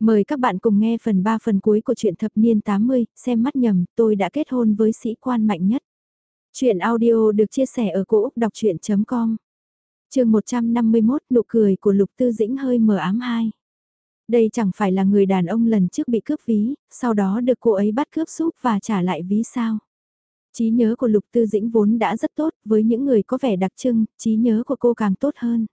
Mời các bạn cùng nghe phần 3 phần cuối của truyện thập niên 80, xem mắt nhầm, tôi đã kết hôn với sĩ quan mạnh nhất. Chuyện audio được chia sẻ ở cỗ đọc chuyện.com Trường 151 nụ cười của Lục Tư Dĩnh hơi mờ ám hai. Đây chẳng phải là người đàn ông lần trước bị cướp ví, sau đó được cô ấy bắt cướp giúp và trả lại ví sao. Trí nhớ của Lục Tư Dĩnh vốn đã rất tốt, với những người có vẻ đặc trưng, trí nhớ của cô càng tốt hơn.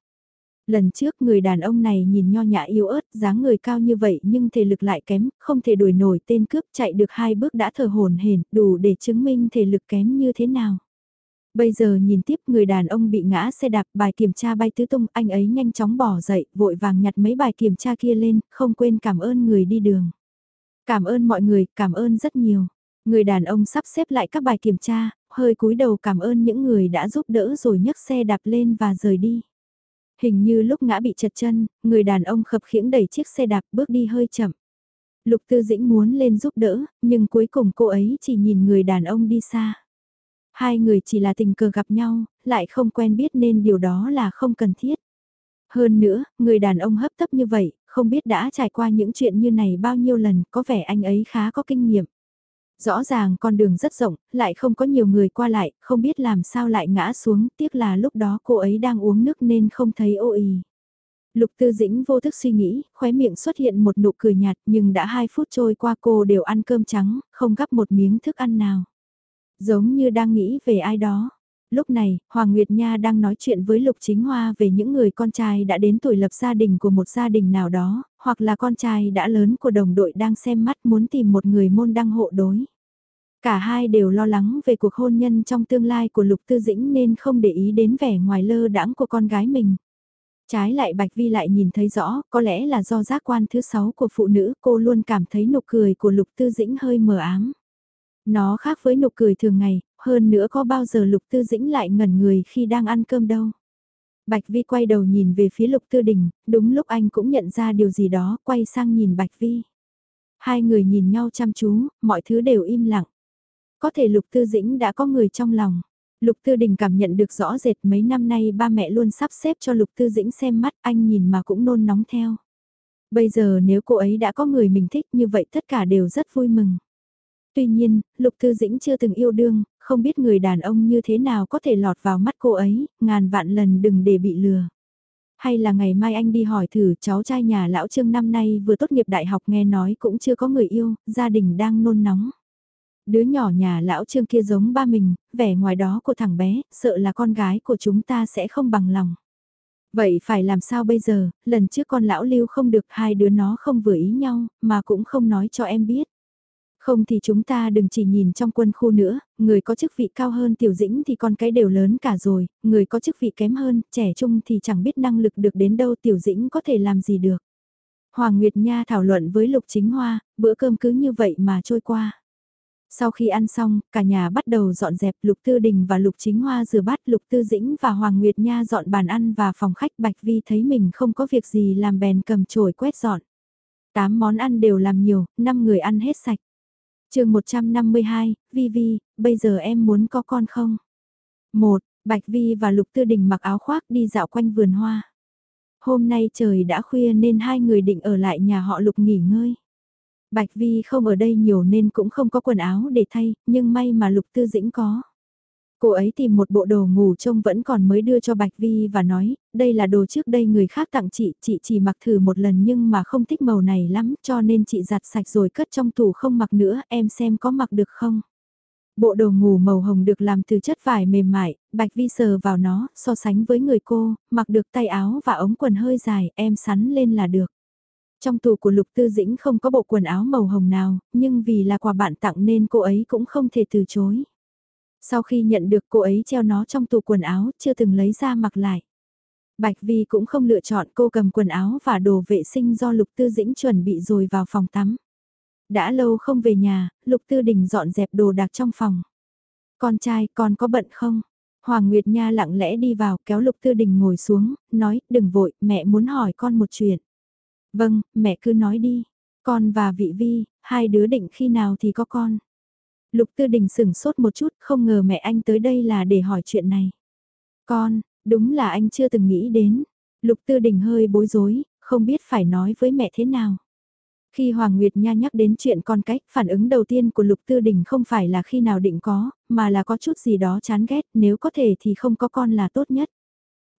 Lần trước người đàn ông này nhìn nho nhã yếu ớt, dáng người cao như vậy nhưng thể lực lại kém, không thể đuổi nổi tên cướp chạy được hai bước đã thở hồn hển, đủ để chứng minh thể lực kém như thế nào. Bây giờ nhìn tiếp người đàn ông bị ngã xe đạp bài kiểm tra bay tứ tung, anh ấy nhanh chóng bỏ dậy, vội vàng nhặt mấy bài kiểm tra kia lên, không quên cảm ơn người đi đường. Cảm ơn mọi người, cảm ơn rất nhiều. Người đàn ông sắp xếp lại các bài kiểm tra, hơi cúi đầu cảm ơn những người đã giúp đỡ rồi nhấc xe đạp lên và rời đi. Hình như lúc ngã bị chật chân, người đàn ông khập khiễng đẩy chiếc xe đạp bước đi hơi chậm. Lục Tư Dĩnh muốn lên giúp đỡ, nhưng cuối cùng cô ấy chỉ nhìn người đàn ông đi xa. Hai người chỉ là tình cờ gặp nhau, lại không quen biết nên điều đó là không cần thiết. Hơn nữa, người đàn ông hấp tấp như vậy, không biết đã trải qua những chuyện như này bao nhiêu lần, có vẻ anh ấy khá có kinh nghiệm. Rõ ràng con đường rất rộng, lại không có nhiều người qua lại, không biết làm sao lại ngã xuống, tiếc là lúc đó cô ấy đang uống nước nên không thấy ô ý. Lục Tư Dĩnh vô thức suy nghĩ, khóe miệng xuất hiện một nụ cười nhạt nhưng đã hai phút trôi qua cô đều ăn cơm trắng, không gắp một miếng thức ăn nào. Giống như đang nghĩ về ai đó. Lúc này, Hoàng Nguyệt Nha đang nói chuyện với Lục Chính Hoa về những người con trai đã đến tuổi lập gia đình của một gia đình nào đó, hoặc là con trai đã lớn của đồng đội đang xem mắt muốn tìm một người môn đăng hộ đối. Cả hai đều lo lắng về cuộc hôn nhân trong tương lai của Lục Tư Dĩnh nên không để ý đến vẻ ngoài lơ đãng của con gái mình. Trái lại Bạch Vi lại nhìn thấy rõ, có lẽ là do giác quan thứ sáu của phụ nữ cô luôn cảm thấy nụ cười của Lục Tư Dĩnh hơi mờ ám. Nó khác với nụ cười thường ngày, hơn nữa có bao giờ Lục Tư Dĩnh lại ngẩn người khi đang ăn cơm đâu. Bạch Vi quay đầu nhìn về phía Lục Tư Đình, đúng lúc anh cũng nhận ra điều gì đó, quay sang nhìn Bạch Vi. Hai người nhìn nhau chăm chú, mọi thứ đều im lặng. Có thể Lục Tư Dĩnh đã có người trong lòng. Lục Tư Đình cảm nhận được rõ rệt mấy năm nay ba mẹ luôn sắp xếp cho Lục Tư Dĩnh xem mắt anh nhìn mà cũng nôn nóng theo. Bây giờ nếu cô ấy đã có người mình thích như vậy tất cả đều rất vui mừng. Tuy nhiên, Lục Tư Dĩnh chưa từng yêu đương, không biết người đàn ông như thế nào có thể lọt vào mắt cô ấy, ngàn vạn lần đừng để bị lừa. Hay là ngày mai anh đi hỏi thử cháu trai nhà lão Trương năm nay vừa tốt nghiệp đại học nghe nói cũng chưa có người yêu, gia đình đang nôn nóng. Đứa nhỏ nhà lão Trương kia giống ba mình, vẻ ngoài đó của thằng bé, sợ là con gái của chúng ta sẽ không bằng lòng. Vậy phải làm sao bây giờ, lần trước con lão lưu không được hai đứa nó không vừa ý nhau, mà cũng không nói cho em biết. Không thì chúng ta đừng chỉ nhìn trong quân khu nữa, người có chức vị cao hơn tiểu dĩnh thì con cái đều lớn cả rồi, người có chức vị kém hơn, trẻ trung thì chẳng biết năng lực được đến đâu tiểu dĩnh có thể làm gì được. Hoàng Nguyệt Nha thảo luận với Lục Chính Hoa, bữa cơm cứ như vậy mà trôi qua. Sau khi ăn xong, cả nhà bắt đầu dọn dẹp Lục Tư Đình và Lục Chính Hoa rửa bát Lục Tư Dĩnh và Hoàng Nguyệt Nha dọn bàn ăn và phòng khách Bạch Vi thấy mình không có việc gì làm bèn cầm chổi quét dọn. Tám món ăn đều làm nhiều, năm người ăn hết sạch chương 152, Vi Vi, bây giờ em muốn có con không? Một, Bạch Vi và Lục Tư Đình mặc áo khoác đi dạo quanh vườn hoa. Hôm nay trời đã khuya nên hai người định ở lại nhà họ Lục nghỉ ngơi. Bạch Vi không ở đây nhiều nên cũng không có quần áo để thay, nhưng may mà Lục Tư Dĩnh có. Cô ấy tìm một bộ đồ ngủ trông vẫn còn mới đưa cho Bạch Vi và nói, đây là đồ trước đây người khác tặng chị, chị chỉ mặc thử một lần nhưng mà không thích màu này lắm cho nên chị giặt sạch rồi cất trong tủ không mặc nữa, em xem có mặc được không. Bộ đồ ngủ màu hồng được làm từ chất vải mềm mại, Bạch Vi sờ vào nó, so sánh với người cô, mặc được tay áo và ống quần hơi dài, em sắn lên là được. Trong tủ của Lục Tư Dĩnh không có bộ quần áo màu hồng nào, nhưng vì là quà bạn tặng nên cô ấy cũng không thể từ chối. Sau khi nhận được cô ấy treo nó trong tủ quần áo, chưa từng lấy ra mặc lại. Bạch Vi cũng không lựa chọn cô cầm quần áo và đồ vệ sinh do Lục Tư Dĩnh chuẩn bị rồi vào phòng tắm. Đã lâu không về nhà, Lục Tư Đình dọn dẹp đồ đạc trong phòng. Con trai, con có bận không? Hoàng Nguyệt Nha lặng lẽ đi vào kéo Lục Tư Đình ngồi xuống, nói, đừng vội, mẹ muốn hỏi con một chuyện. Vâng, mẹ cứ nói đi. Con và Vị Vi, hai đứa định khi nào thì có con. Lục Tư Đình sửng sốt một chút, không ngờ mẹ anh tới đây là để hỏi chuyện này. Con, đúng là anh chưa từng nghĩ đến. Lục Tư Đình hơi bối rối, không biết phải nói với mẹ thế nào. Khi Hoàng Nguyệt Nha nhắc đến chuyện con cách, phản ứng đầu tiên của Lục Tư Đình không phải là khi nào định có, mà là có chút gì đó chán ghét, nếu có thể thì không có con là tốt nhất.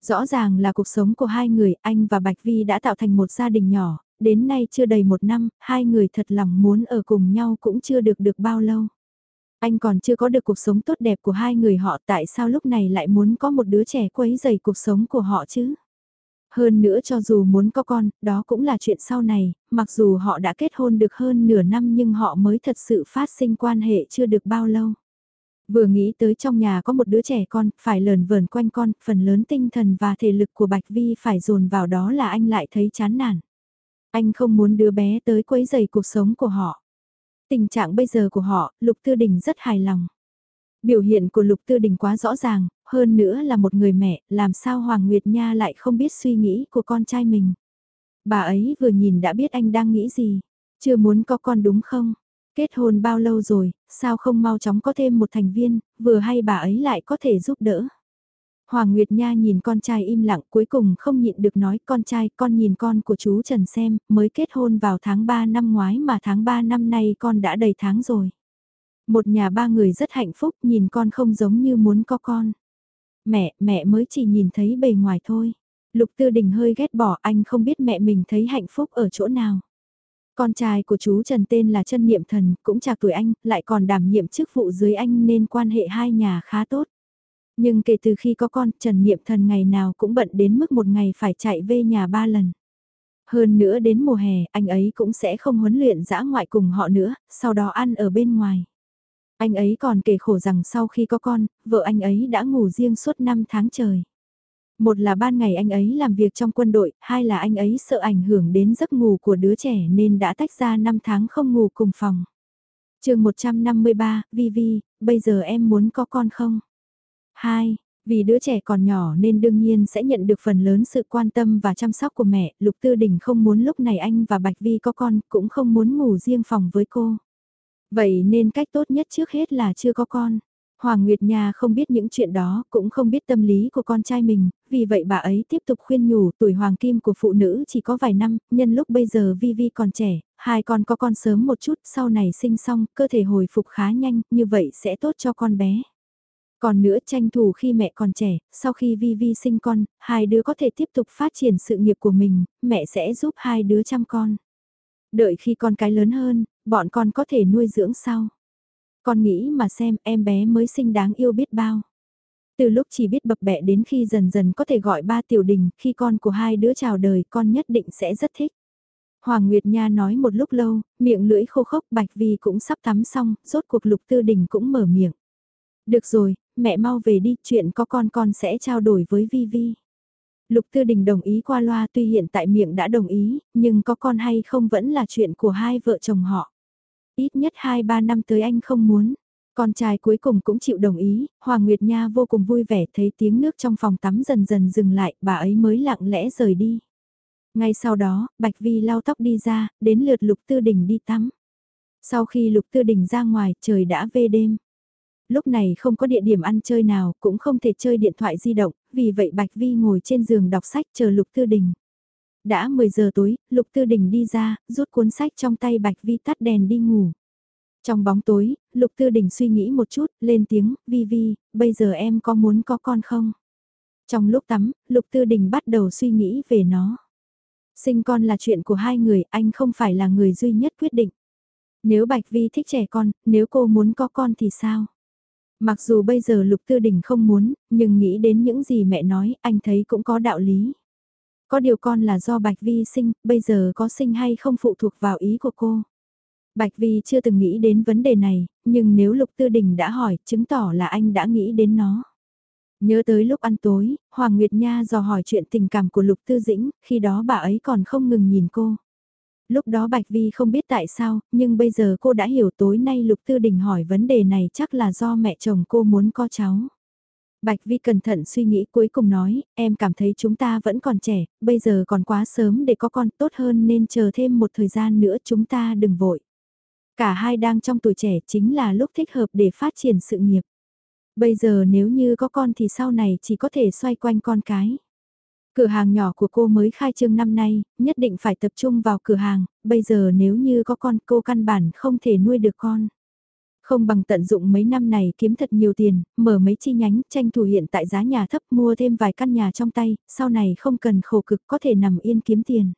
Rõ ràng là cuộc sống của hai người, anh và Bạch Vi đã tạo thành một gia đình nhỏ, đến nay chưa đầy một năm, hai người thật lòng muốn ở cùng nhau cũng chưa được được bao lâu. Anh còn chưa có được cuộc sống tốt đẹp của hai người họ tại sao lúc này lại muốn có một đứa trẻ quấy dày cuộc sống của họ chứ? Hơn nữa cho dù muốn có con, đó cũng là chuyện sau này, mặc dù họ đã kết hôn được hơn nửa năm nhưng họ mới thật sự phát sinh quan hệ chưa được bao lâu. Vừa nghĩ tới trong nhà có một đứa trẻ con, phải lờn vờn quanh con, phần lớn tinh thần và thể lực của Bạch Vi phải dồn vào đó là anh lại thấy chán nản. Anh không muốn đứa bé tới quấy rầy cuộc sống của họ. Tình trạng bây giờ của họ, Lục Tư Đình rất hài lòng. Biểu hiện của Lục Tư Đình quá rõ ràng, hơn nữa là một người mẹ, làm sao Hoàng Nguyệt Nha lại không biết suy nghĩ của con trai mình. Bà ấy vừa nhìn đã biết anh đang nghĩ gì, chưa muốn có con đúng không? Kết hôn bao lâu rồi, sao không mau chóng có thêm một thành viên, vừa hay bà ấy lại có thể giúp đỡ. Hoàng Nguyệt Nha nhìn con trai im lặng cuối cùng không nhịn được nói con trai con nhìn con của chú Trần xem, mới kết hôn vào tháng 3 năm ngoái mà tháng 3 năm nay con đã đầy tháng rồi. Một nhà ba người rất hạnh phúc nhìn con không giống như muốn có con. Mẹ, mẹ mới chỉ nhìn thấy bề ngoài thôi. Lục Tư Đình hơi ghét bỏ anh không biết mẹ mình thấy hạnh phúc ở chỗ nào. Con trai của chú Trần tên là Trân Niệm Thần, cũng chạc tuổi anh, lại còn đảm nhiệm chức vụ dưới anh nên quan hệ hai nhà khá tốt. Nhưng kể từ khi có con, Trần Niệm Thần ngày nào cũng bận đến mức một ngày phải chạy về nhà ba lần. Hơn nữa đến mùa hè, anh ấy cũng sẽ không huấn luyện dã ngoại cùng họ nữa, sau đó ăn ở bên ngoài. Anh ấy còn kể khổ rằng sau khi có con, vợ anh ấy đã ngủ riêng suốt 5 tháng trời. Một là ban ngày anh ấy làm việc trong quân đội, hai là anh ấy sợ ảnh hưởng đến giấc ngủ của đứa trẻ nên đã tách ra 5 tháng không ngủ cùng phòng. chương 153, Vivi, bây giờ em muốn có con không? 2. Vì đứa trẻ còn nhỏ nên đương nhiên sẽ nhận được phần lớn sự quan tâm và chăm sóc của mẹ, Lục Tư Đình không muốn lúc này anh và Bạch Vi có con, cũng không muốn ngủ riêng phòng với cô. Vậy nên cách tốt nhất trước hết là chưa có con. Hoàng Nguyệt Nha không biết những chuyện đó, cũng không biết tâm lý của con trai mình, vì vậy bà ấy tiếp tục khuyên nhủ tuổi hoàng kim của phụ nữ chỉ có vài năm, nhân lúc bây giờ Vi Vi còn trẻ, hai con có con sớm một chút, sau này sinh xong, cơ thể hồi phục khá nhanh, như vậy sẽ tốt cho con bé. Còn nữa tranh thủ khi mẹ còn trẻ, sau khi Vi Vi sinh con, hai đứa có thể tiếp tục phát triển sự nghiệp của mình, mẹ sẽ giúp hai đứa chăm con. Đợi khi con cái lớn hơn, bọn con có thể nuôi dưỡng sau. Con nghĩ mà xem em bé mới sinh đáng yêu biết bao. Từ lúc chỉ biết bập bẹ đến khi dần dần có thể gọi ba tiểu đình, khi con của hai đứa chào đời con nhất định sẽ rất thích. Hoàng Nguyệt Nha nói một lúc lâu, miệng lưỡi khô khốc Bạch Vi cũng sắp tắm xong, rốt cuộc lục tư đình cũng mở miệng. Được rồi, mẹ mau về đi, chuyện có con con sẽ trao đổi với Vi Vi. Lục Tư Đình đồng ý qua loa tuy hiện tại miệng đã đồng ý, nhưng có con hay không vẫn là chuyện của hai vợ chồng họ. Ít nhất 2-3 năm tới anh không muốn. Con trai cuối cùng cũng chịu đồng ý, Hoàng Nguyệt Nha vô cùng vui vẻ thấy tiếng nước trong phòng tắm dần dần dừng lại, bà ấy mới lặng lẽ rời đi. Ngay sau đó, Bạch Vi lau tóc đi ra, đến lượt Lục Tư Đình đi tắm. Sau khi Lục Tư Đình ra ngoài, trời đã về đêm lúc này không có địa điểm ăn chơi nào, cũng không thể chơi điện thoại di động, vì vậy Bạch Vi ngồi trên giường đọc sách chờ Lục Tư Đình. Đã 10 giờ tối, Lục Tư Đình đi ra, rút cuốn sách trong tay Bạch Vi tắt đèn đi ngủ. Trong bóng tối, Lục Tư Đình suy nghĩ một chút, lên tiếng, Vi Vi, bây giờ em có muốn có con không? Trong lúc tắm, Lục Tư Đình bắt đầu suy nghĩ về nó. Sinh con là chuyện của hai người, anh không phải là người duy nhất quyết định. Nếu Bạch Vi thích trẻ con, nếu cô muốn có con thì sao? Mặc dù bây giờ Lục Tư Đình không muốn, nhưng nghĩ đến những gì mẹ nói, anh thấy cũng có đạo lý. Có điều con là do Bạch Vi sinh, bây giờ có sinh hay không phụ thuộc vào ý của cô. Bạch Vi chưa từng nghĩ đến vấn đề này, nhưng nếu Lục Tư Đình đã hỏi, chứng tỏ là anh đã nghĩ đến nó. Nhớ tới lúc ăn tối, Hoàng Nguyệt Nha dò hỏi chuyện tình cảm của Lục Tư Dĩnh, khi đó bà ấy còn không ngừng nhìn cô lúc đó Bạch Vi không biết tại sao, nhưng bây giờ cô đã hiểu tối nay Lục Tư Đình hỏi vấn đề này chắc là do mẹ chồng cô muốn có cháu. Bạch Vi cẩn thận suy nghĩ cuối cùng nói, em cảm thấy chúng ta vẫn còn trẻ, bây giờ còn quá sớm để có con tốt hơn nên chờ thêm một thời gian nữa chúng ta đừng vội. Cả hai đang trong tuổi trẻ chính là lúc thích hợp để phát triển sự nghiệp. Bây giờ nếu như có con thì sau này chỉ có thể xoay quanh con cái. Cửa hàng nhỏ của cô mới khai trương năm nay, nhất định phải tập trung vào cửa hàng, bây giờ nếu như có con cô căn bản không thể nuôi được con. Không bằng tận dụng mấy năm này kiếm thật nhiều tiền, mở mấy chi nhánh, tranh thủ hiện tại giá nhà thấp mua thêm vài căn nhà trong tay, sau này không cần khổ cực có thể nằm yên kiếm tiền.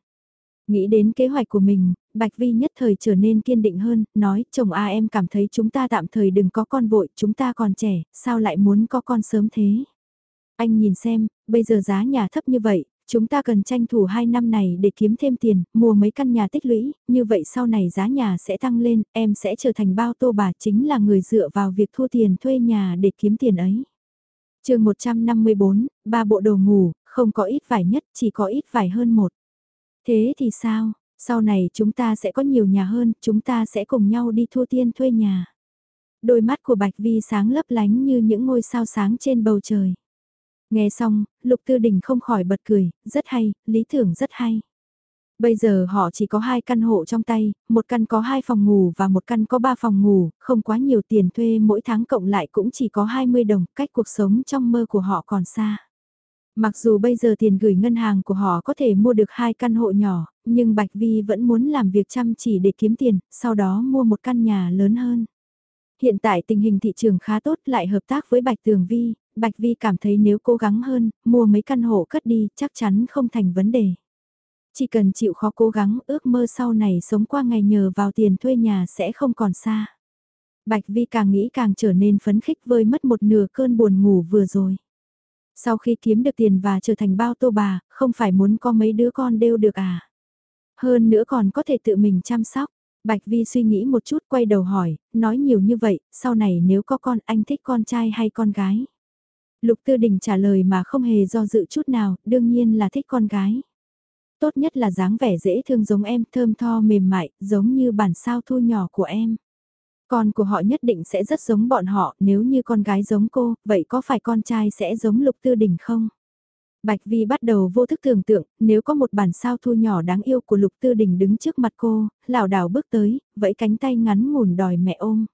Nghĩ đến kế hoạch của mình, Bạch Vi nhất thời trở nên kiên định hơn, nói chồng a em cảm thấy chúng ta tạm thời đừng có con vội, chúng ta còn trẻ, sao lại muốn có con sớm thế. Anh nhìn xem, bây giờ giá nhà thấp như vậy, chúng ta cần tranh thủ 2 năm này để kiếm thêm tiền, mua mấy căn nhà tích lũy, như vậy sau này giá nhà sẽ tăng lên, em sẽ trở thành bao tô bà chính là người dựa vào việc thu tiền thuê nhà để kiếm tiền ấy. chương 154, ba bộ đồ ngủ, không có ít vải nhất, chỉ có ít vải hơn một. Thế thì sao, sau này chúng ta sẽ có nhiều nhà hơn, chúng ta sẽ cùng nhau đi thu tiền thuê nhà. Đôi mắt của Bạch Vi sáng lấp lánh như những ngôi sao sáng trên bầu trời. Nghe xong, Lục Tư Đình không khỏi bật cười, rất hay, lý tưởng rất hay. Bây giờ họ chỉ có hai căn hộ trong tay, một căn có hai phòng ngủ và một căn có ba phòng ngủ, không quá nhiều tiền thuê mỗi tháng cộng lại cũng chỉ có 20 đồng, cách cuộc sống trong mơ của họ còn xa. Mặc dù bây giờ tiền gửi ngân hàng của họ có thể mua được hai căn hộ nhỏ, nhưng Bạch Vi vẫn muốn làm việc chăm chỉ để kiếm tiền, sau đó mua một căn nhà lớn hơn. Hiện tại tình hình thị trường khá tốt lại hợp tác với Bạch Tường Vi, Bạch Vi cảm thấy nếu cố gắng hơn, mua mấy căn hộ cất đi chắc chắn không thành vấn đề. Chỉ cần chịu khó cố gắng ước mơ sau này sống qua ngày nhờ vào tiền thuê nhà sẽ không còn xa. Bạch Vi càng nghĩ càng trở nên phấn khích vơi mất một nửa cơn buồn ngủ vừa rồi. Sau khi kiếm được tiền và trở thành bao tô bà, không phải muốn có mấy đứa con đều được à. Hơn nữa còn có thể tự mình chăm sóc. Bạch Vi suy nghĩ một chút quay đầu hỏi, nói nhiều như vậy, sau này nếu có con anh thích con trai hay con gái? Lục Tư Đình trả lời mà không hề do dự chút nào, đương nhiên là thích con gái. Tốt nhất là dáng vẻ dễ thương giống em, thơm tho mềm mại, giống như bản sao thu nhỏ của em. Con của họ nhất định sẽ rất giống bọn họ, nếu như con gái giống cô, vậy có phải con trai sẽ giống Lục Tư Đình không? Bạch Vi bắt đầu vô thức tưởng tượng, nếu có một bản sao thu nhỏ đáng yêu của Lục Tư Đình đứng trước mặt cô, lảo đảo bước tới, vẫy cánh tay ngắn ngủn đòi mẹ ôm.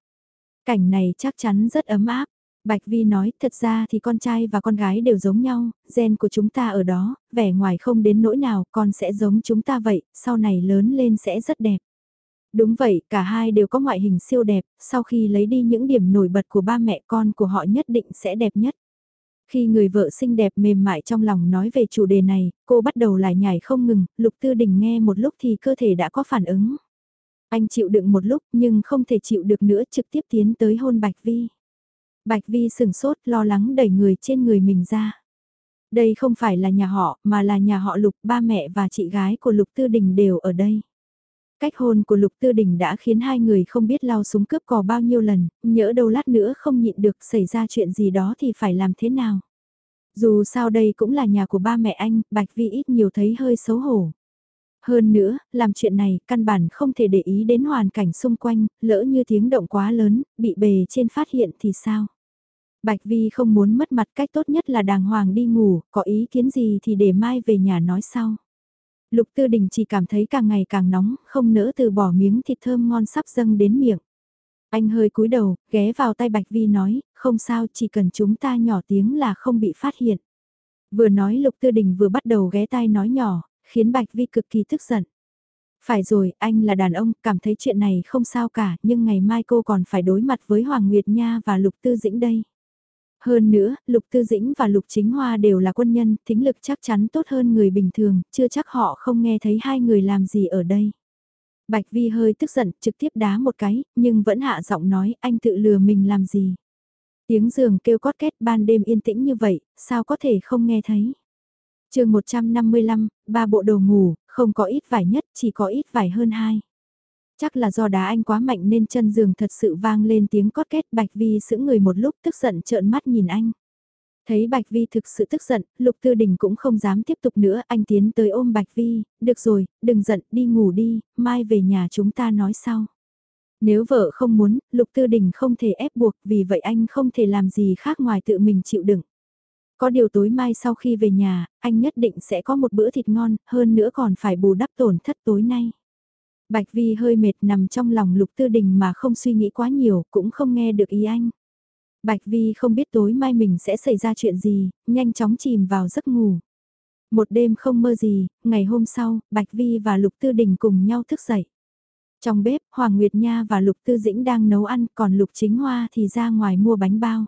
Cảnh này chắc chắn rất ấm áp. Bạch Vi nói, thật ra thì con trai và con gái đều giống nhau, gen của chúng ta ở đó, vẻ ngoài không đến nỗi nào, con sẽ giống chúng ta vậy, sau này lớn lên sẽ rất đẹp. Đúng vậy, cả hai đều có ngoại hình siêu đẹp, sau khi lấy đi những điểm nổi bật của ba mẹ con của họ nhất định sẽ đẹp nhất. Khi người vợ xinh đẹp mềm mại trong lòng nói về chủ đề này, cô bắt đầu lại nhảy không ngừng, Lục Tư Đình nghe một lúc thì cơ thể đã có phản ứng. Anh chịu đựng một lúc nhưng không thể chịu được nữa trực tiếp tiến tới hôn Bạch Vi. Bạch Vi sừng sốt lo lắng đẩy người trên người mình ra. Đây không phải là nhà họ, mà là nhà họ Lục, ba mẹ và chị gái của Lục Tư Đình đều ở đây. Cách hôn của Lục Tư Đình đã khiến hai người không biết lao súng cướp cò bao nhiêu lần, nhỡ đâu lát nữa không nhịn được xảy ra chuyện gì đó thì phải làm thế nào. Dù sao đây cũng là nhà của ba mẹ anh, Bạch Vi ít nhiều thấy hơi xấu hổ. Hơn nữa, làm chuyện này, căn bản không thể để ý đến hoàn cảnh xung quanh, lỡ như tiếng động quá lớn, bị bề trên phát hiện thì sao? Bạch Vi không muốn mất mặt cách tốt nhất là đàng hoàng đi ngủ, có ý kiến gì thì để mai về nhà nói sau. Lục Tư Đình chỉ cảm thấy càng ngày càng nóng, không nỡ từ bỏ miếng thịt thơm ngon sắp dâng đến miệng. Anh hơi cúi đầu, ghé vào tay Bạch Vi nói, không sao chỉ cần chúng ta nhỏ tiếng là không bị phát hiện. Vừa nói Lục Tư Đình vừa bắt đầu ghé tai nói nhỏ, khiến Bạch Vi cực kỳ tức giận. Phải rồi, anh là đàn ông, cảm thấy chuyện này không sao cả, nhưng ngày mai cô còn phải đối mặt với Hoàng Nguyệt Nha và Lục Tư Dĩnh đây. Hơn nữa, Lục Tư Dĩnh và Lục Chính Hoa đều là quân nhân, thính lực chắc chắn tốt hơn người bình thường, chưa chắc họ không nghe thấy hai người làm gì ở đây. Bạch Vi hơi tức giận, trực tiếp đá một cái, nhưng vẫn hạ giọng nói anh tự lừa mình làm gì. Tiếng giường kêu cót két ban đêm yên tĩnh như vậy, sao có thể không nghe thấy. chương 155, ba bộ đồ ngủ, không có ít vải nhất, chỉ có ít vải hơn hai. Chắc là do đá anh quá mạnh nên chân giường thật sự vang lên tiếng cót két Bạch Vi sững người một lúc tức giận trợn mắt nhìn anh. Thấy Bạch Vi thực sự tức giận, Lục Tư Đình cũng không dám tiếp tục nữa, anh tiến tới ôm Bạch Vi, được rồi, đừng giận, đi ngủ đi, mai về nhà chúng ta nói sau. Nếu vợ không muốn, Lục Tư Đình không thể ép buộc, vì vậy anh không thể làm gì khác ngoài tự mình chịu đựng. Có điều tối mai sau khi về nhà, anh nhất định sẽ có một bữa thịt ngon, hơn nữa còn phải bù đắp tổn thất tối nay. Bạch Vi hơi mệt nằm trong lòng Lục Tư Đình mà không suy nghĩ quá nhiều, cũng không nghe được ý anh. Bạch Vi không biết tối mai mình sẽ xảy ra chuyện gì, nhanh chóng chìm vào giấc ngủ. Một đêm không mơ gì, ngày hôm sau, Bạch Vi và Lục Tư Đình cùng nhau thức dậy. Trong bếp, Hoàng Nguyệt Nha và Lục Tư Dĩnh đang nấu ăn, còn Lục Chính Hoa thì ra ngoài mua bánh bao.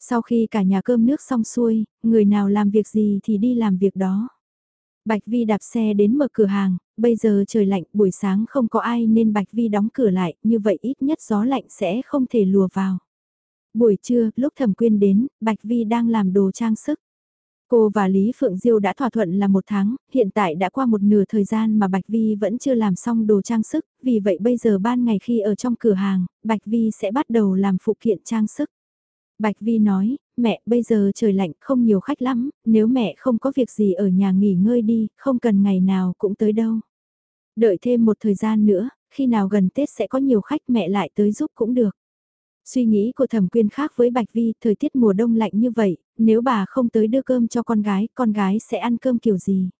Sau khi cả nhà cơm nước xong xuôi, người nào làm việc gì thì đi làm việc đó. Bạch Vi đạp xe đến mở cửa hàng, bây giờ trời lạnh, buổi sáng không có ai nên Bạch Vi đóng cửa lại, như vậy ít nhất gió lạnh sẽ không thể lùa vào. Buổi trưa, lúc Thẩm Quyên đến, Bạch Vi đang làm đồ trang sức. Cô và Lý Phượng Diêu đã thỏa thuận là một tháng, hiện tại đã qua một nửa thời gian mà Bạch Vi vẫn chưa làm xong đồ trang sức, vì vậy bây giờ ban ngày khi ở trong cửa hàng, Bạch Vi sẽ bắt đầu làm phụ kiện trang sức. Bạch Vi nói, mẹ bây giờ trời lạnh không nhiều khách lắm, nếu mẹ không có việc gì ở nhà nghỉ ngơi đi, không cần ngày nào cũng tới đâu. Đợi thêm một thời gian nữa, khi nào gần Tết sẽ có nhiều khách mẹ lại tới giúp cũng được. Suy nghĩ của thẩm quyên khác với Bạch Vi, thời tiết mùa đông lạnh như vậy, nếu bà không tới đưa cơm cho con gái, con gái sẽ ăn cơm kiểu gì?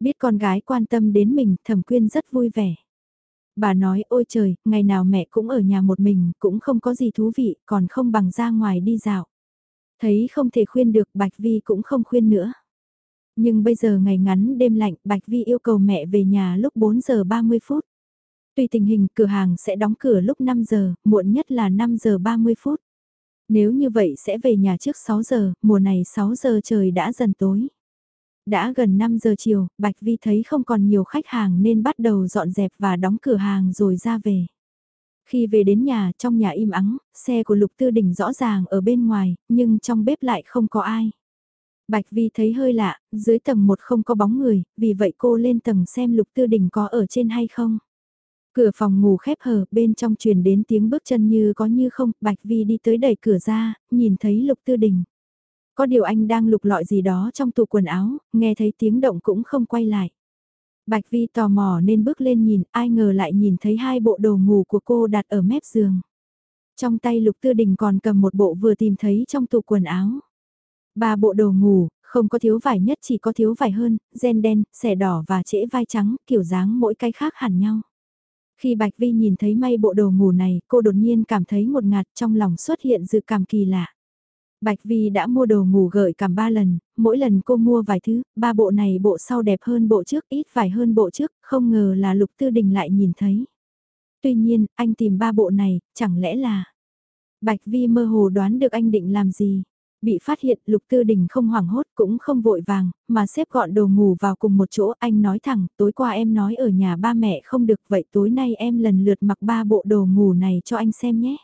Biết con gái quan tâm đến mình, thẩm quyên rất vui vẻ. Bà nói ôi trời, ngày nào mẹ cũng ở nhà một mình, cũng không có gì thú vị, còn không bằng ra ngoài đi dạo. Thấy không thể khuyên được Bạch Vi cũng không khuyên nữa. Nhưng bây giờ ngày ngắn đêm lạnh, Bạch Vi yêu cầu mẹ về nhà lúc 4 giờ 30 phút. Tùy tình hình, cửa hàng sẽ đóng cửa lúc 5 giờ, muộn nhất là 5 giờ 30 phút. Nếu như vậy sẽ về nhà trước 6 giờ, mùa này 6 giờ trời đã dần tối. Đã gần 5 giờ chiều, Bạch Vi thấy không còn nhiều khách hàng nên bắt đầu dọn dẹp và đóng cửa hàng rồi ra về. Khi về đến nhà, trong nhà im ắng, xe của Lục Tư Đình rõ ràng ở bên ngoài, nhưng trong bếp lại không có ai. Bạch Vi thấy hơi lạ, dưới tầng 1 không có bóng người, vì vậy cô lên tầng xem Lục Tư Đình có ở trên hay không. Cửa phòng ngủ khép hờ, bên trong truyền đến tiếng bước chân như có như không, Bạch Vi đi tới đẩy cửa ra, nhìn thấy Lục Tư Đình. Có điều anh đang lục lọi gì đó trong tủ quần áo, nghe thấy tiếng động cũng không quay lại. Bạch Vi tò mò nên bước lên nhìn, ai ngờ lại nhìn thấy hai bộ đồ ngủ của cô đặt ở mép giường. Trong tay Lục Tư Đình còn cầm một bộ vừa tìm thấy trong tủ quần áo. Ba bộ đồ ngủ, không có thiếu vải nhất chỉ có thiếu vải hơn, gen đen, xẻ đỏ và trễ vai trắng, kiểu dáng mỗi cái khác hẳn nhau. Khi Bạch Vi nhìn thấy may bộ đồ ngủ này, cô đột nhiên cảm thấy một ngạt trong lòng xuất hiện dự cảm kỳ lạ. Bạch Vi đã mua đồ ngủ gợi cảm ba lần, mỗi lần cô mua vài thứ, ba bộ này bộ sau đẹp hơn bộ trước, ít vải hơn bộ trước, không ngờ là Lục Tư Đình lại nhìn thấy. Tuy nhiên, anh tìm ba bộ này, chẳng lẽ là... Bạch Vi mơ hồ đoán được anh định làm gì. Bị phát hiện Lục Tư Đình không hoảng hốt cũng không vội vàng, mà xếp gọn đồ ngủ vào cùng một chỗ. Anh nói thẳng, tối qua em nói ở nhà ba mẹ không được vậy tối nay em lần lượt mặc ba bộ đồ ngủ này cho anh xem nhé.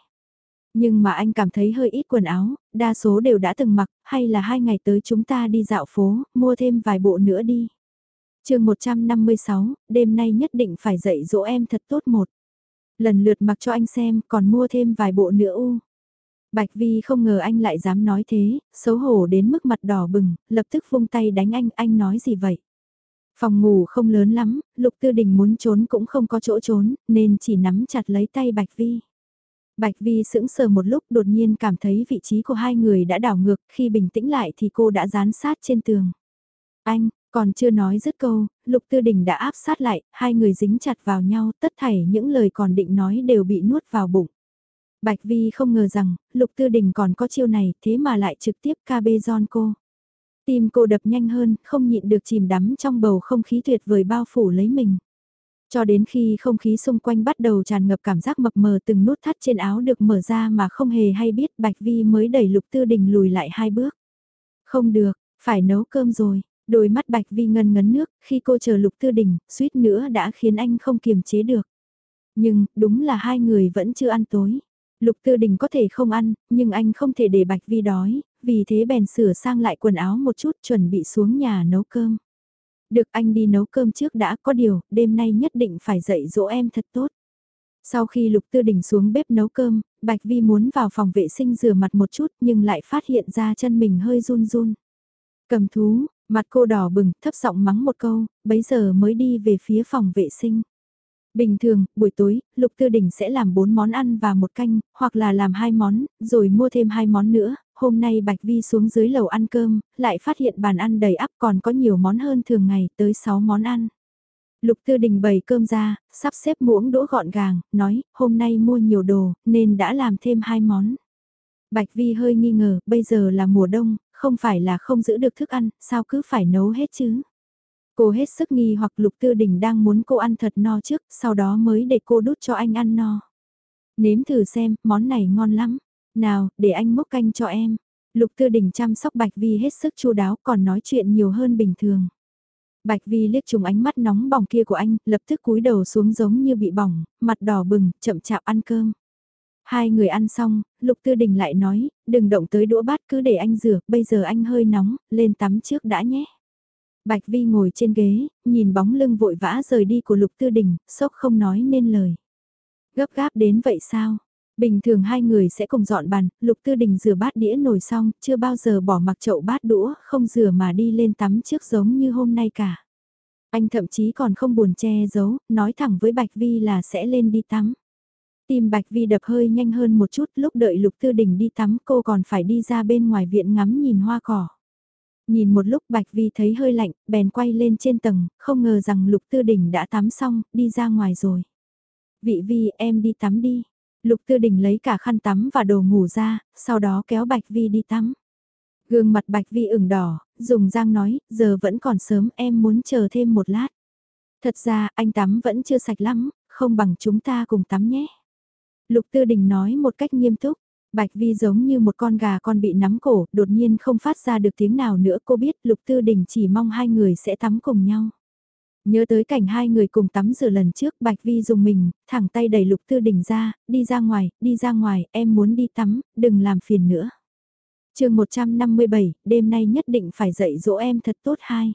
Nhưng mà anh cảm thấy hơi ít quần áo, đa số đều đã từng mặc, hay là hai ngày tới chúng ta đi dạo phố, mua thêm vài bộ nữa đi. chương 156, đêm nay nhất định phải dạy dỗ em thật tốt một. Lần lượt mặc cho anh xem, còn mua thêm vài bộ nữa u. Bạch Vi không ngờ anh lại dám nói thế, xấu hổ đến mức mặt đỏ bừng, lập tức vung tay đánh anh, anh nói gì vậy? Phòng ngủ không lớn lắm, Lục Tư Đình muốn trốn cũng không có chỗ trốn, nên chỉ nắm chặt lấy tay Bạch Vi. Bạch Vi sững sờ một lúc đột nhiên cảm thấy vị trí của hai người đã đảo ngược, khi bình tĩnh lại thì cô đã dán sát trên tường. Anh, còn chưa nói dứt câu, Lục Tư Đình đã áp sát lại, hai người dính chặt vào nhau, tất thảy những lời còn định nói đều bị nuốt vào bụng. Bạch Vi không ngờ rằng, Lục Tư Đình còn có chiêu này, thế mà lại trực tiếp ca bê giòn cô. Tim cô đập nhanh hơn, không nhịn được chìm đắm trong bầu không khí tuyệt vời bao phủ lấy mình. Cho đến khi không khí xung quanh bắt đầu tràn ngập cảm giác mập mờ từng nút thắt trên áo được mở ra mà không hề hay biết Bạch Vi mới đẩy Lục Tư Đình lùi lại hai bước. Không được, phải nấu cơm rồi. Đôi mắt Bạch Vi ngân ngấn nước, khi cô chờ Lục Tư Đình, suýt nữa đã khiến anh không kiềm chế được. Nhưng, đúng là hai người vẫn chưa ăn tối. Lục Tư Đình có thể không ăn, nhưng anh không thể để Bạch Vi đói, vì thế bèn sửa sang lại quần áo một chút chuẩn bị xuống nhà nấu cơm. Được anh đi nấu cơm trước đã có điều, đêm nay nhất định phải dạy dỗ em thật tốt. Sau khi Lục Tư Đình xuống bếp nấu cơm, Bạch Vi muốn vào phòng vệ sinh rửa mặt một chút nhưng lại phát hiện ra chân mình hơi run run. Cầm thú, mặt cô đỏ bừng, thấp giọng mắng một câu, bấy giờ mới đi về phía phòng vệ sinh. Bình thường, buổi tối, Lục Tư Đình sẽ làm 4 món ăn và một canh, hoặc là làm hai món, rồi mua thêm hai món nữa. Hôm nay Bạch Vi xuống dưới lầu ăn cơm, lại phát hiện bàn ăn đầy ắp còn có nhiều món hơn thường ngày, tới 6 món ăn. Lục Tư Đình bày cơm ra, sắp xếp muỗng đũa gọn gàng, nói, hôm nay mua nhiều đồ, nên đã làm thêm hai món. Bạch Vi hơi nghi ngờ, bây giờ là mùa đông, không phải là không giữ được thức ăn, sao cứ phải nấu hết chứ? Cô hết sức nghi hoặc Lục Tư Đình đang muốn cô ăn thật no trước, sau đó mới để cô đút cho anh ăn no. Nếm thử xem, món này ngon lắm. Nào, để anh múc canh cho em. Lục Tư Đình chăm sóc Bạch Vi hết sức chu đáo còn nói chuyện nhiều hơn bình thường. Bạch Vi liếc trùng ánh mắt nóng bỏng kia của anh, lập tức cúi đầu xuống giống như bị bỏng, mặt đỏ bừng, chậm chạp ăn cơm. Hai người ăn xong, Lục Tư Đình lại nói, đừng động tới đũa bát cứ để anh rửa, bây giờ anh hơi nóng, lên tắm trước đã nhé. Bạch Vi ngồi trên ghế, nhìn bóng lưng vội vã rời đi của Lục Tư Đình, sốc không nói nên lời. Gấp gáp đến vậy sao? Bình thường hai người sẽ cùng dọn bàn, Lục Tư Đình rửa bát đĩa nồi xong, chưa bao giờ bỏ mặc chậu bát đũa, không rửa mà đi lên tắm trước giống như hôm nay cả. Anh thậm chí còn không buồn che giấu, nói thẳng với Bạch Vi là sẽ lên đi tắm. Tim Bạch Vi đập hơi nhanh hơn một chút, lúc đợi Lục Tư Đình đi tắm cô còn phải đi ra bên ngoài viện ngắm nhìn hoa cỏ. Nhìn một lúc Bạch Vi thấy hơi lạnh, bèn quay lên trên tầng, không ngờ rằng Lục Tư Đình đã tắm xong, đi ra ngoài rồi. Vị Vi em đi tắm đi. Lục Tư Đình lấy cả khăn tắm và đồ ngủ ra, sau đó kéo Bạch Vi đi tắm. Gương mặt Bạch Vi ửng đỏ, dùng giang nói, giờ vẫn còn sớm em muốn chờ thêm một lát. Thật ra anh tắm vẫn chưa sạch lắm, không bằng chúng ta cùng tắm nhé. Lục Tư Đình nói một cách nghiêm túc. Bạch Vi giống như một con gà con bị nắm cổ, đột nhiên không phát ra được tiếng nào nữa cô biết Lục Tư Đình chỉ mong hai người sẽ tắm cùng nhau. Nhớ tới cảnh hai người cùng tắm rửa lần trước Bạch Vi dùng mình, thẳng tay đẩy Lục Tư Đình ra, đi ra ngoài, đi ra ngoài, em muốn đi tắm, đừng làm phiền nữa. chương 157, đêm nay nhất định phải dạy dỗ em thật tốt hai.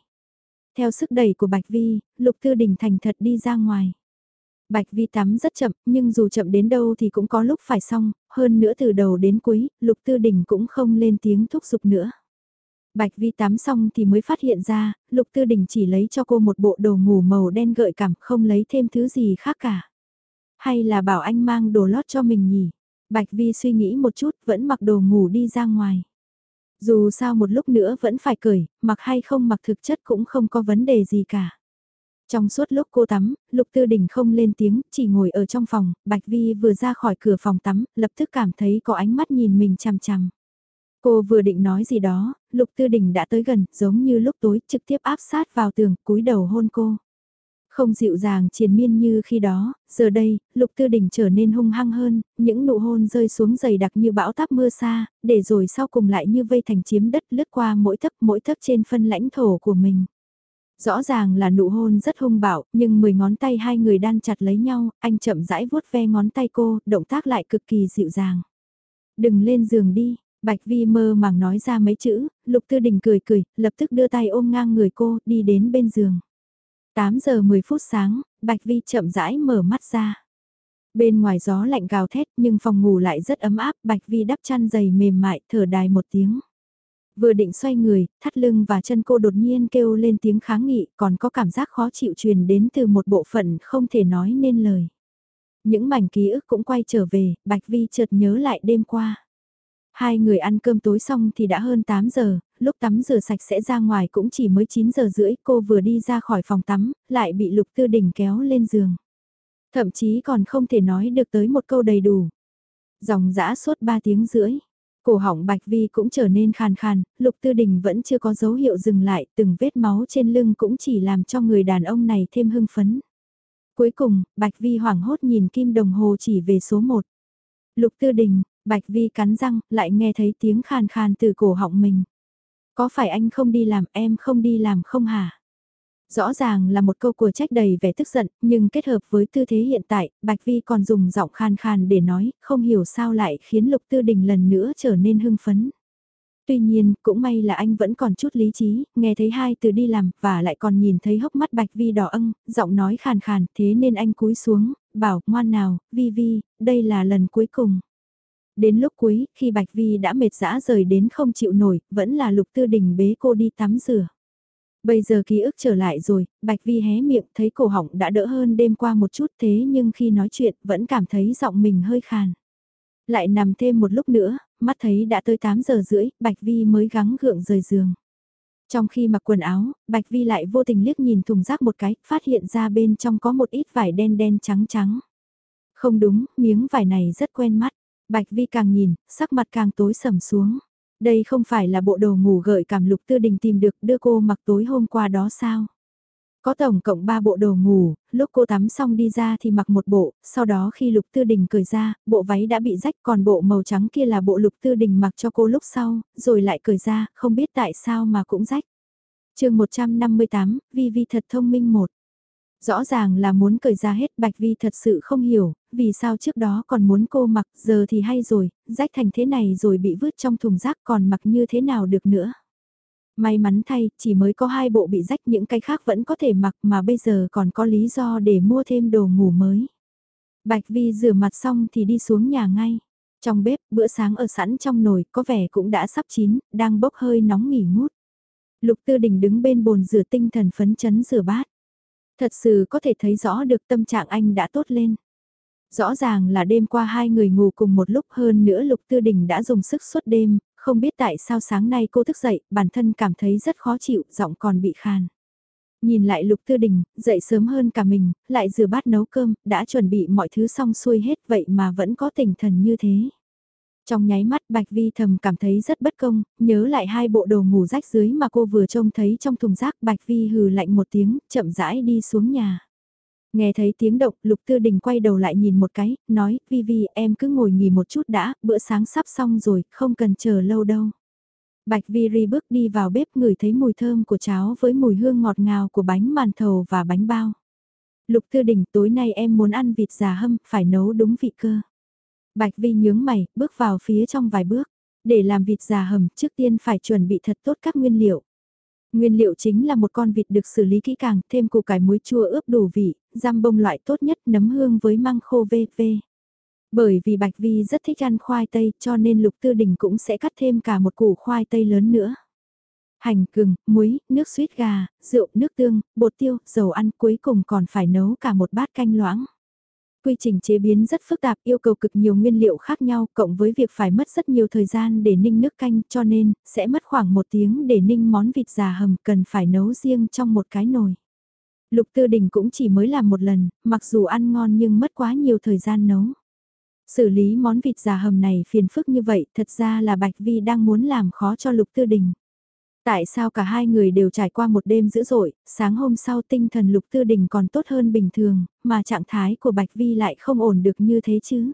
Theo sức đẩy của Bạch Vi, Lục Tư Đình thành thật đi ra ngoài. Bạch Vi tắm rất chậm, nhưng dù chậm đến đâu thì cũng có lúc phải xong, hơn nữa từ đầu đến cuối, Lục Tư Đình cũng không lên tiếng thúc giục nữa. Bạch Vi tắm xong thì mới phát hiện ra, Lục Tư Đình chỉ lấy cho cô một bộ đồ ngủ màu đen gợi cảm không lấy thêm thứ gì khác cả. Hay là bảo anh mang đồ lót cho mình nhỉ? Bạch Vi suy nghĩ một chút vẫn mặc đồ ngủ đi ra ngoài. Dù sao một lúc nữa vẫn phải cởi, mặc hay không mặc thực chất cũng không có vấn đề gì cả. Trong suốt lúc cô tắm, Lục Tư Đình không lên tiếng, chỉ ngồi ở trong phòng, Bạch Vi vừa ra khỏi cửa phòng tắm, lập tức cảm thấy có ánh mắt nhìn mình chằm chằm. Cô vừa định nói gì đó, Lục Tư Đình đã tới gần, giống như lúc tối, trực tiếp áp sát vào tường, cúi đầu hôn cô. Không dịu dàng triền miên như khi đó, giờ đây, Lục Tư Đình trở nên hung hăng hơn, những nụ hôn rơi xuống dày đặc như bão táp mưa xa, để rồi sau cùng lại như vây thành chiếm đất lướt qua mỗi thấp mỗi thấp trên phân lãnh thổ của mình. Rõ ràng là nụ hôn rất hung bạo, nhưng mười ngón tay hai người đan chặt lấy nhau, anh chậm rãi vuốt ve ngón tay cô, động tác lại cực kỳ dịu dàng. Đừng lên giường đi, Bạch Vi mơ màng nói ra mấy chữ, Lục Tư Đình cười cười, lập tức đưa tay ôm ngang người cô, đi đến bên giường. 8 giờ 10 phút sáng, Bạch Vi chậm rãi mở mắt ra. Bên ngoài gió lạnh gào thét nhưng phòng ngủ lại rất ấm áp, Bạch Vi đắp chăn dày mềm mại, thở đài một tiếng. Vừa định xoay người, thắt lưng và chân cô đột nhiên kêu lên tiếng kháng nghị, còn có cảm giác khó chịu truyền đến từ một bộ phận không thể nói nên lời. Những mảnh ký ức cũng quay trở về, Bạch Vi chợt nhớ lại đêm qua. Hai người ăn cơm tối xong thì đã hơn 8 giờ, lúc tắm rửa sạch sẽ ra ngoài cũng chỉ mới 9 giờ rưỡi, cô vừa đi ra khỏi phòng tắm, lại bị Lục Tư Đình kéo lên giường. Thậm chí còn không thể nói được tới một câu đầy đủ. Dòng dã suốt 3 tiếng rưỡi. Cổ họng Bạch Vi cũng trở nên khàn khàn, Lục Tư Đình vẫn chưa có dấu hiệu dừng lại, từng vết máu trên lưng cũng chỉ làm cho người đàn ông này thêm hưng phấn. Cuối cùng, Bạch Vi hoảng hốt nhìn kim đồng hồ chỉ về số 1. Lục Tư Đình, Bạch Vi cắn răng, lại nghe thấy tiếng khàn khàn từ cổ họng mình. Có phải anh không đi làm, em không đi làm không hả? Rõ ràng là một câu của trách đầy vẻ tức giận, nhưng kết hợp với tư thế hiện tại, Bạch Vi còn dùng giọng khan khan để nói, không hiểu sao lại khiến Lục Tư Đình lần nữa trở nên hưng phấn. Tuy nhiên, cũng may là anh vẫn còn chút lý trí, nghe thấy hai từ đi làm, và lại còn nhìn thấy hốc mắt Bạch Vi đỏ âng, giọng nói khàn khàn, thế nên anh cúi xuống, bảo, ngoan nào, Vi Vi, đây là lần cuối cùng. Đến lúc cuối, khi Bạch Vi đã mệt dã rời đến không chịu nổi, vẫn là Lục Tư Đình bế cô đi tắm rửa. Bây giờ ký ức trở lại rồi, Bạch Vi hé miệng thấy cổ họng đã đỡ hơn đêm qua một chút thế nhưng khi nói chuyện vẫn cảm thấy giọng mình hơi khàn. Lại nằm thêm một lúc nữa, mắt thấy đã tới 8 giờ rưỡi, Bạch Vi mới gắng gượng rời giường. Trong khi mặc quần áo, Bạch Vi lại vô tình liếc nhìn thùng rác một cái, phát hiện ra bên trong có một ít vải đen đen trắng trắng. Không đúng, miếng vải này rất quen mắt. Bạch Vi càng nhìn, sắc mặt càng tối sầm xuống. Đây không phải là bộ đồ ngủ gợi cảm Lục Tư Đình tìm được đưa cô mặc tối hôm qua đó sao? Có tổng cộng 3 bộ đồ ngủ, lúc cô tắm xong đi ra thì mặc một bộ, sau đó khi Lục Tư Đình cởi ra, bộ váy đã bị rách còn bộ màu trắng kia là bộ Lục Tư Đình mặc cho cô lúc sau, rồi lại cởi ra, không biết tại sao mà cũng rách. chương 158, Vi Vi thật thông minh một. Rõ ràng là muốn cởi ra hết Bạch Vi thật sự không hiểu, vì sao trước đó còn muốn cô mặc, giờ thì hay rồi, rách thành thế này rồi bị vứt trong thùng rác còn mặc như thế nào được nữa. May mắn thay, chỉ mới có hai bộ bị rách những cái khác vẫn có thể mặc mà bây giờ còn có lý do để mua thêm đồ ngủ mới. Bạch Vi rửa mặt xong thì đi xuống nhà ngay. Trong bếp, bữa sáng ở sẵn trong nồi, có vẻ cũng đã sắp chín, đang bốc hơi nóng nghỉ ngút. Lục Tư Đình đứng bên bồn rửa tinh thần phấn chấn rửa bát. Thật sự có thể thấy rõ được tâm trạng anh đã tốt lên. Rõ ràng là đêm qua hai người ngủ cùng một lúc hơn nữa Lục Tư Đình đã dùng sức suốt đêm, không biết tại sao sáng nay cô thức dậy, bản thân cảm thấy rất khó chịu, giọng còn bị khàn. Nhìn lại Lục Tư Đình, dậy sớm hơn cả mình, lại rửa bát nấu cơm, đã chuẩn bị mọi thứ xong xuôi hết vậy mà vẫn có tinh thần như thế. Trong nháy mắt Bạch Vi thầm cảm thấy rất bất công, nhớ lại hai bộ đồ ngủ rách dưới mà cô vừa trông thấy trong thùng rác Bạch Vi hừ lạnh một tiếng, chậm rãi đi xuống nhà. Nghe thấy tiếng động, Lục Tư Đình quay đầu lại nhìn một cái, nói, Vi Vi em cứ ngồi nghỉ một chút đã, bữa sáng sắp xong rồi, không cần chờ lâu đâu. Bạch Vi ri bước đi vào bếp ngửi thấy mùi thơm của cháo với mùi hương ngọt ngào của bánh màn thầu và bánh bao. Lục Tư Đình tối nay em muốn ăn vịt già hâm, phải nấu đúng vị cơ. Bạch Vi nhướng mày, bước vào phía trong vài bước. Để làm vịt già hầm, trước tiên phải chuẩn bị thật tốt các nguyên liệu. Nguyên liệu chính là một con vịt được xử lý kỹ càng, thêm củ cải muối chua ướp đủ vị, răm bông loại tốt nhất nấm hương với măng khô VV. Bởi vì Bạch Vi rất thích ăn khoai tây cho nên Lục Tư Đình cũng sẽ cắt thêm cả một củ khoai tây lớn nữa. Hành gừng, muối, nước suýt gà, rượu, nước tương, bột tiêu, dầu ăn cuối cùng còn phải nấu cả một bát canh loãng. Quy trình chế biến rất phức tạp yêu cầu cực nhiều nguyên liệu khác nhau cộng với việc phải mất rất nhiều thời gian để ninh nước canh cho nên sẽ mất khoảng một tiếng để ninh món vịt già hầm cần phải nấu riêng trong một cái nồi. Lục Tư Đình cũng chỉ mới làm một lần, mặc dù ăn ngon nhưng mất quá nhiều thời gian nấu. Xử lý món vịt già hầm này phiền phức như vậy thật ra là Bạch Vi đang muốn làm khó cho Lục Tư Đình. Tại sao cả hai người đều trải qua một đêm dữ dội, sáng hôm sau tinh thần lục tư đình còn tốt hơn bình thường, mà trạng thái của Bạch Vi lại không ổn được như thế chứ?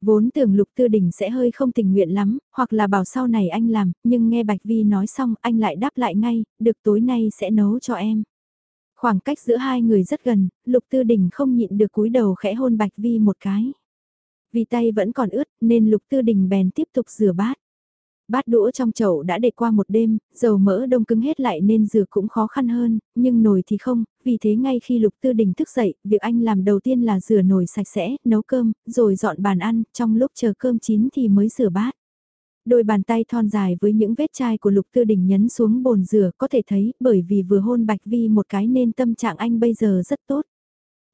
Vốn tưởng lục tư đình sẽ hơi không tình nguyện lắm, hoặc là bảo sau này anh làm, nhưng nghe Bạch Vi nói xong anh lại đáp lại ngay, được tối nay sẽ nấu cho em. Khoảng cách giữa hai người rất gần, lục tư đình không nhịn được cúi đầu khẽ hôn Bạch Vi một cái. Vì tay vẫn còn ướt nên lục tư đình bèn tiếp tục rửa bát. Bát đũa trong chậu đã để qua một đêm, dầu mỡ đông cứng hết lại nên rửa cũng khó khăn hơn, nhưng nồi thì không, vì thế ngay khi Lục Tư Đình thức dậy, việc anh làm đầu tiên là rửa nồi sạch sẽ, nấu cơm, rồi dọn bàn ăn, trong lúc chờ cơm chín thì mới rửa bát. Đôi bàn tay thon dài với những vết chai của Lục Tư Đình nhấn xuống bồn rửa có thể thấy bởi vì vừa hôn Bạch Vi một cái nên tâm trạng anh bây giờ rất tốt.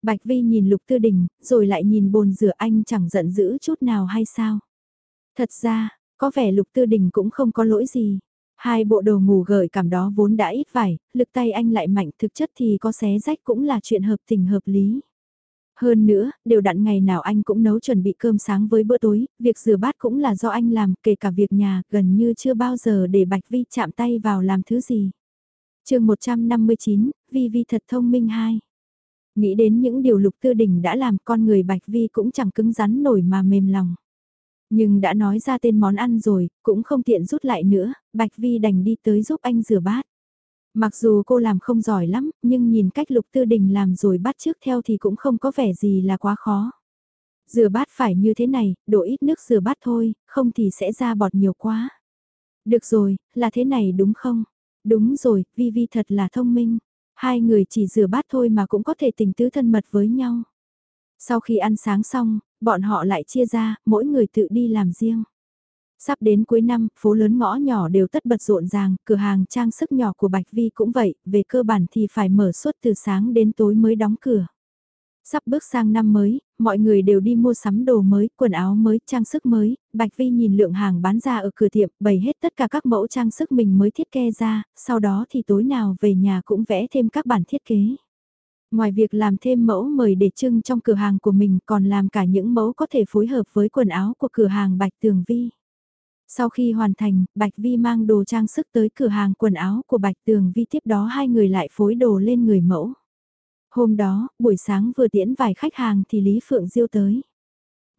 Bạch Vi nhìn Lục Tư Đình, rồi lại nhìn bồn rửa anh chẳng giận dữ chút nào hay sao. Thật ra, có vẻ lục tư đình cũng không có lỗi gì. Hai bộ đồ ngủ gợi cảm đó vốn đã ít vải, lực tay anh lại mạnh thực chất thì có xé rách cũng là chuyện hợp tình hợp lý. Hơn nữa, đều đặn ngày nào anh cũng nấu chuẩn bị cơm sáng với bữa tối, việc rửa bát cũng là do anh làm, kể cả việc nhà, gần như chưa bao giờ để Bạch Vi chạm tay vào làm thứ gì. chương 159, Vi Vi thật thông minh hai. Nghĩ đến những điều lục tư đình đã làm con người Bạch Vi cũng chẳng cứng rắn nổi mà mềm lòng. Nhưng đã nói ra tên món ăn rồi, cũng không tiện rút lại nữa, Bạch Vi đành đi tới giúp anh rửa bát. Mặc dù cô làm không giỏi lắm, nhưng nhìn cách Lục Tư Đình làm rồi bắt trước theo thì cũng không có vẻ gì là quá khó. Rửa bát phải như thế này, đổ ít nước rửa bát thôi, không thì sẽ ra bọt nhiều quá. Được rồi, là thế này đúng không? Đúng rồi, Vi Vi thật là thông minh. Hai người chỉ rửa bát thôi mà cũng có thể tình tứ thân mật với nhau. Sau khi ăn sáng xong, bọn họ lại chia ra, mỗi người tự đi làm riêng. Sắp đến cuối năm, phố lớn ngõ nhỏ đều tất bật rộn ràng, cửa hàng trang sức nhỏ của Bạch Vi cũng vậy, về cơ bản thì phải mở suốt từ sáng đến tối mới đóng cửa. Sắp bước sang năm mới, mọi người đều đi mua sắm đồ mới, quần áo mới, trang sức mới, Bạch Vi nhìn lượng hàng bán ra ở cửa tiệm, bày hết tất cả các mẫu trang sức mình mới thiết kế ra, sau đó thì tối nào về nhà cũng vẽ thêm các bản thiết kế. Ngoài việc làm thêm mẫu mời để trưng trong cửa hàng của mình còn làm cả những mẫu có thể phối hợp với quần áo của cửa hàng Bạch Tường Vi. Sau khi hoàn thành, Bạch Vi mang đồ trang sức tới cửa hàng quần áo của Bạch Tường Vi tiếp đó hai người lại phối đồ lên người mẫu. Hôm đó, buổi sáng vừa tiễn vài khách hàng thì Lý Phượng Diêu tới.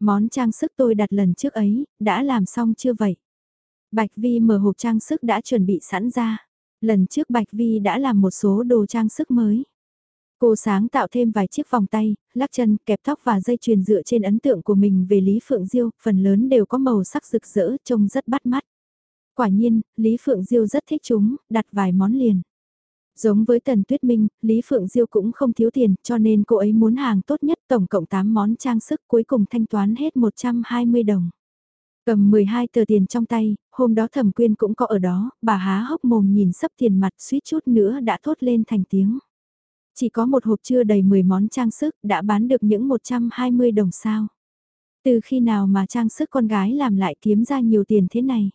Món trang sức tôi đặt lần trước ấy, đã làm xong chưa vậy? Bạch Vi mở hộp trang sức đã chuẩn bị sẵn ra. Lần trước Bạch Vi đã làm một số đồ trang sức mới. Cô sáng tạo thêm vài chiếc vòng tay, lắc chân, kẹp tóc và dây chuyền dựa trên ấn tượng của mình về Lý Phượng Diêu, phần lớn đều có màu sắc rực rỡ, trông rất bắt mắt. Quả nhiên, Lý Phượng Diêu rất thích chúng, đặt vài món liền. Giống với Tần Tuyết Minh, Lý Phượng Diêu cũng không thiếu tiền, cho nên cô ấy muốn hàng tốt nhất tổng cộng 8 món trang sức cuối cùng thanh toán hết 120 đồng. Cầm 12 tờ tiền trong tay, hôm đó thẩm quyên cũng có ở đó, bà há hốc mồm nhìn sấp tiền mặt suýt chút nữa đã thốt lên thành tiếng. Chỉ có một hộp chưa đầy 10 món trang sức đã bán được những 120 đồng sao. Từ khi nào mà trang sức con gái làm lại kiếm ra nhiều tiền thế này.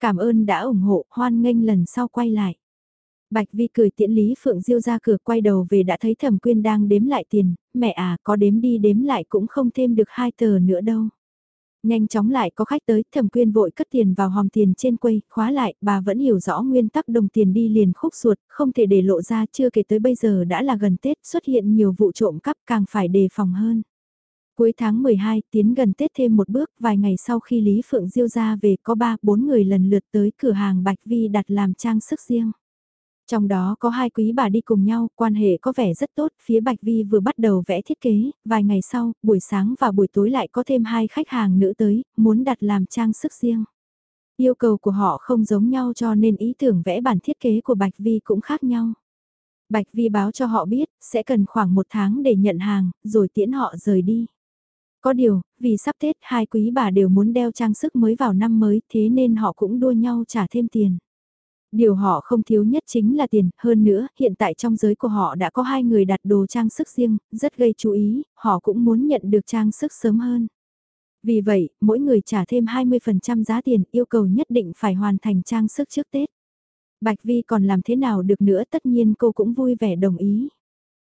Cảm ơn đã ủng hộ, hoan nghênh lần sau quay lại. Bạch Vi cười tiễn Lý Phượng Diêu ra cửa quay đầu về đã thấy Thẩm Quyên đang đếm lại tiền, mẹ à có đếm đi đếm lại cũng không thêm được hai tờ nữa đâu. Nhanh chóng lại có khách tới, Thẩm Quyên vội cất tiền vào hòm tiền trên quầy, khóa lại, bà vẫn hiểu rõ nguyên tắc đồng tiền đi liền khúc ruột, không thể để lộ ra chưa kể tới bây giờ đã là gần Tết, xuất hiện nhiều vụ trộm cắp càng phải đề phòng hơn. Cuối tháng 12, tiến gần Tết thêm một bước, vài ngày sau khi Lý Phượng Diêu ra về có 3-4 người lần lượt tới cửa hàng Bạch Vi đặt làm trang sức riêng. Trong đó có hai quý bà đi cùng nhau, quan hệ có vẻ rất tốt, phía Bạch Vi vừa bắt đầu vẽ thiết kế, vài ngày sau, buổi sáng và buổi tối lại có thêm hai khách hàng nữ tới, muốn đặt làm trang sức riêng. Yêu cầu của họ không giống nhau cho nên ý tưởng vẽ bản thiết kế của Bạch Vi cũng khác nhau. Bạch Vi báo cho họ biết, sẽ cần khoảng một tháng để nhận hàng, rồi tiễn họ rời đi. Có điều, vì sắp Tết hai quý bà đều muốn đeo trang sức mới vào năm mới thế nên họ cũng đua nhau trả thêm tiền. Điều họ không thiếu nhất chính là tiền, hơn nữa, hiện tại trong giới của họ đã có hai người đặt đồ trang sức riêng, rất gây chú ý, họ cũng muốn nhận được trang sức sớm hơn. Vì vậy, mỗi người trả thêm 20% giá tiền yêu cầu nhất định phải hoàn thành trang sức trước Tết. Bạch Vi còn làm thế nào được nữa tất nhiên cô cũng vui vẻ đồng ý.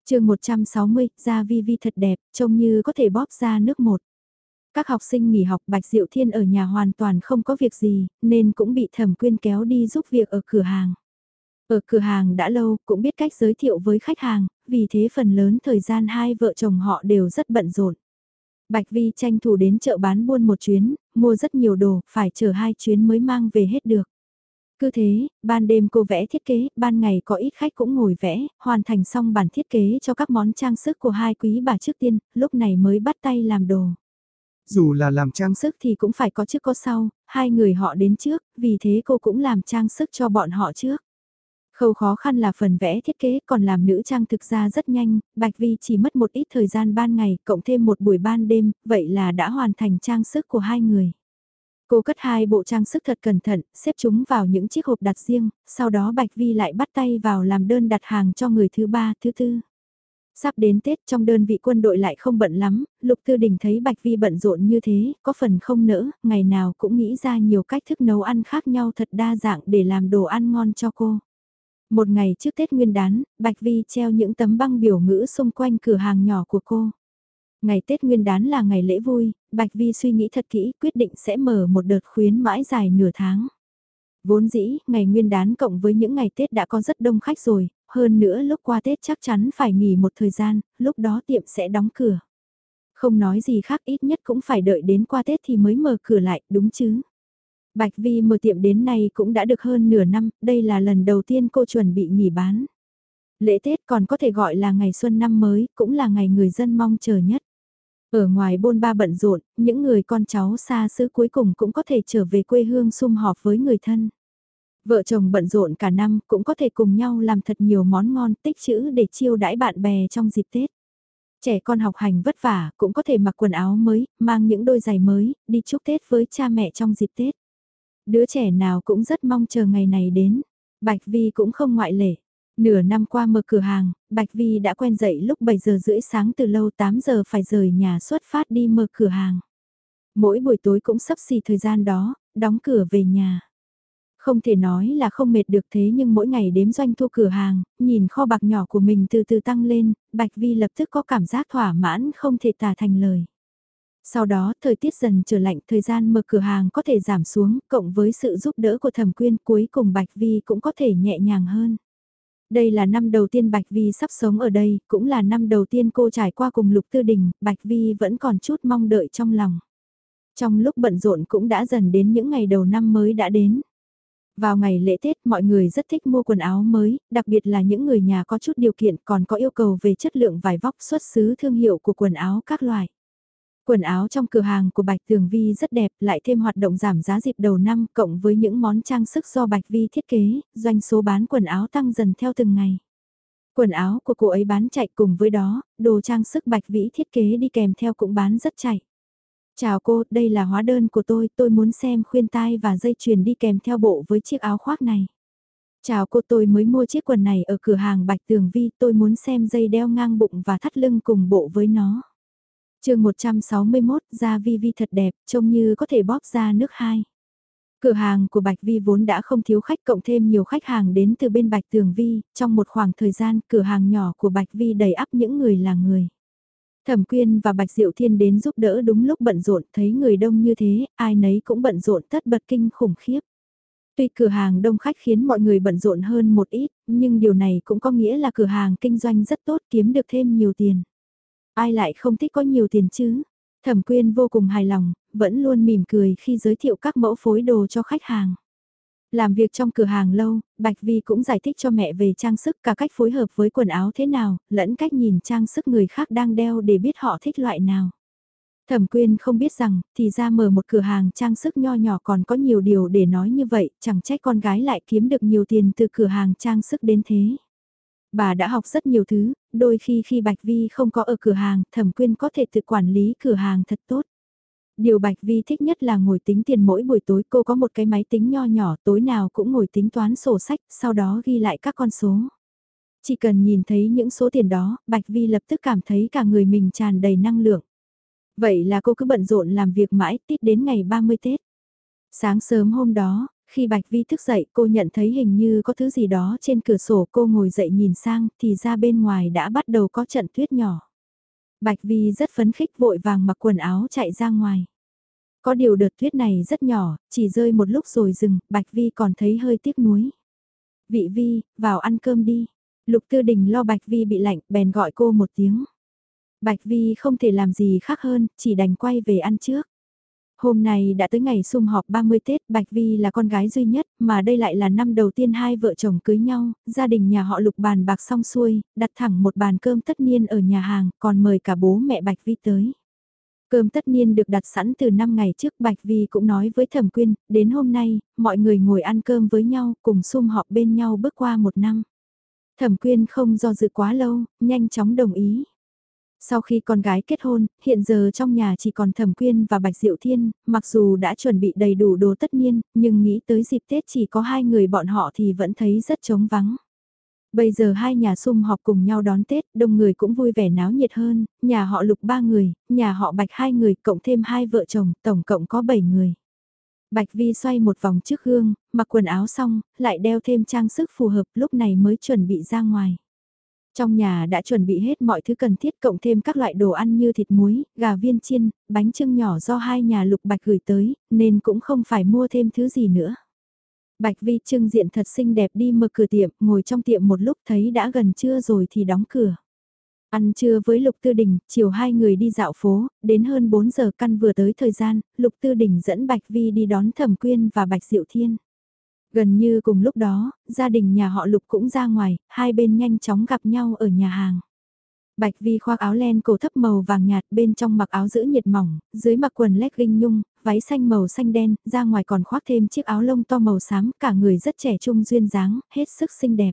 chương 160, da Vi Vi thật đẹp, trông như có thể bóp ra nước một. Các học sinh nghỉ học Bạch Diệu Thiên ở nhà hoàn toàn không có việc gì, nên cũng bị thẩm quyên kéo đi giúp việc ở cửa hàng. Ở cửa hàng đã lâu, cũng biết cách giới thiệu với khách hàng, vì thế phần lớn thời gian hai vợ chồng họ đều rất bận rộn. Bạch Vi tranh thủ đến chợ bán buôn một chuyến, mua rất nhiều đồ, phải chờ hai chuyến mới mang về hết được. Cứ thế, ban đêm cô vẽ thiết kế, ban ngày có ít khách cũng ngồi vẽ, hoàn thành xong bản thiết kế cho các món trang sức của hai quý bà trước tiên, lúc này mới bắt tay làm đồ. Dù là làm trang sức thì cũng phải có trước có sau, hai người họ đến trước, vì thế cô cũng làm trang sức cho bọn họ trước. Khâu khó khăn là phần vẽ thiết kế còn làm nữ trang thực ra rất nhanh, Bạch Vi chỉ mất một ít thời gian ban ngày, cộng thêm một buổi ban đêm, vậy là đã hoàn thành trang sức của hai người. Cô cất hai bộ trang sức thật cẩn thận, xếp chúng vào những chiếc hộp đặt riêng, sau đó Bạch Vi lại bắt tay vào làm đơn đặt hàng cho người thứ ba, thứ tư. Sắp đến Tết trong đơn vị quân đội lại không bận lắm, Lục Tư Đình thấy Bạch Vi bận rộn như thế, có phần không nỡ, ngày nào cũng nghĩ ra nhiều cách thức nấu ăn khác nhau thật đa dạng để làm đồ ăn ngon cho cô. Một ngày trước Tết Nguyên đán, Bạch Vi treo những tấm băng biểu ngữ xung quanh cửa hàng nhỏ của cô. Ngày Tết Nguyên đán là ngày lễ vui, Bạch Vi suy nghĩ thật kỹ quyết định sẽ mở một đợt khuyến mãi dài nửa tháng. Vốn dĩ, ngày Nguyên đán cộng với những ngày Tết đã có rất đông khách rồi, hơn nữa lúc qua Tết chắc chắn phải nghỉ một thời gian, lúc đó tiệm sẽ đóng cửa. Không nói gì khác ít nhất cũng phải đợi đến qua Tết thì mới mở cửa lại, đúng chứ? Bạch Vi mở tiệm đến nay cũng đã được hơn nửa năm, đây là lần đầu tiên cô chuẩn bị nghỉ bán. Lễ Tết còn có thể gọi là ngày xuân năm mới, cũng là ngày người dân mong chờ nhất. Ở ngoài bôn ba bận rộn, những người con cháu xa xứ cuối cùng cũng có thể trở về quê hương sum họp với người thân. Vợ chồng bận rộn cả năm cũng có thể cùng nhau làm thật nhiều món ngon tích chữ để chiêu đãi bạn bè trong dịp Tết. Trẻ con học hành vất vả cũng có thể mặc quần áo mới, mang những đôi giày mới, đi chúc Tết với cha mẹ trong dịp Tết. Đứa trẻ nào cũng rất mong chờ ngày này đến. Bạch Vi cũng không ngoại lệ. Nửa năm qua mở cửa hàng, Bạch Vi đã quen dậy lúc 7 giờ rưỡi sáng từ lâu 8 giờ phải rời nhà xuất phát đi mở cửa hàng. Mỗi buổi tối cũng sắp xì thời gian đó, đóng cửa về nhà. Không thể nói là không mệt được thế nhưng mỗi ngày đếm doanh thu cửa hàng, nhìn kho bạc nhỏ của mình từ từ tăng lên, Bạch Vi lập tức có cảm giác thỏa mãn không thể tả thành lời. Sau đó, thời tiết dần trở lạnh, thời gian mở cửa hàng có thể giảm xuống, cộng với sự giúp đỡ của thẩm quyên cuối cùng Bạch Vi cũng có thể nhẹ nhàng hơn. Đây là năm đầu tiên Bạch Vi sắp sống ở đây, cũng là năm đầu tiên cô trải qua cùng Lục Tư Đình, Bạch Vi vẫn còn chút mong đợi trong lòng. Trong lúc bận rộn cũng đã dần đến những ngày đầu năm mới đã đến. Vào ngày lễ Tết mọi người rất thích mua quần áo mới, đặc biệt là những người nhà có chút điều kiện còn có yêu cầu về chất lượng vải vóc xuất xứ thương hiệu của quần áo các loại. Quần áo trong cửa hàng của Bạch Tường Vi rất đẹp, lại thêm hoạt động giảm giá dịp đầu năm cộng với những món trang sức do Bạch Vi thiết kế, doanh số bán quần áo tăng dần theo từng ngày. Quần áo của cô ấy bán chạy cùng với đó, đồ trang sức Bạch Vĩ thiết kế đi kèm theo cũng bán rất chạy. Chào cô, đây là hóa đơn của tôi, tôi muốn xem khuyên tai và dây chuyền đi kèm theo bộ với chiếc áo khoác này. Chào cô tôi mới mua chiếc quần này ở cửa hàng Bạch Tường Vi, tôi muốn xem dây đeo ngang bụng và thắt lưng cùng bộ với nó chương 161, da Vi Vi thật đẹp, trông như có thể bóp ra nước hai. Cửa hàng của Bạch Vi vốn đã không thiếu khách cộng thêm nhiều khách hàng đến từ bên Bạch Tường Vi, trong một khoảng thời gian cửa hàng nhỏ của Bạch Vi đầy ắp những người là người. Thẩm Quyên và Bạch Diệu Thiên đến giúp đỡ đúng lúc bận rộn, thấy người đông như thế, ai nấy cũng bận rộn tất bật kinh khủng khiếp. Tuy cửa hàng đông khách khiến mọi người bận rộn hơn một ít, nhưng điều này cũng có nghĩa là cửa hàng kinh doanh rất tốt kiếm được thêm nhiều tiền. Ai lại không thích có nhiều tiền chứ? Thẩm quyên vô cùng hài lòng, vẫn luôn mỉm cười khi giới thiệu các mẫu phối đồ cho khách hàng. Làm việc trong cửa hàng lâu, Bạch Vi cũng giải thích cho mẹ về trang sức cả cách phối hợp với quần áo thế nào, lẫn cách nhìn trang sức người khác đang đeo để biết họ thích loại nào. Thẩm quyên không biết rằng, thì ra mở một cửa hàng trang sức nho nhỏ còn có nhiều điều để nói như vậy, chẳng trách con gái lại kiếm được nhiều tiền từ cửa hàng trang sức đến thế. Bà đã học rất nhiều thứ, đôi khi khi Bạch Vi không có ở cửa hàng, Thẩm Quyên có thể tự quản lý cửa hàng thật tốt. Điều Bạch Vi thích nhất là ngồi tính tiền mỗi buổi tối cô có một cái máy tính nho nhỏ tối nào cũng ngồi tính toán sổ sách, sau đó ghi lại các con số. Chỉ cần nhìn thấy những số tiền đó, Bạch Vi lập tức cảm thấy cả người mình tràn đầy năng lượng. Vậy là cô cứ bận rộn làm việc mãi tít đến ngày 30 Tết. Sáng sớm hôm đó, khi Bạch Vi thức dậy cô nhận thấy hình như có thứ gì đó trên cửa sổ cô ngồi dậy nhìn sang thì ra bên ngoài đã bắt đầu có trận tuyết nhỏ. Bạch Vi rất phấn khích vội vàng mặc quần áo chạy ra ngoài. Có điều đợt tuyết này rất nhỏ, chỉ rơi một lúc rồi dừng, Bạch Vi còn thấy hơi tiếc nuối. Vị Vi, vào ăn cơm đi. Lục Tư Đình lo Bạch Vi bị lạnh, bèn gọi cô một tiếng. Bạch Vi không thể làm gì khác hơn, chỉ đành quay về ăn trước. Hôm nay đã tới ngày sum họp 30 Tết, Bạch Vi là con gái duy nhất, mà đây lại là năm đầu tiên hai vợ chồng cưới nhau, gia đình nhà họ lục bàn bạc xong xuôi, đặt thẳng một bàn cơm tất niên ở nhà hàng, còn mời cả bố mẹ Bạch Vi tới. Cơm tất niên được đặt sẵn từ 5 ngày trước Bạch Vi cũng nói với Thẩm Quyên, đến hôm nay, mọi người ngồi ăn cơm với nhau, cùng sum họp bên nhau bước qua một năm. Thẩm Quyên không do dự quá lâu, nhanh chóng đồng ý. Sau khi con gái kết hôn, hiện giờ trong nhà chỉ còn Thẩm Quyên và Bạch Diệu Thiên, mặc dù đã chuẩn bị đầy đủ đồ tất niên, nhưng nghĩ tới dịp Tết chỉ có hai người bọn họ thì vẫn thấy rất trống vắng. Bây giờ hai nhà sum họp cùng nhau đón Tết, đông người cũng vui vẻ náo nhiệt hơn, nhà họ lục ba người, nhà họ bạch hai người, cộng thêm hai vợ chồng, tổng cộng có bảy người. Bạch Vi xoay một vòng trước gương, mặc quần áo xong, lại đeo thêm trang sức phù hợp lúc này mới chuẩn bị ra ngoài. Trong nhà đã chuẩn bị hết mọi thứ cần thiết cộng thêm các loại đồ ăn như thịt muối, gà viên chiên, bánh trưng nhỏ do hai nhà lục bạch gửi tới, nên cũng không phải mua thêm thứ gì nữa. Bạch Vi trưng diện thật xinh đẹp đi mở cửa tiệm, ngồi trong tiệm một lúc thấy đã gần trưa rồi thì đóng cửa. Ăn trưa với Lục Tư Đình, chiều hai người đi dạo phố, đến hơn 4 giờ căn vừa tới thời gian, Lục Tư Đình dẫn Bạch Vi đi đón Thẩm Quyên và Bạch Diệu Thiên. Gần như cùng lúc đó, gia đình nhà họ Lục cũng ra ngoài, hai bên nhanh chóng gặp nhau ở nhà hàng. Bạch Vi khoác áo len cổ thấp màu vàng nhạt bên trong mặc áo giữ nhiệt mỏng, dưới mặc quần legging nhung, váy xanh màu xanh đen, ra ngoài còn khoác thêm chiếc áo lông to màu xám, cả người rất trẻ trung duyên dáng, hết sức xinh đẹp.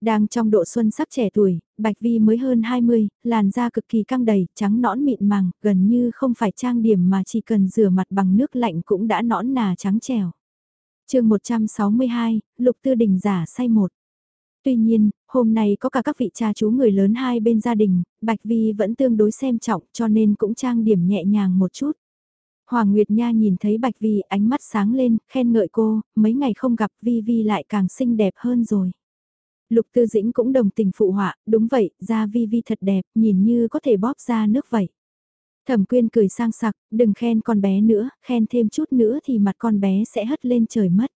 Đang trong độ xuân sắp trẻ tuổi, Bạch Vi mới hơn 20, làn da cực kỳ căng đầy, trắng nõn mịn màng, gần như không phải trang điểm mà chỉ cần rửa mặt bằng nước lạnh cũng đã nõn nà trắng trẻo chương 162, Lục Tư Đình giả say một. Tuy nhiên, hôm nay có cả các vị cha chú người lớn hai bên gia đình, Bạch Vi vẫn tương đối xem trọng cho nên cũng trang điểm nhẹ nhàng một chút. Hoàng Nguyệt Nha nhìn thấy Bạch Vi ánh mắt sáng lên, khen ngợi cô, mấy ngày không gặp Vi Vi lại càng xinh đẹp hơn rồi. Lục Tư Dĩnh cũng đồng tình phụ họa, đúng vậy, da Vi Vi thật đẹp, nhìn như có thể bóp ra nước vậy. Thẩm quyên cười sang sặc, đừng khen con bé nữa, khen thêm chút nữa thì mặt con bé sẽ hất lên trời mất.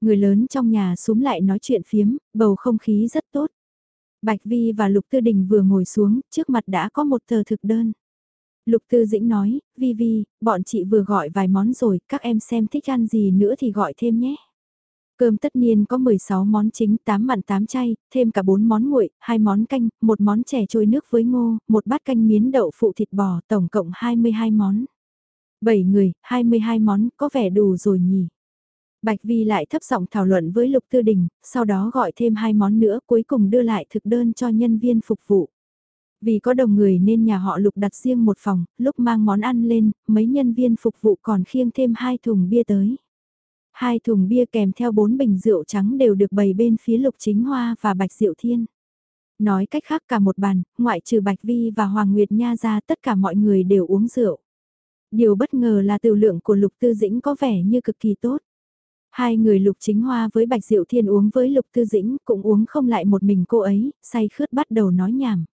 Người lớn trong nhà xuống lại nói chuyện phiếm, bầu không khí rất tốt. Bạch Vi và Lục Tư Đình vừa ngồi xuống, trước mặt đã có một tờ thực đơn. Lục Tư Dĩnh nói, Vi Vi, bọn chị vừa gọi vài món rồi, các em xem thích ăn gì nữa thì gọi thêm nhé. Cơm tất niên có 16 món chính, 8 mặn 8 chay, thêm cả 4 món nguội, 2 món canh, 1 món chè trôi nước với ngô, một bát canh miến đậu phụ thịt bò, tổng cộng 22 món. 7 người, 22 món, có vẻ đủ rồi nhỉ. Bạch Vi lại thấp giọng thảo luận với Lục Tư Đình, sau đó gọi thêm hai món nữa cuối cùng đưa lại thực đơn cho nhân viên phục vụ. Vì có đồng người nên nhà họ Lục đặt riêng một phòng, lúc mang món ăn lên, mấy nhân viên phục vụ còn khiêng thêm hai thùng bia tới. Hai thùng bia kèm theo bốn bình rượu trắng đều được bày bên phía Lục Chính Hoa và Bạch Diệu Thiên. Nói cách khác cả một bàn, ngoại trừ Bạch Vi và Hoàng Nguyệt Nha ra tất cả mọi người đều uống rượu. Điều bất ngờ là tiểu lượng của Lục Tư Dĩnh có vẻ như cực kỳ tốt. Hai người Lục Chính Hoa với Bạch Diệu Thiên uống với Lục Tư Dĩnh cũng uống không lại một mình cô ấy, say khướt bắt đầu nói nhảm.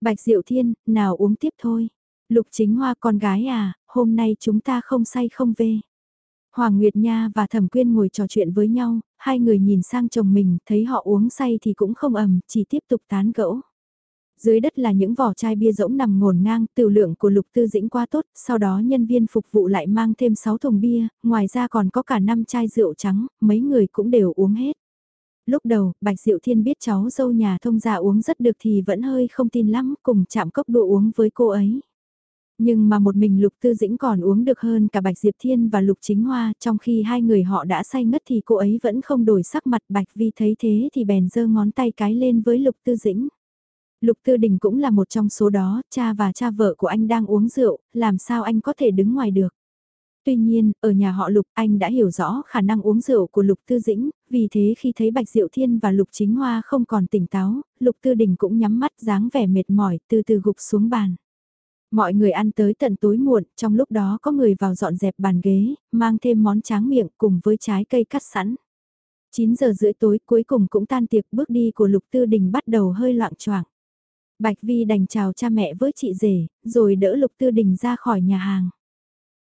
Bạch Diệu Thiên, nào uống tiếp thôi. Lục Chính Hoa con gái à, hôm nay chúng ta không say không về. Hoàng Nguyệt Nha và Thẩm Quyên ngồi trò chuyện với nhau, hai người nhìn sang chồng mình, thấy họ uống say thì cũng không ầm, chỉ tiếp tục tán gẫu. Dưới đất là những vỏ chai bia rỗng nằm ngổn ngang, tiểu lượng của Lục Tư Dĩnh quá tốt, sau đó nhân viên phục vụ lại mang thêm 6 thùng bia, ngoài ra còn có cả 5 chai rượu trắng, mấy người cũng đều uống hết. Lúc đầu, Bạch Diệu Thiên biết cháu dâu nhà thông gia uống rất được thì vẫn hơi không tin lắm, cùng chạm cốc đũa uống với cô ấy. Nhưng mà một mình Lục Tư Dĩnh còn uống được hơn cả Bạch Diệp Thiên và Lục Chính Hoa, trong khi hai người họ đã say ngất thì cô ấy vẫn không đổi sắc mặt Bạch Vi thấy thế thì bèn giơ ngón tay cái lên với Lục Tư Dĩnh. Lục Tư Đình cũng là một trong số đó, cha và cha vợ của anh đang uống rượu, làm sao anh có thể đứng ngoài được. Tuy nhiên, ở nhà họ Lục anh đã hiểu rõ khả năng uống rượu của Lục Tư Dĩnh, vì thế khi thấy Bạch Diệu Thiên và Lục Chính Hoa không còn tỉnh táo, Lục Tư Đình cũng nhắm mắt dáng vẻ mệt mỏi từ từ gục xuống bàn. Mọi người ăn tới tận tối muộn, trong lúc đó có người vào dọn dẹp bàn ghế, mang thêm món tráng miệng cùng với trái cây cắt sẵn. 9 giờ rưỡi tối cuối cùng cũng tan tiệc bước đi của Lục Tư Đình bắt đầu hơi loạn choạng. Bạch Vi đành chào cha mẹ với chị rể, rồi đỡ Lục Tư Đình ra khỏi nhà hàng.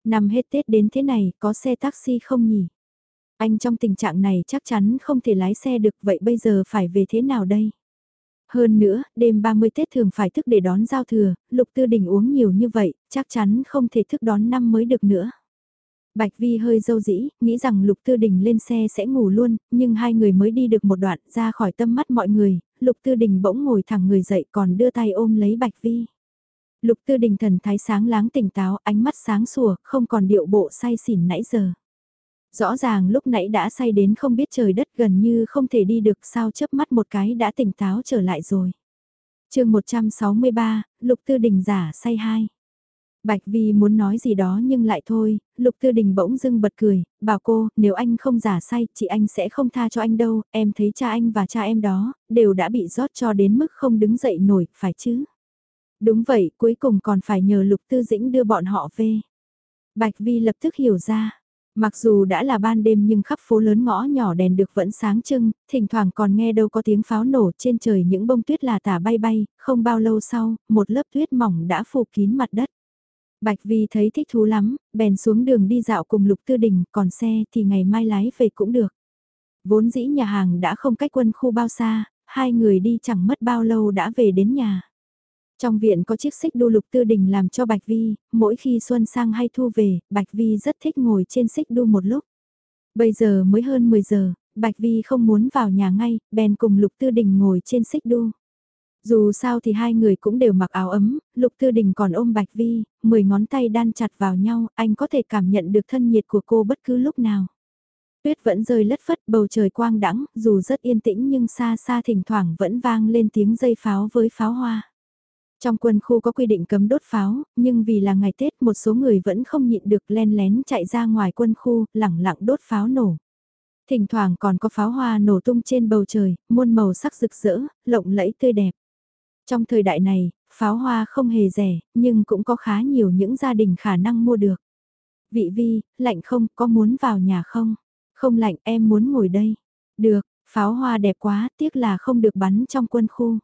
Năm hết Tết đến thế này, có xe taxi không nhỉ? Anh trong tình trạng này chắc chắn không thể lái xe được, vậy bây giờ phải về thế nào đây? Hơn nữa, đêm 30 Tết thường phải thức để đón giao thừa, Lục Tư Đình uống nhiều như vậy, chắc chắn không thể thức đón năm mới được nữa. Bạch Vi hơi dâu dĩ, nghĩ rằng Lục Tư Đình lên xe sẽ ngủ luôn, nhưng hai người mới đi được một đoạn ra khỏi tâm mắt mọi người, Lục Tư Đình bỗng ngồi thẳng người dậy còn đưa tay ôm lấy Bạch Vi. Lục Tư Đình thần thái sáng láng tỉnh táo, ánh mắt sáng sủa, không còn điệu bộ say xỉn nãy giờ. Rõ ràng lúc nãy đã say đến không biết trời đất gần như không thể đi được sao chớp mắt một cái đã tỉnh táo trở lại rồi. chương 163, Lục Tư Đình giả say hai. Bạch Vi muốn nói gì đó nhưng lại thôi, Lục Tư Đình bỗng dưng bật cười, bảo cô, nếu anh không giả say, chị anh sẽ không tha cho anh đâu, em thấy cha anh và cha em đó, đều đã bị rót cho đến mức không đứng dậy nổi, phải chứ? Đúng vậy, cuối cùng còn phải nhờ Lục Tư Dĩnh đưa bọn họ về. Bạch Vi lập tức hiểu ra. Mặc dù đã là ban đêm nhưng khắp phố lớn ngõ nhỏ đèn được vẫn sáng trưng, thỉnh thoảng còn nghe đâu có tiếng pháo nổ trên trời những bông tuyết là tả bay bay, không bao lâu sau, một lớp tuyết mỏng đã phủ kín mặt đất. Bạch Vi thấy thích thú lắm, bèn xuống đường đi dạo cùng Lục Tư Đình, còn xe thì ngày mai lái về cũng được. Vốn dĩ nhà hàng đã không cách quân khu bao xa, hai người đi chẳng mất bao lâu đã về đến nhà. Trong viện có chiếc xích đu Lục Tư Đình làm cho Bạch Vi, mỗi khi xuân sang hay thu về, Bạch Vi rất thích ngồi trên xích đu một lúc. Bây giờ mới hơn 10 giờ, Bạch Vi không muốn vào nhà ngay, bèn cùng Lục Tư Đình ngồi trên xích đu. Dù sao thì hai người cũng đều mặc áo ấm, Lục Tư Đình còn ôm Bạch Vi, mười ngón tay đan chặt vào nhau, anh có thể cảm nhận được thân nhiệt của cô bất cứ lúc nào. Tuyết vẫn rơi lất phất bầu trời quang đãng, dù rất yên tĩnh nhưng xa xa thỉnh thoảng vẫn vang lên tiếng dây pháo với pháo hoa. Trong quân khu có quy định cấm đốt pháo, nhưng vì là ngày Tết một số người vẫn không nhịn được len lén chạy ra ngoài quân khu, lẳng lặng đốt pháo nổ. Thỉnh thoảng còn có pháo hoa nổ tung trên bầu trời, muôn màu sắc rực rỡ, lộng lẫy tươi đẹp. Trong thời đại này, pháo hoa không hề rẻ, nhưng cũng có khá nhiều những gia đình khả năng mua được. Vị vi, lạnh không, có muốn vào nhà không? Không lạnh, em muốn ngồi đây. Được, pháo hoa đẹp quá, tiếc là không được bắn trong quân khu.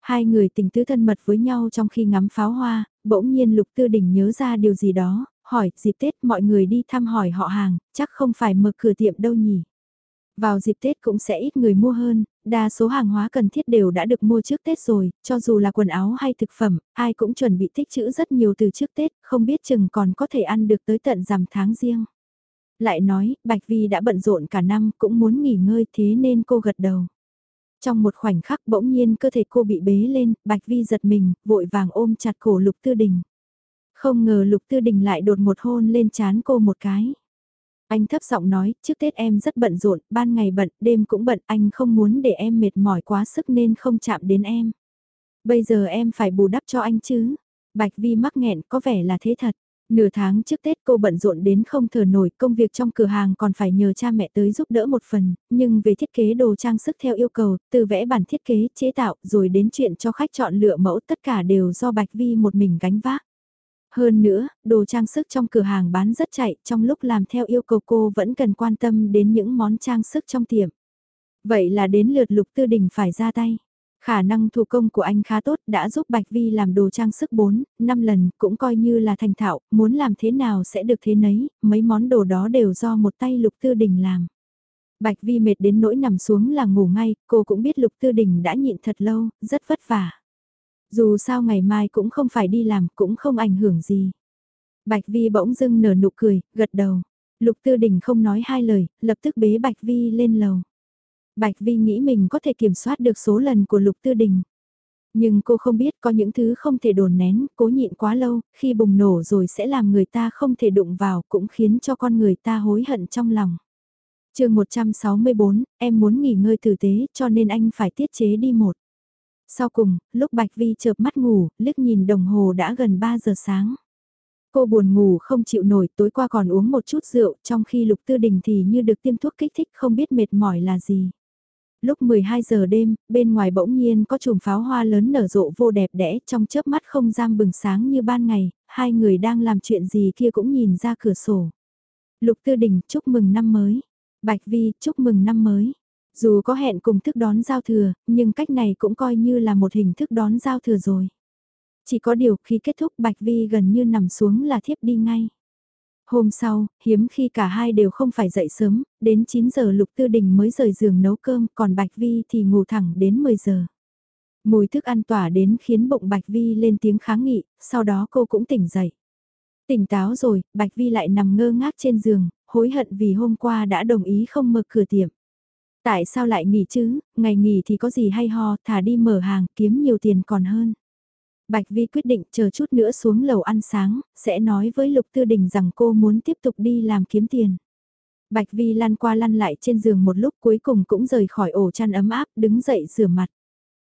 Hai người tình tứ thân mật với nhau trong khi ngắm pháo hoa, bỗng nhiên Lục Tư Đình nhớ ra điều gì đó, hỏi dịp Tết mọi người đi thăm hỏi họ hàng, chắc không phải mở cửa tiệm đâu nhỉ. Vào dịp Tết cũng sẽ ít người mua hơn, đa số hàng hóa cần thiết đều đã được mua trước Tết rồi, cho dù là quần áo hay thực phẩm, ai cũng chuẩn bị tích trữ rất nhiều từ trước Tết, không biết chừng còn có thể ăn được tới tận rằm tháng riêng. Lại nói, Bạch Vi đã bận rộn cả năm cũng muốn nghỉ ngơi thế nên cô gật đầu. Trong một khoảnh khắc bỗng nhiên cơ thể cô bị bế lên, Bạch Vi giật mình, vội vàng ôm chặt cổ Lục Tư Đình. Không ngờ Lục Tư Đình lại đột một hôn lên chán cô một cái. Anh thấp giọng nói, trước Tết em rất bận rộn, ban ngày bận, đêm cũng bận, anh không muốn để em mệt mỏi quá sức nên không chạm đến em. Bây giờ em phải bù đắp cho anh chứ. Bạch Vi mắc nghẹn có vẻ là thế thật. Nửa tháng trước Tết cô bận rộn đến không thở nổi, công việc trong cửa hàng còn phải nhờ cha mẹ tới giúp đỡ một phần, nhưng về thiết kế đồ trang sức theo yêu cầu, từ vẽ bản thiết kế, chế tạo, rồi đến chuyện cho khách chọn lựa mẫu tất cả đều do Bạch Vi một mình gánh vác. Hơn nữa, đồ trang sức trong cửa hàng bán rất chạy, trong lúc làm theo yêu cầu cô vẫn cần quan tâm đến những món trang sức trong tiệm. Vậy là đến lượt Lục Tư Đình phải ra tay. Khả năng thủ công của anh khá tốt đã giúp Bạch Vi làm đồ trang sức 4, 5 lần cũng coi như là thành thạo, muốn làm thế nào sẽ được thế nấy, mấy món đồ đó đều do một tay Lục Tư Đình làm. Bạch Vi mệt đến nỗi nằm xuống là ngủ ngay, cô cũng biết Lục Tư Đình đã nhịn thật lâu, rất vất vả. Dù sao ngày mai cũng không phải đi làm, cũng không ảnh hưởng gì. Bạch Vi bỗng dưng nở nụ cười, gật đầu. Lục Tư Đình không nói hai lời, lập tức bế Bạch Vi lên lầu. Bạch Vi nghĩ mình có thể kiểm soát được số lần của Lục Tư Đình. Nhưng cô không biết có những thứ không thể đồn nén, cố nhịn quá lâu, khi bùng nổ rồi sẽ làm người ta không thể đụng vào cũng khiến cho con người ta hối hận trong lòng. chương 164, em muốn nghỉ ngơi tử tế cho nên anh phải tiết chế đi một. Sau cùng, lúc Bạch Vi chợp mắt ngủ, liếc nhìn đồng hồ đã gần 3 giờ sáng. Cô buồn ngủ không chịu nổi, tối qua còn uống một chút rượu, trong khi Lục Tư Đình thì như được tiêm thuốc kích thích không biết mệt mỏi là gì. Lúc 12 giờ đêm, bên ngoài bỗng nhiên có chùm pháo hoa lớn nở rộ vô đẹp đẽ trong chớp mắt không giam bừng sáng như ban ngày, hai người đang làm chuyện gì kia cũng nhìn ra cửa sổ. Lục Tư Đình chúc mừng năm mới. Bạch Vi chúc mừng năm mới. Dù có hẹn cùng thức đón giao thừa, nhưng cách này cũng coi như là một hình thức đón giao thừa rồi. Chỉ có điều khi kết thúc Bạch Vi gần như nằm xuống là thiếp đi ngay. Hôm sau, hiếm khi cả hai đều không phải dậy sớm, đến 9 giờ Lục Tư Đình mới rời giường nấu cơm, còn Bạch Vi thì ngủ thẳng đến 10 giờ. Mùi thức ăn tỏa đến khiến bụng Bạch Vi lên tiếng kháng nghị, sau đó cô cũng tỉnh dậy. Tỉnh táo rồi, Bạch Vi lại nằm ngơ ngác trên giường, hối hận vì hôm qua đã đồng ý không mở cửa tiệm. Tại sao lại nghỉ chứ, ngày nghỉ thì có gì hay ho, thả đi mở hàng, kiếm nhiều tiền còn hơn. Bạch Vi quyết định chờ chút nữa xuống lầu ăn sáng, sẽ nói với Lục Tư Đình rằng cô muốn tiếp tục đi làm kiếm tiền. Bạch Vi lăn qua lăn lại trên giường một lúc cuối cùng cũng rời khỏi ổ chăn ấm áp, đứng dậy rửa mặt.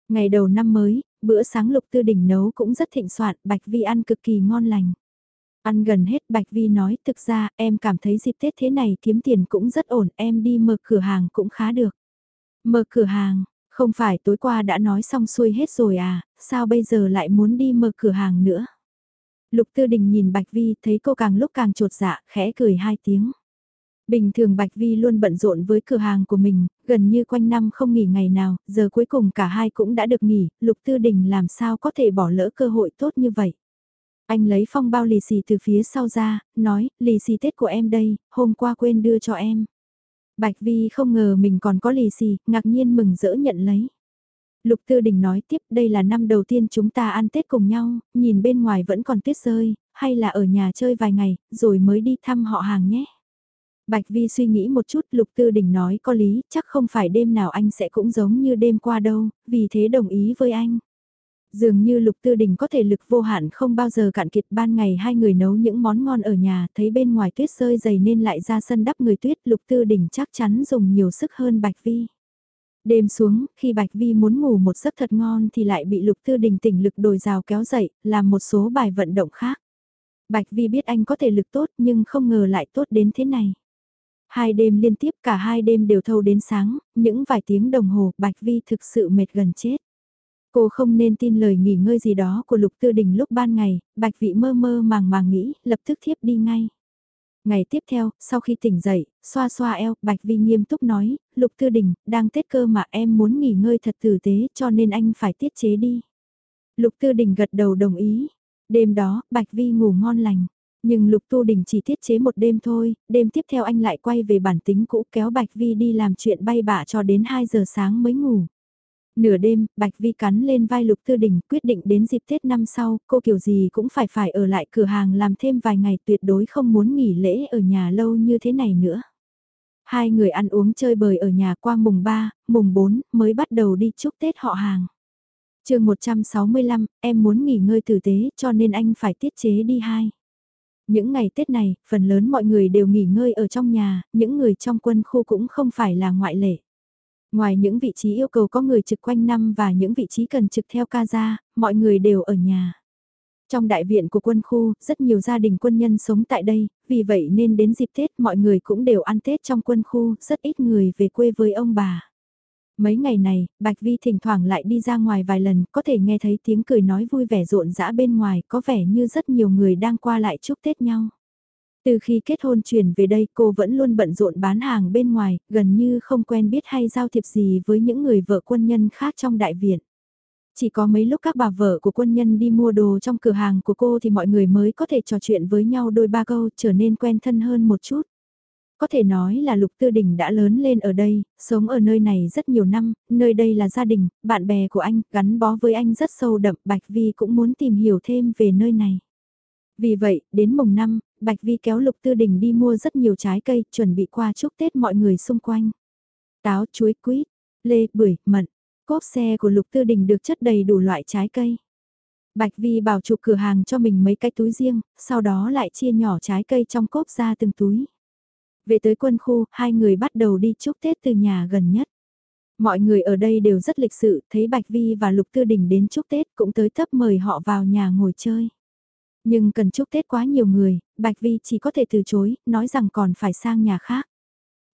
Ngày đầu năm mới, bữa sáng Lục Tư Đình nấu cũng rất thịnh soạn, Bạch Vi ăn cực kỳ ngon lành. Ăn gần hết Bạch Vi nói thực ra em cảm thấy dịp Tết thế này kiếm tiền cũng rất ổn, em đi mở cửa hàng cũng khá được. Mở cửa hàng, không phải tối qua đã nói xong xuôi hết rồi à, sao bây giờ lại muốn đi mở cửa hàng nữa? Lục Tư Đình nhìn Bạch Vi thấy cô càng lúc càng trột dạ, khẽ cười hai tiếng. Bình thường Bạch Vi luôn bận rộn với cửa hàng của mình, gần như quanh năm không nghỉ ngày nào, giờ cuối cùng cả hai cũng đã được nghỉ, Lục Tư Đình làm sao có thể bỏ lỡ cơ hội tốt như vậy. Anh lấy phong bao lì xì từ phía sau ra, nói, lì xì Tết của em đây, hôm qua quên đưa cho em. Bạch Vi không ngờ mình còn có lì xì, ngạc nhiên mừng rỡ nhận lấy. Lục Tư Đình nói tiếp đây là năm đầu tiên chúng ta ăn Tết cùng nhau, nhìn bên ngoài vẫn còn tuyết rơi, hay là ở nhà chơi vài ngày, rồi mới đi thăm họ hàng nhé. Bạch Vi suy nghĩ một chút Lục Tư Đình nói có lý, chắc không phải đêm nào anh sẽ cũng giống như đêm qua đâu, vì thế đồng ý với anh. Dường như Lục Tư Đình có thể lực vô hạn không bao giờ cạn kiệt ban ngày hai người nấu những món ngon ở nhà, thấy bên ngoài tuyết rơi dày nên lại ra sân đắp người tuyết, Lục Tư Đình chắc chắn dùng nhiều sức hơn Bạch Vi. Đêm xuống, khi Bạch Vi muốn ngủ một giấc thật ngon thì lại bị Lục Tư Đình tỉnh lực đồi rào kéo dậy, làm một số bài vận động khác. Bạch Vi biết anh có thể lực tốt nhưng không ngờ lại tốt đến thế này. Hai đêm liên tiếp cả hai đêm đều thâu đến sáng, những vài tiếng đồng hồ Bạch Vi thực sự mệt gần chết. Cô không nên tin lời nghỉ ngơi gì đó của Lục Tư Đình lúc ban ngày, Bạch Vị mơ mơ màng màng nghĩ, lập tức thiếp đi ngay. Ngày tiếp theo, sau khi tỉnh dậy, xoa xoa eo, Bạch Vi nghiêm túc nói, Lục Tư Đình, đang Tết cơ mà em muốn nghỉ ngơi thật tử tế cho nên anh phải tiết chế đi. Lục Tư Đình gật đầu đồng ý. Đêm đó, Bạch Vi ngủ ngon lành. Nhưng Lục Tu Đình chỉ tiết chế một đêm thôi, đêm tiếp theo anh lại quay về bản tính cũ kéo Bạch Vi đi làm chuyện bay bạ cho đến 2 giờ sáng mới ngủ. Nửa đêm, Bạch Vi cắn lên vai Lục Tư Đình quyết định đến dịp Tết năm sau, cô kiểu gì cũng phải phải ở lại cửa hàng làm thêm vài ngày tuyệt đối không muốn nghỉ lễ ở nhà lâu như thế này nữa. Hai người ăn uống chơi bời ở nhà qua mùng 3, mùng 4 mới bắt đầu đi chúc Tết họ hàng. chương 165, em muốn nghỉ ngơi tử tế cho nên anh phải tiết chế đi hai. Những ngày Tết này, phần lớn mọi người đều nghỉ ngơi ở trong nhà, những người trong quân khu cũng không phải là ngoại lệ. Ngoài những vị trí yêu cầu có người trực quanh năm và những vị trí cần trực theo ca ra, mọi người đều ở nhà. Trong đại viện của quân khu, rất nhiều gia đình quân nhân sống tại đây, vì vậy nên đến dịp Tết mọi người cũng đều ăn Tết trong quân khu, rất ít người về quê với ông bà. Mấy ngày này, Bạch Vi thỉnh thoảng lại đi ra ngoài vài lần, có thể nghe thấy tiếng cười nói vui vẻ rộn rã bên ngoài, có vẻ như rất nhiều người đang qua lại chúc Tết nhau. Từ khi kết hôn chuyển về đây cô vẫn luôn bận rộn bán hàng bên ngoài, gần như không quen biết hay giao thiệp gì với những người vợ quân nhân khác trong đại viện. Chỉ có mấy lúc các bà vợ của quân nhân đi mua đồ trong cửa hàng của cô thì mọi người mới có thể trò chuyện với nhau đôi ba câu trở nên quen thân hơn một chút. Có thể nói là Lục Tư Đình đã lớn lên ở đây, sống ở nơi này rất nhiều năm, nơi đây là gia đình, bạn bè của anh, gắn bó với anh rất sâu đậm, Bạch Vi cũng muốn tìm hiểu thêm về nơi này. Vì vậy, đến mùng năm, Bạch Vi kéo Lục Tư Đình đi mua rất nhiều trái cây, chuẩn bị qua chúc Tết mọi người xung quanh. Táo, chuối, quýt, lê, bưởi, mận, cốp xe của Lục Tư Đình được chất đầy đủ loại trái cây. Bạch Vi bảo chủ cửa hàng cho mình mấy cái túi riêng, sau đó lại chia nhỏ trái cây trong cốp ra từng túi. Về tới quân khu, hai người bắt đầu đi chúc Tết từ nhà gần nhất. Mọi người ở đây đều rất lịch sự, thấy Bạch Vi và Lục Tư Đình đến chúc Tết cũng tới thấp mời họ vào nhà ngồi chơi. Nhưng cần chúc Tết quá nhiều người, Bạch Vi chỉ có thể từ chối, nói rằng còn phải sang nhà khác.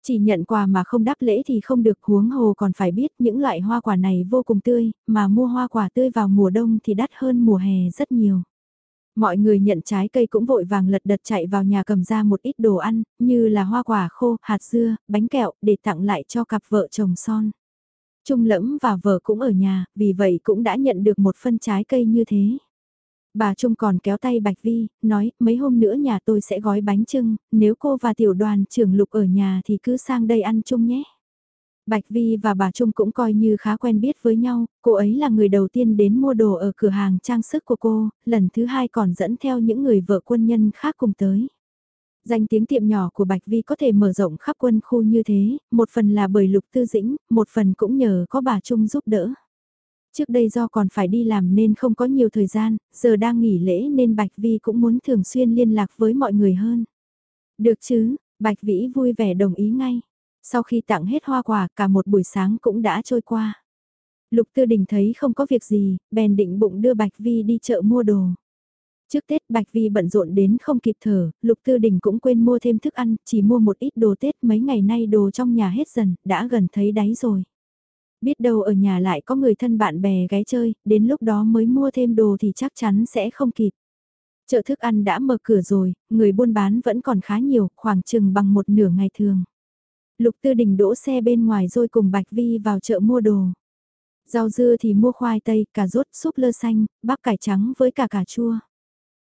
Chỉ nhận quà mà không đáp lễ thì không được huống hồ còn phải biết những loại hoa quả này vô cùng tươi, mà mua hoa quả tươi vào mùa đông thì đắt hơn mùa hè rất nhiều. Mọi người nhận trái cây cũng vội vàng lật đật chạy vào nhà cầm ra một ít đồ ăn, như là hoa quả khô, hạt dưa, bánh kẹo, để tặng lại cho cặp vợ chồng son. Trung lẫm và vợ cũng ở nhà, vì vậy cũng đã nhận được một phân trái cây như thế. Bà Trung còn kéo tay Bạch Vi, nói, mấy hôm nữa nhà tôi sẽ gói bánh trưng, nếu cô và tiểu đoàn trưởng lục ở nhà thì cứ sang đây ăn chung nhé. Bạch Vi và bà Trung cũng coi như khá quen biết với nhau, cô ấy là người đầu tiên đến mua đồ ở cửa hàng trang sức của cô, lần thứ hai còn dẫn theo những người vợ quân nhân khác cùng tới. Danh tiếng tiệm nhỏ của Bạch Vi có thể mở rộng khắp quân khu như thế, một phần là bởi lục tư dĩnh, một phần cũng nhờ có bà Trung giúp đỡ. Trước đây do còn phải đi làm nên không có nhiều thời gian, giờ đang nghỉ lễ nên Bạch Vi cũng muốn thường xuyên liên lạc với mọi người hơn. Được chứ, Bạch Vĩ vui vẻ đồng ý ngay. Sau khi tặng hết hoa quả cả một buổi sáng cũng đã trôi qua. Lục Tư Đình thấy không có việc gì, bèn định bụng đưa Bạch Vi đi chợ mua đồ. Trước Tết Bạch Vi bận rộn đến không kịp thở, Lục Tư Đình cũng quên mua thêm thức ăn, chỉ mua một ít đồ Tết mấy ngày nay đồ trong nhà hết dần, đã gần thấy đáy rồi. Biết đâu ở nhà lại có người thân bạn bè ghé chơi, đến lúc đó mới mua thêm đồ thì chắc chắn sẽ không kịp. Chợ thức ăn đã mở cửa rồi, người buôn bán vẫn còn khá nhiều, khoảng chừng bằng một nửa ngày thường. Lục Tư Đình đỗ xe bên ngoài rồi cùng Bạch Vi vào chợ mua đồ. Rau dưa thì mua khoai tây, cà rốt, súp lơ xanh, bắp cải trắng với cả cà chua.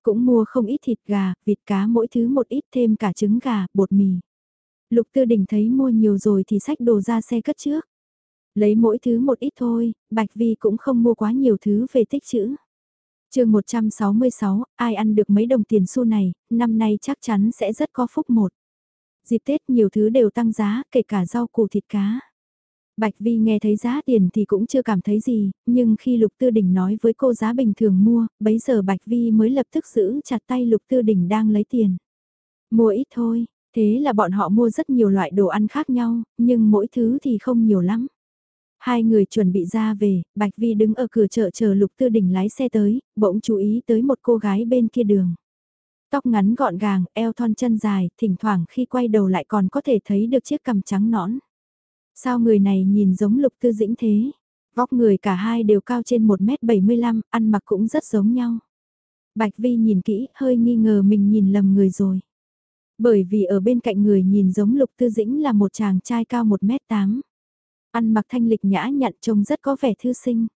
Cũng mua không ít thịt gà, vịt cá mỗi thứ một ít thêm cả trứng gà, bột mì. Lục Tư Đình thấy mua nhiều rồi thì xách đồ ra xe cất trước. Lấy mỗi thứ một ít thôi, Bạch Vi cũng không mua quá nhiều thứ về tích chữ. chương 166, ai ăn được mấy đồng tiền xu này, năm nay chắc chắn sẽ rất có phúc một. Dịp Tết nhiều thứ đều tăng giá, kể cả rau củ thịt cá. Bạch Vi nghe thấy giá tiền thì cũng chưa cảm thấy gì, nhưng khi Lục Tư Đình nói với cô giá bình thường mua, bấy giờ Bạch Vi mới lập tức giữ chặt tay Lục Tư Đình đang lấy tiền. Mua ít thôi, thế là bọn họ mua rất nhiều loại đồ ăn khác nhau, nhưng mỗi thứ thì không nhiều lắm. Hai người chuẩn bị ra về, Bạch Vi đứng ở cửa chợ chờ Lục Tư Đình lái xe tới, bỗng chú ý tới một cô gái bên kia đường. Tóc ngắn gọn gàng, eo thon chân dài, thỉnh thoảng khi quay đầu lại còn có thể thấy được chiếc cằm trắng nõn. Sao người này nhìn giống Lục Tư Dĩnh thế? Vóc người cả hai đều cao trên 1m75, ăn mặc cũng rất giống nhau. Bạch Vi nhìn kỹ, hơi nghi ngờ mình nhìn lầm người rồi. Bởi vì ở bên cạnh người nhìn giống Lục Tư Dĩnh là một chàng trai cao 1m8. Ăn mặc thanh lịch nhã nhặn trông rất có vẻ thư sinh.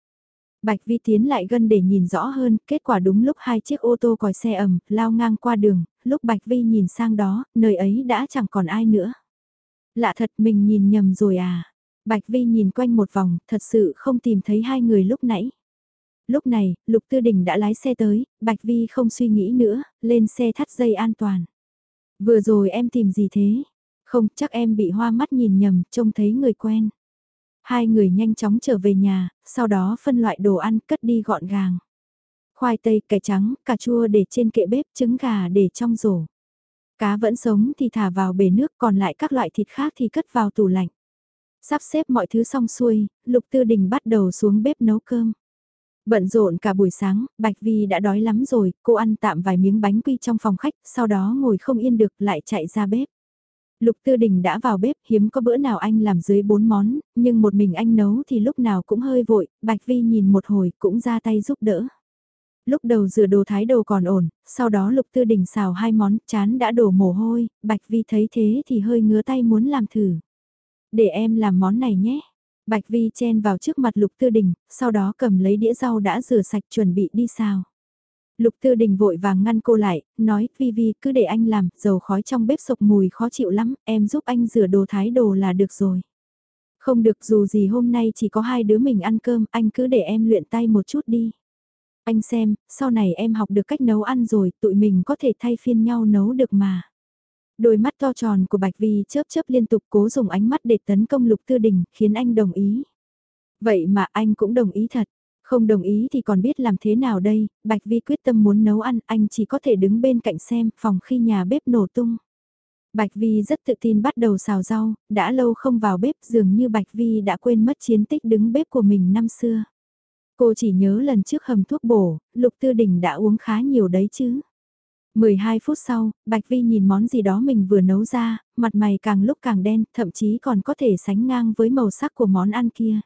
Bạch Vi tiến lại gần để nhìn rõ hơn, kết quả đúng lúc hai chiếc ô tô còi xe ẩm, lao ngang qua đường, lúc Bạch Vi nhìn sang đó, nơi ấy đã chẳng còn ai nữa. Lạ thật mình nhìn nhầm rồi à. Bạch Vi nhìn quanh một vòng, thật sự không tìm thấy hai người lúc nãy. Lúc này, Lục Tư Đình đã lái xe tới, Bạch Vi không suy nghĩ nữa, lên xe thắt dây an toàn. Vừa rồi em tìm gì thế? Không, chắc em bị hoa mắt nhìn nhầm, trông thấy người quen. Hai người nhanh chóng trở về nhà, sau đó phân loại đồ ăn cất đi gọn gàng. Khoai tây, cải trắng, cà chua để trên kệ bếp, trứng gà để trong rổ. Cá vẫn sống thì thả vào bể nước còn lại các loại thịt khác thì cất vào tủ lạnh. Sắp xếp mọi thứ xong xuôi, Lục Tư Đình bắt đầu xuống bếp nấu cơm. Bận rộn cả buổi sáng, Bạch Vi đã đói lắm rồi, cô ăn tạm vài miếng bánh quy trong phòng khách, sau đó ngồi không yên được lại chạy ra bếp. Lục Tư Đình đã vào bếp, hiếm có bữa nào anh làm dưới bốn món, nhưng một mình anh nấu thì lúc nào cũng hơi vội, Bạch Vi nhìn một hồi cũng ra tay giúp đỡ. Lúc đầu rửa đồ thái đồ còn ổn, sau đó Lục Tư Đình xào hai món, chán đã đổ mồ hôi, Bạch Vi thấy thế thì hơi ngứa tay muốn làm thử. Để em làm món này nhé. Bạch Vi chen vào trước mặt Lục Tư Đình, sau đó cầm lấy đĩa rau đã rửa sạch chuẩn bị đi xào. Lục Tư Đình vội vàng ngăn cô lại, nói, Vi Vi cứ để anh làm, dầu khói trong bếp sộc mùi khó chịu lắm, em giúp anh rửa đồ thái đồ là được rồi. Không được dù gì hôm nay chỉ có hai đứa mình ăn cơm, anh cứ để em luyện tay một chút đi. Anh xem, sau này em học được cách nấu ăn rồi, tụi mình có thể thay phiên nhau nấu được mà. Đôi mắt to tròn của Bạch Vi chớp chớp liên tục cố dùng ánh mắt để tấn công Lục Tư Đình, khiến anh đồng ý. Vậy mà anh cũng đồng ý thật. Không đồng ý thì còn biết làm thế nào đây, Bạch Vi quyết tâm muốn nấu ăn, anh chỉ có thể đứng bên cạnh xem phòng khi nhà bếp nổ tung. Bạch Vi rất tự tin bắt đầu xào rau, đã lâu không vào bếp dường như Bạch Vi đã quên mất chiến tích đứng bếp của mình năm xưa. Cô chỉ nhớ lần trước hầm thuốc bổ, Lục Tư Đình đã uống khá nhiều đấy chứ. 12 phút sau, Bạch Vi nhìn món gì đó mình vừa nấu ra, mặt mày càng lúc càng đen, thậm chí còn có thể sánh ngang với màu sắc của món ăn kia.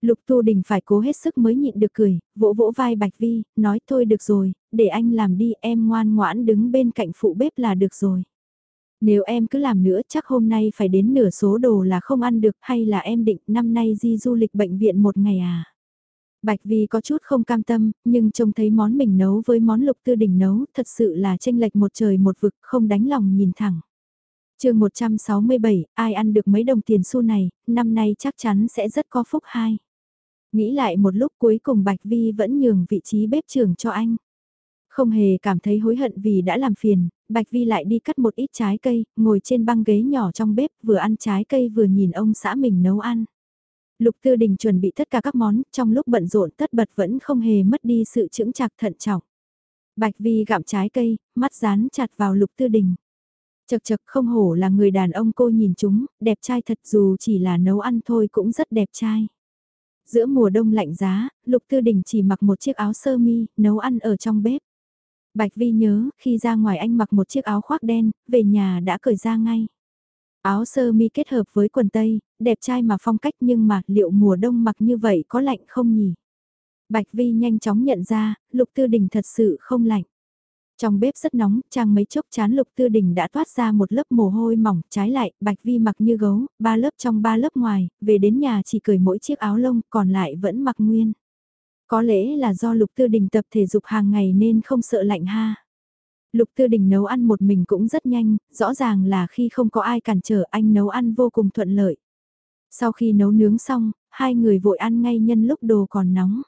Lục Tu Đình phải cố hết sức mới nhịn được cười, vỗ vỗ vai Bạch Vi, nói thôi được rồi, để anh làm đi, em ngoan ngoãn đứng bên cạnh phụ bếp là được rồi. Nếu em cứ làm nữa chắc hôm nay phải đến nửa số đồ là không ăn được hay là em định năm nay di du lịch bệnh viện một ngày à? Bạch Vi có chút không cam tâm, nhưng trông thấy món mình nấu với món lục tư đình nấu thật sự là tranh lệch một trời một vực không đánh lòng nhìn thẳng. chương 167, ai ăn được mấy đồng tiền xu này, năm nay chắc chắn sẽ rất có phúc hai. Nghĩ lại một lúc cuối cùng Bạch Vi vẫn nhường vị trí bếp trưởng cho anh. Không hề cảm thấy hối hận vì đã làm phiền, Bạch Vi lại đi cắt một ít trái cây, ngồi trên băng ghế nhỏ trong bếp vừa ăn trái cây vừa nhìn ông xã mình nấu ăn. Lục Tư Đình chuẩn bị tất cả các món, trong lúc bận rộn tất bật vẫn không hề mất đi sự chững chạc thận trọng. Bạch Vi gặm trái cây, mắt dán chặt vào Lục Tư Đình. Chật chật không hổ là người đàn ông cô nhìn chúng, đẹp trai thật dù chỉ là nấu ăn thôi cũng rất đẹp trai. Giữa mùa đông lạnh giá, Lục Tư Đình chỉ mặc một chiếc áo sơ mi, nấu ăn ở trong bếp. Bạch Vi nhớ, khi ra ngoài anh mặc một chiếc áo khoác đen, về nhà đã cởi ra ngay. Áo sơ mi kết hợp với quần tây, đẹp trai mà phong cách nhưng mà liệu mùa đông mặc như vậy có lạnh không nhỉ? Bạch Vi nhanh chóng nhận ra, Lục Tư Đình thật sự không lạnh. Trong bếp rất nóng, trang mấy chốc chán Lục Tư Đình đã toát ra một lớp mồ hôi mỏng, trái lại, Bạch Vi mặc như gấu, ba lớp trong ba lớp ngoài, về đến nhà chỉ cởi mỗi chiếc áo lông, còn lại vẫn mặc nguyên. Có lẽ là do Lục Tư Đình tập thể dục hàng ngày nên không sợ lạnh ha. Lục Tư Đình nấu ăn một mình cũng rất nhanh, rõ ràng là khi không có ai cản trở anh nấu ăn vô cùng thuận lợi. Sau khi nấu nướng xong, hai người vội ăn ngay nhân lúc đồ còn nóng.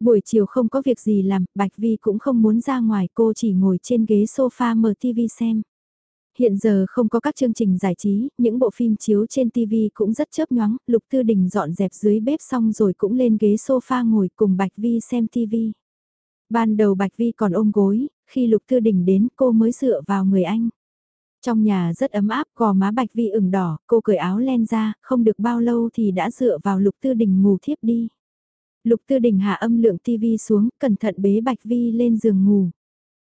Buổi chiều không có việc gì làm, Bạch Vi cũng không muốn ra ngoài, cô chỉ ngồi trên ghế sofa mở TV xem. Hiện giờ không có các chương trình giải trí, những bộ phim chiếu trên TV cũng rất chớp nhoáng, Lục Tư Đình dọn dẹp dưới bếp xong rồi cũng lên ghế sofa ngồi cùng Bạch Vi xem TV. Ban đầu Bạch Vi còn ôm gối, khi Lục Tư Đình đến cô mới dựa vào người anh. Trong nhà rất ấm áp, gò má Bạch Vi ửng đỏ, cô cởi áo len ra, không được bao lâu thì đã dựa vào Lục Tư Đình ngủ thiếp đi. Lục Tư Đình hạ âm lượng TV xuống, cẩn thận bế Bạch Vi lên giường ngủ.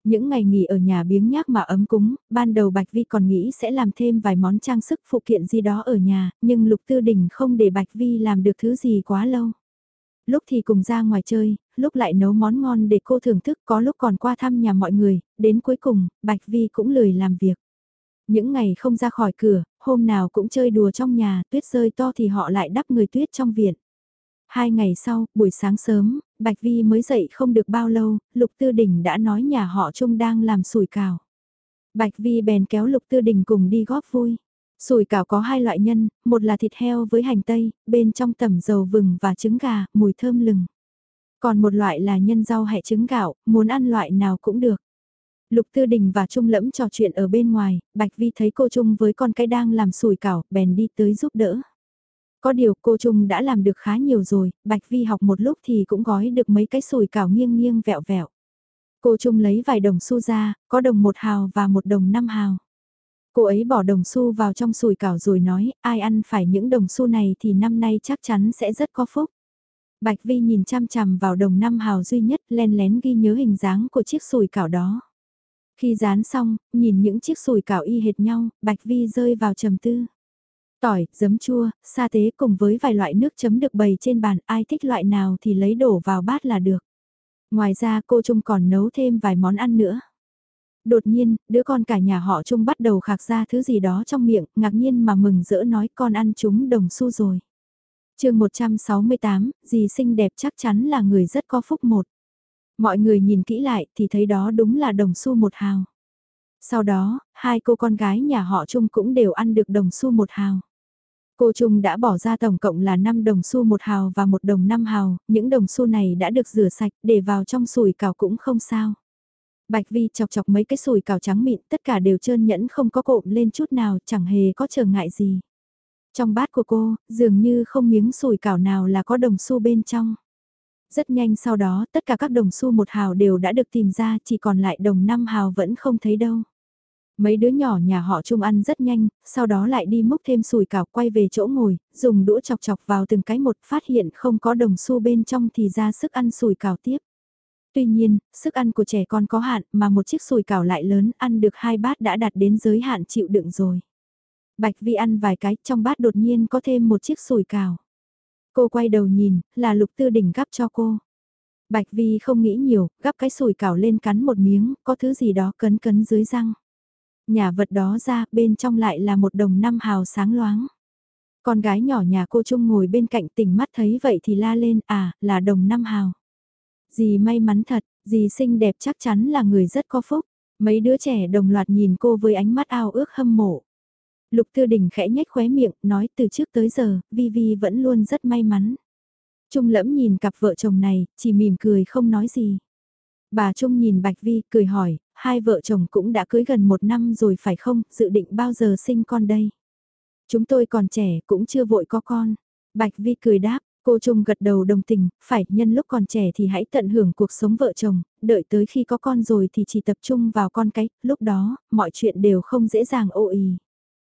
Những ngày nghỉ ở nhà biếng nhác mà ấm cúng, ban đầu Bạch Vi còn nghĩ sẽ làm thêm vài món trang sức phụ kiện gì đó ở nhà, nhưng Lục Tư Đình không để Bạch Vi làm được thứ gì quá lâu. Lúc thì cùng ra ngoài chơi, lúc lại nấu món ngon để cô thưởng thức có lúc còn qua thăm nhà mọi người, đến cuối cùng, Bạch Vi cũng lười làm việc. Những ngày không ra khỏi cửa, hôm nào cũng chơi đùa trong nhà, tuyết rơi to thì họ lại đắp người tuyết trong viện. Hai ngày sau, buổi sáng sớm, Bạch Vi mới dậy không được bao lâu, Lục Tư Đình đã nói nhà họ Trung đang làm sủi cảo Bạch Vi bèn kéo Lục Tư Đình cùng đi góp vui. Sủi cảo có hai loại nhân, một là thịt heo với hành tây, bên trong tẩm dầu vừng và trứng gà, mùi thơm lừng. Còn một loại là nhân rau hẹ trứng gạo, muốn ăn loại nào cũng được. Lục Tư Đình và Trung Lẫm trò chuyện ở bên ngoài, Bạch Vi thấy cô Trung với con cái đang làm sủi cảo, bèn đi tới giúp đỡ. Có điều cô Trung đã làm được khá nhiều rồi, Bạch Vi học một lúc thì cũng gói được mấy cái sùi cảo nghiêng nghiêng vẹo vẹo. Cô Trung lấy vài đồng xu ra, có đồng một hào và một đồng năm hào. Cô ấy bỏ đồng xu vào trong sùi cảo rồi nói, ai ăn phải những đồng xu này thì năm nay chắc chắn sẽ rất có phúc. Bạch Vi nhìn chăm chằm vào đồng năm hào duy nhất len lén ghi nhớ hình dáng của chiếc sùi cảo đó. Khi dán xong, nhìn những chiếc sùi cảo y hệt nhau, Bạch Vi rơi vào trầm tư. Tỏi, giấm chua, sa tế cùng với vài loại nước chấm được bày trên bàn, ai thích loại nào thì lấy đổ vào bát là được. Ngoài ra cô Trung còn nấu thêm vài món ăn nữa. Đột nhiên, đứa con cả nhà họ Trung bắt đầu khạc ra thứ gì đó trong miệng, ngạc nhiên mà mừng rỡ nói con ăn chúng đồng xu rồi. chương 168, dì xinh đẹp chắc chắn là người rất có phúc một. Mọi người nhìn kỹ lại thì thấy đó đúng là đồng xu một hào. Sau đó, hai cô con gái nhà họ Trung cũng đều ăn được đồng xu một hào. Cô Trung đã bỏ ra tổng cộng là 5 đồng xu một hào và một đồng 5 hào, những đồng xu này đã được rửa sạch để vào trong sủi cảo cũng không sao. Bạch Vi chọc chọc mấy cái sùi cào trắng mịn, tất cả đều trơn nhẫn không có cộm lên chút nào, chẳng hề có trở ngại gì. Trong bát của cô, dường như không miếng sùi cảo nào là có đồng xu bên trong. Rất nhanh sau đó, tất cả các đồng xu một hào đều đã được tìm ra, chỉ còn lại đồng năm hào vẫn không thấy đâu. Mấy đứa nhỏ nhà họ chung ăn rất nhanh, sau đó lại đi múc thêm sùi cảo quay về chỗ ngồi, dùng đũa chọc chọc vào từng cái một phát hiện không có đồng xu bên trong thì ra sức ăn sùi cảo tiếp. Tuy nhiên, sức ăn của trẻ con có hạn mà một chiếc sùi cảo lại lớn ăn được hai bát đã đạt đến giới hạn chịu đựng rồi. Bạch Vi ăn vài cái trong bát đột nhiên có thêm một chiếc sùi cảo. Cô quay đầu nhìn, là lục tư đỉnh gắp cho cô. Bạch Vi không nghĩ nhiều, gắp cái sùi cảo lên cắn một miếng, có thứ gì đó cấn cấn dưới răng. Nhà vật đó ra, bên trong lại là một đồng năm hào sáng loáng. Con gái nhỏ nhà cô Trung ngồi bên cạnh tỉnh mắt thấy vậy thì la lên, à, là đồng năm hào. Dì may mắn thật, dì xinh đẹp chắc chắn là người rất có phúc. Mấy đứa trẻ đồng loạt nhìn cô với ánh mắt ao ước hâm mộ. Lục Tư Đình khẽ nhếch khóe miệng, nói từ trước tới giờ, Vi Vi vẫn luôn rất may mắn. Trung lẫm nhìn cặp vợ chồng này, chỉ mỉm cười không nói gì. Bà Trung nhìn Bạch Vi, cười hỏi, hai vợ chồng cũng đã cưới gần một năm rồi phải không, dự định bao giờ sinh con đây? Chúng tôi còn trẻ, cũng chưa vội có con. Bạch Vi cười đáp, Cô Trung gật đầu đồng tình, phải nhân lúc còn trẻ thì hãy tận hưởng cuộc sống vợ chồng, đợi tới khi có con rồi thì chỉ tập trung vào con cái, lúc đó, mọi chuyện đều không dễ dàng ô ý.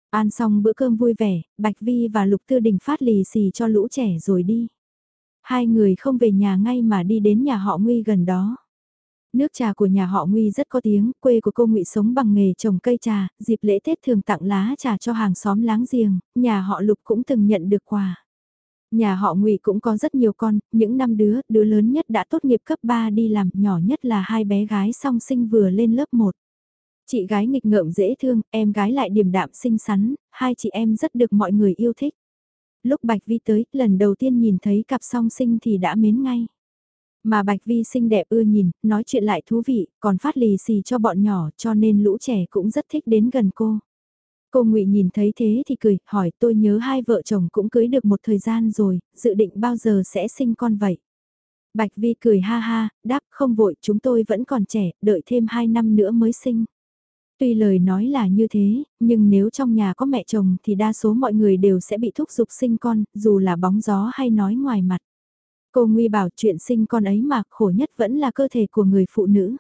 Ăn xong bữa cơm vui vẻ, Bạch Vi và Lục Tư Đình phát lì xì cho lũ trẻ rồi đi. Hai người không về nhà ngay mà đi đến nhà họ Nguy gần đó. Nước trà của nhà họ Nguy rất có tiếng, quê của cô Ngụy sống bằng nghề trồng cây trà, dịp lễ Tết thường tặng lá trà cho hàng xóm láng giềng, nhà họ Lục cũng từng nhận được quà. Nhà họ Ngụy cũng có rất nhiều con, những năm đứa, đứa lớn nhất đã tốt nghiệp cấp 3 đi làm, nhỏ nhất là hai bé gái song sinh vừa lên lớp 1. Chị gái nghịch ngợm dễ thương, em gái lại điềm đạm xinh xắn, hai chị em rất được mọi người yêu thích. Lúc Bạch Vi tới, lần đầu tiên nhìn thấy cặp song sinh thì đã mến ngay. Mà Bạch Vi xinh đẹp ưa nhìn, nói chuyện lại thú vị, còn phát lì xì cho bọn nhỏ cho nên lũ trẻ cũng rất thích đến gần cô. Cô ngụy nhìn thấy thế thì cười, hỏi tôi nhớ hai vợ chồng cũng cưới được một thời gian rồi, dự định bao giờ sẽ sinh con vậy? Bạch Vi cười ha ha, đáp không vội chúng tôi vẫn còn trẻ, đợi thêm hai năm nữa mới sinh. Tuy lời nói là như thế, nhưng nếu trong nhà có mẹ chồng thì đa số mọi người đều sẽ bị thúc giục sinh con, dù là bóng gió hay nói ngoài mặt. Cô Nguy bảo chuyện sinh con ấy mà khổ nhất vẫn là cơ thể của người phụ nữ.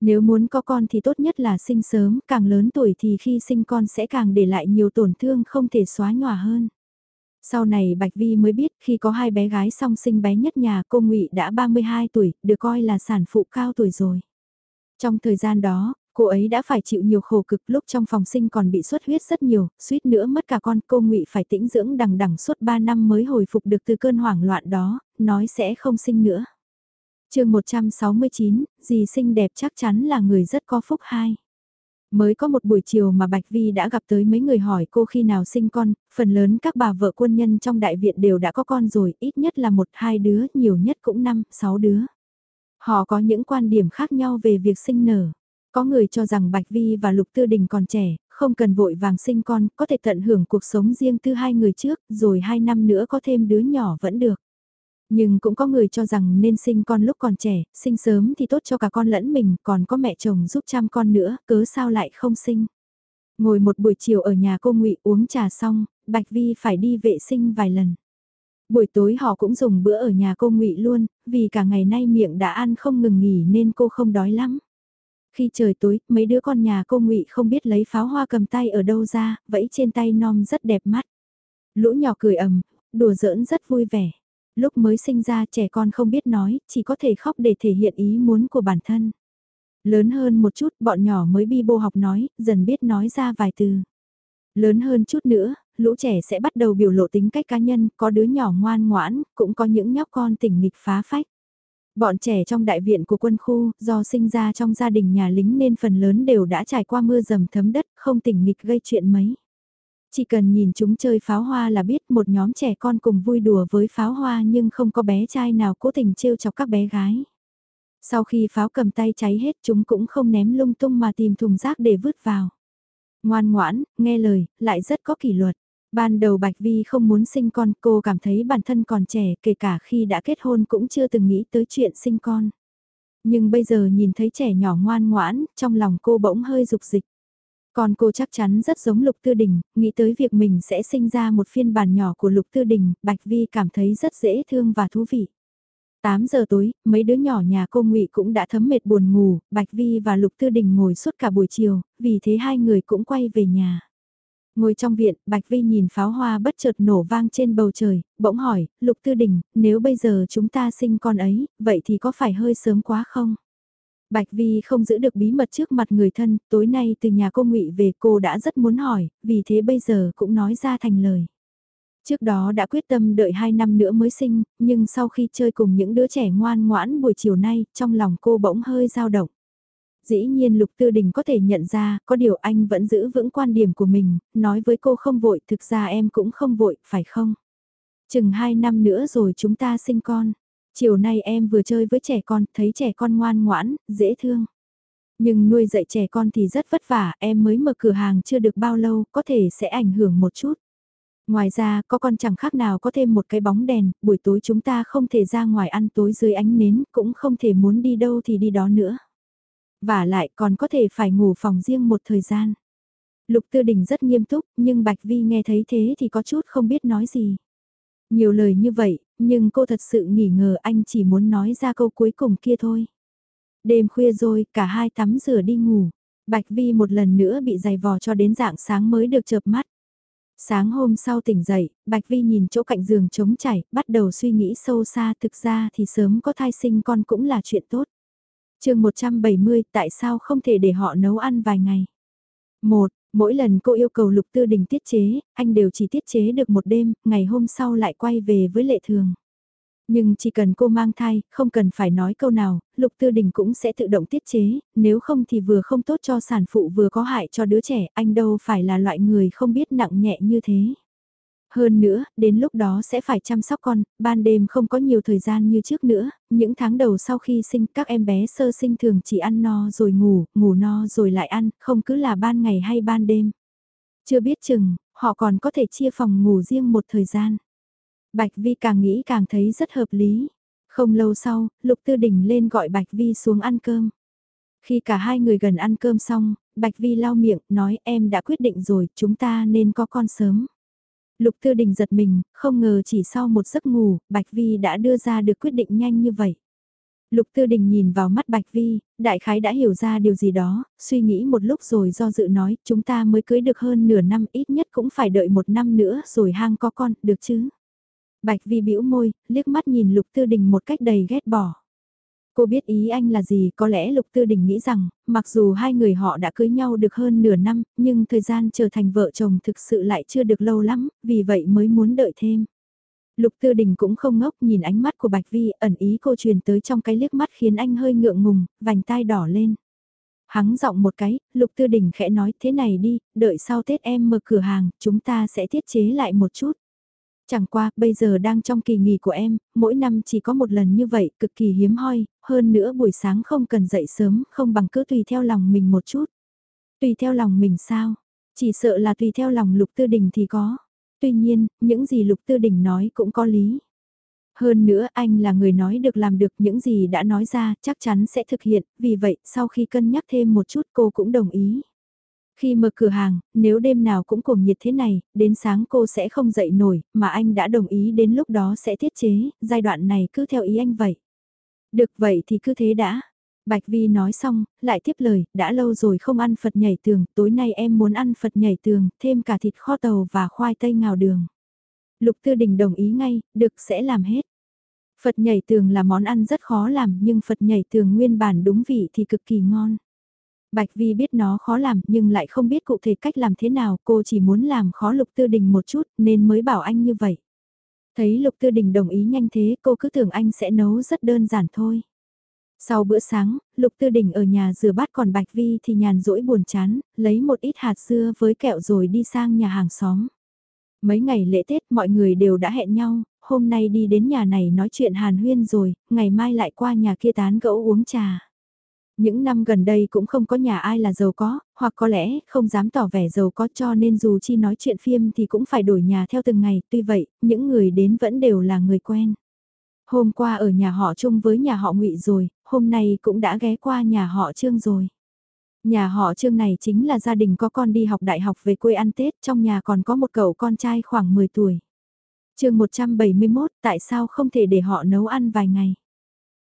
Nếu muốn có con thì tốt nhất là sinh sớm, càng lớn tuổi thì khi sinh con sẽ càng để lại nhiều tổn thương không thể xóa nhòa hơn. Sau này Bạch Vi mới biết khi có hai bé gái song sinh bé nhất nhà cô Ngụy đã 32 tuổi, được coi là sản phụ cao tuổi rồi. Trong thời gian đó, cô ấy đã phải chịu nhiều khổ cực lúc trong phòng sinh còn bị xuất huyết rất nhiều, suýt nữa mất cả con cô Ngụy phải tĩnh dưỡng đằng đằng suốt 3 năm mới hồi phục được từ cơn hoảng loạn đó, nói sẽ không sinh nữa chương 169, dì xinh đẹp chắc chắn là người rất có phúc hai. Mới có một buổi chiều mà Bạch Vi đã gặp tới mấy người hỏi cô khi nào sinh con, phần lớn các bà vợ quân nhân trong đại viện đều đã có con rồi, ít nhất là một hai đứa, nhiều nhất cũng năm, sáu đứa. Họ có những quan điểm khác nhau về việc sinh nở. Có người cho rằng Bạch Vi và Lục Tư Đình còn trẻ, không cần vội vàng sinh con, có thể tận hưởng cuộc sống riêng tư hai người trước, rồi hai năm nữa có thêm đứa nhỏ vẫn được. Nhưng cũng có người cho rằng nên sinh con lúc còn trẻ, sinh sớm thì tốt cho cả con lẫn mình, còn có mẹ chồng giúp chăm con nữa, cớ sao lại không sinh. Ngồi một buổi chiều ở nhà cô ngụy uống trà xong, Bạch Vi phải đi vệ sinh vài lần. Buổi tối họ cũng dùng bữa ở nhà cô ngụy luôn, vì cả ngày nay miệng đã ăn không ngừng nghỉ nên cô không đói lắm. Khi trời tối, mấy đứa con nhà cô ngụy không biết lấy pháo hoa cầm tay ở đâu ra, vẫy trên tay non rất đẹp mắt. Lũ nhỏ cười ầm, đùa giỡn rất vui vẻ. Lúc mới sinh ra trẻ con không biết nói, chỉ có thể khóc để thể hiện ý muốn của bản thân. Lớn hơn một chút, bọn nhỏ mới bi bô học nói, dần biết nói ra vài từ. Lớn hơn chút nữa, lũ trẻ sẽ bắt đầu biểu lộ tính cách cá nhân, có đứa nhỏ ngoan ngoãn, cũng có những nhóc con tỉnh nghịch phá phách. Bọn trẻ trong đại viện của quân khu, do sinh ra trong gia đình nhà lính nên phần lớn đều đã trải qua mưa dầm thấm đất, không tỉnh nghịch gây chuyện mấy. Chỉ cần nhìn chúng chơi pháo hoa là biết một nhóm trẻ con cùng vui đùa với pháo hoa nhưng không có bé trai nào cố tình trêu chọc các bé gái. Sau khi pháo cầm tay cháy hết chúng cũng không ném lung tung mà tìm thùng rác để vứt vào. Ngoan ngoãn, nghe lời, lại rất có kỷ luật. Ban đầu Bạch Vi không muốn sinh con, cô cảm thấy bản thân còn trẻ, kể cả khi đã kết hôn cũng chưa từng nghĩ tới chuyện sinh con. Nhưng bây giờ nhìn thấy trẻ nhỏ ngoan ngoãn, trong lòng cô bỗng hơi dục dịch. Còn cô chắc chắn rất giống Lục Tư Đình, nghĩ tới việc mình sẽ sinh ra một phiên bản nhỏ của Lục Tư Đình, Bạch Vi cảm thấy rất dễ thương và thú vị. 8 giờ tối, mấy đứa nhỏ nhà cô Ngụy cũng đã thấm mệt buồn ngủ, Bạch Vi và Lục Tư Đình ngồi suốt cả buổi chiều, vì thế hai người cũng quay về nhà. Ngồi trong viện, Bạch Vi nhìn pháo hoa bất chợt nổ vang trên bầu trời, bỗng hỏi, Lục Tư Đình, nếu bây giờ chúng ta sinh con ấy, vậy thì có phải hơi sớm quá không? Bạch Vi không giữ được bí mật trước mặt người thân, tối nay từ nhà cô ngụy về cô đã rất muốn hỏi, vì thế bây giờ cũng nói ra thành lời. Trước đó đã quyết tâm đợi 2 năm nữa mới sinh, nhưng sau khi chơi cùng những đứa trẻ ngoan ngoãn buổi chiều nay, trong lòng cô bỗng hơi dao động. Dĩ nhiên Lục Tư Đình có thể nhận ra, có điều anh vẫn giữ vững quan điểm của mình, nói với cô không vội, thực ra em cũng không vội, phải không? Chừng 2 năm nữa rồi chúng ta sinh con. Chiều nay em vừa chơi với trẻ con, thấy trẻ con ngoan ngoãn, dễ thương. Nhưng nuôi dạy trẻ con thì rất vất vả, em mới mở cửa hàng chưa được bao lâu, có thể sẽ ảnh hưởng một chút. Ngoài ra, có con chẳng khác nào có thêm một cái bóng đèn, buổi tối chúng ta không thể ra ngoài ăn tối dưới ánh nến, cũng không thể muốn đi đâu thì đi đó nữa. Và lại còn có thể phải ngủ phòng riêng một thời gian. Lục Tư Đình rất nghiêm túc, nhưng Bạch Vi nghe thấy thế thì có chút không biết nói gì. Nhiều lời như vậy, nhưng cô thật sự nghỉ ngờ anh chỉ muốn nói ra câu cuối cùng kia thôi. Đêm khuya rồi, cả hai tắm rửa đi ngủ. Bạch Vi một lần nữa bị giày vò cho đến dạng sáng mới được chợp mắt. Sáng hôm sau tỉnh dậy, Bạch Vi nhìn chỗ cạnh giường trống chảy, bắt đầu suy nghĩ sâu xa thực ra thì sớm có thai sinh con cũng là chuyện tốt chương 170 tại sao không thể để họ nấu ăn vài ngày? một Mỗi lần cô yêu cầu Lục Tư Đình tiết chế, anh đều chỉ tiết chế được một đêm, ngày hôm sau lại quay về với lệ thường. Nhưng chỉ cần cô mang thai, không cần phải nói câu nào, Lục Tư Đình cũng sẽ tự động tiết chế, nếu không thì vừa không tốt cho sản phụ vừa có hại cho đứa trẻ, anh đâu phải là loại người không biết nặng nhẹ như thế. Hơn nữa, đến lúc đó sẽ phải chăm sóc con, ban đêm không có nhiều thời gian như trước nữa, những tháng đầu sau khi sinh các em bé sơ sinh thường chỉ ăn no rồi ngủ, ngủ no rồi lại ăn, không cứ là ban ngày hay ban đêm. Chưa biết chừng, họ còn có thể chia phòng ngủ riêng một thời gian. Bạch Vi càng nghĩ càng thấy rất hợp lý. Không lâu sau, Lục Tư Đình lên gọi Bạch Vi xuống ăn cơm. Khi cả hai người gần ăn cơm xong, Bạch Vi lau miệng, nói em đã quyết định rồi, chúng ta nên có con sớm. Lục Tư Đình giật mình, không ngờ chỉ sau một giấc ngủ, Bạch Vi đã đưa ra được quyết định nhanh như vậy. Lục Tư Đình nhìn vào mắt Bạch Vi, đại khái đã hiểu ra điều gì đó, suy nghĩ một lúc rồi do dự nói, chúng ta mới cưới được hơn nửa năm ít nhất cũng phải đợi một năm nữa rồi hang có con, được chứ? Bạch Vi bĩu môi, liếc mắt nhìn Lục Tư Đình một cách đầy ghét bỏ. Cô biết ý anh là gì, có lẽ Lục Tư Đình nghĩ rằng, mặc dù hai người họ đã cưới nhau được hơn nửa năm, nhưng thời gian trở thành vợ chồng thực sự lại chưa được lâu lắm, vì vậy mới muốn đợi thêm. Lục Tư Đình cũng không ngốc nhìn ánh mắt của Bạch Vi, ẩn ý cô truyền tới trong cái liếc mắt khiến anh hơi ngượng ngùng, vành tai đỏ lên. Hắn giọng một cái, Lục Tư Đình khẽ nói thế này đi, đợi sau Tết em mở cửa hàng, chúng ta sẽ tiết chế lại một chút. Chẳng qua, bây giờ đang trong kỳ nghỉ của em, mỗi năm chỉ có một lần như vậy, cực kỳ hiếm hoi, hơn nữa buổi sáng không cần dậy sớm, không bằng cứ tùy theo lòng mình một chút. Tùy theo lòng mình sao? Chỉ sợ là tùy theo lòng Lục Tư Đình thì có. Tuy nhiên, những gì Lục Tư Đình nói cũng có lý. Hơn nữa anh là người nói được làm được những gì đã nói ra chắc chắn sẽ thực hiện, vì vậy sau khi cân nhắc thêm một chút cô cũng đồng ý. Khi mở cửa hàng, nếu đêm nào cũng cuồng nhiệt thế này, đến sáng cô sẽ không dậy nổi, mà anh đã đồng ý đến lúc đó sẽ tiết chế, giai đoạn này cứ theo ý anh vậy. Được vậy thì cứ thế đã. Bạch Vi nói xong, lại tiếp lời, đã lâu rồi không ăn Phật nhảy tường, tối nay em muốn ăn Phật nhảy tường, thêm cả thịt kho tàu và khoai tây ngào đường. Lục Tư Đình đồng ý ngay, được sẽ làm hết. Phật nhảy tường là món ăn rất khó làm nhưng Phật nhảy tường nguyên bản đúng vị thì cực kỳ ngon. Bạch Vi biết nó khó làm nhưng lại không biết cụ thể cách làm thế nào, cô chỉ muốn làm khó Lục Tư Đình một chút nên mới bảo anh như vậy. Thấy Lục Tư Đình đồng ý nhanh thế cô cứ tưởng anh sẽ nấu rất đơn giản thôi. Sau bữa sáng, Lục Tư Đình ở nhà rửa bát còn Bạch Vi thì nhàn rỗi buồn chán, lấy một ít hạt dưa với kẹo rồi đi sang nhà hàng xóm. Mấy ngày lễ Tết mọi người đều đã hẹn nhau, hôm nay đi đến nhà này nói chuyện hàn huyên rồi, ngày mai lại qua nhà kia tán gẫu uống trà. Những năm gần đây cũng không có nhà ai là giàu có, hoặc có lẽ không dám tỏ vẻ giàu có cho nên dù chi nói chuyện phim thì cũng phải đổi nhà theo từng ngày, tuy vậy, những người đến vẫn đều là người quen. Hôm qua ở nhà họ chung với nhà họ ngụy rồi, hôm nay cũng đã ghé qua nhà họ Trương rồi. Nhà họ Trương này chính là gia đình có con đi học đại học về quê ăn Tết, trong nhà còn có một cậu con trai khoảng 10 tuổi. chương 171, tại sao không thể để họ nấu ăn vài ngày?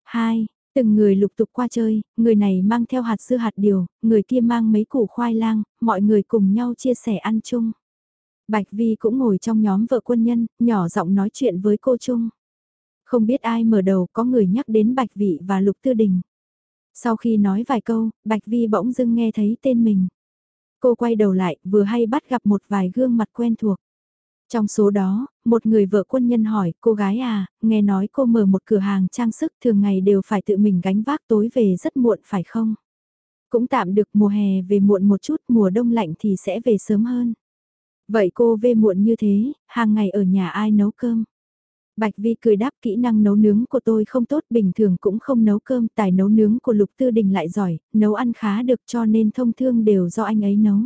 2. Từng người lục tục qua chơi, người này mang theo hạt dưa hạt điều, người kia mang mấy củ khoai lang, mọi người cùng nhau chia sẻ ăn chung. Bạch Vi cũng ngồi trong nhóm vợ quân nhân, nhỏ giọng nói chuyện với cô Trung. Không biết ai mở đầu có người nhắc đến Bạch Vị và Lục Tư Đình. Sau khi nói vài câu, Bạch Vi bỗng dưng nghe thấy tên mình. Cô quay đầu lại, vừa hay bắt gặp một vài gương mặt quen thuộc. Trong số đó, một người vợ quân nhân hỏi, cô gái à, nghe nói cô mở một cửa hàng trang sức thường ngày đều phải tự mình gánh vác tối về rất muộn phải không? Cũng tạm được mùa hè về muộn một chút, mùa đông lạnh thì sẽ về sớm hơn. Vậy cô về muộn như thế, hàng ngày ở nhà ai nấu cơm? Bạch Vi cười đáp kỹ năng nấu nướng của tôi không tốt bình thường cũng không nấu cơm tài nấu nướng của Lục Tư Đình lại giỏi, nấu ăn khá được cho nên thông thương đều do anh ấy nấu.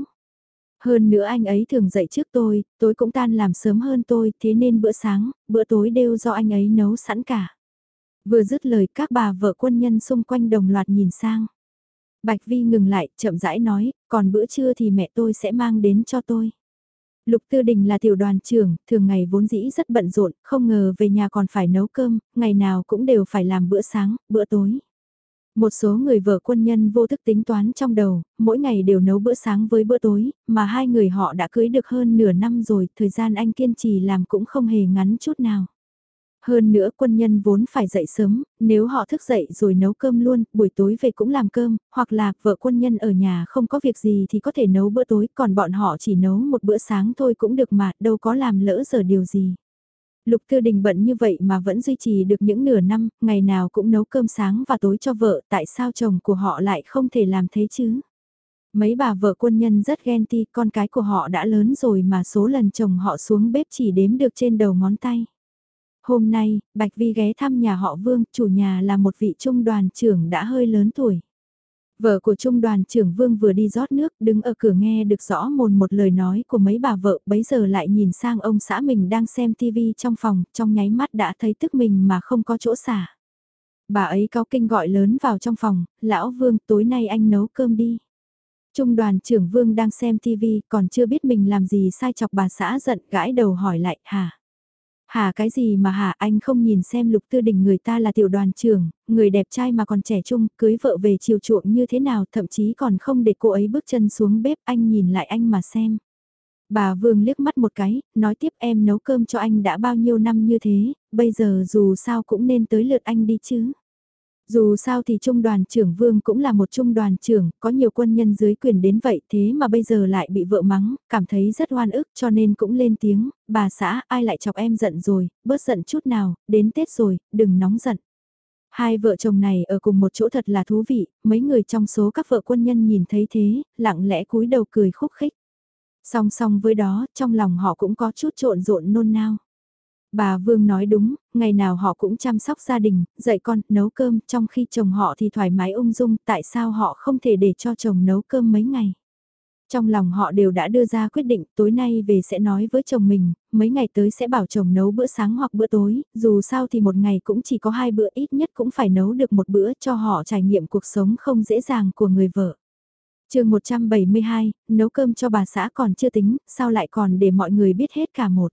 Hơn nữa anh ấy thường dậy trước tôi, tối cũng tan làm sớm hơn tôi thế nên bữa sáng, bữa tối đều do anh ấy nấu sẵn cả. Vừa dứt lời các bà vợ quân nhân xung quanh đồng loạt nhìn sang. Bạch Vi ngừng lại, chậm rãi nói, còn bữa trưa thì mẹ tôi sẽ mang đến cho tôi. Lục Tư Đình là tiểu đoàn trưởng, thường ngày vốn dĩ rất bận rộn, không ngờ về nhà còn phải nấu cơm, ngày nào cũng đều phải làm bữa sáng, bữa tối. Một số người vợ quân nhân vô thức tính toán trong đầu, mỗi ngày đều nấu bữa sáng với bữa tối, mà hai người họ đã cưới được hơn nửa năm rồi, thời gian anh kiên trì làm cũng không hề ngắn chút nào. Hơn nữa quân nhân vốn phải dậy sớm, nếu họ thức dậy rồi nấu cơm luôn, buổi tối về cũng làm cơm, hoặc là vợ quân nhân ở nhà không có việc gì thì có thể nấu bữa tối, còn bọn họ chỉ nấu một bữa sáng thôi cũng được mà, đâu có làm lỡ giờ điều gì. Lục Tư Đình bận như vậy mà vẫn duy trì được những nửa năm, ngày nào cũng nấu cơm sáng và tối cho vợ, tại sao chồng của họ lại không thể làm thế chứ? Mấy bà vợ quân nhân rất ghen ti, con cái của họ đã lớn rồi mà số lần chồng họ xuống bếp chỉ đếm được trên đầu ngón tay. Hôm nay, Bạch Vi ghé thăm nhà họ Vương, chủ nhà là một vị trung đoàn trưởng đã hơi lớn tuổi. Vợ của trung đoàn trưởng Vương vừa đi rót nước, đứng ở cửa nghe được rõ mồn một lời nói của mấy bà vợ, bấy giờ lại nhìn sang ông xã mình đang xem tivi trong phòng, trong nháy mắt đã thấy tức mình mà không có chỗ xả. Bà ấy có kinh gọi lớn vào trong phòng, lão Vương tối nay anh nấu cơm đi. Trung đoàn trưởng Vương đang xem tivi còn chưa biết mình làm gì sai chọc bà xã giận gãi đầu hỏi lại, hả? Hả cái gì mà hà anh không nhìn xem lục tư đình người ta là tiểu đoàn trưởng, người đẹp trai mà còn trẻ trung, cưới vợ về chiều chuộng như thế nào, thậm chí còn không để cô ấy bước chân xuống bếp, anh nhìn lại anh mà xem. Bà Vương liếc mắt một cái, nói tiếp em nấu cơm cho anh đã bao nhiêu năm như thế, bây giờ dù sao cũng nên tới lượt anh đi chứ. Dù sao thì trung đoàn trưởng Vương cũng là một trung đoàn trưởng, có nhiều quân nhân dưới quyền đến vậy thế mà bây giờ lại bị vợ mắng, cảm thấy rất oan ức cho nên cũng lên tiếng, bà xã ai lại chọc em giận rồi, bớt giận chút nào, đến Tết rồi, đừng nóng giận. Hai vợ chồng này ở cùng một chỗ thật là thú vị, mấy người trong số các vợ quân nhân nhìn thấy thế, lặng lẽ cúi đầu cười khúc khích. Song song với đó, trong lòng họ cũng có chút trộn rộn nôn nao. Bà Vương nói đúng, ngày nào họ cũng chăm sóc gia đình, dạy con, nấu cơm, trong khi chồng họ thì thoải mái ung dung, tại sao họ không thể để cho chồng nấu cơm mấy ngày? Trong lòng họ đều đã đưa ra quyết định tối nay về sẽ nói với chồng mình, mấy ngày tới sẽ bảo chồng nấu bữa sáng hoặc bữa tối, dù sao thì một ngày cũng chỉ có hai bữa ít nhất cũng phải nấu được một bữa cho họ trải nghiệm cuộc sống không dễ dàng của người vợ. chương 172, nấu cơm cho bà xã còn chưa tính, sao lại còn để mọi người biết hết cả một.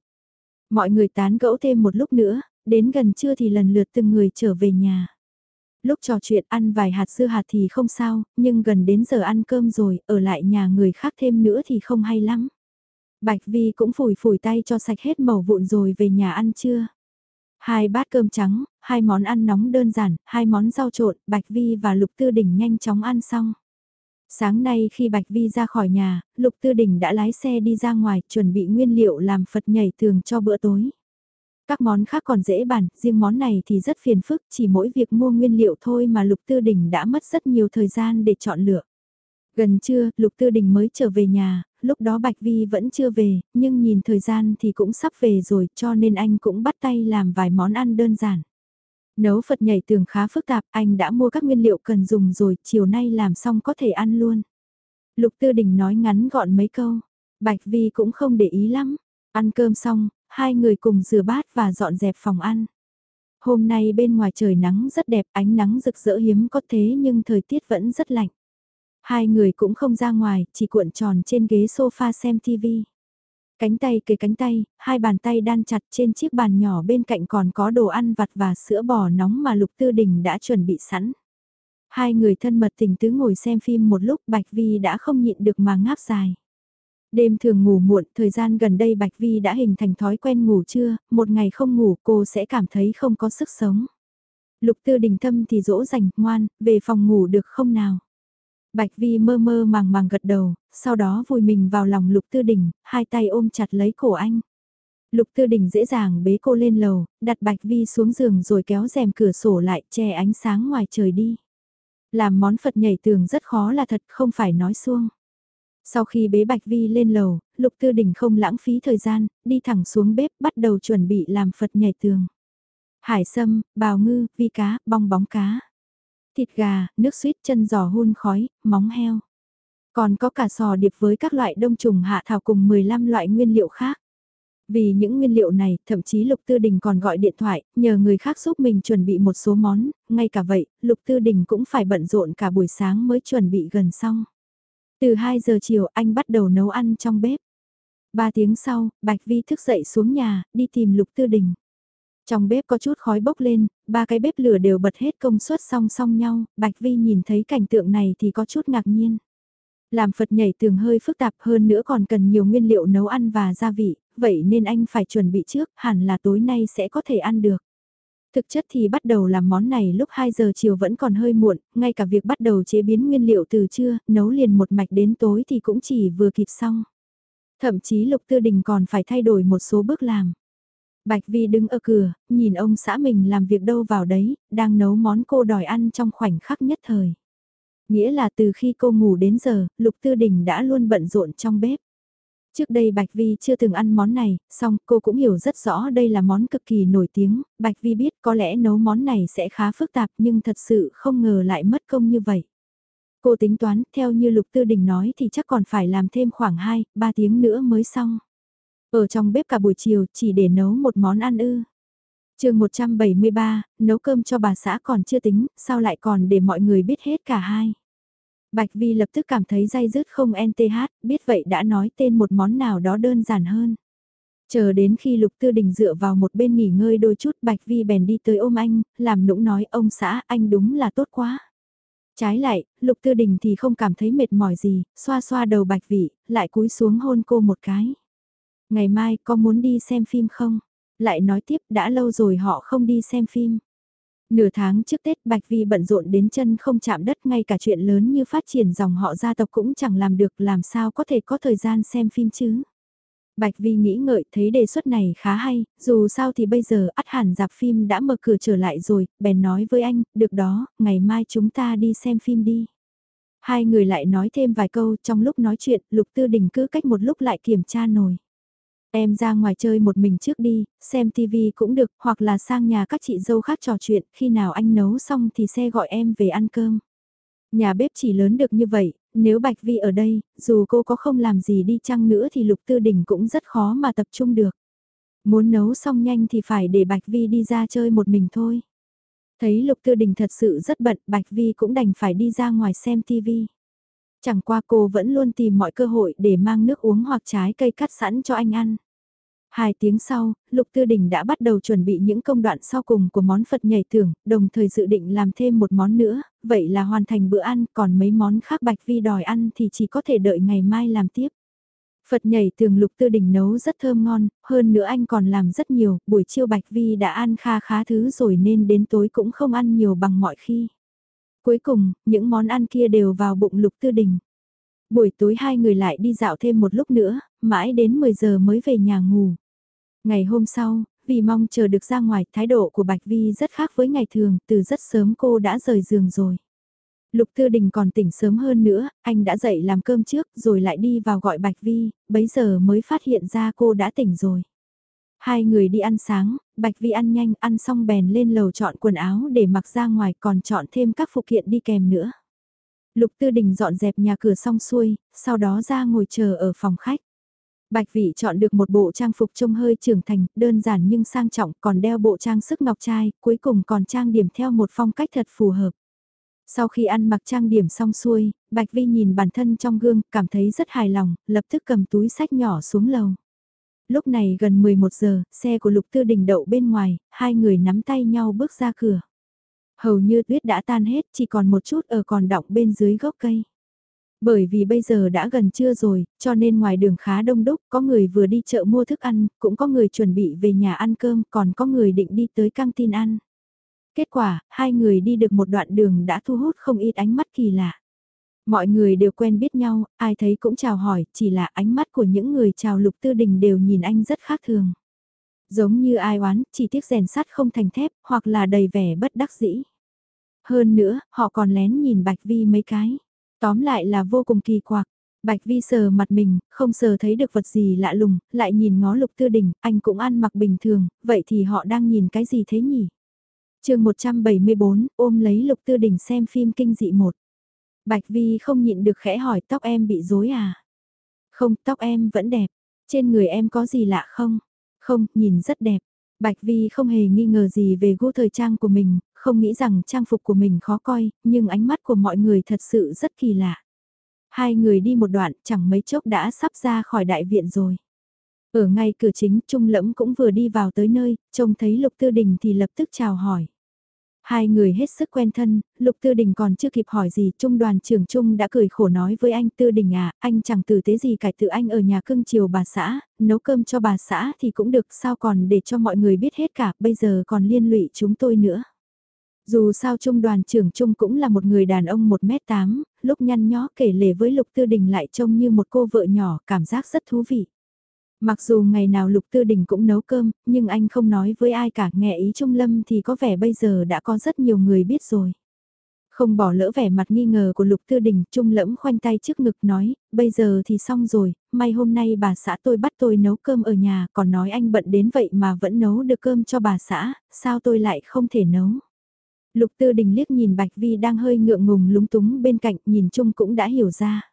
Mọi người tán gẫu thêm một lúc nữa, đến gần trưa thì lần lượt từng người trở về nhà. Lúc trò chuyện ăn vài hạt dưa hạt thì không sao, nhưng gần đến giờ ăn cơm rồi, ở lại nhà người khác thêm nữa thì không hay lắm. Bạch Vi cũng phủi phủi tay cho sạch hết màu vụn rồi về nhà ăn trưa. Hai bát cơm trắng, hai món ăn nóng đơn giản, hai món rau trộn, Bạch Vi và Lục Tư Đình nhanh chóng ăn xong. Sáng nay khi Bạch Vi ra khỏi nhà, Lục Tư Đình đã lái xe đi ra ngoài chuẩn bị nguyên liệu làm Phật nhảy thường cho bữa tối. Các món khác còn dễ bàn, riêng món này thì rất phiền phức, chỉ mỗi việc mua nguyên liệu thôi mà Lục Tư Đình đã mất rất nhiều thời gian để chọn lựa. Gần trưa, Lục Tư Đình mới trở về nhà, lúc đó Bạch Vi vẫn chưa về, nhưng nhìn thời gian thì cũng sắp về rồi cho nên anh cũng bắt tay làm vài món ăn đơn giản. Nấu Phật nhảy tường khá phức tạp, anh đã mua các nguyên liệu cần dùng rồi, chiều nay làm xong có thể ăn luôn. Lục Tư Đình nói ngắn gọn mấy câu, Bạch Vi cũng không để ý lắm. Ăn cơm xong, hai người cùng rửa bát và dọn dẹp phòng ăn. Hôm nay bên ngoài trời nắng rất đẹp, ánh nắng rực rỡ hiếm có thế nhưng thời tiết vẫn rất lạnh. Hai người cũng không ra ngoài, chỉ cuộn tròn trên ghế sofa xem TV. Cánh tay kề cánh tay, hai bàn tay đan chặt trên chiếc bàn nhỏ bên cạnh còn có đồ ăn vặt và sữa bò nóng mà Lục Tư Đình đã chuẩn bị sẵn. Hai người thân mật tình tứ ngồi xem phim một lúc Bạch Vi đã không nhịn được mà ngáp dài. Đêm thường ngủ muộn, thời gian gần đây Bạch Vi đã hình thành thói quen ngủ trưa, một ngày không ngủ cô sẽ cảm thấy không có sức sống. Lục tư đình thâm thì dỗ dành, ngoan, về phòng ngủ được không nào? Bạch Vi mơ mơ màng màng gật đầu, sau đó vùi mình vào lòng Lục Tư Đình, hai tay ôm chặt lấy cổ anh. Lục Tư Đình dễ dàng bế cô lên lầu, đặt Bạch Vi xuống giường rồi kéo rèm cửa sổ lại che ánh sáng ngoài trời đi. Làm món Phật nhảy tường rất khó là thật không phải nói xuông. Sau khi bế Bạch Vi lên lầu, Lục Tư Đình không lãng phí thời gian, đi thẳng xuống bếp bắt đầu chuẩn bị làm Phật nhảy tường. Hải sâm, bào ngư, vi cá, bong bóng cá. Thịt gà, nước suýt chân giò hun khói, móng heo. Còn có cả sò điệp với các loại đông trùng hạ thảo cùng 15 loại nguyên liệu khác. Vì những nguyên liệu này, thậm chí Lục Tư Đình còn gọi điện thoại, nhờ người khác giúp mình chuẩn bị một số món, ngay cả vậy, Lục Tư Đình cũng phải bận rộn cả buổi sáng mới chuẩn bị gần xong. Từ 2 giờ chiều anh bắt đầu nấu ăn trong bếp. Ba tiếng sau, Bạch Vi thức dậy xuống nhà, đi tìm Lục Tư Đình. Trong bếp có chút khói bốc lên, ba cái bếp lửa đều bật hết công suất song song nhau, Bạch Vi nhìn thấy cảnh tượng này thì có chút ngạc nhiên. Làm Phật nhảy tường hơi phức tạp hơn nữa còn cần nhiều nguyên liệu nấu ăn và gia vị, vậy nên anh phải chuẩn bị trước, hẳn là tối nay sẽ có thể ăn được. Thực chất thì bắt đầu làm món này lúc 2 giờ chiều vẫn còn hơi muộn, ngay cả việc bắt đầu chế biến nguyên liệu từ trưa, nấu liền một mạch đến tối thì cũng chỉ vừa kịp xong. Thậm chí Lục Tư Đình còn phải thay đổi một số bước làm. Bạch Vi đứng ở cửa, nhìn ông xã mình làm việc đâu vào đấy, đang nấu món cô đòi ăn trong khoảnh khắc nhất thời. Nghĩa là từ khi cô ngủ đến giờ, Lục Tư Đình đã luôn bận rộn trong bếp. Trước đây Bạch Vi chưa từng ăn món này, song cô cũng hiểu rất rõ đây là món cực kỳ nổi tiếng, Bạch Vi biết có lẽ nấu món này sẽ khá phức tạp nhưng thật sự không ngờ lại mất công như vậy. Cô tính toán, theo như Lục Tư Đình nói thì chắc còn phải làm thêm khoảng 2, 3 tiếng nữa mới xong. Ở trong bếp cả buổi chiều chỉ để nấu một món ăn ư. chương 173, nấu cơm cho bà xã còn chưa tính, sao lại còn để mọi người biết hết cả hai. Bạch Vi lập tức cảm thấy dây dứt không NTH, biết vậy đã nói tên một món nào đó đơn giản hơn. Chờ đến khi Lục Tư Đình dựa vào một bên nghỉ ngơi đôi chút Bạch Vi bèn đi tới ôm anh, làm nũng nói ông xã anh đúng là tốt quá. Trái lại, Lục Tư Đình thì không cảm thấy mệt mỏi gì, xoa xoa đầu Bạch Vị, lại cúi xuống hôn cô một cái. Ngày mai có muốn đi xem phim không? Lại nói tiếp đã lâu rồi họ không đi xem phim. Nửa tháng trước Tết Bạch Vi bận rộn đến chân không chạm đất ngay cả chuyện lớn như phát triển dòng họ gia tộc cũng chẳng làm được làm sao có thể có thời gian xem phim chứ. Bạch Vi nghĩ ngợi thấy đề xuất này khá hay, dù sao thì bây giờ ắt hẳn dạp phim đã mở cửa trở lại rồi, bèn nói với anh, được đó, ngày mai chúng ta đi xem phim đi. Hai người lại nói thêm vài câu trong lúc nói chuyện, Lục Tư Đình cứ cách một lúc lại kiểm tra nồi. Em ra ngoài chơi một mình trước đi, xem TV cũng được, hoặc là sang nhà các chị dâu khác trò chuyện, khi nào anh nấu xong thì xe gọi em về ăn cơm. Nhà bếp chỉ lớn được như vậy, nếu Bạch Vi ở đây, dù cô có không làm gì đi chăng nữa thì Lục Tư Đình cũng rất khó mà tập trung được. Muốn nấu xong nhanh thì phải để Bạch Vi đi ra chơi một mình thôi. Thấy Lục Tư Đình thật sự rất bận, Bạch Vi cũng đành phải đi ra ngoài xem TV. Chẳng qua cô vẫn luôn tìm mọi cơ hội để mang nước uống hoặc trái cây cắt sẵn cho anh ăn. Hai tiếng sau, Lục Tư Đình đã bắt đầu chuẩn bị những công đoạn sau cùng của món Phật nhảy tưởng, đồng thời dự định làm thêm một món nữa, vậy là hoàn thành bữa ăn, còn mấy món khác Bạch Vi đòi ăn thì chỉ có thể đợi ngày mai làm tiếp. Phật nhảy tường Lục Tư Đình nấu rất thơm ngon, hơn nữa anh còn làm rất nhiều, buổi chiều Bạch Vi đã ăn kha khá thứ rồi nên đến tối cũng không ăn nhiều bằng mọi khi. Cuối cùng, những món ăn kia đều vào bụng Lục Tư Đình. Buổi tối hai người lại đi dạo thêm một lúc nữa, mãi đến 10 giờ mới về nhà ngủ. Ngày hôm sau, vì mong chờ được ra ngoài, thái độ của Bạch Vi rất khác với ngày thường, từ rất sớm cô đã rời giường rồi. Lục Tư Đình còn tỉnh sớm hơn nữa, anh đã dậy làm cơm trước rồi lại đi vào gọi Bạch Vi, bấy giờ mới phát hiện ra cô đã tỉnh rồi. Hai người đi ăn sáng, Bạch Vi ăn nhanh, ăn xong bèn lên lầu chọn quần áo để mặc ra ngoài còn chọn thêm các phụ kiện đi kèm nữa. Lục Tư Đình dọn dẹp nhà cửa xong xuôi, sau đó ra ngồi chờ ở phòng khách. Bạch Vị chọn được một bộ trang phục trông hơi trưởng thành, đơn giản nhưng sang trọng, còn đeo bộ trang sức ngọc trai, cuối cùng còn trang điểm theo một phong cách thật phù hợp. Sau khi ăn mặc trang điểm xong xuôi, Bạch Vi nhìn bản thân trong gương, cảm thấy rất hài lòng, lập tức cầm túi sách nhỏ xuống lầu. Lúc này gần 11 giờ, xe của Lục Tư Đình đậu bên ngoài, hai người nắm tay nhau bước ra cửa. Hầu như tuyết đã tan hết, chỉ còn một chút ở còn đọng bên dưới gốc cây. Bởi vì bây giờ đã gần trưa rồi, cho nên ngoài đường khá đông đúc, có người vừa đi chợ mua thức ăn, cũng có người chuẩn bị về nhà ăn cơm, còn có người định đi tới căng tin ăn. Kết quả, hai người đi được một đoạn đường đã thu hút không ít ánh mắt kỳ lạ. Mọi người đều quen biết nhau, ai thấy cũng chào hỏi, chỉ là ánh mắt của những người chào lục tư đình đều nhìn anh rất khác thường. Giống như ai oán, chỉ tiếc rèn sắt không thành thép, hoặc là đầy vẻ bất đắc dĩ. Hơn nữa, họ còn lén nhìn Bạch Vi mấy cái. Tóm lại là vô cùng kỳ quặc. Bạch Vi sờ mặt mình, không sờ thấy được vật gì lạ lùng, lại nhìn ngó lục tư đình, anh cũng ăn mặc bình thường, vậy thì họ đang nhìn cái gì thế nhỉ? chương 174, ôm lấy lục tư đình xem phim kinh dị một. Bạch Vi không nhịn được khẽ hỏi tóc em bị rối à? Không, tóc em vẫn đẹp. Trên người em có gì lạ không? Không, nhìn rất đẹp. Bạch Vi không hề nghi ngờ gì về gu thời trang của mình, không nghĩ rằng trang phục của mình khó coi, nhưng ánh mắt của mọi người thật sự rất kỳ lạ. Hai người đi một đoạn chẳng mấy chốc đã sắp ra khỏi đại viện rồi. Ở ngay cửa chính Trung Lẫm cũng vừa đi vào tới nơi, trông thấy Lục Tư Đình thì lập tức chào hỏi. Hai người hết sức quen thân, Lục Tư Đình còn chưa kịp hỏi gì, Trung đoàn trưởng Trung đã cười khổ nói với anh Tư Đình à, anh chẳng tử tế gì cải tự anh ở nhà cưng chiều bà xã, nấu cơm cho bà xã thì cũng được, sao còn để cho mọi người biết hết cả, bây giờ còn liên lụy chúng tôi nữa. Dù sao Trung đoàn trưởng Trung cũng là một người đàn ông 1m8, lúc nhăn nhó kể lể với Lục Tư Đình lại trông như một cô vợ nhỏ, cảm giác rất thú vị. Mặc dù ngày nào Lục Tư Đình cũng nấu cơm, nhưng anh không nói với ai cả, nghe ý Trung Lâm thì có vẻ bây giờ đã có rất nhiều người biết rồi. Không bỏ lỡ vẻ mặt nghi ngờ của Lục Tư Đình, Trung lẫm khoanh tay trước ngực nói, bây giờ thì xong rồi, may hôm nay bà xã tôi bắt tôi nấu cơm ở nhà, còn nói anh bận đến vậy mà vẫn nấu được cơm cho bà xã, sao tôi lại không thể nấu. Lục Tư Đình liếc nhìn Bạch Vi đang hơi ngượng ngùng lúng túng bên cạnh, nhìn chung cũng đã hiểu ra.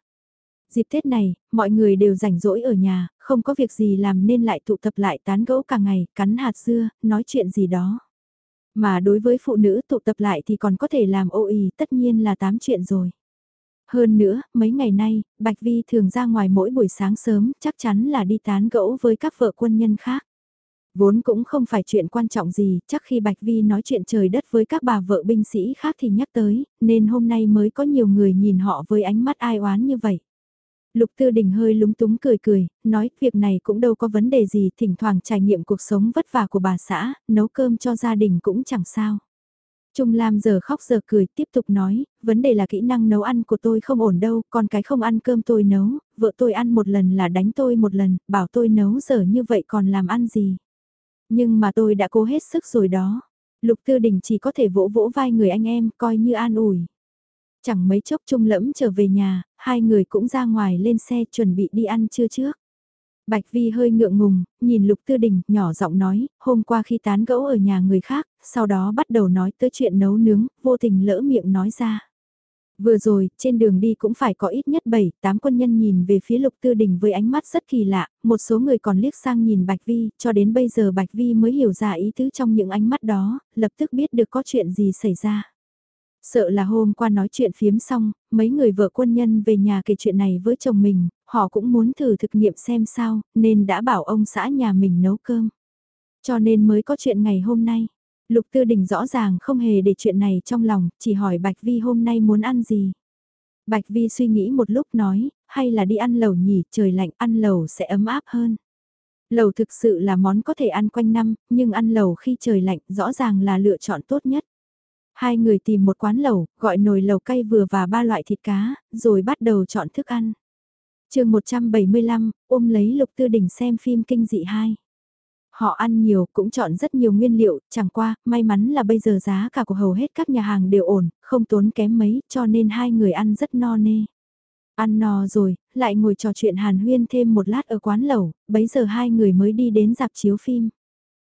Dịp Tết này, mọi người đều rảnh rỗi ở nhà, không có việc gì làm nên lại tụ tập lại tán gẫu cả ngày, cắn hạt dưa, nói chuyện gì đó. Mà đối với phụ nữ tụ tập lại thì còn có thể làm ô ý, tất nhiên là tám chuyện rồi. Hơn nữa, mấy ngày nay, Bạch Vi thường ra ngoài mỗi buổi sáng sớm, chắc chắn là đi tán gẫu với các vợ quân nhân khác. Vốn cũng không phải chuyện quan trọng gì, chắc khi Bạch Vi nói chuyện trời đất với các bà vợ binh sĩ khác thì nhắc tới, nên hôm nay mới có nhiều người nhìn họ với ánh mắt ai oán như vậy. Lục Tư Đình hơi lúng túng cười cười, nói việc này cũng đâu có vấn đề gì, thỉnh thoảng trải nghiệm cuộc sống vất vả của bà xã, nấu cơm cho gia đình cũng chẳng sao. Trung Lam giờ khóc giờ cười tiếp tục nói, vấn đề là kỹ năng nấu ăn của tôi không ổn đâu, con cái không ăn cơm tôi nấu, vợ tôi ăn một lần là đánh tôi một lần, bảo tôi nấu giờ như vậy còn làm ăn gì. Nhưng mà tôi đã cố hết sức rồi đó. Lục Tư Đình chỉ có thể vỗ vỗ vai người anh em coi như an ủi. Chẳng mấy chốc Trung lẫm trở về nhà, hai người cũng ra ngoài lên xe chuẩn bị đi ăn trưa trước. Bạch Vi hơi ngượng ngùng, nhìn Lục Tư Đình, nhỏ giọng nói, hôm qua khi tán gẫu ở nhà người khác, sau đó bắt đầu nói tới chuyện nấu nướng, vô tình lỡ miệng nói ra. Vừa rồi, trên đường đi cũng phải có ít nhất 7, 8 quân nhân nhìn về phía Lục Tư Đình với ánh mắt rất kỳ lạ, một số người còn liếc sang nhìn Bạch Vi, cho đến bây giờ Bạch Vi mới hiểu ra ý tứ trong những ánh mắt đó, lập tức biết được có chuyện gì xảy ra. Sợ là hôm qua nói chuyện phiếm xong, mấy người vợ quân nhân về nhà kể chuyện này với chồng mình, họ cũng muốn thử thực nghiệm xem sao, nên đã bảo ông xã nhà mình nấu cơm. Cho nên mới có chuyện ngày hôm nay. Lục Tư Đình rõ ràng không hề để chuyện này trong lòng, chỉ hỏi Bạch Vi hôm nay muốn ăn gì. Bạch Vi suy nghĩ một lúc nói, hay là đi ăn lẩu nhỉ, trời lạnh ăn lẩu sẽ ấm áp hơn. Lẩu thực sự là món có thể ăn quanh năm, nhưng ăn lẩu khi trời lạnh rõ ràng là lựa chọn tốt nhất. Hai người tìm một quán lẩu, gọi nồi lẩu cay vừa và ba loại thịt cá, rồi bắt đầu chọn thức ăn. chương 175, ôm lấy Lục Tư Đình xem phim kinh dị 2. Họ ăn nhiều, cũng chọn rất nhiều nguyên liệu, chẳng qua, may mắn là bây giờ giá cả của hầu hết các nhà hàng đều ổn, không tốn kém mấy, cho nên hai người ăn rất no nê. Ăn no rồi, lại ngồi trò chuyện hàn huyên thêm một lát ở quán lẩu, bấy giờ hai người mới đi đến dạp chiếu phim.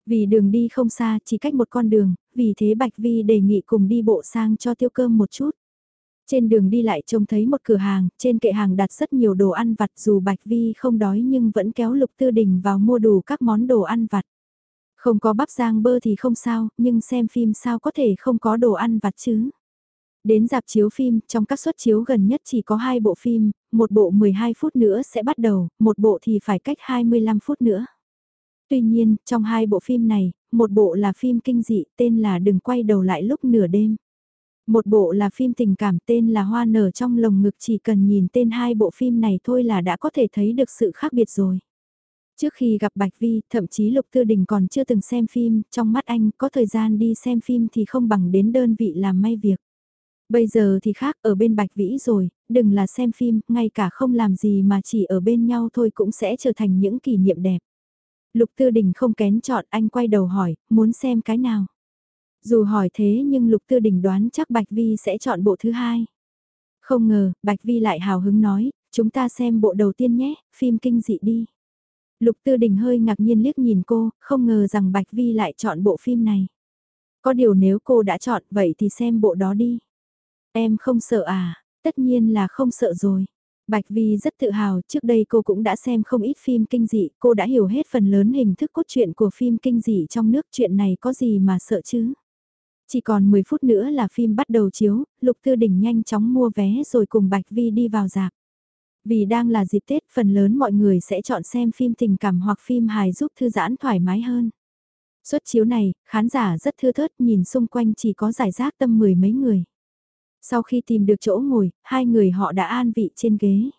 Vì đường đi không xa, chỉ cách một con đường, vì thế Bạch Vi đề nghị cùng đi bộ sang cho tiêu cơm một chút. Trên đường đi lại trông thấy một cửa hàng, trên kệ hàng đặt rất nhiều đồ ăn vặt dù Bạch Vi không đói nhưng vẫn kéo Lục Tư Đình vào mua đủ các món đồ ăn vặt. Không có bắp rang bơ thì không sao, nhưng xem phim sao có thể không có đồ ăn vặt chứ. Đến dạp chiếu phim, trong các suất chiếu gần nhất chỉ có hai bộ phim, một bộ 12 phút nữa sẽ bắt đầu, một bộ thì phải cách 25 phút nữa. Tuy nhiên, trong hai bộ phim này, một bộ là phim kinh dị tên là Đừng quay đầu lại lúc nửa đêm. Một bộ là phim tình cảm tên là Hoa nở trong lồng ngực chỉ cần nhìn tên hai bộ phim này thôi là đã có thể thấy được sự khác biệt rồi. Trước khi gặp Bạch Vi, thậm chí Lục Tư Đình còn chưa từng xem phim, trong mắt anh có thời gian đi xem phim thì không bằng đến đơn vị làm may việc. Bây giờ thì khác, ở bên Bạch Vĩ rồi, đừng là xem phim, ngay cả không làm gì mà chỉ ở bên nhau thôi cũng sẽ trở thành những kỷ niệm đẹp. Lục Tư Đình không kén chọn anh quay đầu hỏi, muốn xem cái nào. Dù hỏi thế nhưng Lục Tư Đình đoán chắc Bạch Vi sẽ chọn bộ thứ hai. Không ngờ, Bạch Vi lại hào hứng nói, chúng ta xem bộ đầu tiên nhé, phim kinh dị đi. Lục Tư Đình hơi ngạc nhiên liếc nhìn cô, không ngờ rằng Bạch Vi lại chọn bộ phim này. Có điều nếu cô đã chọn vậy thì xem bộ đó đi. Em không sợ à, tất nhiên là không sợ rồi. Bạch Vi rất tự hào, trước đây cô cũng đã xem không ít phim kinh dị, cô đã hiểu hết phần lớn hình thức cốt truyện của phim kinh dị trong nước chuyện này có gì mà sợ chứ. Chỉ còn 10 phút nữa là phim bắt đầu chiếu, Lục Tư Đình nhanh chóng mua vé rồi cùng Bạch Vi đi vào dạp. Vì đang là dịp Tết, phần lớn mọi người sẽ chọn xem phim tình cảm hoặc phim hài giúp thư giãn thoải mái hơn. Suất chiếu này, khán giả rất thưa thớt nhìn xung quanh chỉ có giải rác tâm mười mấy người. Sau khi tìm được chỗ ngồi, hai người họ đã an vị trên ghế.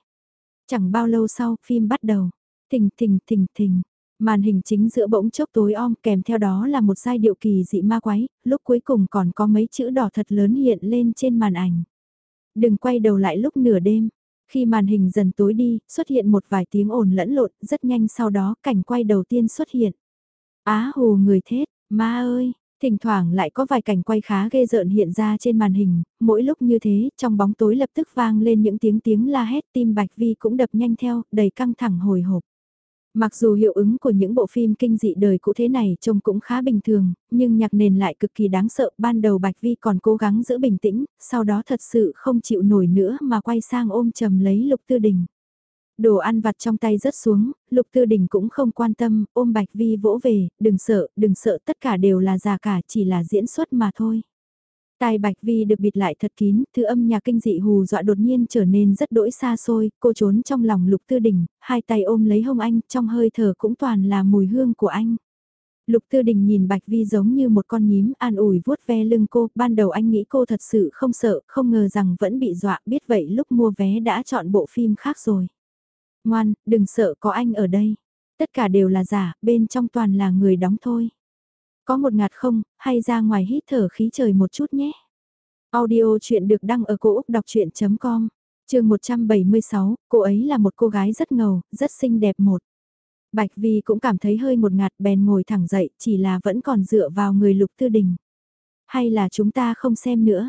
Chẳng bao lâu sau, phim bắt đầu. Thình thình thình thình. Màn hình chính giữa bỗng chốc tối om kèm theo đó là một giai điệu kỳ dị ma quái, lúc cuối cùng còn có mấy chữ đỏ thật lớn hiện lên trên màn ảnh. Đừng quay đầu lại lúc nửa đêm. Khi màn hình dần tối đi, xuất hiện một vài tiếng ồn lẫn lộn, rất nhanh sau đó cảnh quay đầu tiên xuất hiện. Á hù người thết, ma ơi, Thỉnh thoảng lại có vài cảnh quay khá ghê rợn hiện ra trên màn hình, mỗi lúc như thế, trong bóng tối lập tức vang lên những tiếng tiếng la hét tim Bạch Vi cũng đập nhanh theo, đầy căng thẳng hồi hộp. Mặc dù hiệu ứng của những bộ phim kinh dị đời cũ thế này trông cũng khá bình thường, nhưng nhạc nền lại cực kỳ đáng sợ. Ban đầu Bạch Vi còn cố gắng giữ bình tĩnh, sau đó thật sự không chịu nổi nữa mà quay sang ôm chầm lấy Lục Tư Đình. Đồ ăn vặt trong tay rớt xuống, Lục Tư Đình cũng không quan tâm, ôm Bạch Vi vỗ về, đừng sợ, đừng sợ tất cả đều là giả cả chỉ là diễn xuất mà thôi. Tai Bạch Vi được bịt lại thật kín, thứ âm nhạc kinh dị hù dọa đột nhiên trở nên rất đỗi xa xôi, cô trốn trong lòng Lục Tư Đình, hai tay ôm lấy hông anh, trong hơi thở cũng toàn là mùi hương của anh. Lục Tư Đình nhìn Bạch Vi giống như một con nhím an ủi vuốt ve lưng cô, ban đầu anh nghĩ cô thật sự không sợ, không ngờ rằng vẫn bị dọa, biết vậy lúc mua vé đã chọn bộ phim khác rồi. Ngoan, đừng sợ có anh ở đây. Tất cả đều là giả, bên trong toàn là người đóng thôi. Có một ngạt không, hay ra ngoài hít thở khí trời một chút nhé. Audio chuyện được đăng ở cổ Úc đọc chuyện.com, trường 176, cô ấy là một cô gái rất ngầu, rất xinh đẹp một. Bạch Vi cũng cảm thấy hơi một ngạt bèn ngồi thẳng dậy, chỉ là vẫn còn dựa vào người lục tư đình. Hay là chúng ta không xem nữa?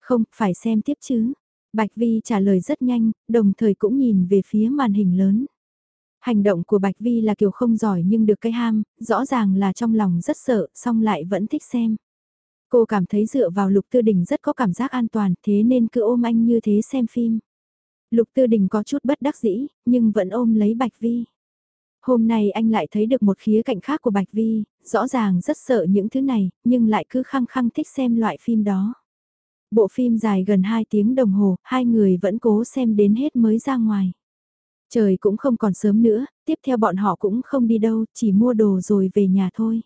Không, phải xem tiếp chứ. Bạch Vi trả lời rất nhanh, đồng thời cũng nhìn về phía màn hình lớn. Hành động của Bạch Vi là kiểu không giỏi nhưng được cái ham, rõ ràng là trong lòng rất sợ, song lại vẫn thích xem. Cô cảm thấy dựa vào Lục Tư Đình rất có cảm giác an toàn, thế nên cứ ôm anh như thế xem phim. Lục Tư Đình có chút bất đắc dĩ, nhưng vẫn ôm lấy Bạch Vi. Hôm nay anh lại thấy được một khía cạnh khác của Bạch Vi, rõ ràng rất sợ những thứ này, nhưng lại cứ khăng khăng thích xem loại phim đó. Bộ phim dài gần 2 tiếng đồng hồ, hai người vẫn cố xem đến hết mới ra ngoài. Trời cũng không còn sớm nữa, tiếp theo bọn họ cũng không đi đâu, chỉ mua đồ rồi về nhà thôi.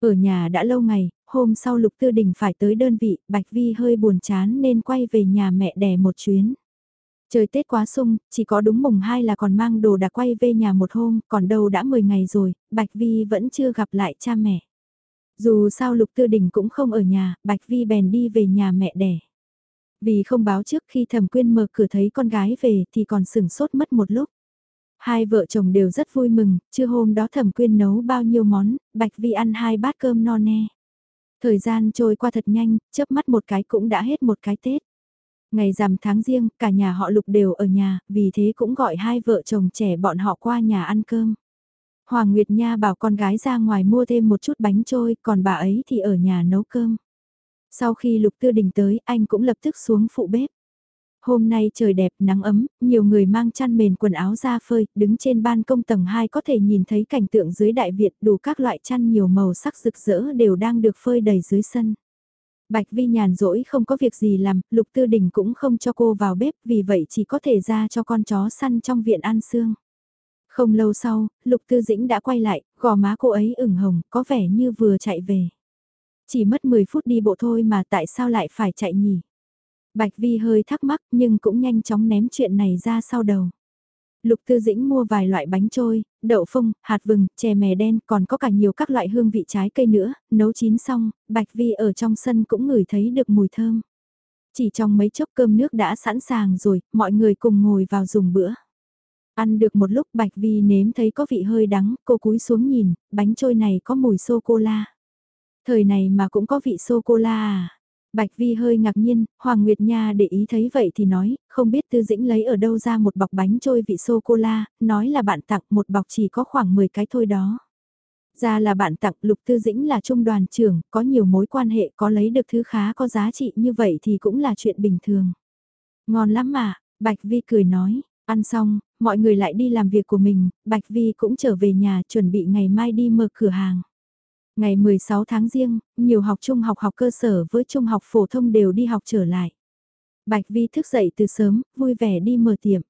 Ở nhà đã lâu ngày, hôm sau Lục Tư Đình phải tới đơn vị, Bạch Vi hơi buồn chán nên quay về nhà mẹ đẻ một chuyến. Trời Tết quá sung, chỉ có đúng mùng 2 là còn mang đồ đã quay về nhà một hôm, còn đâu đã 10 ngày rồi, Bạch Vi vẫn chưa gặp lại cha mẹ. Dù sao Lục Tư Đình cũng không ở nhà, Bạch Vi bèn đi về nhà mẹ đẻ. Vì không báo trước khi thẩm quyên mở cửa thấy con gái về thì còn sửng sốt mất một lúc. Hai vợ chồng đều rất vui mừng, chưa hôm đó thẩm quyên nấu bao nhiêu món, Bạch Vi ăn hai bát cơm no nê. Thời gian trôi qua thật nhanh, chớp mắt một cái cũng đã hết một cái Tết. Ngày rằm tháng riêng, cả nhà họ lục đều ở nhà, vì thế cũng gọi hai vợ chồng trẻ bọn họ qua nhà ăn cơm. Hoàng Nguyệt Nha bảo con gái ra ngoài mua thêm một chút bánh trôi, còn bà ấy thì ở nhà nấu cơm. Sau khi Lục Tư Đình tới, anh cũng lập tức xuống phụ bếp. Hôm nay trời đẹp, nắng ấm, nhiều người mang chăn mền quần áo ra phơi, đứng trên ban công tầng 2 có thể nhìn thấy cảnh tượng dưới đại viện đủ các loại chăn nhiều màu sắc rực rỡ đều đang được phơi đầy dưới sân. Bạch Vi nhàn rỗi không có việc gì làm, Lục Tư Đình cũng không cho cô vào bếp vì vậy chỉ có thể ra cho con chó săn trong viện ăn xương. Không lâu sau, Lục Tư Dĩnh đã quay lại, gò má cô ấy ửng hồng, có vẻ như vừa chạy về. Chỉ mất 10 phút đi bộ thôi mà tại sao lại phải chạy nhỉ? Bạch Vi hơi thắc mắc nhưng cũng nhanh chóng ném chuyện này ra sau đầu. Lục Tư Dĩnh mua vài loại bánh trôi, đậu phông, hạt vừng, chè mè đen, còn có cả nhiều các loại hương vị trái cây nữa, nấu chín xong, Bạch Vi ở trong sân cũng ngửi thấy được mùi thơm. Chỉ trong mấy chốc cơm nước đã sẵn sàng rồi, mọi người cùng ngồi vào dùng bữa. Ăn được một lúc Bạch Vi nếm thấy có vị hơi đắng, cô cúi xuống nhìn, bánh trôi này có mùi sô-cô-la. Thời này mà cũng có vị sô-cô-la à? Bạch Vi hơi ngạc nhiên, Hoàng Nguyệt Nha để ý thấy vậy thì nói, không biết Tư Dĩnh lấy ở đâu ra một bọc bánh trôi vị sô-cô-la, nói là bạn tặng một bọc chỉ có khoảng 10 cái thôi đó. Ra là bạn tặng Lục Tư Dĩnh là trung đoàn trưởng, có nhiều mối quan hệ có lấy được thứ khá có giá trị như vậy thì cũng là chuyện bình thường. Ngon lắm mà, Bạch Vi cười nói, ăn xong, mọi người lại đi làm việc của mình, Bạch Vi cũng trở về nhà chuẩn bị ngày mai đi mở cửa hàng. Ngày 16 tháng riêng, nhiều học trung học học cơ sở với trung học phổ thông đều đi học trở lại. Bạch Vi thức dậy từ sớm, vui vẻ đi mở tiệm.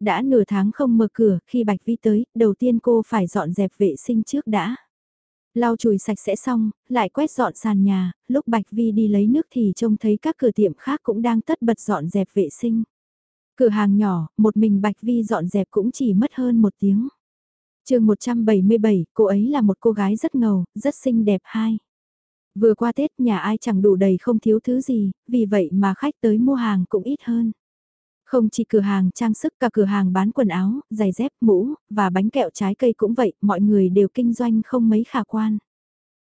Đã nửa tháng không mở cửa, khi Bạch Vi tới, đầu tiên cô phải dọn dẹp vệ sinh trước đã. Lau chùi sạch sẽ xong, lại quét dọn sàn nhà, lúc Bạch Vi đi lấy nước thì trông thấy các cửa tiệm khác cũng đang tất bật dọn dẹp vệ sinh. Cửa hàng nhỏ, một mình Bạch Vi dọn dẹp cũng chỉ mất hơn một tiếng chương 177, cô ấy là một cô gái rất ngầu, rất xinh đẹp hai. Vừa qua Tết nhà ai chẳng đủ đầy không thiếu thứ gì, vì vậy mà khách tới mua hàng cũng ít hơn. Không chỉ cửa hàng trang sức cả cửa hàng bán quần áo, giày dép, mũ, và bánh kẹo trái cây cũng vậy, mọi người đều kinh doanh không mấy khả quan.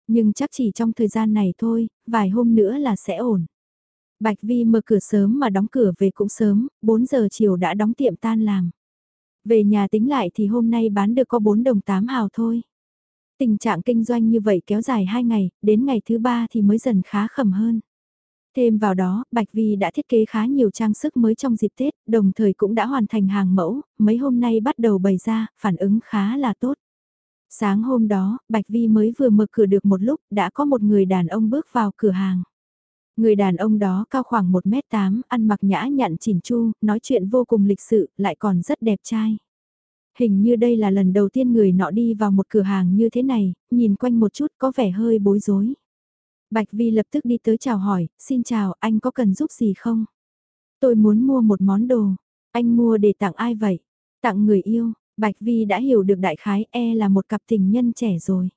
Nhưng chắc chỉ trong thời gian này thôi, vài hôm nữa là sẽ ổn. Bạch Vi mở cửa sớm mà đóng cửa về cũng sớm, 4 giờ chiều đã đóng tiệm tan làm. Về nhà tính lại thì hôm nay bán được có 4 đồng 8 hào thôi. Tình trạng kinh doanh như vậy kéo dài 2 ngày, đến ngày thứ 3 thì mới dần khá khẩm hơn. Thêm vào đó, Bạch Vi đã thiết kế khá nhiều trang sức mới trong dịp Tết, đồng thời cũng đã hoàn thành hàng mẫu, mấy hôm nay bắt đầu bày ra, phản ứng khá là tốt. Sáng hôm đó, Bạch Vi mới vừa mở cửa được một lúc, đã có một người đàn ông bước vào cửa hàng. Người đàn ông đó cao khoảng 1m8, ăn mặc nhã nhặn chỉn chu, nói chuyện vô cùng lịch sự, lại còn rất đẹp trai. Hình như đây là lần đầu tiên người nọ đi vào một cửa hàng như thế này, nhìn quanh một chút có vẻ hơi bối rối. Bạch Vi lập tức đi tới chào hỏi, xin chào, anh có cần giúp gì không? Tôi muốn mua một món đồ, anh mua để tặng ai vậy? Tặng người yêu, Bạch Vi đã hiểu được đại khái e là một cặp tình nhân trẻ rồi.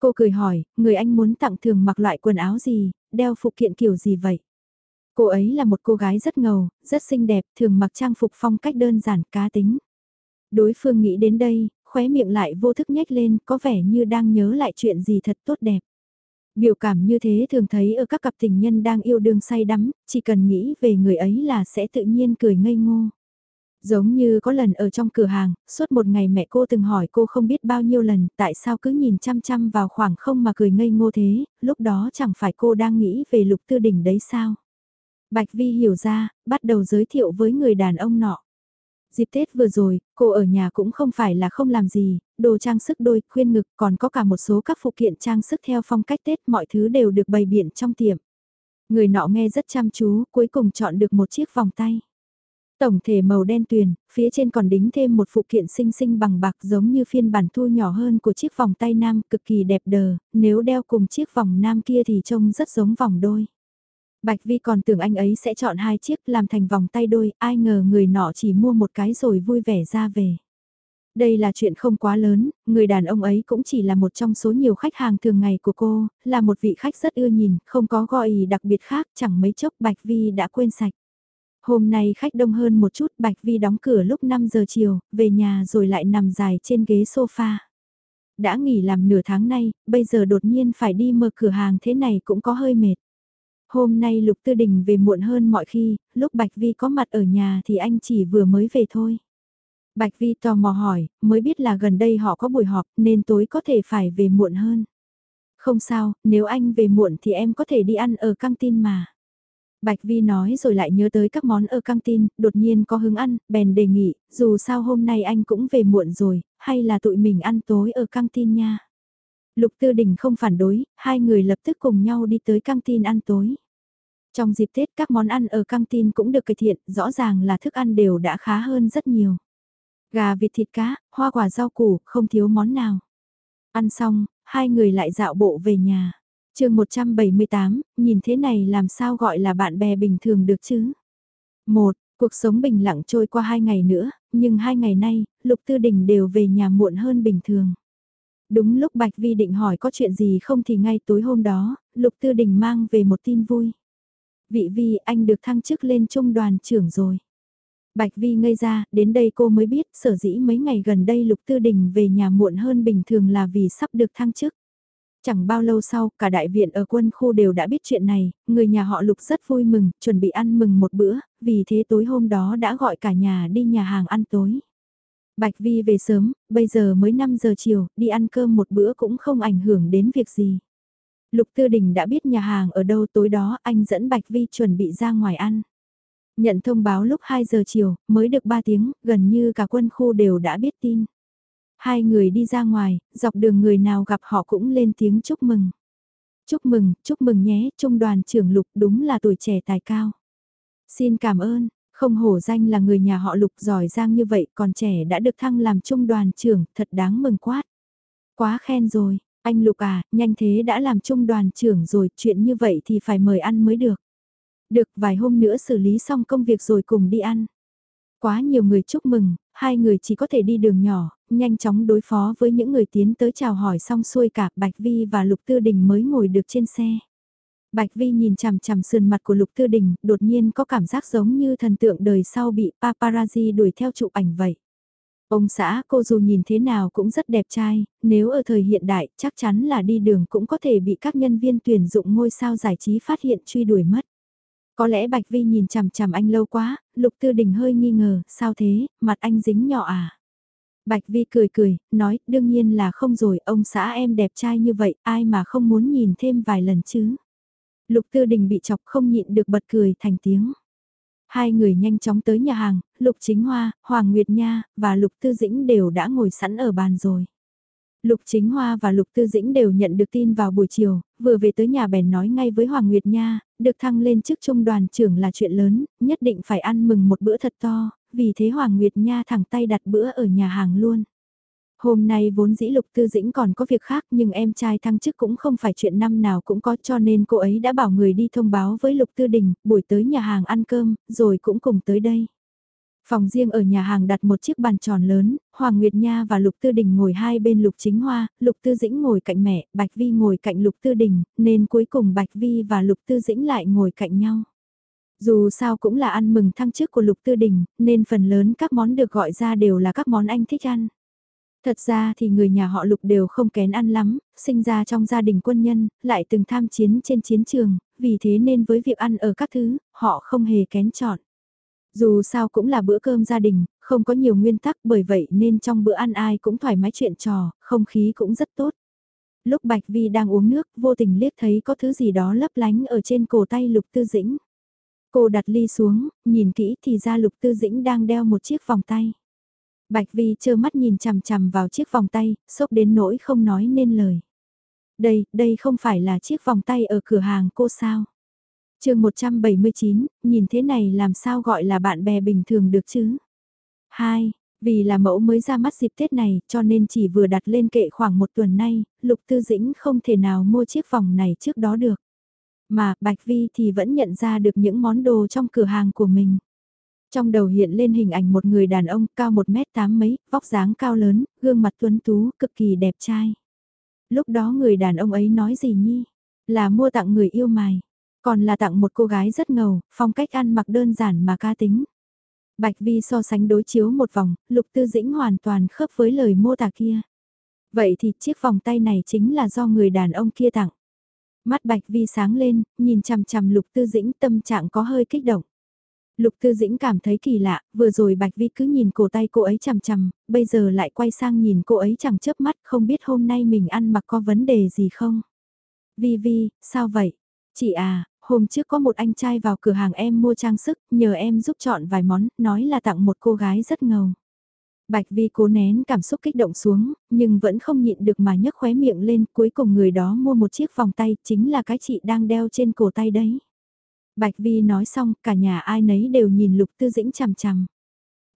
Cô cười hỏi, người anh muốn tặng thường mặc loại quần áo gì, đeo phụ kiện kiểu gì vậy? Cô ấy là một cô gái rất ngầu, rất xinh đẹp, thường mặc trang phục phong cách đơn giản, cá tính. Đối phương nghĩ đến đây, khóe miệng lại vô thức nhếch lên, có vẻ như đang nhớ lại chuyện gì thật tốt đẹp. Biểu cảm như thế thường thấy ở các cặp tình nhân đang yêu đương say đắm, chỉ cần nghĩ về người ấy là sẽ tự nhiên cười ngây ngô. Giống như có lần ở trong cửa hàng, suốt một ngày mẹ cô từng hỏi cô không biết bao nhiêu lần tại sao cứ nhìn chăm chăm vào khoảng không mà cười ngây ngô thế, lúc đó chẳng phải cô đang nghĩ về lục tư đỉnh đấy sao. Bạch Vi hiểu ra, bắt đầu giới thiệu với người đàn ông nọ. Dịp Tết vừa rồi, cô ở nhà cũng không phải là không làm gì, đồ trang sức đôi, khuyên ngực, còn có cả một số các phụ kiện trang sức theo phong cách Tết, mọi thứ đều được bày biện trong tiệm. Người nọ nghe rất chăm chú, cuối cùng chọn được một chiếc vòng tay. Tổng thể màu đen tuyền, phía trên còn đính thêm một phụ kiện xinh xinh bằng bạc giống như phiên bản thu nhỏ hơn của chiếc vòng tay nam cực kỳ đẹp đờ, nếu đeo cùng chiếc vòng nam kia thì trông rất giống vòng đôi. Bạch Vi còn tưởng anh ấy sẽ chọn hai chiếc làm thành vòng tay đôi, ai ngờ người nọ chỉ mua một cái rồi vui vẻ ra về. Đây là chuyện không quá lớn, người đàn ông ấy cũng chỉ là một trong số nhiều khách hàng thường ngày của cô, là một vị khách rất ưa nhìn, không có gọi đặc biệt khác, chẳng mấy chốc Bạch Vi đã quên sạch. Hôm nay khách đông hơn một chút, Bạch Vi đóng cửa lúc 5 giờ chiều, về nhà rồi lại nằm dài trên ghế sofa. Đã nghỉ làm nửa tháng nay, bây giờ đột nhiên phải đi mở cửa hàng thế này cũng có hơi mệt. Hôm nay Lục Tư Đình về muộn hơn mọi khi, lúc Bạch Vi có mặt ở nhà thì anh chỉ vừa mới về thôi. Bạch Vi tò mò hỏi, mới biết là gần đây họ có buổi họp nên tối có thể phải về muộn hơn. Không sao, nếu anh về muộn thì em có thể đi ăn ở căng tin mà. Bạch Vi nói rồi lại nhớ tới các món ở căng tin, đột nhiên có hứng ăn, bèn đề nghị, dù sao hôm nay anh cũng về muộn rồi, hay là tụi mình ăn tối ở căng tin nha. Lục Tư Đình không phản đối, hai người lập tức cùng nhau đi tới căng tin ăn tối. Trong dịp Tết các món ăn ở căng tin cũng được cải thiện, rõ ràng là thức ăn đều đã khá hơn rất nhiều. Gà vịt thịt cá, hoa quả rau củ, không thiếu món nào. Ăn xong, hai người lại dạo bộ về nhà chương 178, nhìn thế này làm sao gọi là bạn bè bình thường được chứ? Một, cuộc sống bình lặng trôi qua hai ngày nữa, nhưng hai ngày nay, Lục Tư Đình đều về nhà muộn hơn bình thường. Đúng lúc Bạch Vi định hỏi có chuyện gì không thì ngay tối hôm đó, Lục Tư Đình mang về một tin vui. Vị Vi anh được thăng chức lên trung đoàn trưởng rồi. Bạch Vi ngây ra, đến đây cô mới biết sở dĩ mấy ngày gần đây Lục Tư Đình về nhà muộn hơn bình thường là vì sắp được thăng chức. Chẳng bao lâu sau, cả đại viện ở quân khu đều đã biết chuyện này, người nhà họ Lục rất vui mừng, chuẩn bị ăn mừng một bữa, vì thế tối hôm đó đã gọi cả nhà đi nhà hàng ăn tối. Bạch Vi về sớm, bây giờ mới 5 giờ chiều, đi ăn cơm một bữa cũng không ảnh hưởng đến việc gì. Lục Tư Đình đã biết nhà hàng ở đâu tối đó anh dẫn Bạch Vi chuẩn bị ra ngoài ăn. Nhận thông báo lúc 2 giờ chiều, mới được 3 tiếng, gần như cả quân khu đều đã biết tin. Hai người đi ra ngoài, dọc đường người nào gặp họ cũng lên tiếng chúc mừng. Chúc mừng, chúc mừng nhé, trung đoàn trưởng Lục đúng là tuổi trẻ tài cao. Xin cảm ơn, không hổ danh là người nhà họ Lục giỏi giang như vậy còn trẻ đã được thăng làm trung đoàn trưởng, thật đáng mừng quát. Quá khen rồi, anh Lục à, nhanh thế đã làm trung đoàn trưởng rồi, chuyện như vậy thì phải mời ăn mới được. Được vài hôm nữa xử lý xong công việc rồi cùng đi ăn. Quá nhiều người chúc mừng, hai người chỉ có thể đi đường nhỏ, nhanh chóng đối phó với những người tiến tới chào hỏi xong xuôi cả Bạch Vi và Lục Tư Đình mới ngồi được trên xe. Bạch Vi nhìn chằm chằm sườn mặt của Lục Tư Đình, đột nhiên có cảm giác giống như thần tượng đời sau bị paparazzi đuổi theo chụp ảnh vậy. Ông xã cô dù nhìn thế nào cũng rất đẹp trai, nếu ở thời hiện đại chắc chắn là đi đường cũng có thể bị các nhân viên tuyển dụng ngôi sao giải trí phát hiện truy đuổi mất. Có lẽ Bạch Vi nhìn chằm chằm anh lâu quá, Lục Tư Đình hơi nghi ngờ, sao thế, mặt anh dính nhỏ à? Bạch Vi cười cười, nói, đương nhiên là không rồi, ông xã em đẹp trai như vậy, ai mà không muốn nhìn thêm vài lần chứ? Lục Tư Đình bị chọc không nhịn được bật cười thành tiếng. Hai người nhanh chóng tới nhà hàng, Lục Chính Hoa, Hoàng Nguyệt Nha, và Lục Tư Dĩnh đều đã ngồi sẵn ở bàn rồi. Lục Chính Hoa và Lục Tư Dĩnh đều nhận được tin vào buổi chiều, vừa về tới nhà bèn nói ngay với Hoàng Nguyệt Nha, được thăng lên chức trung đoàn trưởng là chuyện lớn, nhất định phải ăn mừng một bữa thật to, vì thế Hoàng Nguyệt Nha thẳng tay đặt bữa ở nhà hàng luôn. Hôm nay vốn dĩ Lục Tư Dĩnh còn có việc khác nhưng em trai thăng chức cũng không phải chuyện năm nào cũng có cho nên cô ấy đã bảo người đi thông báo với Lục Tư Đình, buổi tới nhà hàng ăn cơm, rồi cũng cùng tới đây. Phòng riêng ở nhà hàng đặt một chiếc bàn tròn lớn, Hoàng Nguyệt Nha và Lục Tư Đình ngồi hai bên Lục Chính Hoa, Lục Tư Dĩnh ngồi cạnh mẹ, Bạch Vi ngồi cạnh Lục Tư Đình, nên cuối cùng Bạch Vi và Lục Tư Dĩnh lại ngồi cạnh nhau. Dù sao cũng là ăn mừng thăng chức của Lục Tư Đình, nên phần lớn các món được gọi ra đều là các món anh thích ăn. Thật ra thì người nhà họ Lục đều không kén ăn lắm, sinh ra trong gia đình quân nhân, lại từng tham chiến trên chiến trường, vì thế nên với việc ăn ở các thứ, họ không hề kén chọn. Dù sao cũng là bữa cơm gia đình, không có nhiều nguyên tắc bởi vậy nên trong bữa ăn ai cũng thoải mái chuyện trò, không khí cũng rất tốt. Lúc Bạch Vi đang uống nước, vô tình liếc thấy có thứ gì đó lấp lánh ở trên cổ tay Lục Tư Dĩnh. Cô đặt ly xuống, nhìn kỹ thì ra Lục Tư Dĩnh đang đeo một chiếc vòng tay. Bạch Vi trơ mắt nhìn chằm chằm vào chiếc vòng tay, sốc đến nỗi không nói nên lời. Đây, đây không phải là chiếc vòng tay ở cửa hàng cô sao? Chương 179, nhìn thế này làm sao gọi là bạn bè bình thường được chứ? 2. Vì là mẫu mới ra mắt dịp Tết này cho nên chỉ vừa đặt lên kệ khoảng một tuần nay, Lục Tư Dĩnh không thể nào mua chiếc vòng này trước đó được. Mà Bạch Vi thì vẫn nhận ra được những món đồ trong cửa hàng của mình. Trong đầu hiện lên hình ảnh một người đàn ông cao 1 mét 8 mấy, vóc dáng cao lớn, gương mặt tuấn tú, cực kỳ đẹp trai. Lúc đó người đàn ông ấy nói gì nhi? Là mua tặng người yêu mài. Còn là tặng một cô gái rất ngầu, phong cách ăn mặc đơn giản mà ca tính. Bạch Vi so sánh đối chiếu một vòng, Lục Tư Dĩnh hoàn toàn khớp với lời mô tả kia. Vậy thì chiếc vòng tay này chính là do người đàn ông kia tặng. Mắt Bạch Vi sáng lên, nhìn chằm chằm Lục Tư Dĩnh tâm trạng có hơi kích động. Lục Tư Dĩnh cảm thấy kỳ lạ, vừa rồi Bạch Vi cứ nhìn cổ tay cô ấy chằm chằm, bây giờ lại quay sang nhìn cô ấy chẳng chớp mắt không biết hôm nay mình ăn mặc có vấn đề gì không. Vi Vi, sao vậy? Chị à, hôm trước có một anh trai vào cửa hàng em mua trang sức, nhờ em giúp chọn vài món, nói là tặng một cô gái rất ngầu. Bạch Vi cố nén cảm xúc kích động xuống, nhưng vẫn không nhịn được mà nhấc khóe miệng lên, cuối cùng người đó mua một chiếc vòng tay, chính là cái chị đang đeo trên cổ tay đấy. Bạch Vi nói xong, cả nhà ai nấy đều nhìn Lục Tư Dĩnh chằm chằm.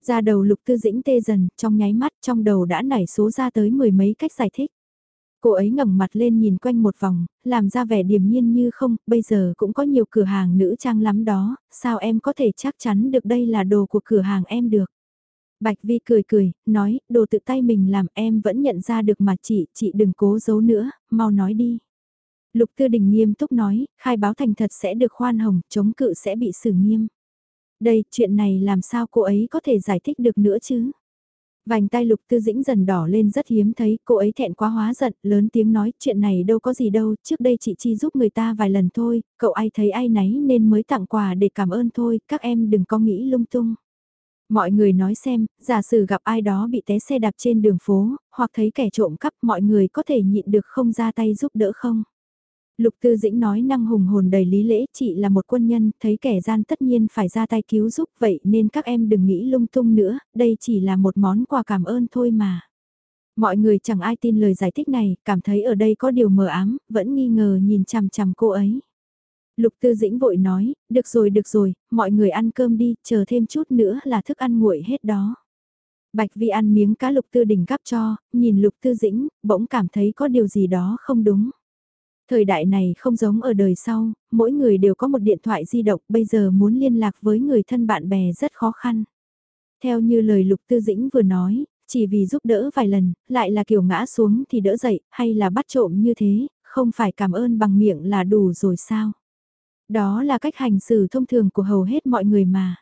Ra đầu Lục Tư Dĩnh tê dần, trong nháy mắt trong đầu đã nảy số ra tới mười mấy cách giải thích. Cô ấy ngẩng mặt lên nhìn quanh một vòng, làm ra vẻ điềm nhiên như không, bây giờ cũng có nhiều cửa hàng nữ trang lắm đó, sao em có thể chắc chắn được đây là đồ của cửa hàng em được. Bạch Vi cười cười, nói, đồ tự tay mình làm em vẫn nhận ra được mà chị, chị đừng cố giấu nữa, mau nói đi. Lục Tư Đình nghiêm túc nói, khai báo thành thật sẽ được khoan hồng, chống cự sẽ bị xử nghiêm. Đây, chuyện này làm sao cô ấy có thể giải thích được nữa chứ? Vành tay lục tư dĩnh dần đỏ lên rất hiếm thấy, cô ấy thẹn quá hóa giận, lớn tiếng nói, chuyện này đâu có gì đâu, trước đây chị Chi giúp người ta vài lần thôi, cậu ai thấy ai nấy nên mới tặng quà để cảm ơn thôi, các em đừng có nghĩ lung tung. Mọi người nói xem, giả sử gặp ai đó bị té xe đạp trên đường phố, hoặc thấy kẻ trộm cắp mọi người có thể nhịn được không ra tay giúp đỡ không? Lục Tư Dĩnh nói năng hùng hồn đầy lý lễ, chị là một quân nhân, thấy kẻ gian tất nhiên phải ra tay cứu giúp vậy nên các em đừng nghĩ lung tung nữa, đây chỉ là một món quà cảm ơn thôi mà. Mọi người chẳng ai tin lời giải thích này, cảm thấy ở đây có điều mờ ám, vẫn nghi ngờ nhìn chằm chằm cô ấy. Lục Tư Dĩnh vội nói, được rồi được rồi, mọi người ăn cơm đi, chờ thêm chút nữa là thức ăn nguội hết đó. Bạch Vi ăn miếng cá Lục Tư Đình cắp cho, nhìn Lục Tư Dĩnh, bỗng cảm thấy có điều gì đó không đúng. Thời đại này không giống ở đời sau, mỗi người đều có một điện thoại di động, bây giờ muốn liên lạc với người thân bạn bè rất khó khăn. Theo như lời Lục Tư Dĩnh vừa nói, chỉ vì giúp đỡ vài lần, lại là kiểu ngã xuống thì đỡ dậy, hay là bắt trộm như thế, không phải cảm ơn bằng miệng là đủ rồi sao? Đó là cách hành xử thông thường của hầu hết mọi người mà.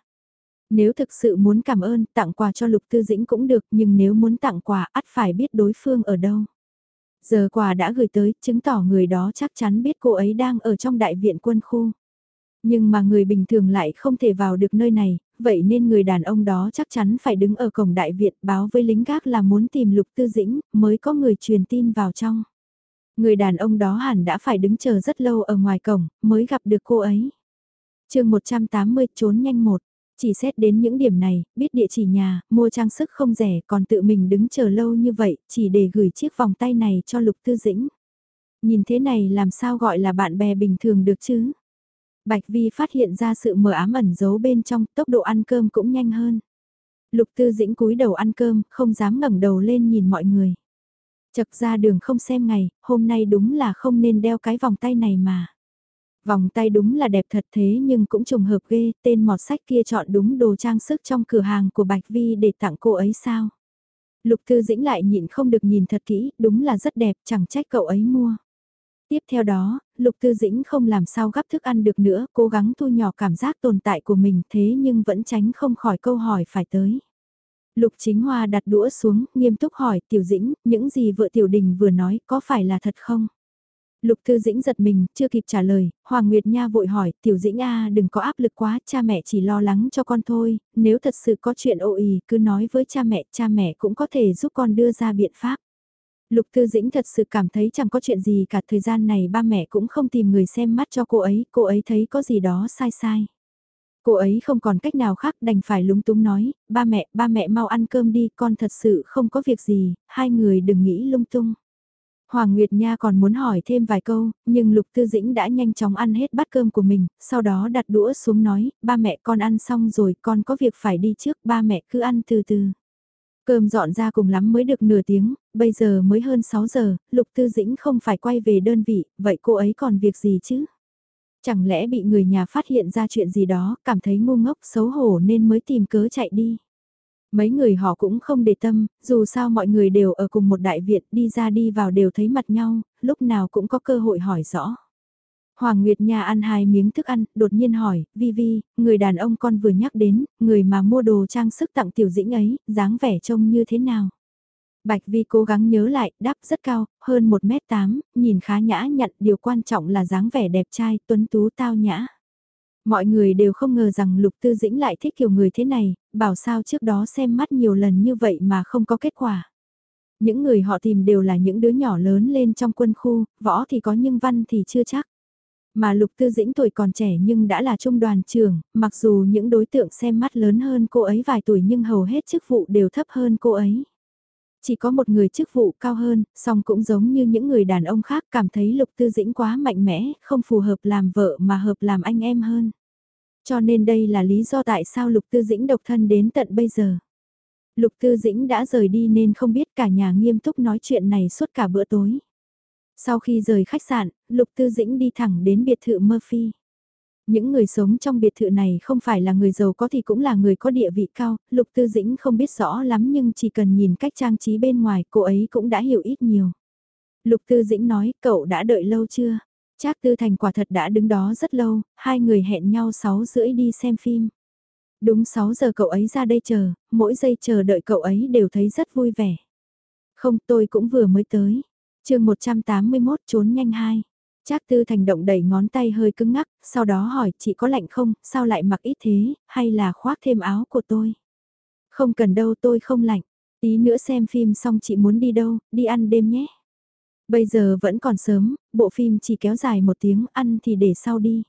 Nếu thực sự muốn cảm ơn, tặng quà cho Lục Tư Dĩnh cũng được, nhưng nếu muốn tặng quà, ắt phải biết đối phương ở đâu. Giờ quà đã gửi tới, chứng tỏ người đó chắc chắn biết cô ấy đang ở trong đại viện quân khu. Nhưng mà người bình thường lại không thể vào được nơi này, vậy nên người đàn ông đó chắc chắn phải đứng ở cổng đại viện báo với lính gác là muốn tìm lục tư dĩnh, mới có người truyền tin vào trong. Người đàn ông đó hẳn đã phải đứng chờ rất lâu ở ngoài cổng, mới gặp được cô ấy. chương 180 trốn nhanh một. Chỉ xét đến những điểm này, biết địa chỉ nhà, mua trang sức không rẻ còn tự mình đứng chờ lâu như vậy, chỉ để gửi chiếc vòng tay này cho Lục Tư Dĩnh. Nhìn thế này làm sao gọi là bạn bè bình thường được chứ? Bạch Vi phát hiện ra sự mờ ám ẩn giấu bên trong, tốc độ ăn cơm cũng nhanh hơn. Lục Tư Dĩnh cúi đầu ăn cơm, không dám ngẩng đầu lên nhìn mọi người. Chật ra đường không xem ngày, hôm nay đúng là không nên đeo cái vòng tay này mà. Vòng tay đúng là đẹp thật thế nhưng cũng trùng hợp ghê, tên mọt sách kia chọn đúng đồ trang sức trong cửa hàng của Bạch Vi để tặng cô ấy sao. Lục Thư Dĩnh lại nhịn không được nhìn thật kỹ, đúng là rất đẹp, chẳng trách cậu ấy mua. Tiếp theo đó, Lục Tư Dĩnh không làm sao gắp thức ăn được nữa, cố gắng thu nhỏ cảm giác tồn tại của mình thế nhưng vẫn tránh không khỏi câu hỏi phải tới. Lục Chính Hoa đặt đũa xuống, nghiêm túc hỏi Tiểu Dĩnh, những gì vợ Tiểu Đình vừa nói có phải là thật không? Lục Thư Dĩnh giật mình, chưa kịp trả lời, Hoàng Nguyệt Nha vội hỏi, Tiểu Dĩnh A đừng có áp lực quá, cha mẹ chỉ lo lắng cho con thôi, nếu thật sự có chuyện ô ý cứ nói với cha mẹ, cha mẹ cũng có thể giúp con đưa ra biện pháp. Lục Thư Dĩnh thật sự cảm thấy chẳng có chuyện gì cả thời gian này ba mẹ cũng không tìm người xem mắt cho cô ấy, cô ấy thấy có gì đó sai sai. Cô ấy không còn cách nào khác đành phải lúng túng nói, ba mẹ, ba mẹ mau ăn cơm đi, con thật sự không có việc gì, hai người đừng nghĩ lung tung. Hoàng Nguyệt Nha còn muốn hỏi thêm vài câu, nhưng Lục Tư Dĩnh đã nhanh chóng ăn hết bát cơm của mình, sau đó đặt đũa xuống nói, ba mẹ con ăn xong rồi, con có việc phải đi trước, ba mẹ cứ ăn từ từ. Cơm dọn ra cùng lắm mới được nửa tiếng, bây giờ mới hơn 6 giờ, Lục Tư Dĩnh không phải quay về đơn vị, vậy cô ấy còn việc gì chứ? Chẳng lẽ bị người nhà phát hiện ra chuyện gì đó, cảm thấy ngu ngốc xấu hổ nên mới tìm cớ chạy đi? Mấy người họ cũng không để tâm, dù sao mọi người đều ở cùng một đại viện, đi ra đi vào đều thấy mặt nhau, lúc nào cũng có cơ hội hỏi rõ. Hoàng Nguyệt Nha ăn hai miếng thức ăn, đột nhiên hỏi, Vi Vi, người đàn ông con vừa nhắc đến, người mà mua đồ trang sức tặng tiểu dĩnh ấy, dáng vẻ trông như thế nào? Bạch Vi cố gắng nhớ lại, đáp rất cao, hơn 1m8, nhìn khá nhã nhặn, điều quan trọng là dáng vẻ đẹp trai, tuấn tú tao nhã. Mọi người đều không ngờ rằng Lục Tư Dĩnh lại thích kiểu người thế này, bảo sao trước đó xem mắt nhiều lần như vậy mà không có kết quả. Những người họ tìm đều là những đứa nhỏ lớn lên trong quân khu, võ thì có nhưng văn thì chưa chắc. Mà Lục Tư Dĩnh tuổi còn trẻ nhưng đã là trung đoàn trưởng, mặc dù những đối tượng xem mắt lớn hơn cô ấy vài tuổi nhưng hầu hết chức vụ đều thấp hơn cô ấy. Chỉ có một người chức vụ cao hơn, song cũng giống như những người đàn ông khác cảm thấy Lục Tư Dĩnh quá mạnh mẽ, không phù hợp làm vợ mà hợp làm anh em hơn. Cho nên đây là lý do tại sao Lục Tư Dĩnh độc thân đến tận bây giờ. Lục Tư Dĩnh đã rời đi nên không biết cả nhà nghiêm túc nói chuyện này suốt cả bữa tối. Sau khi rời khách sạn, Lục Tư Dĩnh đi thẳng đến biệt thự Murphy. Những người sống trong biệt thự này không phải là người giàu có thì cũng là người có địa vị cao, Lục Tư Dĩnh không biết rõ lắm nhưng chỉ cần nhìn cách trang trí bên ngoài cô ấy cũng đã hiểu ít nhiều. Lục Tư Dĩnh nói, cậu đã đợi lâu chưa? Trác Tư Thành quả thật đã đứng đó rất lâu, hai người hẹn nhau 6 rưỡi đi xem phim. Đúng 6 giờ cậu ấy ra đây chờ, mỗi giây chờ đợi cậu ấy đều thấy rất vui vẻ. Không tôi cũng vừa mới tới. chương 181 trốn nhanh hai. Trác Tư Thành động đẩy ngón tay hơi cứng ngắc, sau đó hỏi chị có lạnh không, sao lại mặc ít thế, hay là khoác thêm áo của tôi. Không cần đâu tôi không lạnh, tí nữa xem phim xong chị muốn đi đâu, đi ăn đêm nhé. Bây giờ vẫn còn sớm, bộ phim chỉ kéo dài một tiếng ăn thì để sau đi.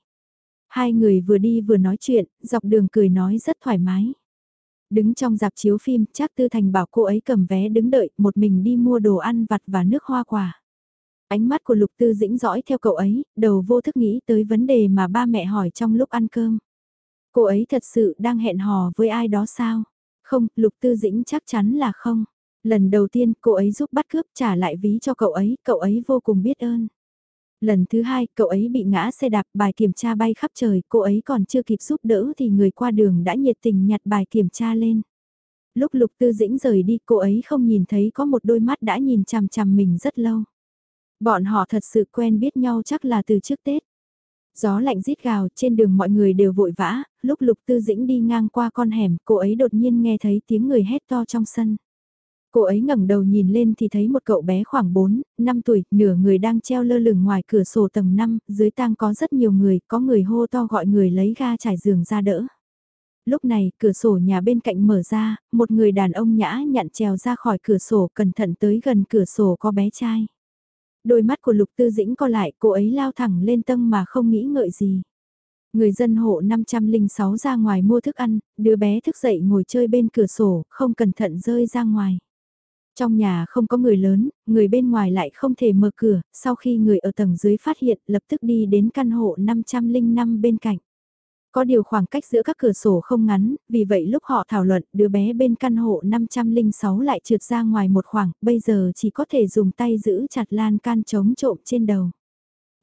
Hai người vừa đi vừa nói chuyện, dọc đường cười nói rất thoải mái. Đứng trong dạp chiếu phim, chắc Tư Thành bảo cô ấy cầm vé đứng đợi, một mình đi mua đồ ăn vặt và nước hoa quả. Ánh mắt của Lục Tư Dĩnh dõi theo cậu ấy, đầu vô thức nghĩ tới vấn đề mà ba mẹ hỏi trong lúc ăn cơm. Cô ấy thật sự đang hẹn hò với ai đó sao? Không, Lục Tư Dĩnh chắc chắn là không. Lần đầu tiên cô ấy giúp bắt cướp trả lại ví cho cậu ấy, cậu ấy vô cùng biết ơn. Lần thứ hai, cậu ấy bị ngã xe đạp bài kiểm tra bay khắp trời, cô ấy còn chưa kịp giúp đỡ thì người qua đường đã nhiệt tình nhặt bài kiểm tra lên. Lúc Lục Tư Dĩnh rời đi cô ấy không nhìn thấy có một đôi mắt đã nhìn chằm chằm mình rất lâu. Bọn họ thật sự quen biết nhau chắc là từ trước Tết. Gió lạnh rít gào trên đường mọi người đều vội vã, lúc Lục Tư Dĩnh đi ngang qua con hẻm cô ấy đột nhiên nghe thấy tiếng người hét to trong sân. Cô ấy ngẩng đầu nhìn lên thì thấy một cậu bé khoảng 4, 5 tuổi, nửa người đang treo lơ lửng ngoài cửa sổ tầng 5, dưới tang có rất nhiều người, có người hô to gọi người lấy ga trải giường ra đỡ. Lúc này, cửa sổ nhà bên cạnh mở ra, một người đàn ông nhã nhặn trèo ra khỏi cửa sổ cẩn thận tới gần cửa sổ có bé trai. Đôi mắt của Lục Tư Dĩnh co lại, cô ấy lao thẳng lên tầng mà không nghĩ ngợi gì. Người dân hộ 506 ra ngoài mua thức ăn, đứa bé thức dậy ngồi chơi bên cửa sổ, không cẩn thận rơi ra ngoài. Trong nhà không có người lớn, người bên ngoài lại không thể mở cửa, sau khi người ở tầng dưới phát hiện lập tức đi đến căn hộ 505 bên cạnh. Có điều khoảng cách giữa các cửa sổ không ngắn, vì vậy lúc họ thảo luận đứa bé bên căn hộ 506 lại trượt ra ngoài một khoảng, bây giờ chỉ có thể dùng tay giữ chặt lan can chống trộm trên đầu.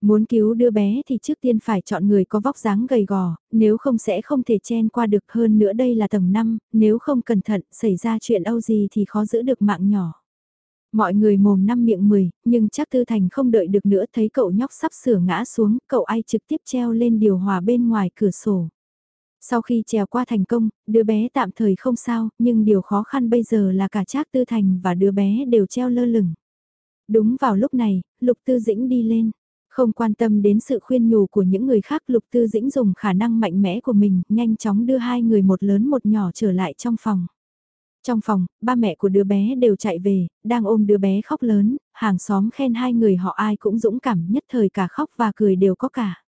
Muốn cứu đứa bé thì trước tiên phải chọn người có vóc dáng gầy gò, nếu không sẽ không thể chen qua được hơn nữa đây là tầng 5, nếu không cẩn thận xảy ra chuyện âu gì thì khó giữ được mạng nhỏ. Mọi người mồm năm miệng 10, nhưng chắc Tư Thành không đợi được nữa thấy cậu nhóc sắp sửa ngã xuống, cậu ai trực tiếp treo lên điều hòa bên ngoài cửa sổ. Sau khi trèo qua thành công, đứa bé tạm thời không sao, nhưng điều khó khăn bây giờ là cả Trác Tư Thành và đứa bé đều treo lơ lửng. Đúng vào lúc này, Lục Tư Dĩnh đi lên. Không quan tâm đến sự khuyên nhủ của những người khác Lục Tư Dĩnh dùng khả năng mạnh mẽ của mình nhanh chóng đưa hai người một lớn một nhỏ trở lại trong phòng. Trong phòng, ba mẹ của đứa bé đều chạy về, đang ôm đứa bé khóc lớn, hàng xóm khen hai người họ ai cũng dũng cảm nhất thời cả khóc và cười đều có cả.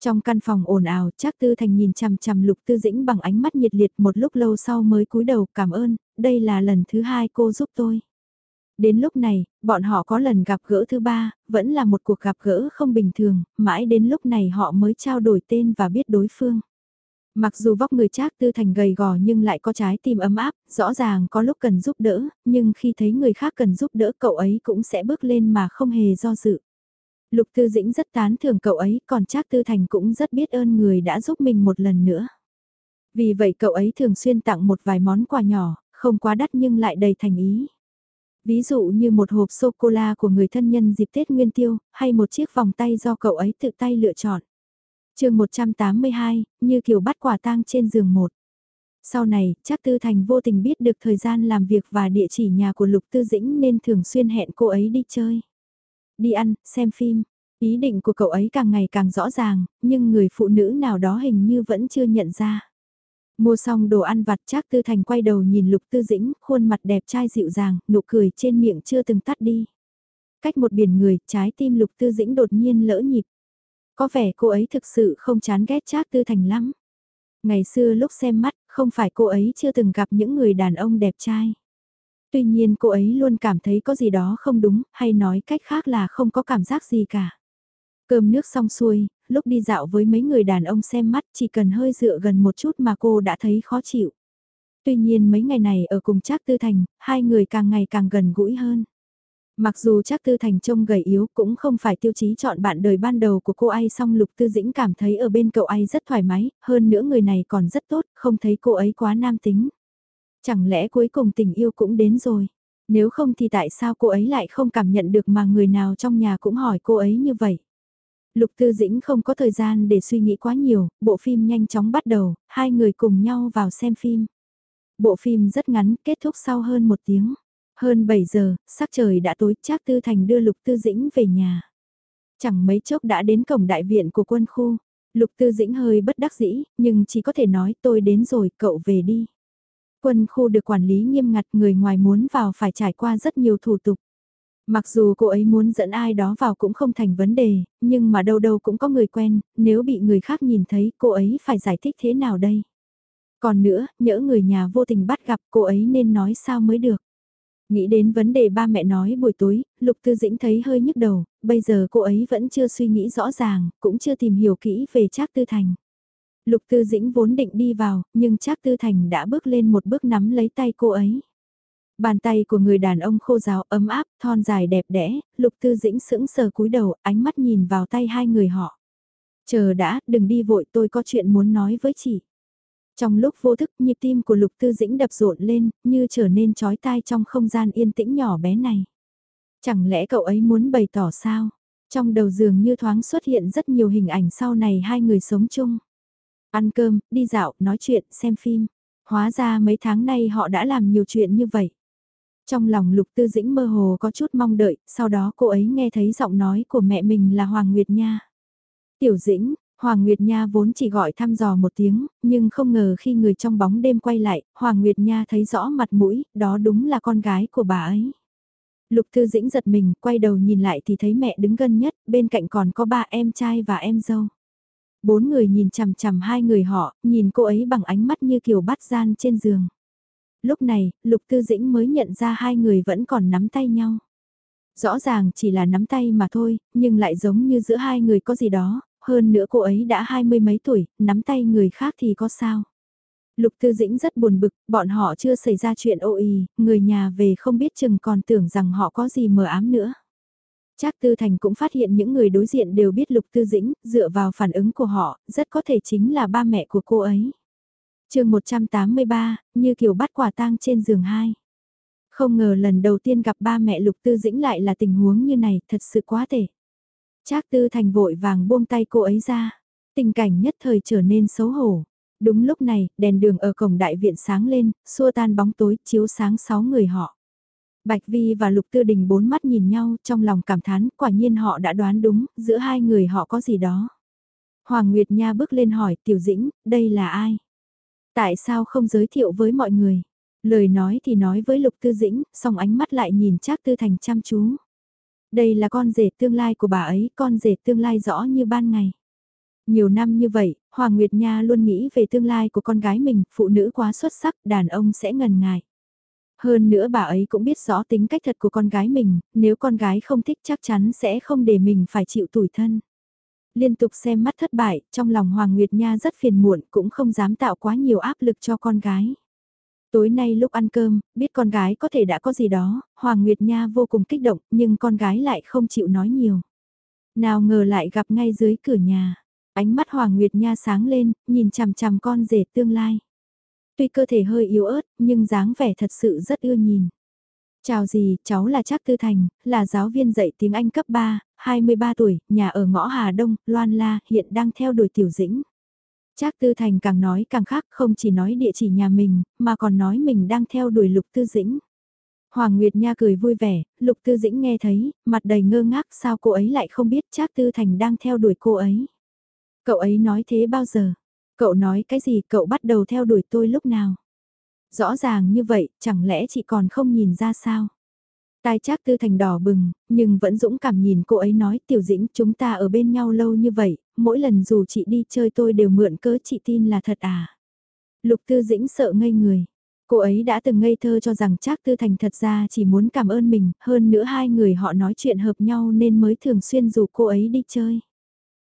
Trong căn phòng ồn ào, trác Tư Thành nhìn chằm chằm Lục Tư Dĩnh bằng ánh mắt nhiệt liệt một lúc lâu sau mới cúi đầu cảm ơn, đây là lần thứ hai cô giúp tôi. Đến lúc này, bọn họ có lần gặp gỡ thứ ba, vẫn là một cuộc gặp gỡ không bình thường, mãi đến lúc này họ mới trao đổi tên và biết đối phương. Mặc dù vóc người Trác Tư Thành gầy gò nhưng lại có trái tim ấm áp, rõ ràng có lúc cần giúp đỡ, nhưng khi thấy người khác cần giúp đỡ cậu ấy cũng sẽ bước lên mà không hề do dự. Lục Tư Dĩnh rất tán thưởng cậu ấy, còn Trác Tư Thành cũng rất biết ơn người đã giúp mình một lần nữa. Vì vậy cậu ấy thường xuyên tặng một vài món quà nhỏ, không quá đắt nhưng lại đầy thành ý. Ví dụ như một hộp sô-cô-la của người thân nhân dịp Tết Nguyên Tiêu, hay một chiếc vòng tay do cậu ấy tự tay lựa chọn. chương 182, như kiểu bắt quả tang trên giường một. Sau này, chắc Tư Thành vô tình biết được thời gian làm việc và địa chỉ nhà của Lục Tư Dĩnh nên thường xuyên hẹn cô ấy đi chơi. Đi ăn, xem phim. Ý định của cậu ấy càng ngày càng rõ ràng, nhưng người phụ nữ nào đó hình như vẫn chưa nhận ra. Mua xong đồ ăn vặt Trác Tư Thành quay đầu nhìn Lục Tư Dĩnh, khuôn mặt đẹp trai dịu dàng, nụ cười trên miệng chưa từng tắt đi. Cách một biển người, trái tim Lục Tư Dĩnh đột nhiên lỡ nhịp. Có vẻ cô ấy thực sự không chán ghét Trác Tư Thành lắm. Ngày xưa lúc xem mắt, không phải cô ấy chưa từng gặp những người đàn ông đẹp trai. Tuy nhiên cô ấy luôn cảm thấy có gì đó không đúng, hay nói cách khác là không có cảm giác gì cả. Cơm nước xong xuôi, lúc đi dạo với mấy người đàn ông xem mắt chỉ cần hơi dựa gần một chút mà cô đã thấy khó chịu. Tuy nhiên mấy ngày này ở cùng Trác Tư Thành, hai người càng ngày càng gần gũi hơn. Mặc dù Trác Tư Thành trông gầy yếu cũng không phải tiêu chí chọn bạn đời ban đầu của cô ấy song Lục Tư Dĩnh cảm thấy ở bên cậu ấy rất thoải mái, hơn nữa người này còn rất tốt, không thấy cô ấy quá nam tính. Chẳng lẽ cuối cùng tình yêu cũng đến rồi? Nếu không thì tại sao cô ấy lại không cảm nhận được mà người nào trong nhà cũng hỏi cô ấy như vậy? Lục Tư Dĩnh không có thời gian để suy nghĩ quá nhiều, bộ phim nhanh chóng bắt đầu, hai người cùng nhau vào xem phim. Bộ phim rất ngắn, kết thúc sau hơn một tiếng. Hơn 7 giờ, sắc trời đã tối, Trác Tư Thành đưa Lục Tư Dĩnh về nhà. Chẳng mấy chốc đã đến cổng đại viện của quân khu. Lục Tư Dĩnh hơi bất đắc dĩ, nhưng chỉ có thể nói tôi đến rồi, cậu về đi. Quân khu được quản lý nghiêm ngặt, người ngoài muốn vào phải trải qua rất nhiều thủ tục. Mặc dù cô ấy muốn dẫn ai đó vào cũng không thành vấn đề, nhưng mà đâu đâu cũng có người quen, nếu bị người khác nhìn thấy cô ấy phải giải thích thế nào đây? Còn nữa, nhỡ người nhà vô tình bắt gặp cô ấy nên nói sao mới được? Nghĩ đến vấn đề ba mẹ nói buổi tối, Lục Tư Dĩnh thấy hơi nhức đầu, bây giờ cô ấy vẫn chưa suy nghĩ rõ ràng, cũng chưa tìm hiểu kỹ về Trác Tư Thành. Lục Tư Dĩnh vốn định đi vào, nhưng Trác Tư Thành đã bước lên một bước nắm lấy tay cô ấy. Bàn tay của người đàn ông khô ráo ấm áp, thon dài đẹp đẽ, Lục Tư Dĩnh sững sờ cúi đầu, ánh mắt nhìn vào tay hai người họ. Chờ đã, đừng đi vội tôi có chuyện muốn nói với chị. Trong lúc vô thức nhịp tim của Lục Tư Dĩnh đập rộn lên, như trở nên chói tai trong không gian yên tĩnh nhỏ bé này. Chẳng lẽ cậu ấy muốn bày tỏ sao? Trong đầu giường như thoáng xuất hiện rất nhiều hình ảnh sau này hai người sống chung. Ăn cơm, đi dạo, nói chuyện, xem phim. Hóa ra mấy tháng nay họ đã làm nhiều chuyện như vậy. Trong lòng Lục Tư Dĩnh mơ hồ có chút mong đợi, sau đó cô ấy nghe thấy giọng nói của mẹ mình là Hoàng Nguyệt Nha. Tiểu Dĩnh, Hoàng Nguyệt Nha vốn chỉ gọi thăm dò một tiếng, nhưng không ngờ khi người trong bóng đêm quay lại, Hoàng Nguyệt Nha thấy rõ mặt mũi, đó đúng là con gái của bà ấy. Lục Tư Dĩnh giật mình, quay đầu nhìn lại thì thấy mẹ đứng gần nhất, bên cạnh còn có ba em trai và em dâu. Bốn người nhìn chằm chằm hai người họ, nhìn cô ấy bằng ánh mắt như kiểu bắt gian trên giường. Lúc này, Lục Tư Dĩnh mới nhận ra hai người vẫn còn nắm tay nhau. Rõ ràng chỉ là nắm tay mà thôi, nhưng lại giống như giữa hai người có gì đó, hơn nữa cô ấy đã hai mươi mấy tuổi, nắm tay người khác thì có sao. Lục Tư Dĩnh rất buồn bực, bọn họ chưa xảy ra chuyện ô y, người nhà về không biết chừng còn tưởng rằng họ có gì mờ ám nữa. Trác Tư Thành cũng phát hiện những người đối diện đều biết Lục Tư Dĩnh, dựa vào phản ứng của họ, rất có thể chính là ba mẹ của cô ấy chương 183, như kiểu bắt quả tang trên giường hai Không ngờ lần đầu tiên gặp ba mẹ Lục Tư Dĩnh lại là tình huống như này, thật sự quá tệ. Trác Tư Thành vội vàng buông tay cô ấy ra. Tình cảnh nhất thời trở nên xấu hổ. Đúng lúc này, đèn đường ở cổng đại viện sáng lên, xua tan bóng tối, chiếu sáng sáu người họ. Bạch Vi và Lục Tư Đình bốn mắt nhìn nhau trong lòng cảm thán, quả nhiên họ đã đoán đúng, giữa hai người họ có gì đó. Hoàng Nguyệt Nha bước lên hỏi Tiểu Dĩnh, đây là ai? Tại sao không giới thiệu với mọi người? Lời nói thì nói với Lục Tư Dĩnh, song ánh mắt lại nhìn Trác Tư Thành chăm chú. Đây là con rể tương lai của bà ấy, con rể tương lai rõ như ban ngày. Nhiều năm như vậy, Hoàng Nguyệt Nha luôn nghĩ về tương lai của con gái mình, phụ nữ quá xuất sắc, đàn ông sẽ ngần ngại. Hơn nữa bà ấy cũng biết rõ tính cách thật của con gái mình, nếu con gái không thích chắc chắn sẽ không để mình phải chịu tủi thân. Liên tục xem mắt thất bại, trong lòng Hoàng Nguyệt Nha rất phiền muộn cũng không dám tạo quá nhiều áp lực cho con gái. Tối nay lúc ăn cơm, biết con gái có thể đã có gì đó, Hoàng Nguyệt Nha vô cùng kích động nhưng con gái lại không chịu nói nhiều. Nào ngờ lại gặp ngay dưới cửa nhà. Ánh mắt Hoàng Nguyệt Nha sáng lên, nhìn chằm chằm con rể tương lai. Tuy cơ thể hơi yếu ớt, nhưng dáng vẻ thật sự rất ưa nhìn. Chào gì, cháu là Trác Tư Thành, là giáo viên dạy tiếng Anh cấp 3, 23 tuổi, nhà ở ngõ Hà Đông, Loan La, hiện đang theo đuổi Tiểu Dĩnh. Trác Tư Thành càng nói càng khác, không chỉ nói địa chỉ nhà mình, mà còn nói mình đang theo đuổi Lục Tư Dĩnh. Hoàng Nguyệt Nha cười vui vẻ, Lục Tư Dĩnh nghe thấy, mặt đầy ngơ ngác sao cô ấy lại không biết Trác Tư Thành đang theo đuổi cô ấy. Cậu ấy nói thế bao giờ? Cậu nói cái gì cậu bắt đầu theo đuổi tôi lúc nào? Rõ ràng như vậy, chẳng lẽ chị còn không nhìn ra sao? Tai Trác Tư Thành đỏ bừng, nhưng vẫn dũng cảm nhìn cô ấy nói Tiểu Dĩnh chúng ta ở bên nhau lâu như vậy, mỗi lần dù chị đi chơi tôi đều mượn cớ chị tin là thật à? Lục Tư Dĩnh sợ ngây người. Cô ấy đã từng ngây thơ cho rằng Trác Tư Thành thật ra chỉ muốn cảm ơn mình, hơn nữa hai người họ nói chuyện hợp nhau nên mới thường xuyên rủ cô ấy đi chơi.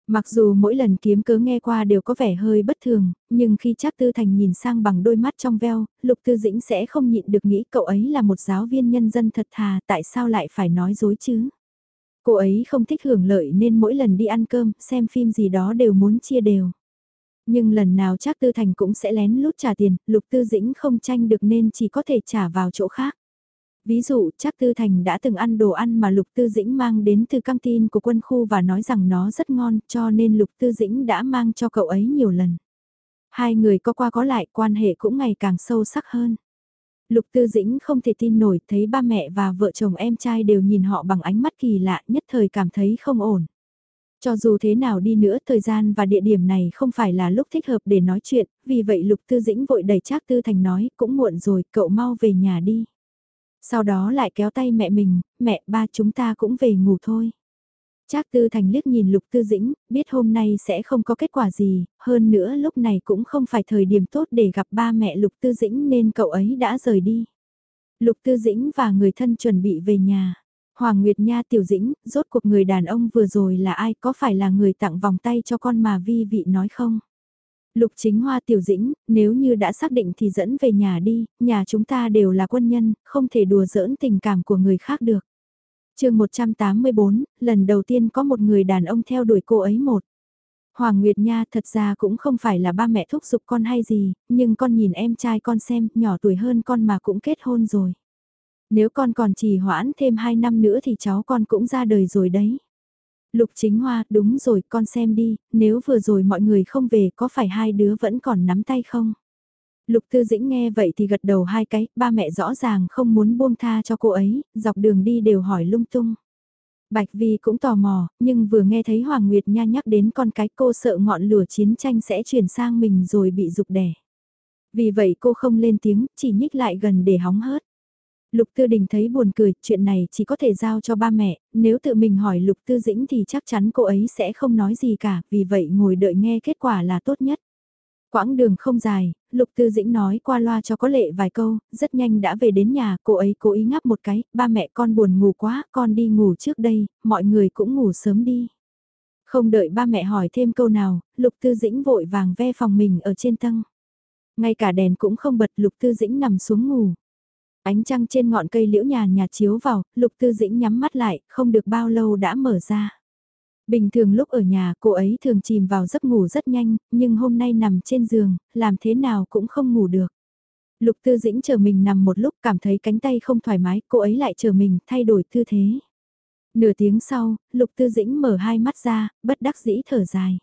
Mặc dù mỗi lần kiếm cớ nghe qua đều có vẻ hơi bất thường, nhưng khi Trác Tư Thành nhìn sang bằng đôi mắt trong veo, Lục Tư Dĩnh sẽ không nhịn được nghĩ cậu ấy là một giáo viên nhân dân thật thà, tại sao lại phải nói dối chứ? Cô ấy không thích hưởng lợi nên mỗi lần đi ăn cơm, xem phim gì đó đều muốn chia đều. Nhưng lần nào Trác Tư Thành cũng sẽ lén lút trả tiền, Lục Tư Dĩnh không tranh được nên chỉ có thể trả vào chỗ khác. Ví dụ, chắc Tư Thành đã từng ăn đồ ăn mà Lục Tư Dĩnh mang đến từ căng tin của quân khu và nói rằng nó rất ngon cho nên Lục Tư Dĩnh đã mang cho cậu ấy nhiều lần. Hai người có qua có lại quan hệ cũng ngày càng sâu sắc hơn. Lục Tư Dĩnh không thể tin nổi thấy ba mẹ và vợ chồng em trai đều nhìn họ bằng ánh mắt kỳ lạ nhất thời cảm thấy không ổn. Cho dù thế nào đi nữa thời gian và địa điểm này không phải là lúc thích hợp để nói chuyện, vì vậy Lục Tư Dĩnh vội đẩy Trác Tư Thành nói cũng muộn rồi cậu mau về nhà đi. Sau đó lại kéo tay mẹ mình, mẹ ba chúng ta cũng về ngủ thôi. Trác Tư Thành liếc nhìn Lục Tư Dĩnh, biết hôm nay sẽ không có kết quả gì, hơn nữa lúc này cũng không phải thời điểm tốt để gặp ba mẹ Lục Tư Dĩnh nên cậu ấy đã rời đi. Lục Tư Dĩnh và người thân chuẩn bị về nhà. Hoàng Nguyệt Nha Tiểu Dĩnh, rốt cuộc người đàn ông vừa rồi là ai có phải là người tặng vòng tay cho con mà vi vị nói không? Lục chính hoa tiểu dĩnh, nếu như đã xác định thì dẫn về nhà đi, nhà chúng ta đều là quân nhân, không thể đùa giỡn tình cảm của người khác được. chương 184, lần đầu tiên có một người đàn ông theo đuổi cô ấy một. Hoàng Nguyệt Nha thật ra cũng không phải là ba mẹ thúc giục con hay gì, nhưng con nhìn em trai con xem, nhỏ tuổi hơn con mà cũng kết hôn rồi. Nếu con còn trì hoãn thêm 2 năm nữa thì cháu con cũng ra đời rồi đấy. Lục chính hoa, đúng rồi, con xem đi, nếu vừa rồi mọi người không về có phải hai đứa vẫn còn nắm tay không? Lục tư dĩnh nghe vậy thì gật đầu hai cái, ba mẹ rõ ràng không muốn buông tha cho cô ấy, dọc đường đi đều hỏi lung tung. Bạch Vi cũng tò mò, nhưng vừa nghe thấy Hoàng Nguyệt Nha nhắc đến con cái cô sợ ngọn lửa chiến tranh sẽ chuyển sang mình rồi bị dục đẻ. Vì vậy cô không lên tiếng, chỉ nhích lại gần để hóng hớt. Lục Tư Đình thấy buồn cười, chuyện này chỉ có thể giao cho ba mẹ, nếu tự mình hỏi Lục Tư Dĩnh thì chắc chắn cô ấy sẽ không nói gì cả, vì vậy ngồi đợi nghe kết quả là tốt nhất. Quãng đường không dài, Lục Tư Dĩnh nói qua loa cho có lệ vài câu, rất nhanh đã về đến nhà, cô ấy cố ý ngáp một cái, ba mẹ con buồn ngủ quá, con đi ngủ trước đây, mọi người cũng ngủ sớm đi. Không đợi ba mẹ hỏi thêm câu nào, Lục Tư Dĩnh vội vàng ve phòng mình ở trên tầng. Ngay cả đèn cũng không bật Lục Tư Dĩnh nằm xuống ngủ, Ánh trăng trên ngọn cây liễu nhàn nhà chiếu vào, Lục Tư Dĩnh nhắm mắt lại, không được bao lâu đã mở ra. Bình thường lúc ở nhà cô ấy thường chìm vào giấc ngủ rất nhanh, nhưng hôm nay nằm trên giường, làm thế nào cũng không ngủ được. Lục Tư Dĩnh chờ mình nằm một lúc cảm thấy cánh tay không thoải mái, cô ấy lại chờ mình thay đổi tư thế. Nửa tiếng sau, Lục Tư Dĩnh mở hai mắt ra, bất đắc dĩ thở dài.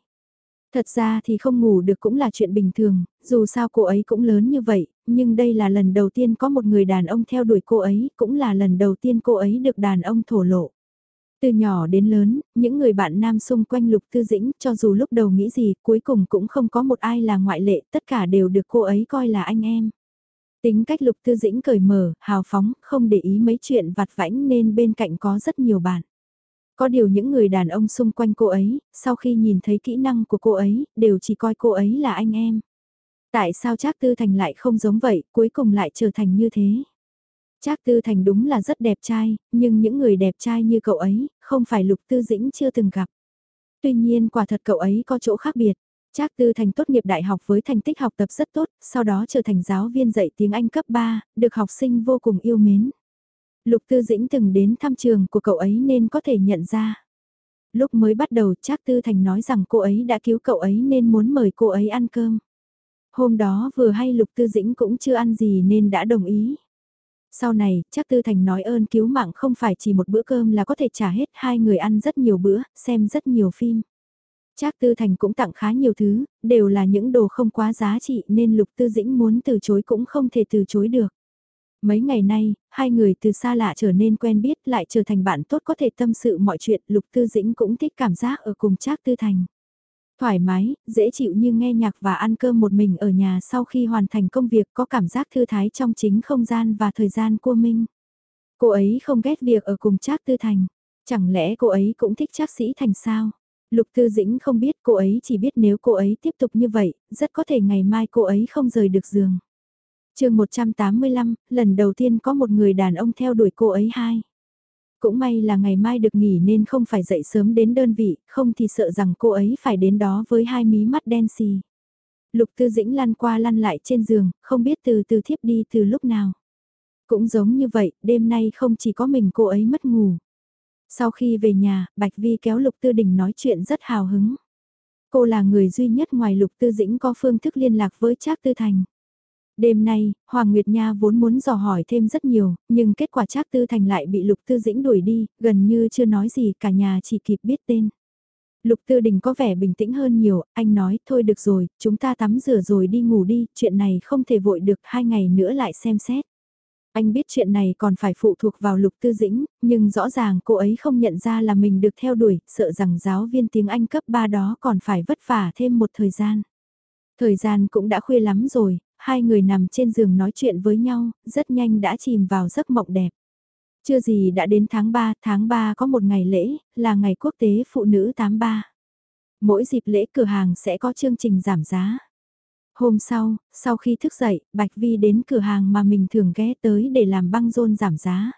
Thật ra thì không ngủ được cũng là chuyện bình thường, dù sao cô ấy cũng lớn như vậy, nhưng đây là lần đầu tiên có một người đàn ông theo đuổi cô ấy, cũng là lần đầu tiên cô ấy được đàn ông thổ lộ. Từ nhỏ đến lớn, những người bạn nam xung quanh Lục Tư Dĩnh, cho dù lúc đầu nghĩ gì, cuối cùng cũng không có một ai là ngoại lệ, tất cả đều được cô ấy coi là anh em. Tính cách Lục Tư Dĩnh cởi mở, hào phóng, không để ý mấy chuyện vặt vãnh nên bên cạnh có rất nhiều bạn. Có điều những người đàn ông xung quanh cô ấy, sau khi nhìn thấy kỹ năng của cô ấy, đều chỉ coi cô ấy là anh em. Tại sao Trác Tư Thành lại không giống vậy, cuối cùng lại trở thành như thế? Trác Tư Thành đúng là rất đẹp trai, nhưng những người đẹp trai như cậu ấy, không phải Lục Tư Dĩnh chưa từng gặp. Tuy nhiên quả thật cậu ấy có chỗ khác biệt. Trác Tư Thành tốt nghiệp đại học với thành tích học tập rất tốt, sau đó trở thành giáo viên dạy tiếng Anh cấp 3, được học sinh vô cùng yêu mến. Lục Tư Dĩnh từng đến thăm trường của cậu ấy nên có thể nhận ra. Lúc mới bắt đầu Trác Tư Thành nói rằng cô ấy đã cứu cậu ấy nên muốn mời cô ấy ăn cơm. Hôm đó vừa hay Lục Tư Dĩnh cũng chưa ăn gì nên đã đồng ý. Sau này, Trác Tư Thành nói ơn cứu mạng không phải chỉ một bữa cơm là có thể trả hết hai người ăn rất nhiều bữa, xem rất nhiều phim. Trác Tư Thành cũng tặng khá nhiều thứ, đều là những đồ không quá giá trị nên Lục Tư Dĩnh muốn từ chối cũng không thể từ chối được. Mấy ngày nay, hai người từ xa lạ trở nên quen biết lại trở thành bạn tốt có thể tâm sự mọi chuyện, Lục Tư Dĩnh cũng thích cảm giác ở cùng Trác Tư Thành. Thoải mái, dễ chịu như nghe nhạc và ăn cơm một mình ở nhà sau khi hoàn thành công việc có cảm giác thư thái trong chính không gian và thời gian của mình. Cô ấy không ghét việc ở cùng Trác Tư Thành. Chẳng lẽ cô ấy cũng thích Trác Sĩ Thành sao? Lục Tư Dĩnh không biết cô ấy chỉ biết nếu cô ấy tiếp tục như vậy, rất có thể ngày mai cô ấy không rời được giường chương 185, lần đầu tiên có một người đàn ông theo đuổi cô ấy hai. Cũng may là ngày mai được nghỉ nên không phải dậy sớm đến đơn vị, không thì sợ rằng cô ấy phải đến đó với hai mí mắt đen xì. Lục Tư Dĩnh lăn qua lăn lại trên giường, không biết từ từ thiếp đi từ lúc nào. Cũng giống như vậy, đêm nay không chỉ có mình cô ấy mất ngủ. Sau khi về nhà, Bạch Vi kéo Lục Tư Đình nói chuyện rất hào hứng. Cô là người duy nhất ngoài Lục Tư Dĩnh có phương thức liên lạc với Trác Tư Thành. Đêm nay, Hoàng Nguyệt Nha vốn muốn dò hỏi thêm rất nhiều, nhưng kết quả Trác Tư Thành lại bị Lục Tư Dĩnh đuổi đi, gần như chưa nói gì cả nhà chỉ kịp biết tên. Lục Tư Đình có vẻ bình tĩnh hơn nhiều, anh nói thôi được rồi, chúng ta tắm rửa rồi đi ngủ đi, chuyện này không thể vội được hai ngày nữa lại xem xét. Anh biết chuyện này còn phải phụ thuộc vào Lục Tư Dĩnh, nhưng rõ ràng cô ấy không nhận ra là mình được theo đuổi, sợ rằng giáo viên tiếng Anh cấp 3 đó còn phải vất vả thêm một thời gian. Thời gian cũng đã khuya lắm rồi, hai người nằm trên giường nói chuyện với nhau, rất nhanh đã chìm vào giấc mộng đẹp. Chưa gì đã đến tháng 3, tháng 3 có một ngày lễ, là ngày quốc tế phụ nữ 83. Mỗi dịp lễ cửa hàng sẽ có chương trình giảm giá. Hôm sau, sau khi thức dậy, Bạch Vi đến cửa hàng mà mình thường ghé tới để làm băng rôn giảm giá.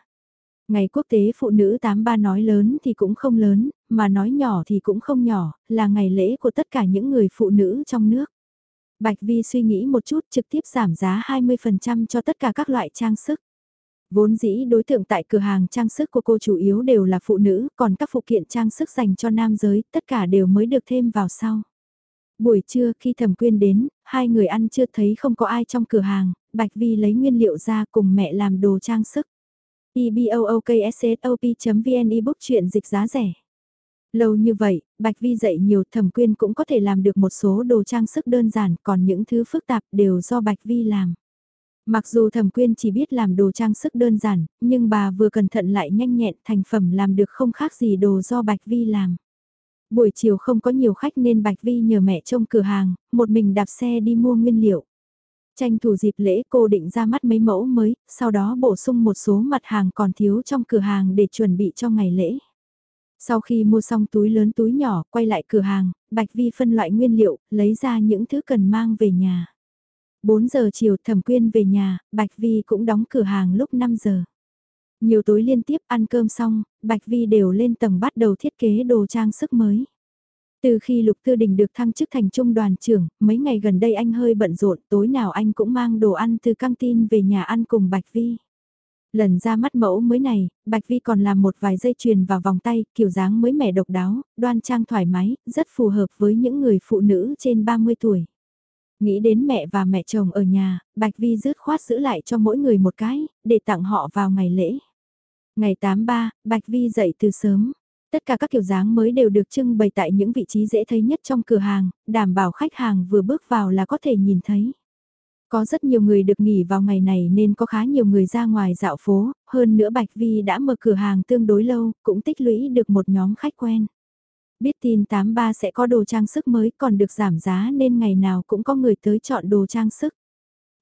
Ngày quốc tế phụ nữ 83 nói lớn thì cũng không lớn, mà nói nhỏ thì cũng không nhỏ, là ngày lễ của tất cả những người phụ nữ trong nước. Bạch Vi suy nghĩ một chút trực tiếp giảm giá 20% cho tất cả các loại trang sức. Vốn dĩ đối tượng tại cửa hàng trang sức của cô chủ yếu đều là phụ nữ, còn các phụ kiện trang sức dành cho nam giới, tất cả đều mới được thêm vào sau. Buổi trưa khi thẩm quyên đến, hai người ăn chưa thấy không có ai trong cửa hàng, Bạch Vi lấy nguyên liệu ra cùng mẹ làm đồ trang sức. ebookssop.vn ebook chuyện dịch giá rẻ. Lâu như vậy, Bạch Vi dạy nhiều thẩm quyên cũng có thể làm được một số đồ trang sức đơn giản còn những thứ phức tạp đều do Bạch Vi làm. Mặc dù thẩm quyên chỉ biết làm đồ trang sức đơn giản, nhưng bà vừa cẩn thận lại nhanh nhẹn thành phẩm làm được không khác gì đồ do Bạch Vi làm. Buổi chiều không có nhiều khách nên Bạch Vi nhờ mẹ trông cửa hàng, một mình đạp xe đi mua nguyên liệu. Tranh thủ dịp lễ cô định ra mắt mấy mẫu mới, sau đó bổ sung một số mặt hàng còn thiếu trong cửa hàng để chuẩn bị cho ngày lễ. Sau khi mua xong túi lớn túi nhỏ, quay lại cửa hàng, Bạch Vi phân loại nguyên liệu, lấy ra những thứ cần mang về nhà. 4 giờ chiều thẩm quyên về nhà, Bạch Vi cũng đóng cửa hàng lúc 5 giờ. Nhiều tối liên tiếp ăn cơm xong, Bạch Vi đều lên tầng bắt đầu thiết kế đồ trang sức mới. Từ khi Lục Tư Đình được thăng chức thành trung đoàn trưởng, mấy ngày gần đây anh hơi bận rộn, tối nào anh cũng mang đồ ăn từ căng tin về nhà ăn cùng Bạch Vi. Lần ra mắt mẫu mới này, Bạch Vi còn làm một vài dây chuyền vào vòng tay, kiểu dáng mới mẻ độc đáo, đoan trang thoải mái, rất phù hợp với những người phụ nữ trên 30 tuổi. Nghĩ đến mẹ và mẹ chồng ở nhà, Bạch Vi rứt khoát giữ lại cho mỗi người một cái, để tặng họ vào ngày lễ. Ngày 83, Bạch Vi dậy từ sớm. Tất cả các kiểu dáng mới đều được trưng bày tại những vị trí dễ thấy nhất trong cửa hàng, đảm bảo khách hàng vừa bước vào là có thể nhìn thấy. Có rất nhiều người được nghỉ vào ngày này nên có khá nhiều người ra ngoài dạo phố, hơn nữa Bạch Vi đã mở cửa hàng tương đối lâu, cũng tích lũy được một nhóm khách quen. Biết tin 83 sẽ có đồ trang sức mới còn được giảm giá nên ngày nào cũng có người tới chọn đồ trang sức.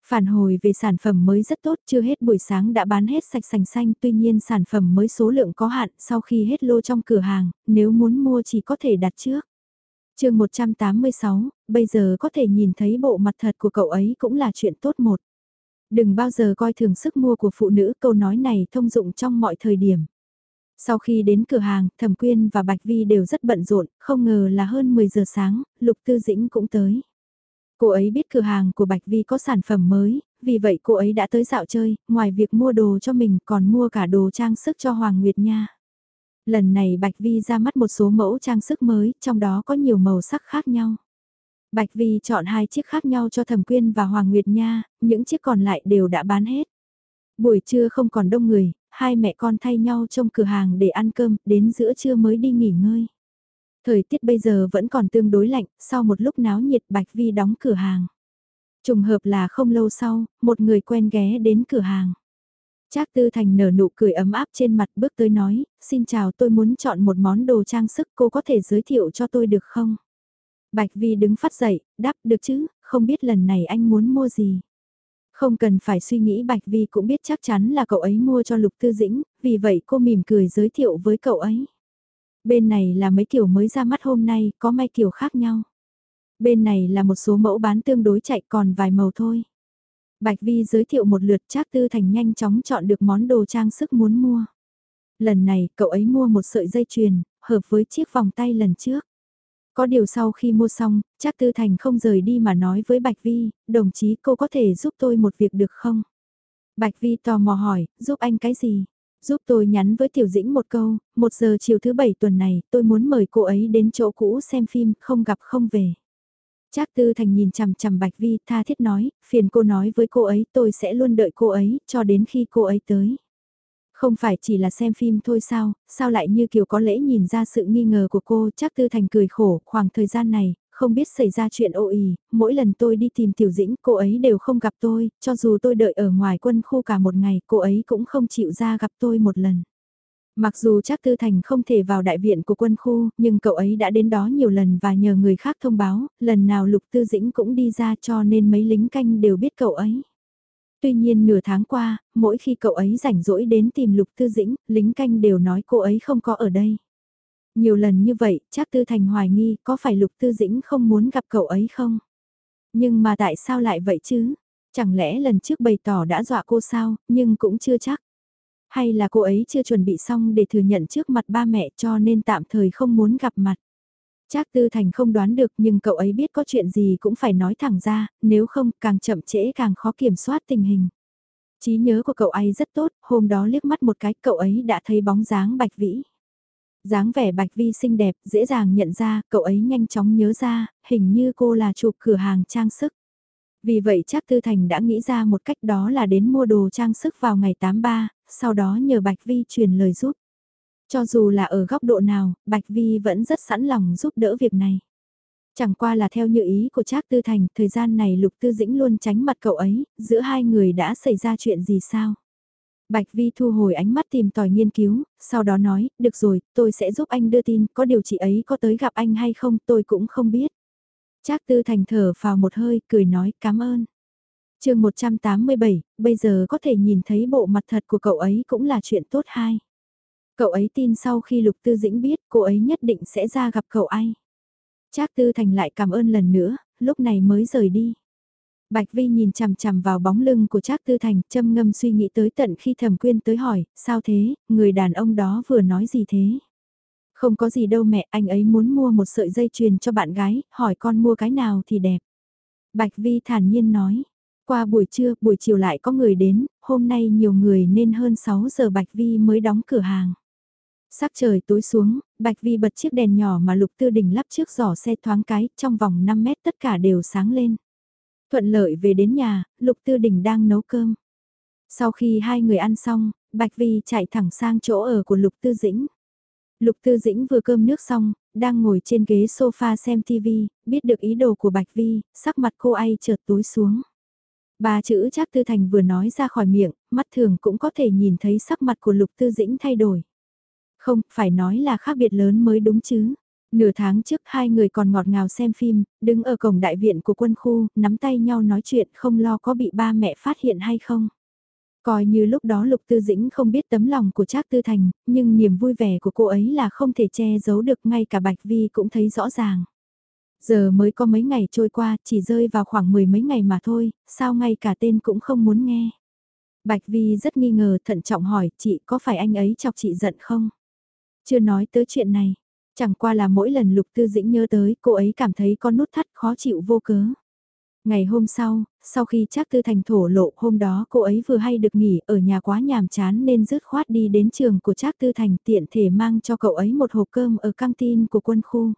Phản hồi về sản phẩm mới rất tốt, chưa hết buổi sáng đã bán hết sạch sành xanh, tuy nhiên sản phẩm mới số lượng có hạn sau khi hết lô trong cửa hàng, nếu muốn mua chỉ có thể đặt trước chương 186, bây giờ có thể nhìn thấy bộ mặt thật của cậu ấy cũng là chuyện tốt một. Đừng bao giờ coi thường sức mua của phụ nữ, câu nói này thông dụng trong mọi thời điểm. Sau khi đến cửa hàng, Thẩm Quyên và Bạch Vi đều rất bận rộn, không ngờ là hơn 10 giờ sáng, Lục Tư Dĩnh cũng tới. Cô ấy biết cửa hàng của Bạch Vi có sản phẩm mới, vì vậy cô ấy đã tới dạo chơi, ngoài việc mua đồ cho mình còn mua cả đồ trang sức cho Hoàng Nguyệt Nha. Lần này Bạch Vi ra mắt một số mẫu trang sức mới, trong đó có nhiều màu sắc khác nhau. Bạch Vi chọn hai chiếc khác nhau cho Thẩm Quyên và Hoàng Nguyệt Nha, những chiếc còn lại đều đã bán hết. Buổi trưa không còn đông người, hai mẹ con thay nhau trong cửa hàng để ăn cơm, đến giữa trưa mới đi nghỉ ngơi. Thời tiết bây giờ vẫn còn tương đối lạnh, sau một lúc náo nhiệt Bạch Vi đóng cửa hàng. Trùng hợp là không lâu sau, một người quen ghé đến cửa hàng. Trác Tư Thành nở nụ cười ấm áp trên mặt bước tới nói, xin chào tôi muốn chọn một món đồ trang sức cô có thể giới thiệu cho tôi được không? Bạch Vi đứng phát dậy, đáp được chứ, không biết lần này anh muốn mua gì. Không cần phải suy nghĩ Bạch Vi cũng biết chắc chắn là cậu ấy mua cho Lục Tư Dĩnh, vì vậy cô mỉm cười giới thiệu với cậu ấy. Bên này là mấy kiểu mới ra mắt hôm nay, có may kiểu khác nhau. Bên này là một số mẫu bán tương đối chạy còn vài màu thôi. Bạch Vi giới thiệu một lượt Trác Tư Thành nhanh chóng chọn được món đồ trang sức muốn mua. Lần này cậu ấy mua một sợi dây chuyền, hợp với chiếc vòng tay lần trước. Có điều sau khi mua xong, Trác Tư Thành không rời đi mà nói với Bạch Vi, đồng chí cô có thể giúp tôi một việc được không? Bạch Vi tò mò hỏi, giúp anh cái gì? Giúp tôi nhắn với Tiểu Dĩnh một câu, một giờ chiều thứ bảy tuần này, tôi muốn mời cô ấy đến chỗ cũ xem phim, không gặp không về. Trác Tư Thành nhìn chằm chằm Bạch Vi, tha thiết nói, phiền cô nói với cô ấy, tôi sẽ luôn đợi cô ấy, cho đến khi cô ấy tới. Không phải chỉ là xem phim thôi sao, sao lại như kiểu có lẽ nhìn ra sự nghi ngờ của cô, Trác Tư Thành cười khổ, khoảng thời gian này, không biết xảy ra chuyện ô ì, mỗi lần tôi đi tìm Tiểu Dĩnh cô ấy đều không gặp tôi, cho dù tôi đợi ở ngoài quân khu cả một ngày cô ấy cũng không chịu ra gặp tôi một lần. Mặc dù chắc Tư Thành không thể vào đại viện của quân khu, nhưng cậu ấy đã đến đó nhiều lần và nhờ người khác thông báo, lần nào Lục Tư Dĩnh cũng đi ra cho nên mấy lính canh đều biết cậu ấy. Tuy nhiên nửa tháng qua, mỗi khi cậu ấy rảnh rỗi đến tìm Lục Tư Dĩnh, lính canh đều nói cô ấy không có ở đây. Nhiều lần như vậy, chắc Tư Thành hoài nghi có phải Lục Tư Dĩnh không muốn gặp cậu ấy không? Nhưng mà tại sao lại vậy chứ? Chẳng lẽ lần trước bày tỏ đã dọa cô sao, nhưng cũng chưa chắc. Hay là cô ấy chưa chuẩn bị xong để thừa nhận trước mặt ba mẹ cho nên tạm thời không muốn gặp mặt. Trác Tư Thành không đoán được nhưng cậu ấy biết có chuyện gì cũng phải nói thẳng ra, nếu không càng chậm trễ càng khó kiểm soát tình hình. Trí nhớ của cậu ấy rất tốt, hôm đó liếc mắt một cái cậu ấy đã thấy bóng dáng Bạch Vĩ dáng vẻ Bạch Vi xinh đẹp, dễ dàng nhận ra, cậu ấy nhanh chóng nhớ ra, hình như cô là chụp cửa hàng trang sức. Vì vậy Trác Tư Thành đã nghĩ ra một cách đó là đến mua đồ trang sức vào ngày 83, sau đó nhờ Bạch Vi truyền lời giúp. Cho dù là ở góc độ nào, Bạch Vi vẫn rất sẵn lòng giúp đỡ việc này. Chẳng qua là theo như ý của Trác Tư Thành, thời gian này Lục Tư Dĩnh luôn tránh mặt cậu ấy, giữa hai người đã xảy ra chuyện gì sao? Bạch Vi thu hồi ánh mắt tìm tòi nghiên cứu, sau đó nói, được rồi, tôi sẽ giúp anh đưa tin, có điều chị ấy có tới gặp anh hay không tôi cũng không biết. Trác Tư Thành thở vào một hơi, cười nói cảm ơn chương 187, bây giờ có thể nhìn thấy bộ mặt thật của cậu ấy cũng là chuyện tốt hay. Cậu ấy tin sau khi Lục Tư Dĩnh biết cô ấy nhất định sẽ ra gặp cậu ai. Trác Tư Thành lại cảm ơn lần nữa, lúc này mới rời đi. Bạch Vi nhìn chằm chằm vào bóng lưng của Trác Tư Thành, châm ngâm suy nghĩ tới tận khi Thẩm Quyên tới hỏi, sao thế, người đàn ông đó vừa nói gì thế? Không có gì đâu mẹ, anh ấy muốn mua một sợi dây chuyền cho bạn gái, hỏi con mua cái nào thì đẹp. Bạch Vi thản nhiên nói, qua buổi trưa, buổi chiều lại có người đến, hôm nay nhiều người nên hơn 6 giờ Bạch Vi mới đóng cửa hàng. Sắc trời tối xuống, Bạch Vi bật chiếc đèn nhỏ mà Lục Tư Đình lắp trước giỏ xe thoáng cái, trong vòng 5 mét tất cả đều sáng lên. Thuận lợi về đến nhà, Lục Tư Đình đang nấu cơm. Sau khi hai người ăn xong, Bạch Vi chạy thẳng sang chỗ ở của Lục Tư Dĩnh. Lục Tư Dĩnh vừa cơm nước xong, đang ngồi trên ghế sofa xem TV, biết được ý đồ của Bạch Vi, sắc mặt cô ấy chợt tối xuống. Ba chữ Trác Tư Thành vừa nói ra khỏi miệng, mắt thường cũng có thể nhìn thấy sắc mặt của Lục Tư Dĩnh thay đổi. Không, phải nói là khác biệt lớn mới đúng chứ. Nửa tháng trước hai người còn ngọt ngào xem phim, đứng ở cổng đại viện của quân khu, nắm tay nhau nói chuyện không lo có bị ba mẹ phát hiện hay không. Coi như lúc đó Lục Tư Dĩnh không biết tấm lòng của Trác Tư Thành, nhưng niềm vui vẻ của cô ấy là không thể che giấu được ngay cả Bạch Vi cũng thấy rõ ràng. Giờ mới có mấy ngày trôi qua, chỉ rơi vào khoảng mười mấy ngày mà thôi, sao ngay cả tên cũng không muốn nghe. Bạch Vi rất nghi ngờ thận trọng hỏi chị có phải anh ấy chọc chị giận không? Chưa nói tới chuyện này, chẳng qua là mỗi lần Lục Tư Dĩnh nhớ tới cô ấy cảm thấy có nút thắt khó chịu vô cớ. Ngày hôm sau, sau khi Trác Tư Thành thổ lộ hôm đó cô ấy vừa hay được nghỉ ở nhà quá nhàm chán nên rứt khoát đi đến trường của Trác Tư Thành tiện thể mang cho cậu ấy một hộp cơm ở căng tin của quân khu.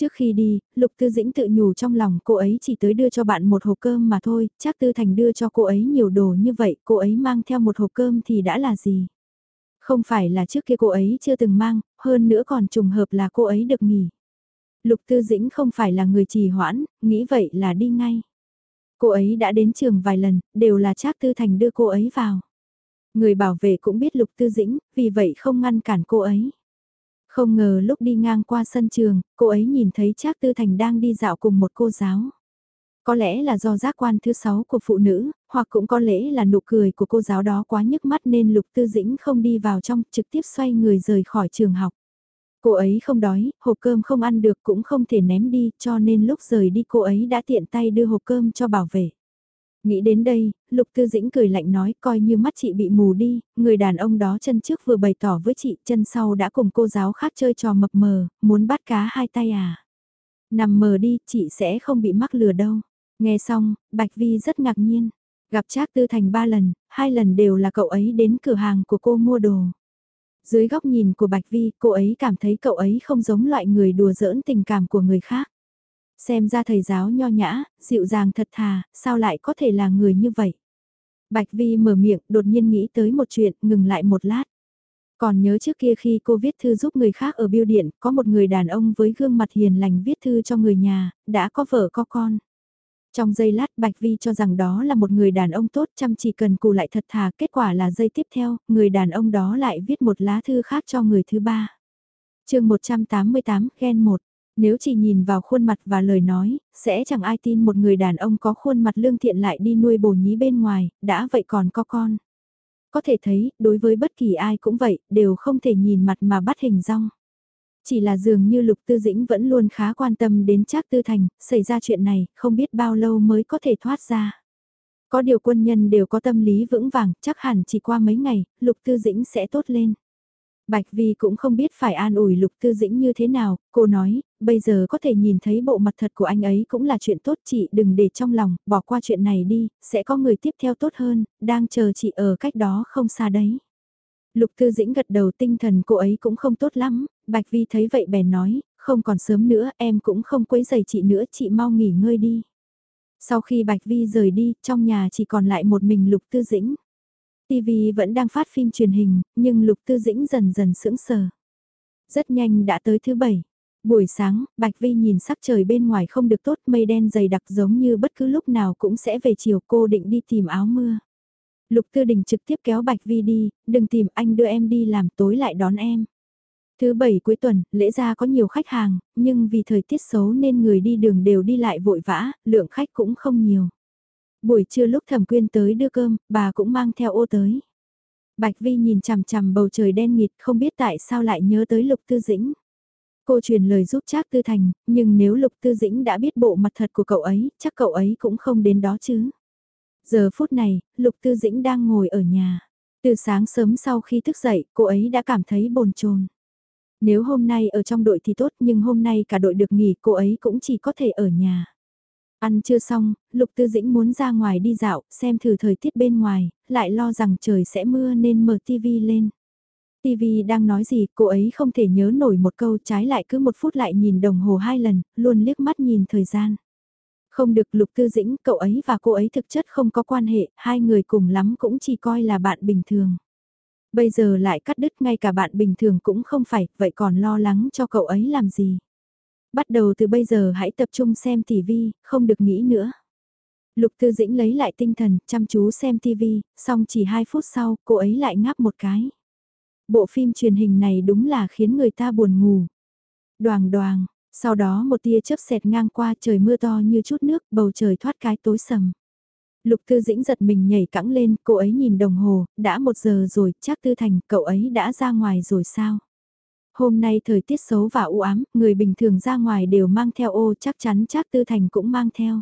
Trước khi đi, Lục Tư Dĩnh tự nhủ trong lòng cô ấy chỉ tới đưa cho bạn một hộp cơm mà thôi, chắc Tư Thành đưa cho cô ấy nhiều đồ như vậy, cô ấy mang theo một hộp cơm thì đã là gì? Không phải là trước kia cô ấy chưa từng mang, hơn nữa còn trùng hợp là cô ấy được nghỉ. Lục Tư Dĩnh không phải là người trì hoãn, nghĩ vậy là đi ngay. Cô ấy đã đến trường vài lần, đều là Trác Tư Thành đưa cô ấy vào. Người bảo vệ cũng biết Lục Tư Dĩnh, vì vậy không ngăn cản cô ấy. Không ngờ lúc đi ngang qua sân trường, cô ấy nhìn thấy Trác Tư Thành đang đi dạo cùng một cô giáo. Có lẽ là do giác quan thứ sáu của phụ nữ, hoặc cũng có lẽ là nụ cười của cô giáo đó quá nhức mắt nên Lục Tư Dĩnh không đi vào trong, trực tiếp xoay người rời khỏi trường học. Cô ấy không đói, hộp cơm không ăn được cũng không thể ném đi, cho nên lúc rời đi cô ấy đã tiện tay đưa hộp cơm cho bảo vệ. Nghĩ đến đây, Lục Tư Dĩnh cười lạnh nói coi như mắt chị bị mù đi, người đàn ông đó chân trước vừa bày tỏ với chị, chân sau đã cùng cô giáo khác chơi trò mập mờ, muốn bắt cá hai tay à. Nằm mờ đi, chị sẽ không bị mắc lừa đâu. Nghe xong, Bạch Vi rất ngạc nhiên. Gặp Trác Tư Thành ba lần, hai lần đều là cậu ấy đến cửa hàng của cô mua đồ. Dưới góc nhìn của Bạch Vi, cô ấy cảm thấy cậu ấy không giống loại người đùa giỡn tình cảm của người khác. Xem ra thầy giáo nho nhã, dịu dàng thật thà, sao lại có thể là người như vậy? Bạch Vi mở miệng, đột nhiên nghĩ tới một chuyện, ngừng lại một lát. Còn nhớ trước kia khi cô viết thư giúp người khác ở biêu điện, có một người đàn ông với gương mặt hiền lành viết thư cho người nhà, đã có vợ có con. Trong giây lát Bạch Vi cho rằng đó là một người đàn ông tốt chăm chỉ cần cù lại thật thà, kết quả là giây tiếp theo, người đàn ông đó lại viết một lá thư khác cho người thứ ba. chương 188, ghen 1. Nếu chỉ nhìn vào khuôn mặt và lời nói, sẽ chẳng ai tin một người đàn ông có khuôn mặt lương thiện lại đi nuôi bồ nhí bên ngoài, đã vậy còn có con. Có thể thấy, đối với bất kỳ ai cũng vậy, đều không thể nhìn mặt mà bắt hình rong. Chỉ là dường như Lục Tư Dĩnh vẫn luôn khá quan tâm đến Trác Tư Thành, xảy ra chuyện này, không biết bao lâu mới có thể thoát ra. Có điều quân nhân đều có tâm lý vững vàng, chắc hẳn chỉ qua mấy ngày, Lục Tư Dĩnh sẽ tốt lên. Bạch Vi cũng không biết phải an ủi Lục Tư Dĩnh như thế nào, cô nói, bây giờ có thể nhìn thấy bộ mặt thật của anh ấy cũng là chuyện tốt chị đừng để trong lòng, bỏ qua chuyện này đi, sẽ có người tiếp theo tốt hơn, đang chờ chị ở cách đó không xa đấy. Lục Tư Dĩnh gật đầu tinh thần cô ấy cũng không tốt lắm, Bạch Vi thấy vậy bèn nói, không còn sớm nữa em cũng không quấy giày chị nữa chị mau nghỉ ngơi đi. Sau khi Bạch Vi rời đi, trong nhà chỉ còn lại một mình Lục Tư Dĩnh. TV vẫn đang phát phim truyền hình, nhưng Lục Tư Dĩnh dần dần sững sờ. Rất nhanh đã tới thứ bảy. Buổi sáng, Bạch Vi nhìn sắc trời bên ngoài không được tốt, mây đen dày đặc giống như bất cứ lúc nào cũng sẽ về chiều cô định đi tìm áo mưa. Lục Tư Đình trực tiếp kéo Bạch Vi đi, đừng tìm anh đưa em đi làm tối lại đón em. Thứ bảy cuối tuần, lễ ra có nhiều khách hàng, nhưng vì thời tiết xấu nên người đi đường đều đi lại vội vã, lượng khách cũng không nhiều. Buổi trưa lúc thẩm quyên tới đưa cơm, bà cũng mang theo ô tới. Bạch Vi nhìn chằm chằm bầu trời đen nghịt không biết tại sao lại nhớ tới Lục Tư Dĩnh. Cô truyền lời giúp Trác Tư Thành, nhưng nếu Lục Tư Dĩnh đã biết bộ mặt thật của cậu ấy, chắc cậu ấy cũng không đến đó chứ. Giờ phút này, Lục Tư Dĩnh đang ngồi ở nhà. Từ sáng sớm sau khi thức dậy, cô ấy đã cảm thấy bồn chồn. Nếu hôm nay ở trong đội thì tốt nhưng hôm nay cả đội được nghỉ cô ấy cũng chỉ có thể ở nhà. Ăn chưa xong, Lục Tư Dĩnh muốn ra ngoài đi dạo, xem thử thời tiết bên ngoài, lại lo rằng trời sẽ mưa nên mở tivi lên. tivi đang nói gì, cô ấy không thể nhớ nổi một câu trái lại cứ một phút lại nhìn đồng hồ hai lần, luôn liếc mắt nhìn thời gian. Không được Lục Tư Dĩnh, cậu ấy và cô ấy thực chất không có quan hệ, hai người cùng lắm cũng chỉ coi là bạn bình thường. Bây giờ lại cắt đứt ngay cả bạn bình thường cũng không phải, vậy còn lo lắng cho cậu ấy làm gì? Bắt đầu từ bây giờ hãy tập trung xem TV, không được nghĩ nữa. Lục Tư Dĩnh lấy lại tinh thần, chăm chú xem TV, xong chỉ 2 phút sau, cô ấy lại ngáp một cái. Bộ phim truyền hình này đúng là khiến người ta buồn ngủ. Đoàn đoàn, sau đó một tia chớp xẹt ngang qua trời mưa to như chút nước, bầu trời thoát cái tối sầm. Lục Tư Dĩnh giật mình nhảy cẳng lên, cô ấy nhìn đồng hồ, đã một giờ rồi, chắc Tư Thành, cậu ấy đã ra ngoài rồi sao? Hôm nay thời tiết xấu và u ám, người bình thường ra ngoài đều mang theo ô chắc chắn Trác Tư Thành cũng mang theo.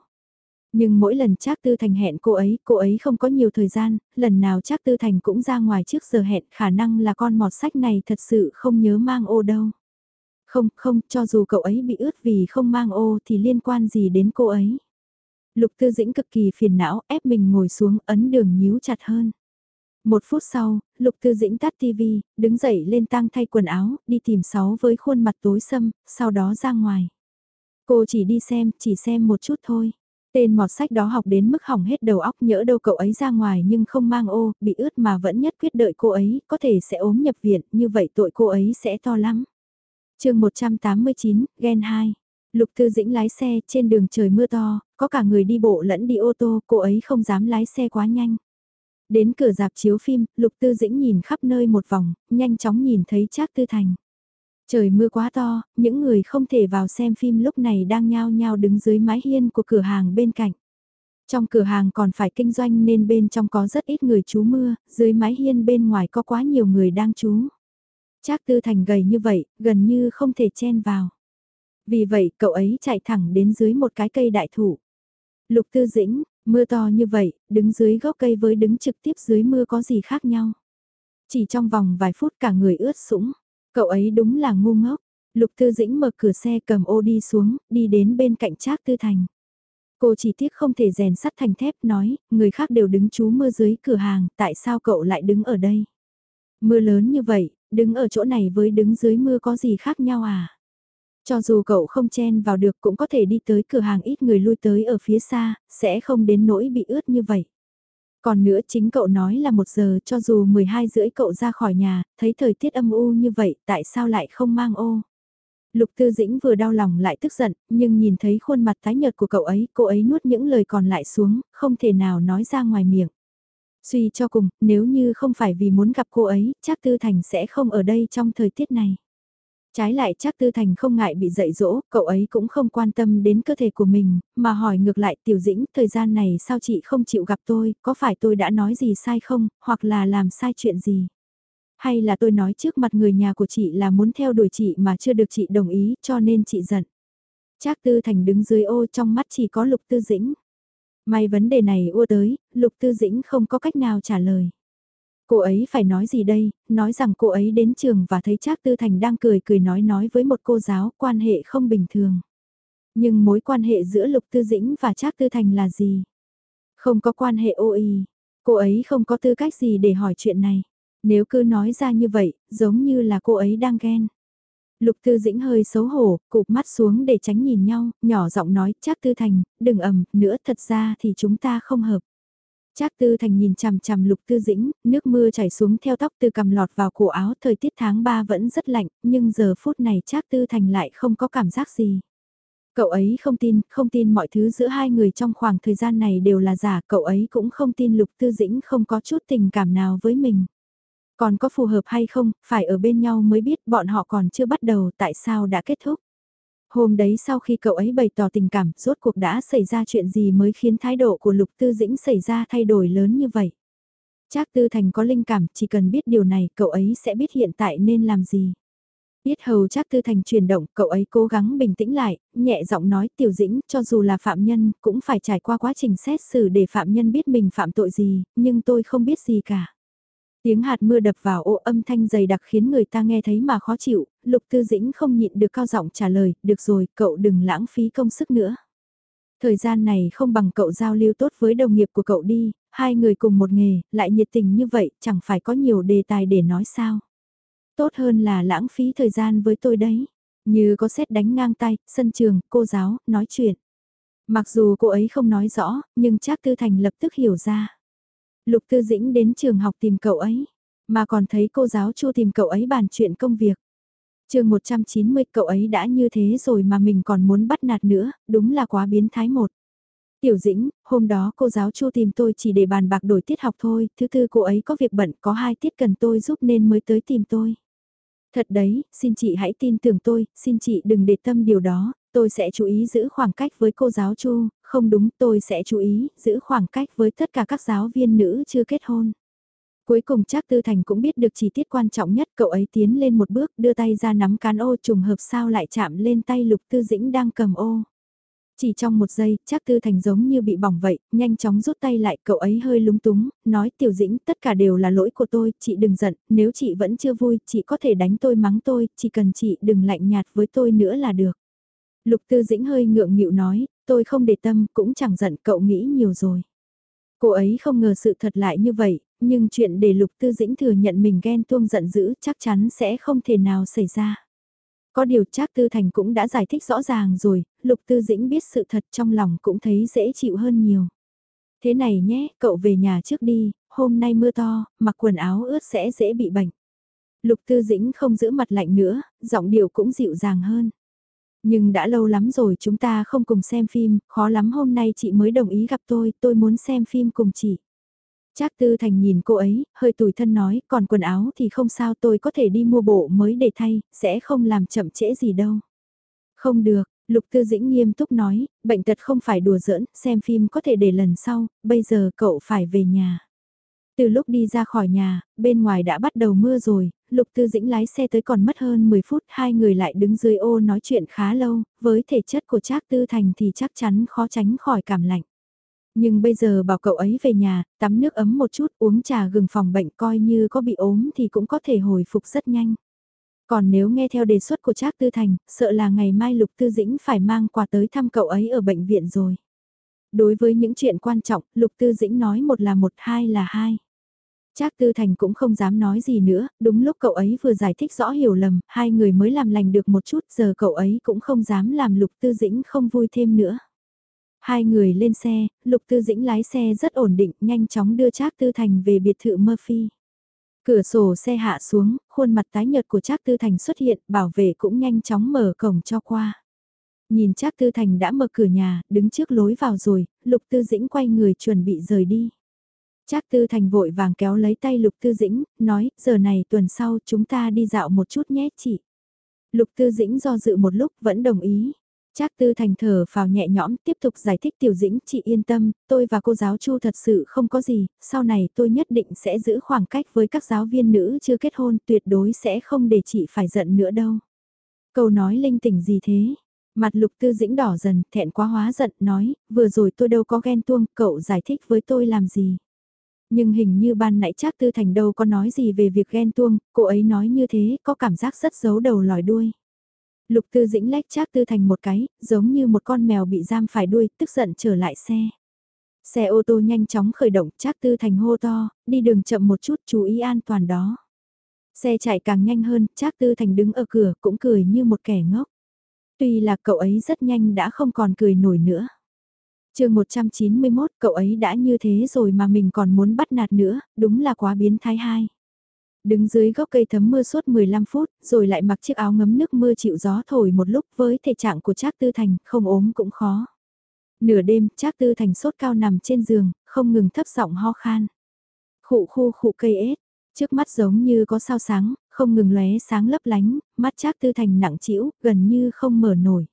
Nhưng mỗi lần Trác Tư Thành hẹn cô ấy, cô ấy không có nhiều thời gian, lần nào Trác Tư Thành cũng ra ngoài trước giờ hẹn, khả năng là con mọt sách này thật sự không nhớ mang ô đâu. Không, không, cho dù cậu ấy bị ướt vì không mang ô thì liên quan gì đến cô ấy. Lục Tư Dĩnh cực kỳ phiền não, ép mình ngồi xuống ấn đường nhíu chặt hơn. Một phút sau, Lục Tư Dĩnh tắt TV, đứng dậy lên tang thay quần áo, đi tìm sáu với khuôn mặt tối sâm, sau đó ra ngoài. Cô chỉ đi xem, chỉ xem một chút thôi. Tên mọt sách đó học đến mức hỏng hết đầu óc nhỡ đâu cậu ấy ra ngoài nhưng không mang ô, bị ướt mà vẫn nhất quyết đợi cô ấy, có thể sẽ ốm nhập viện, như vậy tội cô ấy sẽ to lắm. chương 189, Gen 2 Lục Tư Dĩnh lái xe trên đường trời mưa to, có cả người đi bộ lẫn đi ô tô, cô ấy không dám lái xe quá nhanh. Đến cửa dạp chiếu phim, Lục Tư Dĩnh nhìn khắp nơi một vòng, nhanh chóng nhìn thấy Trác Tư Thành. Trời mưa quá to, những người không thể vào xem phim lúc này đang nhao nhao đứng dưới mái hiên của cửa hàng bên cạnh. Trong cửa hàng còn phải kinh doanh nên bên trong có rất ít người trú mưa, dưới mái hiên bên ngoài có quá nhiều người đang trú. Trác Tư Thành gầy như vậy, gần như không thể chen vào. Vì vậy cậu ấy chạy thẳng đến dưới một cái cây đại thụ. Lục Tư Dĩnh, Mưa to như vậy, đứng dưới gốc cây với đứng trực tiếp dưới mưa có gì khác nhau. Chỉ trong vòng vài phút cả người ướt sũng, cậu ấy đúng là ngu ngốc. Lục Tư Dĩnh mở cửa xe cầm ô đi xuống, đi đến bên cạnh Trác Tư Thành. Cô chỉ tiếc không thể rèn sắt thành thép nói, người khác đều đứng trú mưa dưới cửa hàng, tại sao cậu lại đứng ở đây? Mưa lớn như vậy, đứng ở chỗ này với đứng dưới mưa có gì khác nhau à? Cho dù cậu không chen vào được cũng có thể đi tới cửa hàng ít người lui tới ở phía xa, sẽ không đến nỗi bị ướt như vậy. Còn nữa chính cậu nói là một giờ cho dù 12 rưỡi cậu ra khỏi nhà, thấy thời tiết âm u như vậy, tại sao lại không mang ô? Lục Tư Dĩnh vừa đau lòng lại tức giận, nhưng nhìn thấy khuôn mặt tái nhợt của cậu ấy, cô ấy nuốt những lời còn lại xuống, không thể nào nói ra ngoài miệng. Suy cho cùng, nếu như không phải vì muốn gặp cô ấy, chắc Tư Thành sẽ không ở đây trong thời tiết này. Trái lại chắc Tư Thành không ngại bị dạy dỗ, cậu ấy cũng không quan tâm đến cơ thể của mình, mà hỏi ngược lại Tiểu Dĩnh, thời gian này sao chị không chịu gặp tôi, có phải tôi đã nói gì sai không, hoặc là làm sai chuyện gì? Hay là tôi nói trước mặt người nhà của chị là muốn theo đuổi chị mà chưa được chị đồng ý cho nên chị giận. Trác Tư Thành đứng dưới ô trong mắt chỉ có Lục Tư Dĩnh. May vấn đề này ua tới, Lục Tư Dĩnh không có cách nào trả lời. Cô ấy phải nói gì đây, nói rằng cô ấy đến trường và thấy Trác Tư Thành đang cười cười nói nói với một cô giáo, quan hệ không bình thường. Nhưng mối quan hệ giữa Lục Tư Dĩnh và Trác Tư Thành là gì? Không có quan hệ ô y, cô ấy không có tư cách gì để hỏi chuyện này. Nếu cứ nói ra như vậy, giống như là cô ấy đang ghen. Lục Tư Dĩnh hơi xấu hổ, cụp mắt xuống để tránh nhìn nhau, nhỏ giọng nói, Trác Tư Thành, đừng ầm, nữa thật ra thì chúng ta không hợp. Trác Tư Thành nhìn chằm chằm Lục Tư Dĩnh, nước mưa chảy xuống theo tóc từ cầm lọt vào cổ áo, thời tiết tháng 3 vẫn rất lạnh, nhưng giờ phút này Trác Tư Thành lại không có cảm giác gì. Cậu ấy không tin, không tin mọi thứ giữa hai người trong khoảng thời gian này đều là giả, cậu ấy cũng không tin Lục Tư Dĩnh không có chút tình cảm nào với mình. Còn có phù hợp hay không, phải ở bên nhau mới biết bọn họ còn chưa bắt đầu tại sao đã kết thúc. Hôm đấy sau khi cậu ấy bày tỏ tình cảm, rốt cuộc đã xảy ra chuyện gì mới khiến thái độ của Lục Tư Dĩnh xảy ra thay đổi lớn như vậy? Trác Tư Thành có linh cảm, chỉ cần biết điều này, cậu ấy sẽ biết hiện tại nên làm gì. Biết hầu Trác Tư Thành chuyển động, cậu ấy cố gắng bình tĩnh lại, nhẹ giọng nói Tiểu Dĩnh, cho dù là phạm nhân, cũng phải trải qua quá trình xét xử để phạm nhân biết mình phạm tội gì, nhưng tôi không biết gì cả. Tiếng hạt mưa đập vào ô âm thanh dày đặc khiến người ta nghe thấy mà khó chịu, Lục Tư Dĩnh không nhịn được cao giọng trả lời, được rồi, cậu đừng lãng phí công sức nữa. Thời gian này không bằng cậu giao lưu tốt với đồng nghiệp của cậu đi, hai người cùng một nghề, lại nhiệt tình như vậy, chẳng phải có nhiều đề tài để nói sao. Tốt hơn là lãng phí thời gian với tôi đấy. Như có xét đánh ngang tay, sân trường, cô giáo, nói chuyện. Mặc dù cô ấy không nói rõ, nhưng chắc Tư Thành lập tức hiểu ra. Lục Tư Dĩnh đến trường học tìm cậu ấy, mà còn thấy cô giáo Chu tìm cậu ấy bàn chuyện công việc. chương 190 cậu ấy đã như thế rồi mà mình còn muốn bắt nạt nữa, đúng là quá biến thái một. Tiểu Dĩnh, hôm đó cô giáo Chu tìm tôi chỉ để bàn bạc đổi tiết học thôi, thứ tư cô ấy có việc bận có hai tiết cần tôi giúp nên mới tới tìm tôi. Thật đấy, xin chị hãy tin tưởng tôi, xin chị đừng để tâm điều đó, tôi sẽ chú ý giữ khoảng cách với cô giáo Chu, không đúng tôi sẽ chú ý giữ khoảng cách với tất cả các giáo viên nữ chưa kết hôn. Cuối cùng chắc Tư Thành cũng biết được chi tiết quan trọng nhất cậu ấy tiến lên một bước đưa tay ra nắm cán ô trùng hợp sao lại chạm lên tay Lục Tư Dĩnh đang cầm ô. Chỉ trong một giây, chắc Tư Thành giống như bị bỏng vậy, nhanh chóng rút tay lại, cậu ấy hơi lúng túng, nói Tiểu Dĩnh tất cả đều là lỗi của tôi, chị đừng giận, nếu chị vẫn chưa vui, chị có thể đánh tôi mắng tôi, chỉ cần chị đừng lạnh nhạt với tôi nữa là được. Lục Tư Dĩnh hơi ngượng nghịu nói, tôi không để tâm, cũng chẳng giận, cậu nghĩ nhiều rồi. Cô ấy không ngờ sự thật lại như vậy, nhưng chuyện để Lục Tư Dĩnh thừa nhận mình ghen tuông giận dữ chắc chắn sẽ không thể nào xảy ra. Có điều Trác Tư Thành cũng đã giải thích rõ ràng rồi, Lục Tư Dĩnh biết sự thật trong lòng cũng thấy dễ chịu hơn nhiều. Thế này nhé, cậu về nhà trước đi, hôm nay mưa to, mặc quần áo ướt sẽ dễ bị bệnh. Lục Tư Dĩnh không giữ mặt lạnh nữa, giọng điệu cũng dịu dàng hơn. Nhưng đã lâu lắm rồi chúng ta không cùng xem phim, khó lắm hôm nay chị mới đồng ý gặp tôi, tôi muốn xem phim cùng chị. Trác Tư Thành nhìn cô ấy, hơi tủi thân nói, còn quần áo thì không sao tôi có thể đi mua bộ mới để thay, sẽ không làm chậm trễ gì đâu. Không được, Lục Tư Dĩnh nghiêm túc nói, bệnh tật không phải đùa giỡn, xem phim có thể để lần sau, bây giờ cậu phải về nhà. Từ lúc đi ra khỏi nhà, bên ngoài đã bắt đầu mưa rồi, Lục Tư Dĩnh lái xe tới còn mất hơn 10 phút, hai người lại đứng dưới ô nói chuyện khá lâu, với thể chất của Trác Tư Thành thì chắc chắn khó tránh khỏi cảm lạnh. Nhưng bây giờ bảo cậu ấy về nhà, tắm nước ấm một chút, uống trà gừng phòng bệnh coi như có bị ốm thì cũng có thể hồi phục rất nhanh. Còn nếu nghe theo đề xuất của Trác Tư Thành, sợ là ngày mai Lục Tư Dĩnh phải mang quà tới thăm cậu ấy ở bệnh viện rồi. Đối với những chuyện quan trọng, Lục Tư Dĩnh nói một là một, hai là hai. Trác Tư Thành cũng không dám nói gì nữa, đúng lúc cậu ấy vừa giải thích rõ hiểu lầm, hai người mới làm lành được một chút, giờ cậu ấy cũng không dám làm Lục Tư Dĩnh không vui thêm nữa. Hai người lên xe, Lục Tư Dĩnh lái xe rất ổn định, nhanh chóng đưa Trác Tư Thành về biệt thự Murphy. Cửa sổ xe hạ xuống, khuôn mặt tái nhợt của Trác Tư Thành xuất hiện, bảo vệ cũng nhanh chóng mở cổng cho qua. Nhìn Trác Tư Thành đã mở cửa nhà, đứng trước lối vào rồi, Lục Tư Dĩnh quay người chuẩn bị rời đi. Trác Tư Thành vội vàng kéo lấy tay Lục Tư Dĩnh, nói, giờ này tuần sau chúng ta đi dạo một chút nhé chị. Lục Tư Dĩnh do dự một lúc vẫn đồng ý. Trác Tư Thành thở phào nhẹ nhõm tiếp tục giải thích Tiểu Dĩnh chị yên tâm, tôi và cô giáo Chu thật sự không có gì, sau này tôi nhất định sẽ giữ khoảng cách với các giáo viên nữ chưa kết hôn tuyệt đối sẽ không để chị phải giận nữa đâu. Câu nói linh tỉnh gì thế? Mặt lục tư dĩnh đỏ dần, thẹn quá hóa giận, nói, vừa rồi tôi đâu có ghen tuông, cậu giải thích với tôi làm gì. Nhưng hình như ban nãy Trác Tư Thành đâu có nói gì về việc ghen tuông, cô ấy nói như thế, có cảm giác rất giấu đầu lòi đuôi. Lục Tư Dĩnh lách Trác Tư Thành một cái, giống như một con mèo bị giam phải đuôi, tức giận trở lại xe. Xe ô tô nhanh chóng khởi động, Trác Tư Thành hô to, đi đường chậm một chút, chú ý an toàn đó. Xe chạy càng nhanh hơn, Trác Tư Thành đứng ở cửa cũng cười như một kẻ ngốc. Tuy là cậu ấy rất nhanh đã không còn cười nổi nữa chương 191 cậu ấy đã như thế rồi mà mình còn muốn bắt nạt nữa, đúng là quá biến thái hai. Đứng dưới gốc cây thấm mưa suốt 15 phút, rồi lại mặc chiếc áo ngấm nước mưa chịu gió thổi một lúc với thể trạng của Trác Tư Thành, không ốm cũng khó. Nửa đêm, Trác Tư Thành sốt cao nằm trên giường, không ngừng thấp giọng ho khan. Khụ khu khụ cây ết, trước mắt giống như có sao sáng, không ngừng lóe sáng lấp lánh, mắt Trác Tư Thành nặng trĩu, gần như không mở nổi.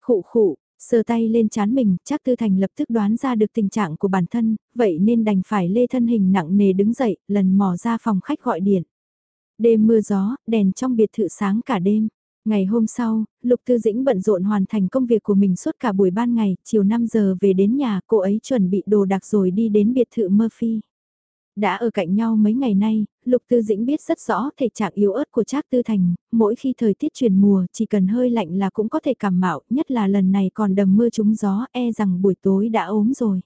Khụ khụ, sờ tay lên chán mình, chắc Tư Thành lập tức đoán ra được tình trạng của bản thân, vậy nên đành phải lê thân hình nặng nề đứng dậy, lần mò ra phòng khách gọi điện. Đêm mưa gió, đèn trong biệt thự sáng cả đêm. Ngày hôm sau, Lục Tư Dĩnh bận rộn hoàn thành công việc của mình suốt cả buổi ban ngày, chiều 5 giờ về đến nhà cô ấy chuẩn bị đồ đạc rồi đi đến biệt thự Murphy. Đã ở cạnh nhau mấy ngày nay, Lục Tư Dĩnh biết rất rõ thể trạng yếu ớt của Trác Tư Thành, mỗi khi thời tiết chuyển mùa chỉ cần hơi lạnh là cũng có thể cảm mạo, nhất là lần này còn đầm mưa trúng gió e rằng buổi tối đã ốm rồi.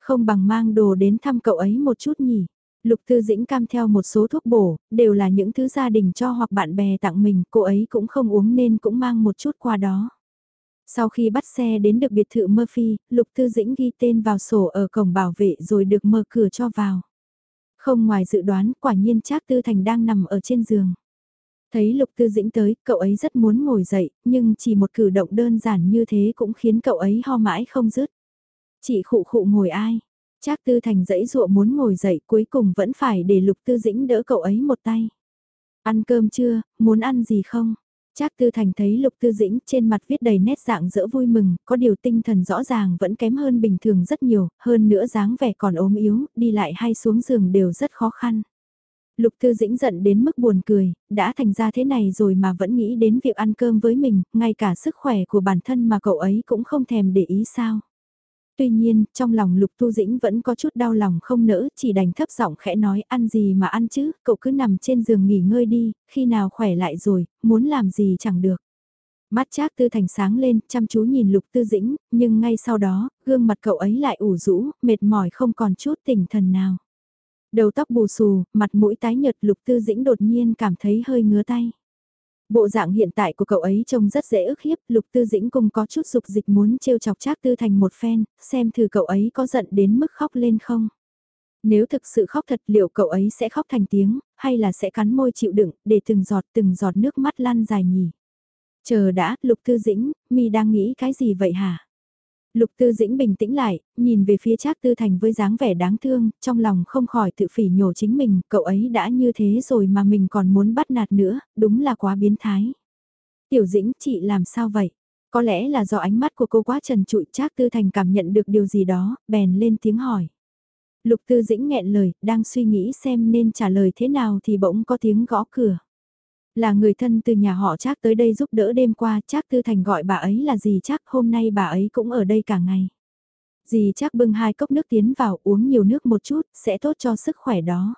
Không bằng mang đồ đến thăm cậu ấy một chút nhỉ. Lục Tư Dĩnh cam theo một số thuốc bổ, đều là những thứ gia đình cho hoặc bạn bè tặng mình, cô ấy cũng không uống nên cũng mang một chút qua đó. Sau khi bắt xe đến được biệt thự Murphy, Lục Tư Dĩnh ghi tên vào sổ ở cổng bảo vệ rồi được mở cửa cho vào. Không ngoài dự đoán, quả nhiên Trác Tư Thành đang nằm ở trên giường. Thấy Lục Tư Dĩnh tới, cậu ấy rất muốn ngồi dậy, nhưng chỉ một cử động đơn giản như thế cũng khiến cậu ấy ho mãi không dứt. Chị khụ khụ ngồi ai? Trác Tư Thành dãy dụa muốn ngồi dậy cuối cùng vẫn phải để Lục Tư Dĩnh đỡ cậu ấy một tay. Ăn cơm chưa, muốn ăn gì không? Trác Tư Thành thấy Lục Tư Dĩnh trên mặt viết đầy nét dạng dỡ vui mừng, có điều tinh thần rõ ràng vẫn kém hơn bình thường rất nhiều, hơn nữa dáng vẻ còn ốm yếu, đi lại hay xuống giường đều rất khó khăn. Lục Tư Dĩnh giận đến mức buồn cười, đã thành ra thế này rồi mà vẫn nghĩ đến việc ăn cơm với mình, ngay cả sức khỏe của bản thân mà cậu ấy cũng không thèm để ý sao. Tuy nhiên, trong lòng Lục Tu Dĩnh vẫn có chút đau lòng không nỡ, chỉ đành thấp giọng khẽ nói ăn gì mà ăn chứ, cậu cứ nằm trên giường nghỉ ngơi đi, khi nào khỏe lại rồi, muốn làm gì chẳng được. Mắt Trác Tư Thành sáng lên, chăm chú nhìn Lục Tư Dĩnh, nhưng ngay sau đó, gương mặt cậu ấy lại ủ rũ, mệt mỏi không còn chút tỉnh thần nào. Đầu tóc bù xù, mặt mũi tái nhợt Lục Tư Dĩnh đột nhiên cảm thấy hơi ngứa tay. Bộ dạng hiện tại của cậu ấy trông rất dễ ức hiếp, Lục Tư Dĩnh cùng có chút dục dịch muốn trêu chọc Trác Tư Thành một phen, xem thử cậu ấy có giận đến mức khóc lên không. Nếu thực sự khóc thật liệu cậu ấy sẽ khóc thành tiếng, hay là sẽ cắn môi chịu đựng, để từng giọt từng giọt nước mắt lăn dài nhỉ. Chờ đã, Lục Tư Dĩnh, mi đang nghĩ cái gì vậy hả? Lục Tư Dĩnh bình tĩnh lại, nhìn về phía Trác Tư Thành với dáng vẻ đáng thương, trong lòng không khỏi tự phỉ nhổ chính mình, cậu ấy đã như thế rồi mà mình còn muốn bắt nạt nữa, đúng là quá biến thái. Tiểu Dĩnh, chị làm sao vậy? Có lẽ là do ánh mắt của cô quá trần trụi Trác Tư Thành cảm nhận được điều gì đó, bèn lên tiếng hỏi. Lục Tư Dĩnh nghẹn lời, đang suy nghĩ xem nên trả lời thế nào thì bỗng có tiếng gõ cửa. Là người thân từ nhà họ Trác tới đây giúp đỡ đêm qua, Trác Tư Thành gọi bà ấy là gì Trác hôm nay bà ấy cũng ở đây cả ngày. Dì Trác bưng hai cốc nước tiến vào uống nhiều nước một chút, sẽ tốt cho sức khỏe đó.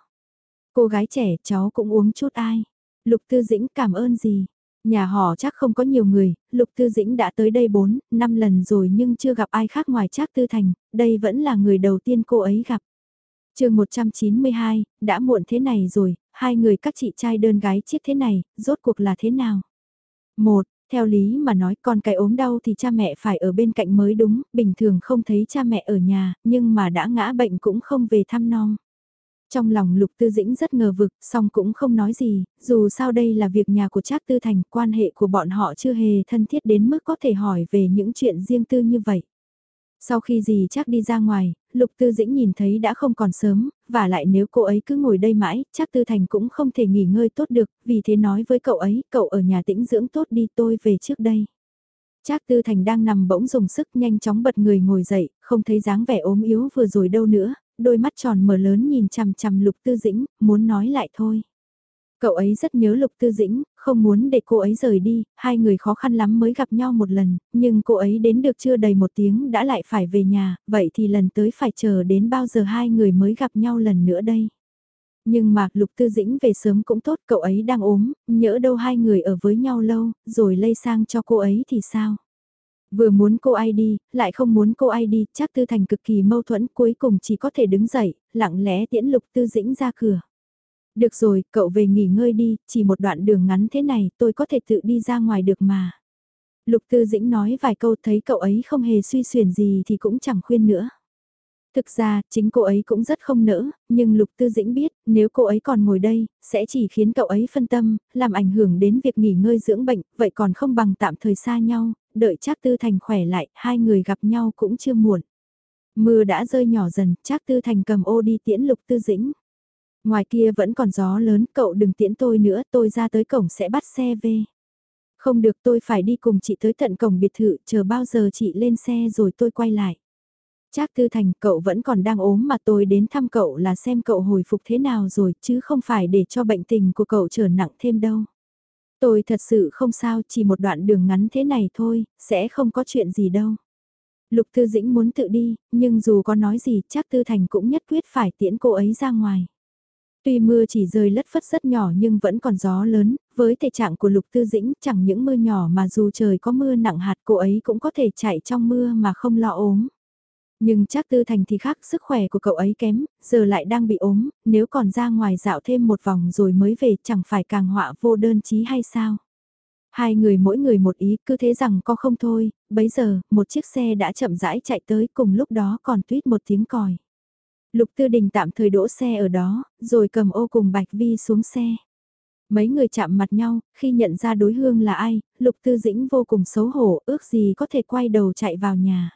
Cô gái trẻ, cháu cũng uống chút ai. Lục Tư Dĩnh cảm ơn Dì Nhà họ chắc không có nhiều người, Lục Tư Dĩnh đã tới đây 4, 5 lần rồi nhưng chưa gặp ai khác ngoài Trác Tư Thành, đây vẫn là người đầu tiên cô ấy gặp chương 192, đã muộn thế này rồi, hai người các chị trai đơn gái chết thế này, rốt cuộc là thế nào? Một, theo lý mà nói con cái ốm đau thì cha mẹ phải ở bên cạnh mới đúng, bình thường không thấy cha mẹ ở nhà, nhưng mà đã ngã bệnh cũng không về thăm non. Trong lòng Lục Tư Dĩnh rất ngờ vực, song cũng không nói gì, dù sao đây là việc nhà của Trác Tư Thành, quan hệ của bọn họ chưa hề thân thiết đến mức có thể hỏi về những chuyện riêng tư như vậy. Sau khi dì chắc đi ra ngoài, Lục Tư Dĩnh nhìn thấy đã không còn sớm, và lại nếu cô ấy cứ ngồi đây mãi, chắc Tư Thành cũng không thể nghỉ ngơi tốt được, vì thế nói với cậu ấy, cậu ở nhà tĩnh dưỡng tốt đi tôi về trước đây. Trác Tư Thành đang nằm bỗng dùng sức nhanh chóng bật người ngồi dậy, không thấy dáng vẻ ốm yếu vừa rồi đâu nữa, đôi mắt tròn mở lớn nhìn chằm chằm Lục Tư Dĩnh, muốn nói lại thôi. Cậu ấy rất nhớ Lục Tư Dĩnh, không muốn để cô ấy rời đi, hai người khó khăn lắm mới gặp nhau một lần, nhưng cô ấy đến được chưa đầy một tiếng đã lại phải về nhà, vậy thì lần tới phải chờ đến bao giờ hai người mới gặp nhau lần nữa đây. Nhưng mà Lục Tư Dĩnh về sớm cũng tốt, cậu ấy đang ốm, nhỡ đâu hai người ở với nhau lâu, rồi lây sang cho cô ấy thì sao? Vừa muốn cô ai đi, lại không muốn cô ai đi, chắc Tư Thành cực kỳ mâu thuẫn cuối cùng chỉ có thể đứng dậy, lặng lẽ tiễn Lục Tư Dĩnh ra cửa. Được rồi, cậu về nghỉ ngơi đi, chỉ một đoạn đường ngắn thế này tôi có thể tự đi ra ngoài được mà. Lục Tư Dĩnh nói vài câu thấy cậu ấy không hề suy xuyển gì thì cũng chẳng khuyên nữa. Thực ra, chính cô ấy cũng rất không nỡ, nhưng Lục Tư Dĩnh biết, nếu cô ấy còn ngồi đây, sẽ chỉ khiến cậu ấy phân tâm, làm ảnh hưởng đến việc nghỉ ngơi dưỡng bệnh, vậy còn không bằng tạm thời xa nhau, đợi Trác Tư Thành khỏe lại, hai người gặp nhau cũng chưa muộn. Mưa đã rơi nhỏ dần, Trác Tư Thành cầm ô đi tiễn Lục Tư Dĩnh. Ngoài kia vẫn còn gió lớn, cậu đừng tiễn tôi nữa, tôi ra tới cổng sẽ bắt xe về. Không được tôi phải đi cùng chị tới tận cổng biệt thự, chờ bao giờ chị lên xe rồi tôi quay lại. Trác Tư Thành, cậu vẫn còn đang ốm mà tôi đến thăm cậu là xem cậu hồi phục thế nào rồi, chứ không phải để cho bệnh tình của cậu trở nặng thêm đâu. Tôi thật sự không sao, chỉ một đoạn đường ngắn thế này thôi, sẽ không có chuyện gì đâu. Lục Tư Dĩnh muốn tự đi, nhưng dù có nói gì chắc Tư Thành cũng nhất quyết phải tiễn cô ấy ra ngoài. Tuy mưa chỉ rơi lất phất rất nhỏ nhưng vẫn còn gió lớn, với thể trạng của Lục Tư Dĩnh chẳng những mưa nhỏ mà dù trời có mưa nặng hạt cô ấy cũng có thể chạy trong mưa mà không lo ốm. Nhưng chắc Tư Thành thì khác sức khỏe của cậu ấy kém, giờ lại đang bị ốm, nếu còn ra ngoài dạo thêm một vòng rồi mới về chẳng phải càng họa vô đơn chí hay sao. Hai người mỗi người một ý cứ thế rằng có không thôi, bấy giờ, một chiếc xe đã chậm rãi chạy tới cùng lúc đó còn tuyết một tiếng còi. Lục Tư Đình tạm thời đỗ xe ở đó, rồi cầm ô cùng Bạch Vi xuống xe. Mấy người chạm mặt nhau, khi nhận ra đối hương là ai, Lục Tư Dĩnh vô cùng xấu hổ, ước gì có thể quay đầu chạy vào nhà.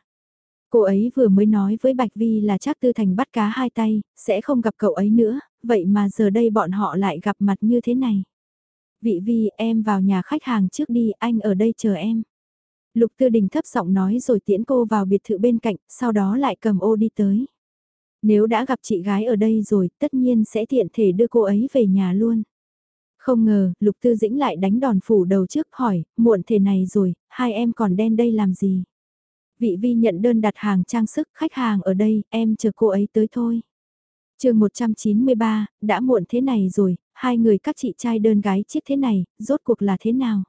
Cô ấy vừa mới nói với Bạch Vi là chắc Tư Thành bắt cá hai tay, sẽ không gặp cậu ấy nữa, vậy mà giờ đây bọn họ lại gặp mặt như thế này. Vị Vi, em vào nhà khách hàng trước đi, anh ở đây chờ em. Lục Tư Đình thấp giọng nói rồi tiễn cô vào biệt thự bên cạnh, sau đó lại cầm ô đi tới. Nếu đã gặp chị gái ở đây rồi, tất nhiên sẽ tiện thể đưa cô ấy về nhà luôn. Không ngờ, Lục Tư Dĩnh lại đánh đòn phủ đầu trước hỏi, muộn thế này rồi, hai em còn đen đây làm gì? Vị vi nhận đơn đặt hàng trang sức, khách hàng ở đây, em chờ cô ấy tới thôi. chương 193, đã muộn thế này rồi, hai người các chị trai đơn gái chiếc thế này, rốt cuộc là thế nào?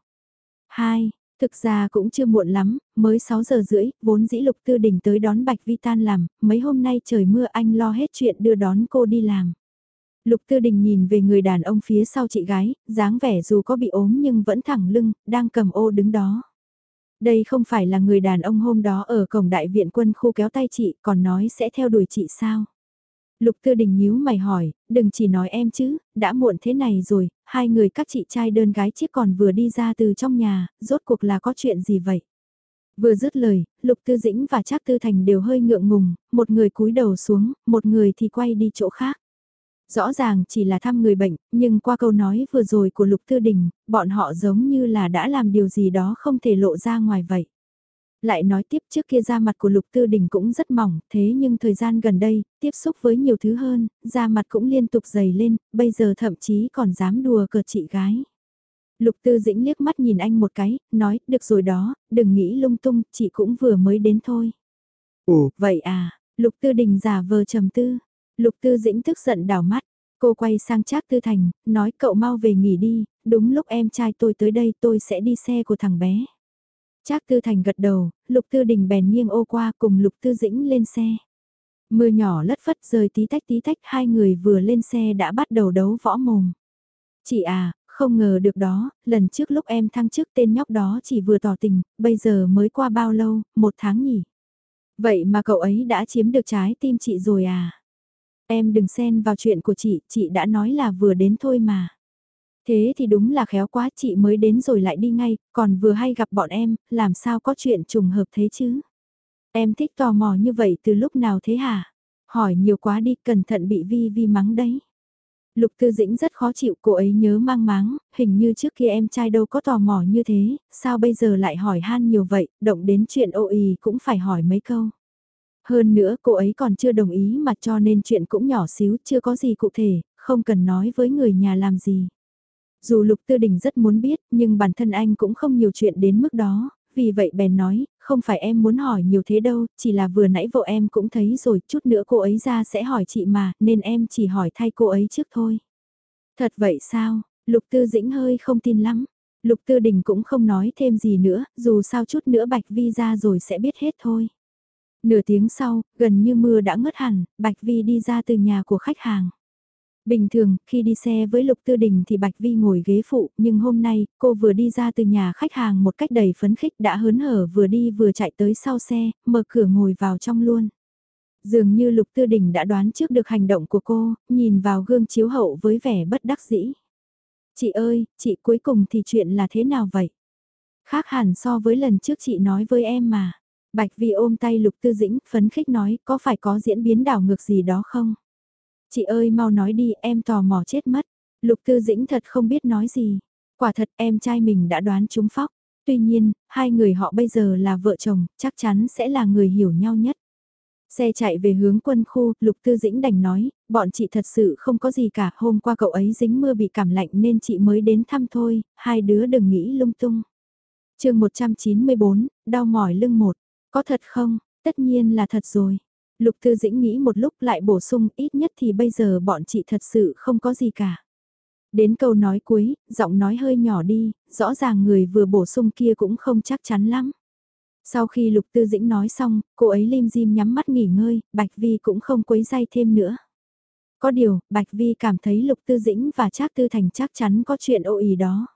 Hai, Thực ra cũng chưa muộn lắm, mới 6 giờ rưỡi, vốn dĩ lục tư đỉnh tới đón Bạch Vi tan làm, mấy hôm nay trời mưa anh lo hết chuyện đưa đón cô đi làm. Lục tư đình nhìn về người đàn ông phía sau chị gái, dáng vẻ dù có bị ốm nhưng vẫn thẳng lưng, đang cầm ô đứng đó. Đây không phải là người đàn ông hôm đó ở cổng đại viện quân khu kéo tay chị còn nói sẽ theo đuổi chị sao? Lục Tư Đình nhíu mày hỏi, đừng chỉ nói em chứ, đã muộn thế này rồi, hai người các chị trai đơn gái chiếc còn vừa đi ra từ trong nhà, rốt cuộc là có chuyện gì vậy? Vừa dứt lời, Lục Tư Dĩnh và Trác Tư Thành đều hơi ngượng ngùng, một người cúi đầu xuống, một người thì quay đi chỗ khác. Rõ ràng chỉ là thăm người bệnh, nhưng qua câu nói vừa rồi của Lục Tư Đình, bọn họ giống như là đã làm điều gì đó không thể lộ ra ngoài vậy. Lại nói tiếp trước kia da mặt của Lục Tư Đình cũng rất mỏng, thế nhưng thời gian gần đây, tiếp xúc với nhiều thứ hơn, da mặt cũng liên tục dày lên, bây giờ thậm chí còn dám đùa cợt chị gái. Lục Tư Dĩnh liếc mắt nhìn anh một cái, nói, được rồi đó, đừng nghĩ lung tung, chị cũng vừa mới đến thôi. Ồ, vậy à, Lục Tư Đình giả vờ trầm tư. Lục Tư Dĩnh tức giận đảo mắt, cô quay sang Trác Tư Thành, nói cậu mau về nghỉ đi, đúng lúc em trai tôi tới đây tôi sẽ đi xe của thằng bé. Trác Tư Thành gật đầu, Lục Tư Đình bèn nghiêng ô qua cùng Lục Tư Dĩnh lên xe. Mưa nhỏ lất phất rơi tí tách tí tách hai người vừa lên xe đã bắt đầu đấu võ mồm. Chị à, không ngờ được đó, lần trước lúc em thăng chức tên nhóc đó chỉ vừa tỏ tình, bây giờ mới qua bao lâu, một tháng nhỉ. Vậy mà cậu ấy đã chiếm được trái tim chị rồi à? Em đừng xen vào chuyện của chị, chị đã nói là vừa đến thôi mà. Thế thì đúng là khéo quá chị mới đến rồi lại đi ngay, còn vừa hay gặp bọn em, làm sao có chuyện trùng hợp thế chứ? Em thích tò mò như vậy từ lúc nào thế hả? Hỏi nhiều quá đi, cẩn thận bị vi vi mắng đấy. Lục Tư Dĩnh rất khó chịu, cô ấy nhớ mang máng, hình như trước kia em trai đâu có tò mò như thế, sao bây giờ lại hỏi han nhiều vậy, động đến chuyện ô ý cũng phải hỏi mấy câu. Hơn nữa cô ấy còn chưa đồng ý mà cho nên chuyện cũng nhỏ xíu, chưa có gì cụ thể, không cần nói với người nhà làm gì. Dù Lục Tư Đình rất muốn biết, nhưng bản thân anh cũng không nhiều chuyện đến mức đó, vì vậy bèn nói, không phải em muốn hỏi nhiều thế đâu, chỉ là vừa nãy vợ em cũng thấy rồi, chút nữa cô ấy ra sẽ hỏi chị mà, nên em chỉ hỏi thay cô ấy trước thôi. Thật vậy sao? Lục Tư Dĩnh hơi không tin lắm. Lục Tư Đình cũng không nói thêm gì nữa, dù sao chút nữa Bạch Vi ra rồi sẽ biết hết thôi. Nửa tiếng sau, gần như mưa đã ngớt hẳn, Bạch Vi đi ra từ nhà của khách hàng. Bình thường, khi đi xe với Lục Tư Đình thì Bạch Vi ngồi ghế phụ, nhưng hôm nay, cô vừa đi ra từ nhà khách hàng một cách đầy phấn khích đã hớn hở vừa đi vừa chạy tới sau xe, mở cửa ngồi vào trong luôn. Dường như Lục Tư Đình đã đoán trước được hành động của cô, nhìn vào gương chiếu hậu với vẻ bất đắc dĩ. Chị ơi, chị cuối cùng thì chuyện là thế nào vậy? Khác hẳn so với lần trước chị nói với em mà. Bạch Vi ôm tay Lục Tư Dĩnh, phấn khích nói, có phải có diễn biến đảo ngược gì đó không? Chị ơi mau nói đi em tò mò chết mất. Lục Tư Dĩnh thật không biết nói gì. Quả thật em trai mình đã đoán trúng phóc. Tuy nhiên, hai người họ bây giờ là vợ chồng, chắc chắn sẽ là người hiểu nhau nhất. Xe chạy về hướng quân khu, Lục Tư Dĩnh đành nói, bọn chị thật sự không có gì cả, hôm qua cậu ấy dính mưa bị cảm lạnh nên chị mới đến thăm thôi, hai đứa đừng nghĩ lung tung. chương 194, đau mỏi lưng một, có thật không? Tất nhiên là thật rồi. Lục Tư Dĩnh nghĩ một lúc lại bổ sung ít nhất thì bây giờ bọn chị thật sự không có gì cả. Đến câu nói cuối, giọng nói hơi nhỏ đi, rõ ràng người vừa bổ sung kia cũng không chắc chắn lắm. Sau khi Lục Tư Dĩnh nói xong, cô ấy lim dim nhắm mắt nghỉ ngơi, Bạch Vi cũng không quấy dây thêm nữa. Có điều, Bạch Vi cảm thấy Lục Tư Dĩnh và Trác Tư Thành chắc chắn có chuyện ô ý đó.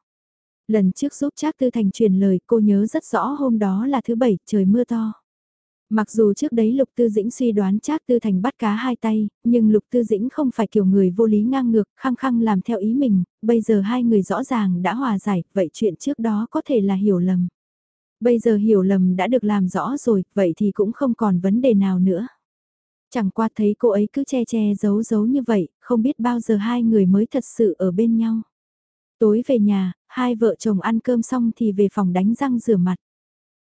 Lần trước giúp Trác Tư Thành truyền lời cô nhớ rất rõ hôm đó là thứ bảy, trời mưa to. Mặc dù trước đấy Lục Tư Dĩnh suy đoán Trác Tư Thành bắt cá hai tay, nhưng Lục Tư Dĩnh không phải kiểu người vô lý ngang ngược, khăng khăng làm theo ý mình, bây giờ hai người rõ ràng đã hòa giải, vậy chuyện trước đó có thể là hiểu lầm. Bây giờ hiểu lầm đã được làm rõ rồi, vậy thì cũng không còn vấn đề nào nữa. Chẳng qua thấy cô ấy cứ che che giấu giấu như vậy, không biết bao giờ hai người mới thật sự ở bên nhau. Tối về nhà, hai vợ chồng ăn cơm xong thì về phòng đánh răng rửa mặt.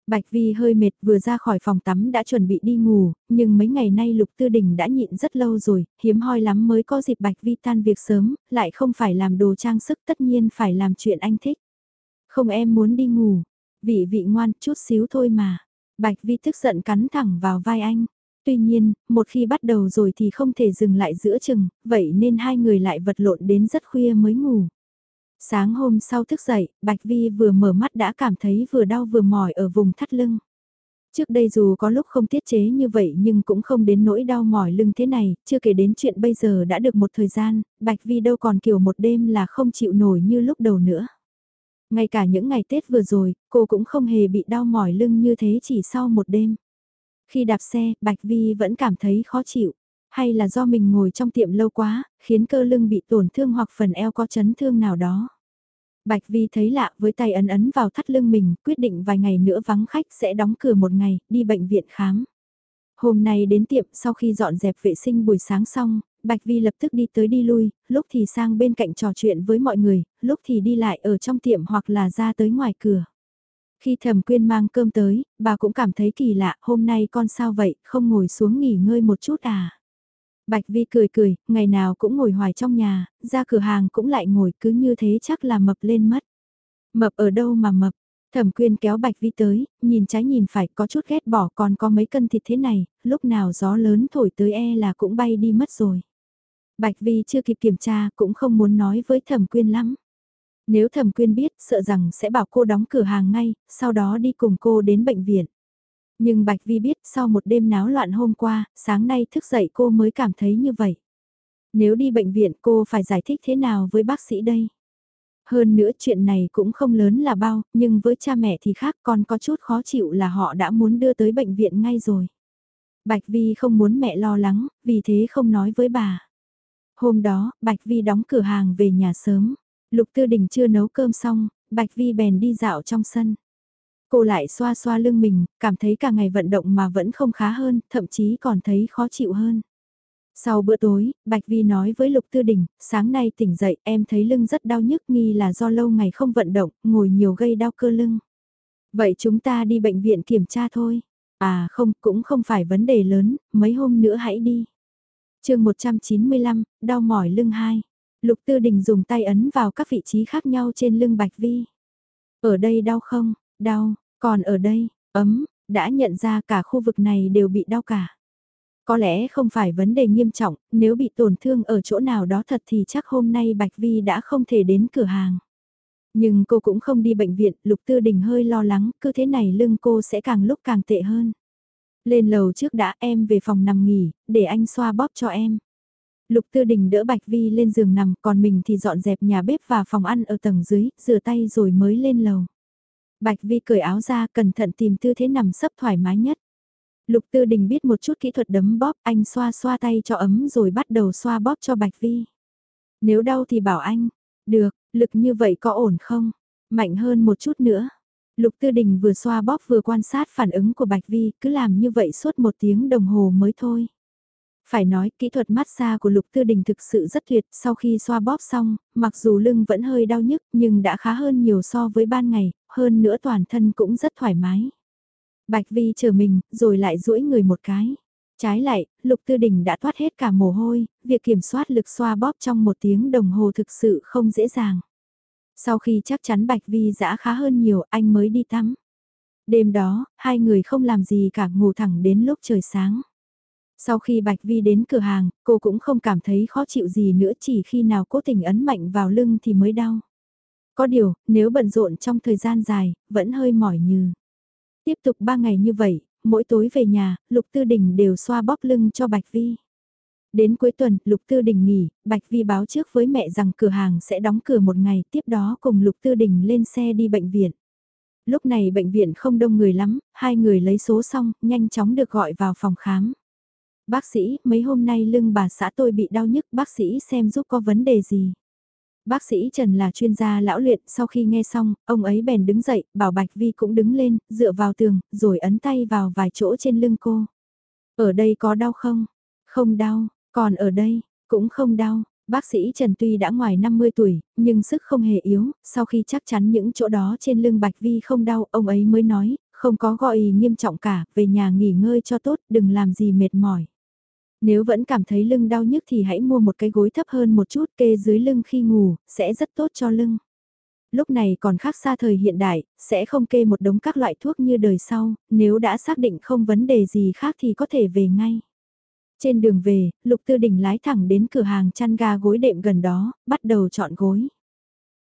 Bạch Vi hơi mệt vừa ra khỏi phòng tắm đã chuẩn bị đi ngủ, nhưng mấy ngày nay Lục Tư Đình đã nhịn rất lâu rồi, hiếm hoi lắm mới có dịp Bạch Vi tan việc sớm, lại không phải làm đồ trang sức tất nhiên phải làm chuyện anh thích. Không em muốn đi ngủ, vị vị ngoan chút xíu thôi mà. Bạch Vi tức giận cắn thẳng vào vai anh. Tuy nhiên, một khi bắt đầu rồi thì không thể dừng lại giữa chừng, vậy nên hai người lại vật lộn đến rất khuya mới ngủ. Sáng hôm sau thức dậy, Bạch Vi vừa mở mắt đã cảm thấy vừa đau vừa mỏi ở vùng thắt lưng. Trước đây dù có lúc không tiết chế như vậy nhưng cũng không đến nỗi đau mỏi lưng thế này, chưa kể đến chuyện bây giờ đã được một thời gian, Bạch Vi đâu còn kiểu một đêm là không chịu nổi như lúc đầu nữa. Ngay cả những ngày Tết vừa rồi, cô cũng không hề bị đau mỏi lưng như thế chỉ sau một đêm. Khi đạp xe, Bạch Vi vẫn cảm thấy khó chịu. Hay là do mình ngồi trong tiệm lâu quá, khiến cơ lưng bị tổn thương hoặc phần eo có chấn thương nào đó. Bạch Vi thấy lạ với tay ấn ấn vào thắt lưng mình, quyết định vài ngày nữa vắng khách sẽ đóng cửa một ngày, đi bệnh viện khám. Hôm nay đến tiệm sau khi dọn dẹp vệ sinh buổi sáng xong, Bạch Vi lập tức đi tới đi lui, lúc thì sang bên cạnh trò chuyện với mọi người, lúc thì đi lại ở trong tiệm hoặc là ra tới ngoài cửa. Khi thẩm quyên mang cơm tới, bà cũng cảm thấy kỳ lạ, hôm nay con sao vậy, không ngồi xuống nghỉ ngơi một chút à. Bạch Vi cười cười, ngày nào cũng ngồi hoài trong nhà, ra cửa hàng cũng lại ngồi cứ như thế chắc là mập lên mất. Mập ở đâu mà mập? Thẩm quyên kéo Bạch Vi tới, nhìn trái nhìn phải có chút ghét bỏ còn có mấy cân thịt thế này, lúc nào gió lớn thổi tới e là cũng bay đi mất rồi. Bạch Vi chưa kịp kiểm tra cũng không muốn nói với thẩm quyên lắm. Nếu thẩm quyên biết sợ rằng sẽ bảo cô đóng cửa hàng ngay, sau đó đi cùng cô đến bệnh viện. Nhưng Bạch Vi biết sau một đêm náo loạn hôm qua, sáng nay thức dậy cô mới cảm thấy như vậy. Nếu đi bệnh viện cô phải giải thích thế nào với bác sĩ đây? Hơn nữa chuyện này cũng không lớn là bao, nhưng với cha mẹ thì khác còn có chút khó chịu là họ đã muốn đưa tới bệnh viện ngay rồi. Bạch Vi không muốn mẹ lo lắng, vì thế không nói với bà. Hôm đó, Bạch Vi đóng cửa hàng về nhà sớm. Lục Tư Đình chưa nấu cơm xong, Bạch Vi bèn đi dạo trong sân. Cô lại xoa xoa lưng mình, cảm thấy cả ngày vận động mà vẫn không khá hơn, thậm chí còn thấy khó chịu hơn. Sau bữa tối, Bạch Vi nói với Lục Tư Đình, sáng nay tỉnh dậy em thấy lưng rất đau nhức nghi là do lâu ngày không vận động, ngồi nhiều gây đau cơ lưng. Vậy chúng ta đi bệnh viện kiểm tra thôi. À không, cũng không phải vấn đề lớn, mấy hôm nữa hãy đi. chương 195, đau mỏi lưng 2. Lục Tư Đình dùng tay ấn vào các vị trí khác nhau trên lưng Bạch Vi. Ở đây đau không? Đau, còn ở đây, ấm, đã nhận ra cả khu vực này đều bị đau cả. Có lẽ không phải vấn đề nghiêm trọng, nếu bị tổn thương ở chỗ nào đó thật thì chắc hôm nay Bạch Vi đã không thể đến cửa hàng. Nhưng cô cũng không đi bệnh viện, Lục Tư Đình hơi lo lắng, cứ thế này lưng cô sẽ càng lúc càng tệ hơn. Lên lầu trước đã em về phòng nằm nghỉ, để anh xoa bóp cho em. Lục Tư Đình đỡ Bạch Vi lên giường nằm, còn mình thì dọn dẹp nhà bếp và phòng ăn ở tầng dưới, rửa tay rồi mới lên lầu. Bạch Vi cởi áo ra, cẩn thận tìm tư thế nằm sấp thoải mái nhất. Lục Tư Đình biết một chút kỹ thuật đấm bóp, anh xoa xoa tay cho ấm rồi bắt đầu xoa bóp cho Bạch Vi. Nếu đau thì bảo anh, được, lực như vậy có ổn không? Mạnh hơn một chút nữa. Lục Tư Đình vừa xoa bóp vừa quan sát phản ứng của Bạch Vi, cứ làm như vậy suốt một tiếng đồng hồ mới thôi. Phải nói, kỹ thuật massage của Lục Tư Đình thực sự rất tuyệt, sau khi xoa bóp xong, mặc dù lưng vẫn hơi đau nhức nhưng đã khá hơn nhiều so với ban ngày, hơn nữa toàn thân cũng rất thoải mái. Bạch Vi chờ mình, rồi lại duỗi người một cái. Trái lại, Lục Tư Đình đã thoát hết cả mồ hôi, việc kiểm soát lực xoa bóp trong một tiếng đồng hồ thực sự không dễ dàng. Sau khi chắc chắn Bạch Vi đã khá hơn nhiều, anh mới đi tắm. Đêm đó, hai người không làm gì cả ngủ thẳng đến lúc trời sáng. Sau khi Bạch Vi đến cửa hàng, cô cũng không cảm thấy khó chịu gì nữa chỉ khi nào cố tình ấn mạnh vào lưng thì mới đau. Có điều, nếu bận rộn trong thời gian dài, vẫn hơi mỏi như. Tiếp tục 3 ngày như vậy, mỗi tối về nhà, Lục Tư Đình đều xoa bóp lưng cho Bạch Vi. Đến cuối tuần, Lục Tư Đình nghỉ, Bạch Vi báo trước với mẹ rằng cửa hàng sẽ đóng cửa một ngày, tiếp đó cùng Lục Tư Đình lên xe đi bệnh viện. Lúc này bệnh viện không đông người lắm, hai người lấy số xong, nhanh chóng được gọi vào phòng khám. Bác sĩ, mấy hôm nay lưng bà xã tôi bị đau nhức, bác sĩ xem giúp có vấn đề gì. Bác sĩ Trần là chuyên gia lão luyện, sau khi nghe xong, ông ấy bèn đứng dậy, bảo Bạch Vi cũng đứng lên, dựa vào tường, rồi ấn tay vào vài chỗ trên lưng cô. Ở đây có đau không? Không đau, còn ở đây, cũng không đau. Bác sĩ Trần tuy đã ngoài 50 tuổi, nhưng sức không hề yếu, sau khi chắc chắn những chỗ đó trên lưng Bạch Vi không đau, ông ấy mới nói, không có gọi nghiêm trọng cả, về nhà nghỉ ngơi cho tốt, đừng làm gì mệt mỏi. Nếu vẫn cảm thấy lưng đau nhức thì hãy mua một cái gối thấp hơn một chút kê dưới lưng khi ngủ, sẽ rất tốt cho lưng. Lúc này còn khác xa thời hiện đại, sẽ không kê một đống các loại thuốc như đời sau, nếu đã xác định không vấn đề gì khác thì có thể về ngay. Trên đường về, Lục Tư Đình lái thẳng đến cửa hàng chăn ga gối đệm gần đó, bắt đầu chọn gối.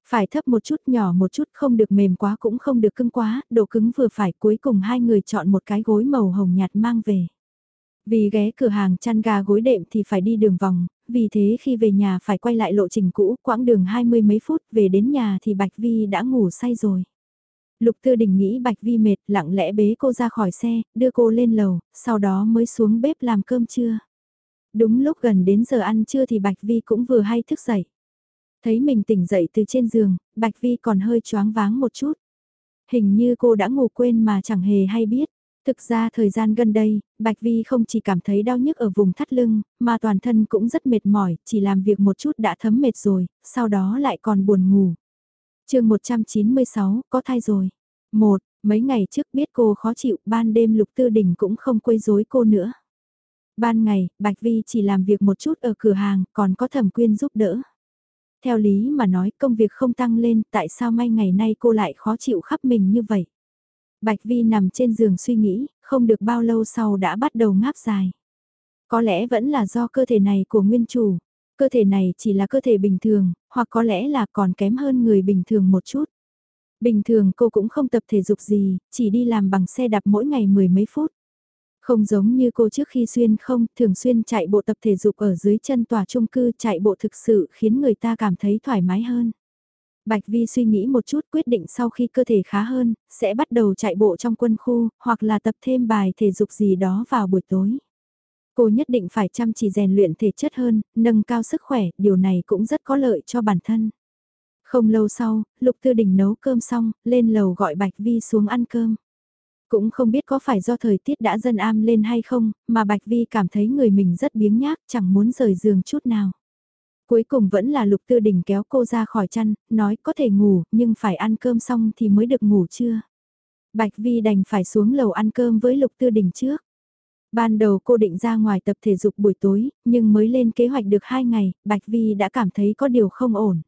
Phải thấp một chút nhỏ một chút không được mềm quá cũng không được cứng quá, độ cứng vừa phải cuối cùng hai người chọn một cái gối màu hồng nhạt mang về. Vì ghé cửa hàng chăn gà gối đệm thì phải đi đường vòng, vì thế khi về nhà phải quay lại lộ trình cũ, quãng đường hai mươi mấy phút, về đến nhà thì Bạch Vi đã ngủ say rồi. Lục Tư Đình nghĩ Bạch Vi mệt, lặng lẽ bế cô ra khỏi xe, đưa cô lên lầu, sau đó mới xuống bếp làm cơm trưa. Đúng lúc gần đến giờ ăn trưa thì Bạch Vi cũng vừa hay thức dậy. Thấy mình tỉnh dậy từ trên giường, Bạch Vi còn hơi choáng váng một chút. Hình như cô đã ngủ quên mà chẳng hề hay biết. Thực ra thời gian gần đây, Bạch Vi không chỉ cảm thấy đau nhức ở vùng thắt lưng, mà toàn thân cũng rất mệt mỏi, chỉ làm việc một chút đã thấm mệt rồi, sau đó lại còn buồn ngủ. chương 196, có thai rồi. Một, mấy ngày trước biết cô khó chịu, ban đêm Lục Tư Đình cũng không quấy rối cô nữa. Ban ngày, Bạch Vi chỉ làm việc một chút ở cửa hàng, còn có thẩm quyên giúp đỡ. Theo lý mà nói công việc không tăng lên, tại sao may ngày nay cô lại khó chịu khắp mình như vậy? Bạch Vi nằm trên giường suy nghĩ, không được bao lâu sau đã bắt đầu ngáp dài. Có lẽ vẫn là do cơ thể này của nguyên chủ. Cơ thể này chỉ là cơ thể bình thường, hoặc có lẽ là còn kém hơn người bình thường một chút. Bình thường cô cũng không tập thể dục gì, chỉ đi làm bằng xe đạp mỗi ngày mười mấy phút. Không giống như cô trước khi xuyên không, thường xuyên chạy bộ tập thể dục ở dưới chân tòa trung cư chạy bộ thực sự khiến người ta cảm thấy thoải mái hơn. Bạch Vi suy nghĩ một chút quyết định sau khi cơ thể khá hơn, sẽ bắt đầu chạy bộ trong quân khu, hoặc là tập thêm bài thể dục gì đó vào buổi tối. Cô nhất định phải chăm chỉ rèn luyện thể chất hơn, nâng cao sức khỏe, điều này cũng rất có lợi cho bản thân. Không lâu sau, Lục Tư Đình nấu cơm xong, lên lầu gọi Bạch Vi xuống ăn cơm. Cũng không biết có phải do thời tiết đã dân am lên hay không, mà Bạch Vi cảm thấy người mình rất biếng nhác, chẳng muốn rời giường chút nào. Cuối cùng vẫn là Lục Tư Đình kéo cô ra khỏi chăn, nói có thể ngủ, nhưng phải ăn cơm xong thì mới được ngủ chưa. Bạch Vi đành phải xuống lầu ăn cơm với Lục Tư Đình trước. Ban đầu cô định ra ngoài tập thể dục buổi tối, nhưng mới lên kế hoạch được 2 ngày, Bạch Vi đã cảm thấy có điều không ổn.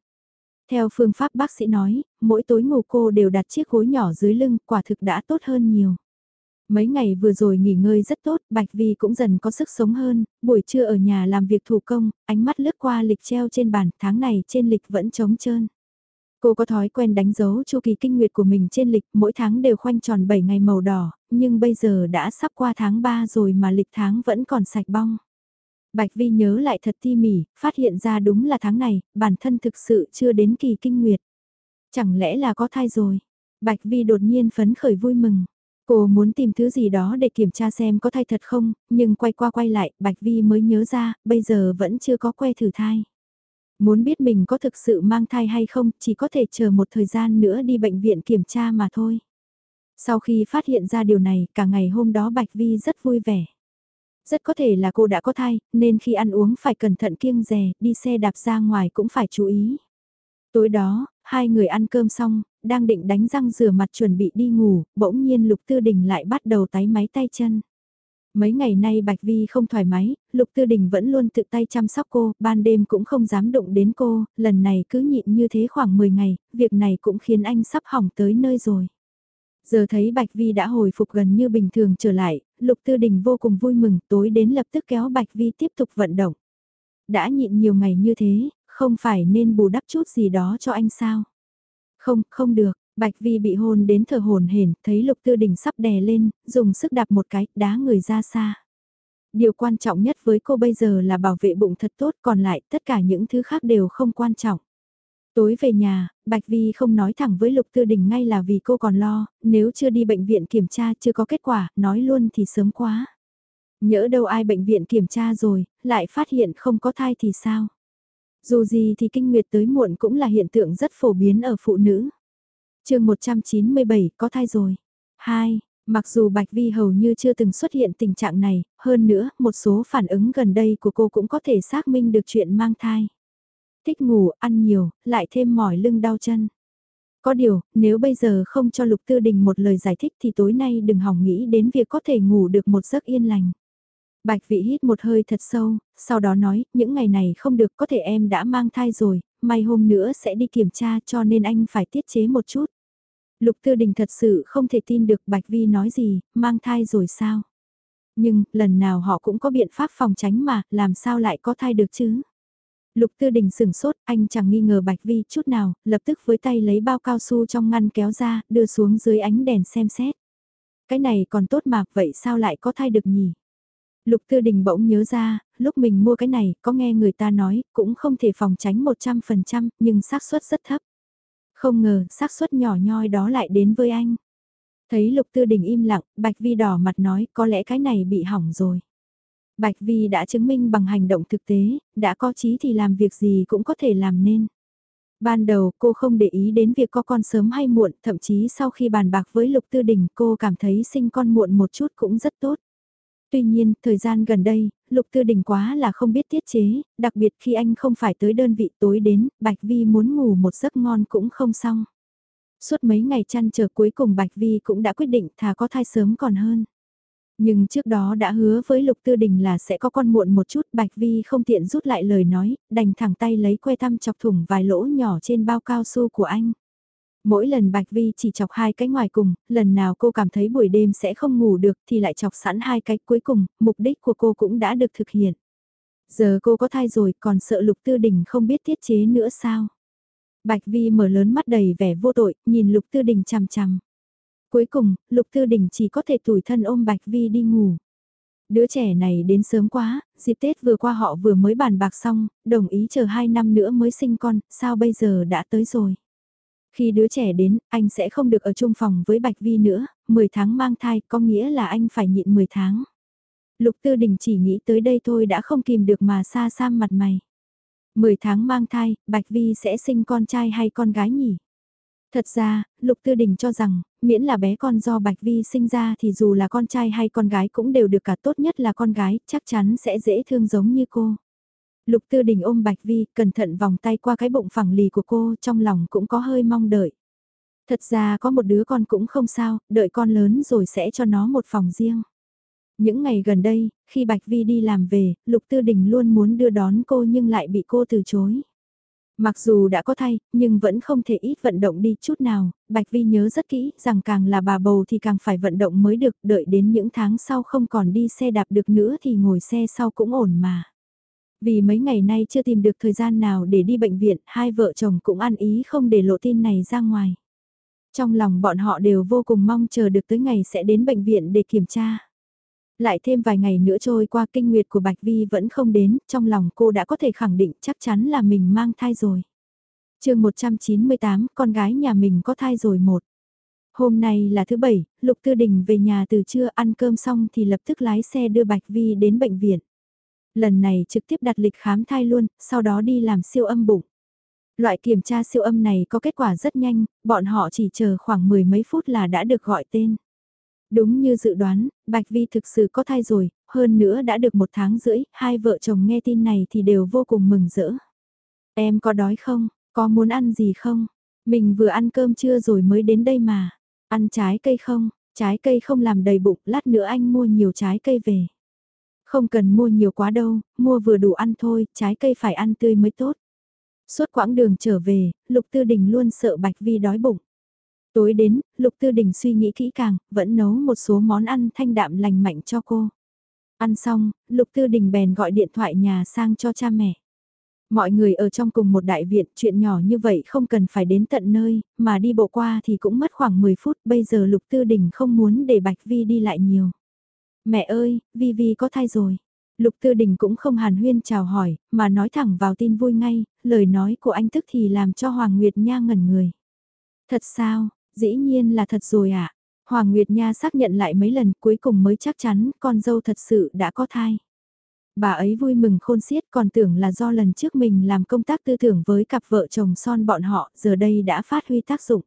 Theo phương pháp bác sĩ nói, mỗi tối ngủ cô đều đặt chiếc gối nhỏ dưới lưng, quả thực đã tốt hơn nhiều. Mấy ngày vừa rồi nghỉ ngơi rất tốt, Bạch Vi cũng dần có sức sống hơn, buổi trưa ở nhà làm việc thủ công, ánh mắt lướt qua lịch treo trên bàn, tháng này trên lịch vẫn trống trơn. Cô có thói quen đánh dấu chu kỳ kinh nguyệt của mình trên lịch, mỗi tháng đều khoanh tròn 7 ngày màu đỏ, nhưng bây giờ đã sắp qua tháng 3 rồi mà lịch tháng vẫn còn sạch bong. Bạch Vi nhớ lại thật ti mỉ, phát hiện ra đúng là tháng này, bản thân thực sự chưa đến kỳ kinh nguyệt. Chẳng lẽ là có thai rồi? Bạch Vi đột nhiên phấn khởi vui mừng. Cô muốn tìm thứ gì đó để kiểm tra xem có thai thật không, nhưng quay qua quay lại, Bạch Vi mới nhớ ra, bây giờ vẫn chưa có que thử thai. Muốn biết mình có thực sự mang thai hay không, chỉ có thể chờ một thời gian nữa đi bệnh viện kiểm tra mà thôi. Sau khi phát hiện ra điều này, cả ngày hôm đó Bạch Vi rất vui vẻ. Rất có thể là cô đã có thai, nên khi ăn uống phải cẩn thận kiêng rè, đi xe đạp ra ngoài cũng phải chú ý. Tối đó, hai người ăn cơm xong, đang định đánh răng rửa mặt chuẩn bị đi ngủ, bỗng nhiên Lục Tư Đình lại bắt đầu tái máy tay chân. Mấy ngày nay Bạch Vi không thoải mái, Lục Tư Đình vẫn luôn tự tay chăm sóc cô, ban đêm cũng không dám động đến cô, lần này cứ nhịn như thế khoảng 10 ngày, việc này cũng khiến anh sắp hỏng tới nơi rồi. Giờ thấy Bạch Vi đã hồi phục gần như bình thường trở lại, Lục Tư Đình vô cùng vui mừng tối đến lập tức kéo Bạch Vi tiếp tục vận động. Đã nhịn nhiều ngày như thế, không phải nên bù đắp chút gì đó cho anh sao? Không, không được, Bạch Vi bị hôn đến thở hồn hển, thấy Lục Tư Đình sắp đè lên, dùng sức đạp một cái, đá người ra xa. Điều quan trọng nhất với cô bây giờ là bảo vệ bụng thật tốt, còn lại tất cả những thứ khác đều không quan trọng. Tối về nhà, Bạch Vi không nói thẳng với Lục Tư Đình ngay là vì cô còn lo, nếu chưa đi bệnh viện kiểm tra chưa có kết quả, nói luôn thì sớm quá. Nhỡ đâu ai bệnh viện kiểm tra rồi, lại phát hiện không có thai thì sao? Dù gì thì kinh nguyệt tới muộn cũng là hiện tượng rất phổ biến ở phụ nữ. chương 197 có thai rồi. 2. Mặc dù Bạch Vi hầu như chưa từng xuất hiện tình trạng này, hơn nữa, một số phản ứng gần đây của cô cũng có thể xác minh được chuyện mang thai. Thích ngủ, ăn nhiều, lại thêm mỏi lưng đau chân. Có điều, nếu bây giờ không cho Lục Tư Đình một lời giải thích thì tối nay đừng hỏng nghĩ đến việc có thể ngủ được một giấc yên lành. Bạch vị hít một hơi thật sâu, sau đó nói, những ngày này không được có thể em đã mang thai rồi, may hôm nữa sẽ đi kiểm tra cho nên anh phải tiết chế một chút. Lục Tư Đình thật sự không thể tin được Bạch Vi nói gì, mang thai rồi sao? Nhưng, lần nào họ cũng có biện pháp phòng tránh mà, làm sao lại có thai được chứ? Lục Tư Đình sửng sốt, anh chẳng nghi ngờ Bạch Vi chút nào, lập tức với tay lấy bao cao su trong ngăn kéo ra, đưa xuống dưới ánh đèn xem xét. Cái này còn tốt mà, vậy sao lại có thai được nhỉ? Lục Tư Đình bỗng nhớ ra, lúc mình mua cái này, có nghe người ta nói, cũng không thể phòng tránh 100%, nhưng xác suất rất thấp. Không ngờ, xác suất nhỏ nhoi đó lại đến với anh. Thấy Lục Tư Đình im lặng, Bạch Vi đỏ mặt nói, có lẽ cái này bị hỏng rồi. Bạch Vi đã chứng minh bằng hành động thực tế, đã có chí thì làm việc gì cũng có thể làm nên. Ban đầu cô không để ý đến việc có con sớm hay muộn, thậm chí sau khi bàn bạc với Lục Tư Đình cô cảm thấy sinh con muộn một chút cũng rất tốt. Tuy nhiên, thời gian gần đây, Lục Tư Đình quá là không biết tiết chế, đặc biệt khi anh không phải tới đơn vị tối đến, Bạch Vi muốn ngủ một giấc ngon cũng không xong. Suốt mấy ngày chăn chờ cuối cùng Bạch Vi cũng đã quyết định thà có thai sớm còn hơn. Nhưng trước đó đã hứa với Lục Tư Đình là sẽ có con muộn một chút Bạch Vi không tiện rút lại lời nói, đành thẳng tay lấy que tăm chọc thủng vài lỗ nhỏ trên bao cao su của anh. Mỗi lần Bạch Vi chỉ chọc hai cái ngoài cùng, lần nào cô cảm thấy buổi đêm sẽ không ngủ được thì lại chọc sẵn hai cái cuối cùng, mục đích của cô cũng đã được thực hiện. Giờ cô có thai rồi còn sợ Lục Tư Đình không biết tiết chế nữa sao? Bạch Vi mở lớn mắt đầy vẻ vô tội, nhìn Lục Tư Đình chằm chằm. Cuối cùng, Lục Tư Đình chỉ có thể tủi thân ôm Bạch Vi đi ngủ. Đứa trẻ này đến sớm quá, dịp Tết vừa qua họ vừa mới bàn bạc xong, đồng ý chờ 2 năm nữa mới sinh con, sao bây giờ đã tới rồi. Khi đứa trẻ đến, anh sẽ không được ở chung phòng với Bạch Vi nữa, 10 tháng mang thai có nghĩa là anh phải nhịn 10 tháng. Lục Tư Đình chỉ nghĩ tới đây thôi đã không kìm được mà xa xăm mặt mày. 10 tháng mang thai, Bạch Vi sẽ sinh con trai hay con gái nhỉ? Thật ra, Lục Tư Đình cho rằng, miễn là bé con do Bạch Vi sinh ra thì dù là con trai hay con gái cũng đều được cả tốt nhất là con gái, chắc chắn sẽ dễ thương giống như cô. Lục Tư Đình ôm Bạch Vi, cẩn thận vòng tay qua cái bụng phẳng lì của cô, trong lòng cũng có hơi mong đợi. Thật ra có một đứa con cũng không sao, đợi con lớn rồi sẽ cho nó một phòng riêng. Những ngày gần đây, khi Bạch Vi đi làm về, Lục Tư Đình luôn muốn đưa đón cô nhưng lại bị cô từ chối. Mặc dù đã có thay, nhưng vẫn không thể ít vận động đi chút nào, Bạch Vi nhớ rất kỹ rằng càng là bà bầu thì càng phải vận động mới được, đợi đến những tháng sau không còn đi xe đạp được nữa thì ngồi xe sau cũng ổn mà. Vì mấy ngày nay chưa tìm được thời gian nào để đi bệnh viện, hai vợ chồng cũng ăn ý không để lộ tin này ra ngoài. Trong lòng bọn họ đều vô cùng mong chờ được tới ngày sẽ đến bệnh viện để kiểm tra. Lại thêm vài ngày nữa trôi qua kinh nguyệt của Bạch Vi vẫn không đến, trong lòng cô đã có thể khẳng định chắc chắn là mình mang thai rồi. chương 198, con gái nhà mình có thai rồi một. Hôm nay là thứ bảy, Lục Tư Đình về nhà từ trưa ăn cơm xong thì lập tức lái xe đưa Bạch Vi đến bệnh viện. Lần này trực tiếp đặt lịch khám thai luôn, sau đó đi làm siêu âm bụng. Loại kiểm tra siêu âm này có kết quả rất nhanh, bọn họ chỉ chờ khoảng mười mấy phút là đã được gọi tên. Đúng như dự đoán, Bạch Vi thực sự có thai rồi, hơn nữa đã được một tháng rưỡi, hai vợ chồng nghe tin này thì đều vô cùng mừng rỡ. Em có đói không? Có muốn ăn gì không? Mình vừa ăn cơm trưa rồi mới đến đây mà. Ăn trái cây không? Trái cây không làm đầy bụng, lát nữa anh mua nhiều trái cây về. Không cần mua nhiều quá đâu, mua vừa đủ ăn thôi, trái cây phải ăn tươi mới tốt. Suốt quãng đường trở về, Lục Tư Đình luôn sợ Bạch Vi đói bụng. Tối đến, Lục Tư Đình suy nghĩ kỹ càng, vẫn nấu một số món ăn thanh đạm lành mạnh cho cô. Ăn xong, Lục Tư Đình bèn gọi điện thoại nhà sang cho cha mẹ. Mọi người ở trong cùng một đại viện, chuyện nhỏ như vậy không cần phải đến tận nơi, mà đi bộ qua thì cũng mất khoảng 10 phút, bây giờ Lục Tư Đình không muốn để Bạch Vi đi lại nhiều. Mẹ ơi, Vi Vi có thai rồi. Lục Tư Đình cũng không hàn huyên chào hỏi, mà nói thẳng vào tin vui ngay, lời nói của anh tức thì làm cho Hoàng Nguyệt Nha ngẩn người. Thật sao, dĩ nhiên là thật rồi ạ. À? Hoàng Nguyệt Nha xác nhận lại mấy lần cuối cùng mới chắc chắn con dâu thật sự đã có thai. Bà ấy vui mừng khôn xiết còn tưởng là do lần trước mình làm công tác tư tưởng với cặp vợ chồng son bọn họ giờ đây đã phát huy tác dụng.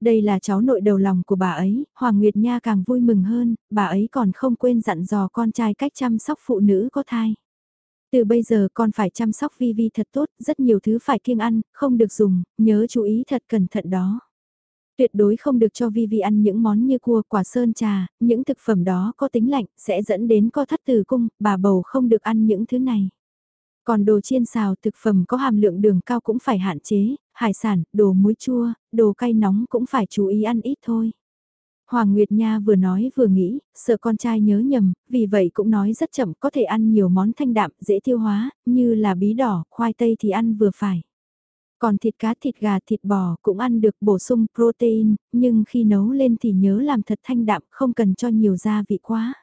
Đây là cháu nội đầu lòng của bà ấy, Hoàng Nguyệt Nha càng vui mừng hơn, bà ấy còn không quên dặn dò con trai cách chăm sóc phụ nữ có thai. Từ bây giờ con phải chăm sóc Vi Vi thật tốt, rất nhiều thứ phải kiêng ăn, không được dùng, nhớ chú ý thật cẩn thận đó. Tuyệt đối không được cho Vi Vi ăn những món như cua, quả sơn trà, những thực phẩm đó có tính lạnh, sẽ dẫn đến co thắt tử cung, bà bầu không được ăn những thứ này. Còn đồ chiên xào thực phẩm có hàm lượng đường cao cũng phải hạn chế, hải sản, đồ muối chua, đồ cay nóng cũng phải chú ý ăn ít thôi. Hoàng Nguyệt Nha vừa nói vừa nghĩ, sợ con trai nhớ nhầm, vì vậy cũng nói rất chậm có thể ăn nhiều món thanh đạm, dễ tiêu hóa, như là bí đỏ, khoai tây thì ăn vừa phải. Còn thịt cá, thịt gà, thịt bò cũng ăn được bổ sung protein, nhưng khi nấu lên thì nhớ làm thật thanh đạm, không cần cho nhiều gia vị quá.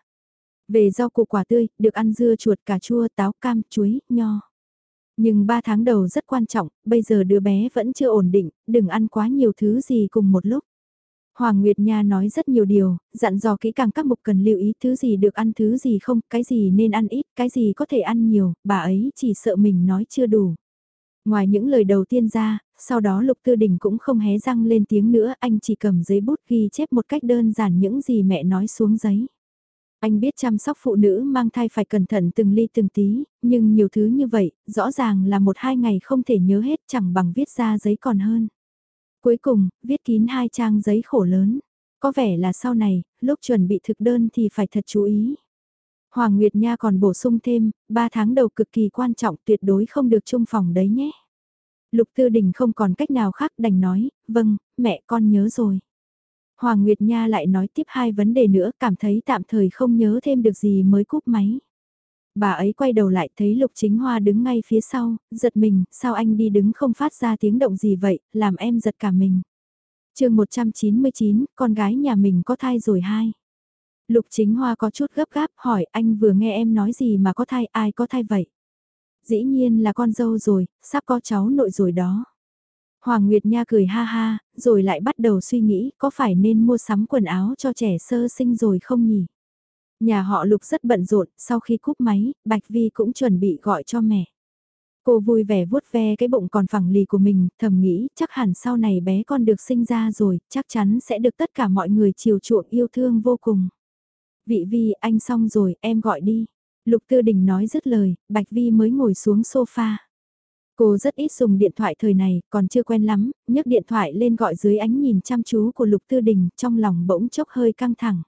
Về rau củ quả tươi, được ăn dưa chuột, cà chua, táo, cam, chuối, nho. Nhưng 3 tháng đầu rất quan trọng, bây giờ đứa bé vẫn chưa ổn định, đừng ăn quá nhiều thứ gì cùng một lúc. Hoàng Nguyệt Nha nói rất nhiều điều, dặn dò kỹ càng các mục cần lưu ý thứ gì được ăn thứ gì không, cái gì nên ăn ít, cái gì có thể ăn nhiều, bà ấy chỉ sợ mình nói chưa đủ. Ngoài những lời đầu tiên ra, sau đó Lục Tư Đình cũng không hé răng lên tiếng nữa, anh chỉ cầm giấy bút ghi chép một cách đơn giản những gì mẹ nói xuống giấy. Anh biết chăm sóc phụ nữ mang thai phải cẩn thận từng ly từng tí, nhưng nhiều thứ như vậy, rõ ràng là một hai ngày không thể nhớ hết chẳng bằng viết ra giấy còn hơn. Cuối cùng, viết kín hai trang giấy khổ lớn. Có vẻ là sau này, lúc chuẩn bị thực đơn thì phải thật chú ý. Hoàng Nguyệt Nha còn bổ sung thêm, 3 tháng đầu cực kỳ quan trọng tuyệt đối không được chung phòng đấy nhé. Lục Tư Đình không còn cách nào khác đành nói, vâng, mẹ con nhớ rồi. Hoàng Nguyệt Nha lại nói tiếp hai vấn đề nữa, cảm thấy tạm thời không nhớ thêm được gì mới cúp máy. Bà ấy quay đầu lại thấy Lục Chính Hoa đứng ngay phía sau, giật mình, sao anh đi đứng không phát ra tiếng động gì vậy, làm em giật cả mình. chương 199, con gái nhà mình có thai rồi hai. Lục Chính Hoa có chút gấp gáp hỏi anh vừa nghe em nói gì mà có thai, ai có thai vậy? Dĩ nhiên là con dâu rồi, sắp có cháu nội rồi đó. Hoàng Nguyệt Nha cười ha ha, rồi lại bắt đầu suy nghĩ có phải nên mua sắm quần áo cho trẻ sơ sinh rồi không nhỉ? Nhà họ Lục rất bận rộn, sau khi cúp máy, Bạch Vi cũng chuẩn bị gọi cho mẹ. Cô vui vẻ vuốt ve cái bụng còn phẳng lì của mình, thầm nghĩ chắc hẳn sau này bé con được sinh ra rồi, chắc chắn sẽ được tất cả mọi người chiều chuộng yêu thương vô cùng. Vị Vi, anh xong rồi, em gọi đi. Lục Tư Đình nói dứt lời, Bạch Vi mới ngồi xuống sofa. Cô rất ít dùng điện thoại thời này, còn chưa quen lắm, nhấc điện thoại lên gọi dưới ánh nhìn chăm chú của Lục Tư Đình, trong lòng bỗng chốc hơi căng thẳng.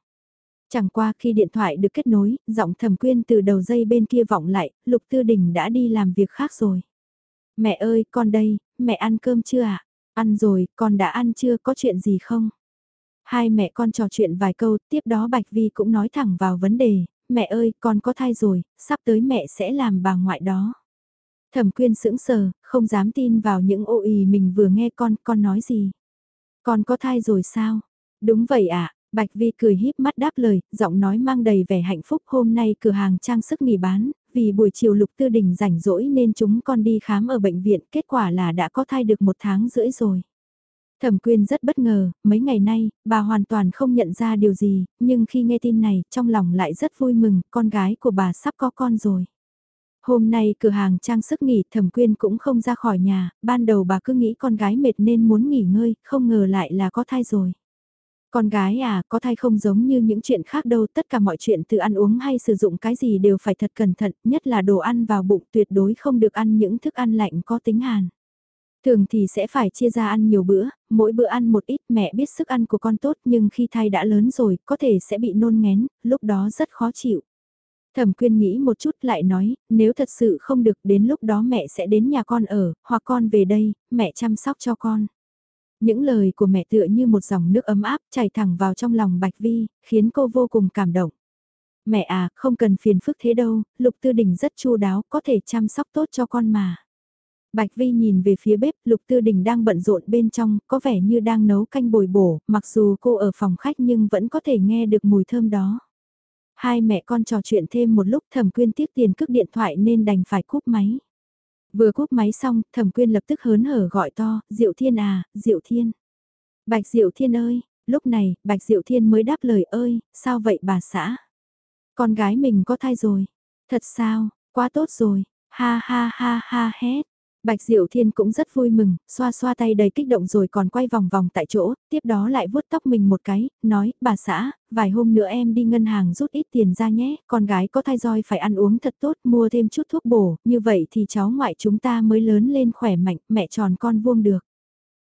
Chẳng qua khi điện thoại được kết nối, giọng thẩm quyên từ đầu dây bên kia vọng lại, Lục Tư Đình đã đi làm việc khác rồi. Mẹ ơi, con đây, mẹ ăn cơm chưa ạ? À? Ăn rồi, con đã ăn chưa, có chuyện gì không? Hai mẹ con trò chuyện vài câu, tiếp đó Bạch Vi cũng nói thẳng vào vấn đề, mẹ ơi, con có thai rồi, sắp tới mẹ sẽ làm bà ngoại đó. Thẩm quyên sững sờ, không dám tin vào những ô ì mình vừa nghe con, con nói gì. Con có thai rồi sao? Đúng vậy ạ, à, Bạch Vi cười híp mắt đáp lời, giọng nói mang đầy vẻ hạnh phúc hôm nay cửa hàng trang sức nghỉ bán, vì buổi chiều lục tư đình rảnh rỗi nên chúng con đi khám ở bệnh viện, kết quả là đã có thai được một tháng rưỡi rồi. Thẩm quyên rất bất ngờ, mấy ngày nay, bà hoàn toàn không nhận ra điều gì, nhưng khi nghe tin này, trong lòng lại rất vui mừng, con gái của bà sắp có con rồi. Hôm nay cửa hàng trang sức nghỉ thẩm quyên cũng không ra khỏi nhà, ban đầu bà cứ nghĩ con gái mệt nên muốn nghỉ ngơi, không ngờ lại là có thai rồi. Con gái à, có thai không giống như những chuyện khác đâu, tất cả mọi chuyện từ ăn uống hay sử dụng cái gì đều phải thật cẩn thận, nhất là đồ ăn vào bụng tuyệt đối không được ăn những thức ăn lạnh có tính hàn. Thường thì sẽ phải chia ra ăn nhiều bữa, mỗi bữa ăn một ít mẹ biết sức ăn của con tốt nhưng khi thai đã lớn rồi có thể sẽ bị nôn ngén, lúc đó rất khó chịu. Thẩm quyên nghĩ một chút lại nói, nếu thật sự không được đến lúc đó mẹ sẽ đến nhà con ở, hoặc con về đây, mẹ chăm sóc cho con. Những lời của mẹ tựa như một dòng nước ấm áp chảy thẳng vào trong lòng Bạch Vi, khiến cô vô cùng cảm động. Mẹ à, không cần phiền phức thế đâu, Lục Tư Đình rất chu đáo, có thể chăm sóc tốt cho con mà. Bạch Vi nhìn về phía bếp, Lục Tư Đình đang bận rộn bên trong, có vẻ như đang nấu canh bồi bổ, mặc dù cô ở phòng khách nhưng vẫn có thể nghe được mùi thơm đó. Hai mẹ con trò chuyện thêm một lúc thẩm quyên tiếc tiền cước điện thoại nên đành phải cúp máy. Vừa cúp máy xong, thẩm quyên lập tức hớn hở gọi to, Diệu Thiên à, Diệu Thiên. Bạch Diệu Thiên ơi, lúc này, Bạch Diệu Thiên mới đáp lời ơi, sao vậy bà xã? Con gái mình có thai rồi. Thật sao, quá tốt rồi, ha ha ha ha hét. Bạch Diệu Thiên cũng rất vui mừng, xoa xoa tay đầy kích động rồi còn quay vòng vòng tại chỗ, tiếp đó lại vuốt tóc mình một cái, nói, bà xã, vài hôm nữa em đi ngân hàng rút ít tiền ra nhé, con gái có thai roi phải ăn uống thật tốt, mua thêm chút thuốc bổ, như vậy thì cháu ngoại chúng ta mới lớn lên khỏe mạnh, mẹ tròn con vuông được.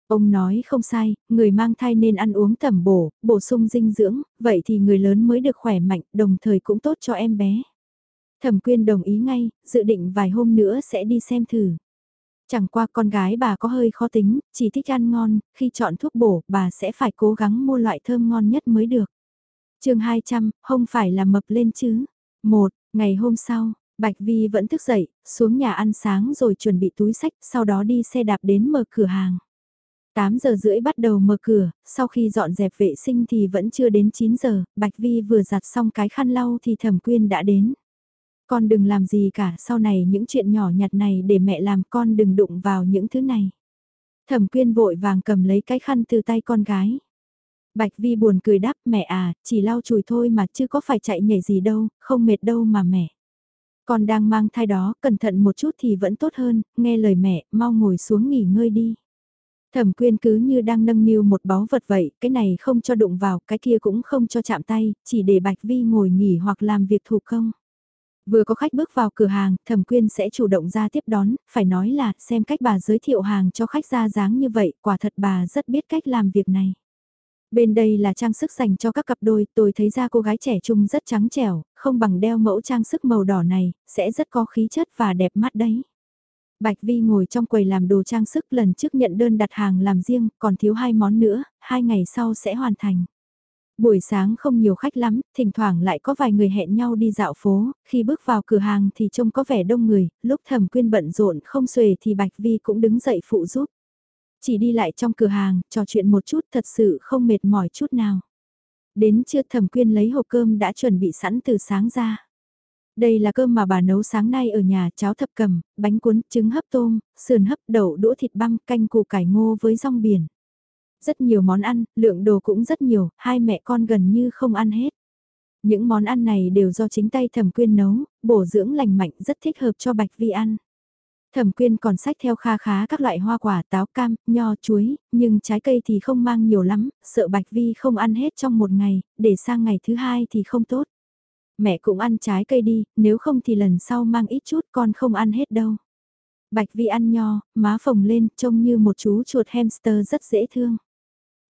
Ông nói không sai, người mang thai nên ăn uống tẩm bổ, bổ sung dinh dưỡng, vậy thì người lớn mới được khỏe mạnh, đồng thời cũng tốt cho em bé. Thẩm quyên đồng ý ngay, dự định vài hôm nữa sẽ đi xem thử. Chẳng qua con gái bà có hơi khó tính, chỉ thích ăn ngon, khi chọn thuốc bổ bà sẽ phải cố gắng mua loại thơm ngon nhất mới được chương 200, không phải là mập lên chứ. Một, ngày hôm sau, Bạch Vi vẫn thức dậy, xuống nhà ăn sáng rồi chuẩn bị túi sách, sau đó đi xe đạp đến mở cửa hàng. 8 giờ rưỡi bắt đầu mở cửa, sau khi dọn dẹp vệ sinh thì vẫn chưa đến 9 giờ, Bạch Vi vừa giặt xong cái khăn lau thì thẩm quyên đã đến. Con đừng làm gì cả, sau này những chuyện nhỏ nhặt này để mẹ làm con đừng đụng vào những thứ này. Thẩm quyên vội vàng cầm lấy cái khăn từ tay con gái. Bạch Vi buồn cười đáp mẹ à, chỉ lau chùi thôi mà chứ có phải chạy nhảy gì đâu, không mệt đâu mà mẹ. Con đang mang thai đó, cẩn thận một chút thì vẫn tốt hơn, nghe lời mẹ, mau ngồi xuống nghỉ ngơi đi. Thẩm quyên cứ như đang nâng niu một báu vật vậy, cái này không cho đụng vào, cái kia cũng không cho chạm tay, chỉ để Bạch Vi ngồi nghỉ hoặc làm việc thủ công. Vừa có khách bước vào cửa hàng, thẩm quyên sẽ chủ động ra tiếp đón, phải nói là xem cách bà giới thiệu hàng cho khách ra dáng như vậy, quả thật bà rất biết cách làm việc này. Bên đây là trang sức dành cho các cặp đôi, tôi thấy ra cô gái trẻ trung rất trắng trẻo, không bằng đeo mẫu trang sức màu đỏ này, sẽ rất có khí chất và đẹp mắt đấy. Bạch Vi ngồi trong quầy làm đồ trang sức lần trước nhận đơn đặt hàng làm riêng, còn thiếu hai món nữa, hai ngày sau sẽ hoàn thành. Buổi sáng không nhiều khách lắm, thỉnh thoảng lại có vài người hẹn nhau đi dạo phố, khi bước vào cửa hàng thì trông có vẻ đông người, lúc thẩm quyên bận rộn không xuề thì Bạch Vi cũng đứng dậy phụ giúp. Chỉ đi lại trong cửa hàng, trò chuyện một chút thật sự không mệt mỏi chút nào. Đến trưa thẩm quyên lấy hộp cơm đã chuẩn bị sẵn từ sáng ra. Đây là cơm mà bà nấu sáng nay ở nhà, cháo thập cầm, bánh cuốn, trứng hấp tôm, sườn hấp, đậu đũa thịt băm, canh củ cải ngô với rong biển. Rất nhiều món ăn, lượng đồ cũng rất nhiều, hai mẹ con gần như không ăn hết. Những món ăn này đều do chính tay thẩm quyên nấu, bổ dưỡng lành mạnh rất thích hợp cho Bạch Vi ăn. Thẩm quyên còn sách theo kha khá các loại hoa quả táo cam, nho, chuối, nhưng trái cây thì không mang nhiều lắm, sợ Bạch Vi không ăn hết trong một ngày, để sang ngày thứ hai thì không tốt. Mẹ cũng ăn trái cây đi, nếu không thì lần sau mang ít chút con không ăn hết đâu. Bạch Vi ăn nho, má phồng lên, trông như một chú chuột hamster rất dễ thương.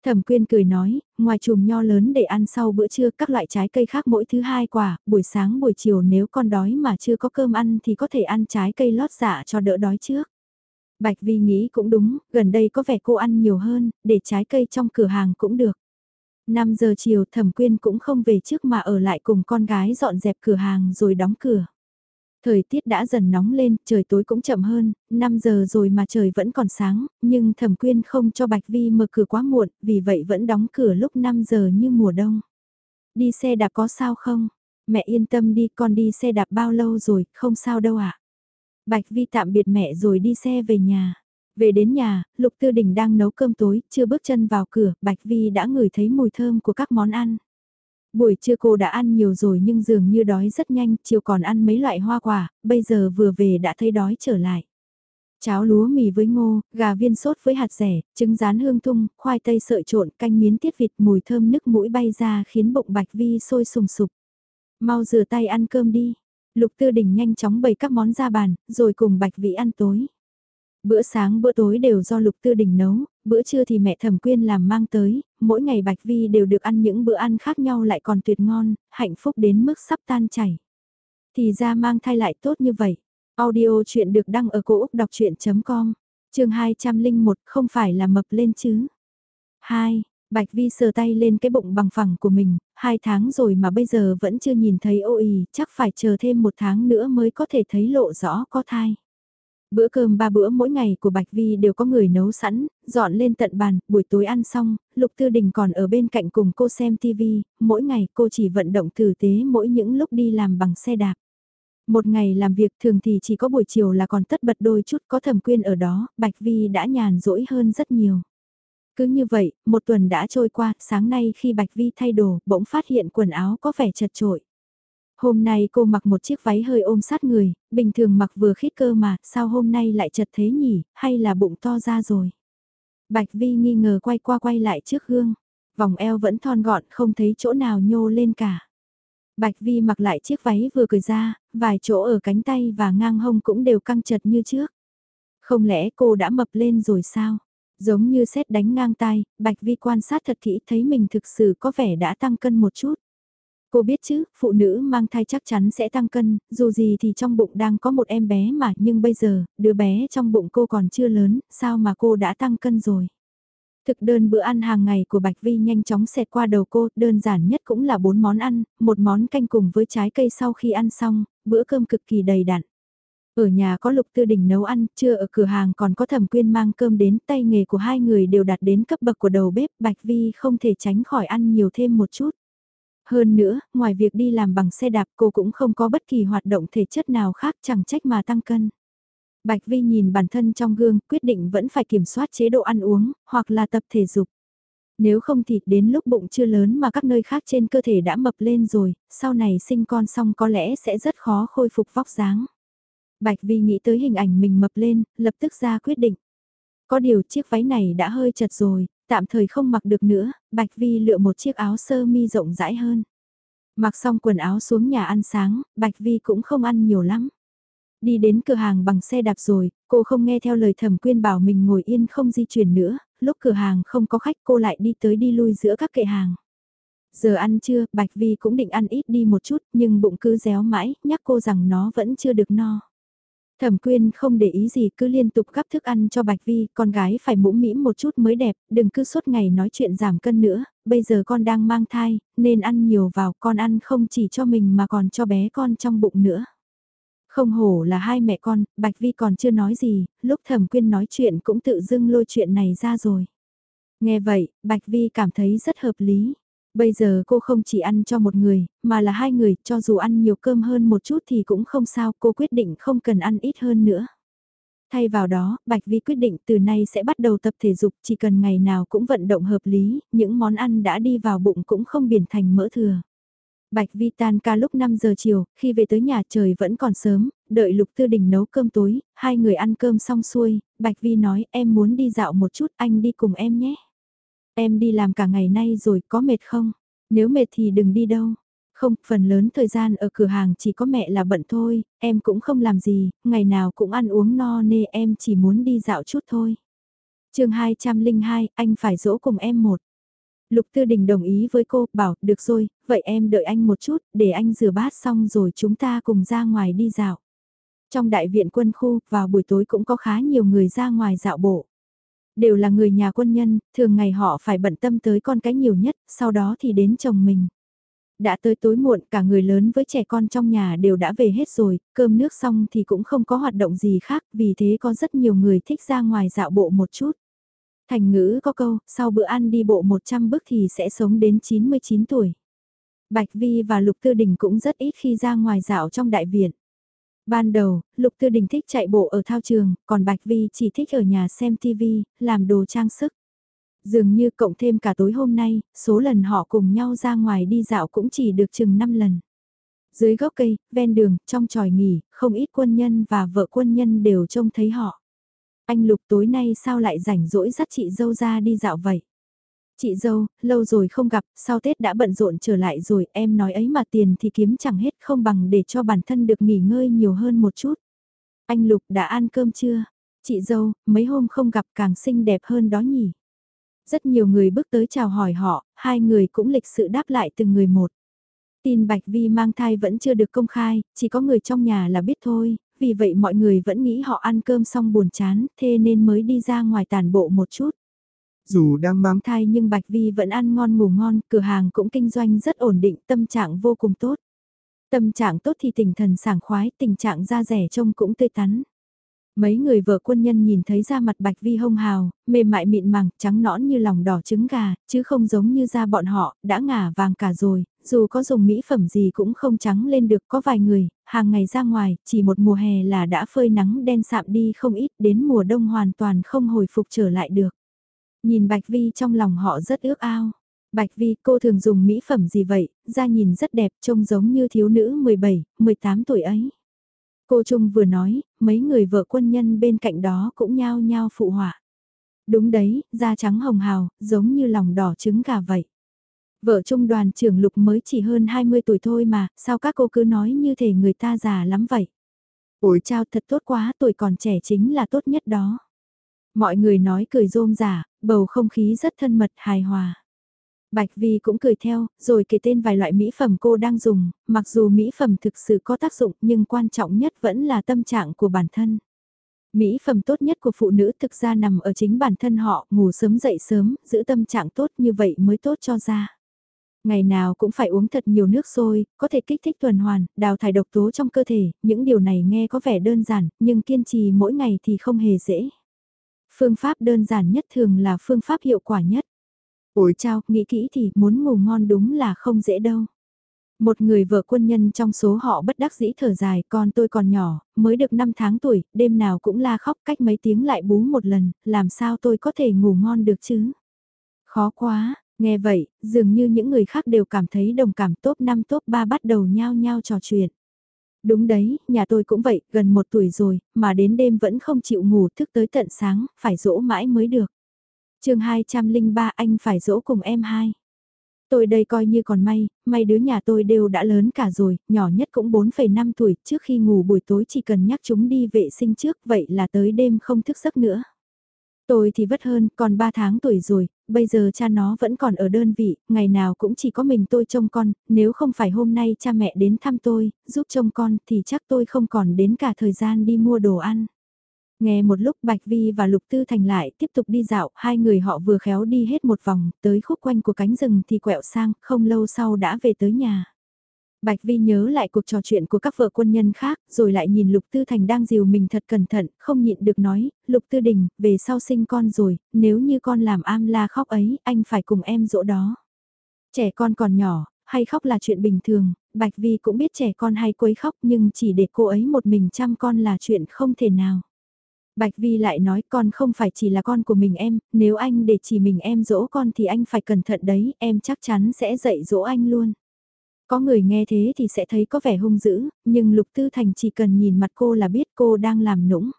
Thẩm quyên cười nói, ngoài chùm nho lớn để ăn sau bữa trưa các loại trái cây khác mỗi thứ hai quả, buổi sáng buổi chiều nếu con đói mà chưa có cơm ăn thì có thể ăn trái cây lót dạ cho đỡ đói trước. Bạch Vi nghĩ cũng đúng, gần đây có vẻ cô ăn nhiều hơn, để trái cây trong cửa hàng cũng được. 5 giờ chiều thẩm quyên cũng không về trước mà ở lại cùng con gái dọn dẹp cửa hàng rồi đóng cửa. Thời tiết đã dần nóng lên, trời tối cũng chậm hơn, 5 giờ rồi mà trời vẫn còn sáng, nhưng thẩm quyên không cho Bạch Vi mở cửa quá muộn, vì vậy vẫn đóng cửa lúc 5 giờ như mùa đông. Đi xe đạp có sao không? Mẹ yên tâm đi, con đi xe đạp bao lâu rồi, không sao đâu ạ. À? Bạch Vi tạm biệt mẹ rồi đi xe về nhà. Về đến nhà, Lục Tư Đình đang nấu cơm tối, chưa bước chân vào cửa, Bạch Vi đã ngửi thấy mùi thơm của các món ăn. Buổi trưa cô đã ăn nhiều rồi nhưng dường như đói rất nhanh, chiều còn ăn mấy loại hoa quả, bây giờ vừa về đã thấy đói trở lại. Cháo lúa mì với ngô, gà viên sốt với hạt rẻ, trứng rán hương thung, khoai tây sợi trộn, canh miến tiết vịt mùi thơm nức mũi bay ra khiến bụng Bạch Vi sôi sùng sục. Mau rửa tay ăn cơm đi. Lục Tư Đình nhanh chóng bày các món ra bàn, rồi cùng Bạch Vĩ ăn tối. Bữa sáng bữa tối đều do Lục Tư Đình nấu, bữa trưa thì mẹ Thẩm Quyên làm mang tới, mỗi ngày Bạch Vi đều được ăn những bữa ăn khác nhau lại còn tuyệt ngon, hạnh phúc đến mức sắp tan chảy. Thì ra mang thai lại tốt như vậy. Audio chuyện được đăng ở cổ Úc đọc chuyện.com, trường 201 không phải là mập lên chứ. Hai, Bạch Vi sờ tay lên cái bụng bằng phẳng của mình, hai tháng rồi mà bây giờ vẫn chưa nhìn thấy ô chắc phải chờ thêm một tháng nữa mới có thể thấy lộ rõ có thai. Bữa cơm ba bữa mỗi ngày của Bạch Vi đều có người nấu sẵn, dọn lên tận bàn, buổi tối ăn xong, Lục Tư Đình còn ở bên cạnh cùng cô xem TV, mỗi ngày cô chỉ vận động tử tế mỗi những lúc đi làm bằng xe đạp. Một ngày làm việc thường thì chỉ có buổi chiều là còn tất bật đôi chút có thẩm quyên ở đó, Bạch Vi đã nhàn rỗi hơn rất nhiều. Cứ như vậy, một tuần đã trôi qua, sáng nay khi Bạch Vi thay đồ, bỗng phát hiện quần áo có vẻ chật trội. Hôm nay cô mặc một chiếc váy hơi ôm sát người, bình thường mặc vừa khít cơ mà, sao hôm nay lại chật thế nhỉ, hay là bụng to ra rồi. Bạch Vi nghi ngờ quay qua quay lại trước gương, vòng eo vẫn thon gọn không thấy chỗ nào nhô lên cả. Bạch Vi mặc lại chiếc váy vừa cười ra, vài chỗ ở cánh tay và ngang hông cũng đều căng chật như trước. Không lẽ cô đã mập lên rồi sao? Giống như xét đánh ngang tai, Bạch Vi quan sát thật kỹ thấy mình thực sự có vẻ đã tăng cân một chút. Cô biết chứ, phụ nữ mang thai chắc chắn sẽ tăng cân, dù gì thì trong bụng đang có một em bé mà, nhưng bây giờ, đứa bé trong bụng cô còn chưa lớn, sao mà cô đã tăng cân rồi. Thực đơn bữa ăn hàng ngày của Bạch Vi nhanh chóng xẹt qua đầu cô, đơn giản nhất cũng là bốn món ăn, một món canh cùng với trái cây sau khi ăn xong, bữa cơm cực kỳ đầy đặn. Ở nhà có lục tư đình nấu ăn, chưa ở cửa hàng còn có thẩm quyên mang cơm đến, tay nghề của hai người đều đạt đến cấp bậc của đầu bếp, Bạch Vi không thể tránh khỏi ăn nhiều thêm một chút. Hơn nữa, ngoài việc đi làm bằng xe đạp cô cũng không có bất kỳ hoạt động thể chất nào khác chẳng trách mà tăng cân. Bạch Vi nhìn bản thân trong gương, quyết định vẫn phải kiểm soát chế độ ăn uống, hoặc là tập thể dục. Nếu không thì đến lúc bụng chưa lớn mà các nơi khác trên cơ thể đã mập lên rồi, sau này sinh con xong có lẽ sẽ rất khó khôi phục vóc dáng. Bạch Vi nghĩ tới hình ảnh mình mập lên, lập tức ra quyết định. Có điều chiếc váy này đã hơi chật rồi, tạm thời không mặc được nữa, Bạch Vi lựa một chiếc áo sơ mi rộng rãi hơn. Mặc xong quần áo xuống nhà ăn sáng, Bạch Vi cũng không ăn nhiều lắm. Đi đến cửa hàng bằng xe đạp rồi, cô không nghe theo lời thẩm quyên bảo mình ngồi yên không di chuyển nữa, lúc cửa hàng không có khách cô lại đi tới đi lui giữa các kệ hàng. Giờ ăn trưa, Bạch Vi cũng định ăn ít đi một chút nhưng bụng cứ réo mãi, nhắc cô rằng nó vẫn chưa được no. Thẩm quyên không để ý gì cứ liên tục gắp thức ăn cho Bạch Vi, con gái phải mũm mĩm một chút mới đẹp, đừng cứ suốt ngày nói chuyện giảm cân nữa, bây giờ con đang mang thai, nên ăn nhiều vào, con ăn không chỉ cho mình mà còn cho bé con trong bụng nữa. Không hổ là hai mẹ con, Bạch Vi còn chưa nói gì, lúc thẩm quyên nói chuyện cũng tự dưng lôi chuyện này ra rồi. Nghe vậy, Bạch Vi cảm thấy rất hợp lý. Bây giờ cô không chỉ ăn cho một người, mà là hai người, cho dù ăn nhiều cơm hơn một chút thì cũng không sao, cô quyết định không cần ăn ít hơn nữa. Thay vào đó, Bạch Vi quyết định từ nay sẽ bắt đầu tập thể dục, chỉ cần ngày nào cũng vận động hợp lý, những món ăn đã đi vào bụng cũng không biển thành mỡ thừa. Bạch Vi tan ca lúc 5 giờ chiều, khi về tới nhà trời vẫn còn sớm, đợi Lục Tư Đình nấu cơm tối, hai người ăn cơm xong xuôi, Bạch Vi nói em muốn đi dạo một chút, anh đi cùng em nhé. Em đi làm cả ngày nay rồi, có mệt không? Nếu mệt thì đừng đi đâu. Không, phần lớn thời gian ở cửa hàng chỉ có mẹ là bận thôi, em cũng không làm gì, ngày nào cũng ăn uống no nê em chỉ muốn đi dạo chút thôi. chương 202, anh phải dỗ cùng em một. Lục Tư Đình đồng ý với cô, bảo, được rồi, vậy em đợi anh một chút, để anh rửa bát xong rồi chúng ta cùng ra ngoài đi dạo. Trong đại viện quân khu, vào buổi tối cũng có khá nhiều người ra ngoài dạo bộ. Đều là người nhà quân nhân, thường ngày họ phải bận tâm tới con cái nhiều nhất, sau đó thì đến chồng mình. Đã tới tối muộn cả người lớn với trẻ con trong nhà đều đã về hết rồi, cơm nước xong thì cũng không có hoạt động gì khác, vì thế có rất nhiều người thích ra ngoài dạo bộ một chút. Thành ngữ có câu, sau bữa ăn đi bộ 100 bước thì sẽ sống đến 99 tuổi. Bạch Vi và Lục Tư Đình cũng rất ít khi ra ngoài dạo trong đại viện. Ban đầu, Lục Tư Đình thích chạy bộ ở thao trường, còn Bạch Vi chỉ thích ở nhà xem TV, làm đồ trang sức. Dường như cộng thêm cả tối hôm nay, số lần họ cùng nhau ra ngoài đi dạo cũng chỉ được chừng 5 lần. Dưới gốc cây, ven đường, trong tròi nghỉ, không ít quân nhân và vợ quân nhân đều trông thấy họ. Anh Lục tối nay sao lại rảnh rỗi dắt chị dâu ra đi dạo vậy? Chị dâu, lâu rồi không gặp, sau Tết đã bận rộn trở lại rồi, em nói ấy mà tiền thì kiếm chẳng hết không bằng để cho bản thân được nghỉ ngơi nhiều hơn một chút. Anh Lục đã ăn cơm chưa? Chị dâu, mấy hôm không gặp càng xinh đẹp hơn đó nhỉ? Rất nhiều người bước tới chào hỏi họ, hai người cũng lịch sự đáp lại từng người một. Tin Bạch Vi mang thai vẫn chưa được công khai, chỉ có người trong nhà là biết thôi, vì vậy mọi người vẫn nghĩ họ ăn cơm xong buồn chán, thế nên mới đi ra ngoài tàn bộ một chút. Dù đang mang thai nhưng Bạch Vi vẫn ăn ngon ngủ ngon, cửa hàng cũng kinh doanh rất ổn định, tâm trạng vô cùng tốt. Tâm trạng tốt thì tinh thần sảng khoái, tình trạng da rẻ trông cũng tươi tắn. Mấy người vợ quân nhân nhìn thấy da mặt Bạch Vi hông hào, mềm mại mịn màng, trắng nõn như lòng đỏ trứng gà, chứ không giống như da bọn họ, đã ngả vàng cả rồi, dù có dùng mỹ phẩm gì cũng không trắng lên được có vài người, hàng ngày ra ngoài, chỉ một mùa hè là đã phơi nắng đen sạm đi không ít đến mùa đông hoàn toàn không hồi phục trở lại được. Nhìn Bạch Vi trong lòng họ rất ước ao. Bạch Vi, cô thường dùng mỹ phẩm gì vậy, da nhìn rất đẹp, trông giống như thiếu nữ 17, 18 tuổi ấy. Cô Trung vừa nói, mấy người vợ quân nhân bên cạnh đó cũng nhao nhao phụ họa. Đúng đấy, da trắng hồng hào, giống như lòng đỏ trứng gà vậy. Vợ trung đoàn trưởng lục mới chỉ hơn 20 tuổi thôi mà, sao các cô cứ nói như thể người ta già lắm vậy. Ôi chao thật tốt quá, tuổi còn trẻ chính là tốt nhất đó. Mọi người nói cười rôm rả, bầu không khí rất thân mật hài hòa. Bạch Vi cũng cười theo, rồi kể tên vài loại mỹ phẩm cô đang dùng, mặc dù mỹ phẩm thực sự có tác dụng nhưng quan trọng nhất vẫn là tâm trạng của bản thân. Mỹ phẩm tốt nhất của phụ nữ thực ra nằm ở chính bản thân họ, ngủ sớm dậy sớm, giữ tâm trạng tốt như vậy mới tốt cho da. Ngày nào cũng phải uống thật nhiều nước sôi, có thể kích thích tuần hoàn, đào thải độc tố trong cơ thể, những điều này nghe có vẻ đơn giản, nhưng kiên trì mỗi ngày thì không hề dễ. Phương pháp đơn giản nhất thường là phương pháp hiệu quả nhất. Ủi chào, nghĩ kỹ thì muốn ngủ ngon đúng là không dễ đâu. Một người vợ quân nhân trong số họ bất đắc dĩ thở dài, con tôi còn nhỏ, mới được 5 tháng tuổi, đêm nào cũng la khóc cách mấy tiếng lại bú một lần, làm sao tôi có thể ngủ ngon được chứ? Khó quá, nghe vậy, dường như những người khác đều cảm thấy đồng cảm top 5 top 3 bắt đầu nhao nhao trò chuyện. Đúng đấy, nhà tôi cũng vậy, gần một tuổi rồi, mà đến đêm vẫn không chịu ngủ thức tới tận sáng, phải dỗ mãi mới được. chương 203 anh phải dỗ cùng em hai. Tôi đây coi như còn may, may đứa nhà tôi đều đã lớn cả rồi, nhỏ nhất cũng 4,5 tuổi, trước khi ngủ buổi tối chỉ cần nhắc chúng đi vệ sinh trước, vậy là tới đêm không thức giấc nữa. Tôi thì vất hơn, còn 3 tháng tuổi rồi, bây giờ cha nó vẫn còn ở đơn vị, ngày nào cũng chỉ có mình tôi trông con, nếu không phải hôm nay cha mẹ đến thăm tôi, giúp trông con thì chắc tôi không còn đến cả thời gian đi mua đồ ăn. Nghe một lúc Bạch Vi và Lục Tư Thành lại tiếp tục đi dạo, hai người họ vừa khéo đi hết một vòng, tới khúc quanh của cánh rừng thì quẹo sang, không lâu sau đã về tới nhà. Bạch Vi nhớ lại cuộc trò chuyện của các vợ quân nhân khác, rồi lại nhìn Lục Tư Thành đang dìu mình thật cẩn thận, không nhịn được nói, Lục Tư Đình, về sau sinh con rồi, nếu như con làm am la khóc ấy, anh phải cùng em dỗ đó. Trẻ con còn nhỏ, hay khóc là chuyện bình thường, Bạch Vi cũng biết trẻ con hay quấy khóc nhưng chỉ để cô ấy một mình chăm con là chuyện không thể nào. Bạch Vi lại nói con không phải chỉ là con của mình em, nếu anh để chỉ mình em dỗ con thì anh phải cẩn thận đấy, em chắc chắn sẽ dạy dỗ anh luôn. Có người nghe thế thì sẽ thấy có vẻ hung dữ, nhưng Lục Tư Thành chỉ cần nhìn mặt cô là biết cô đang làm nũng.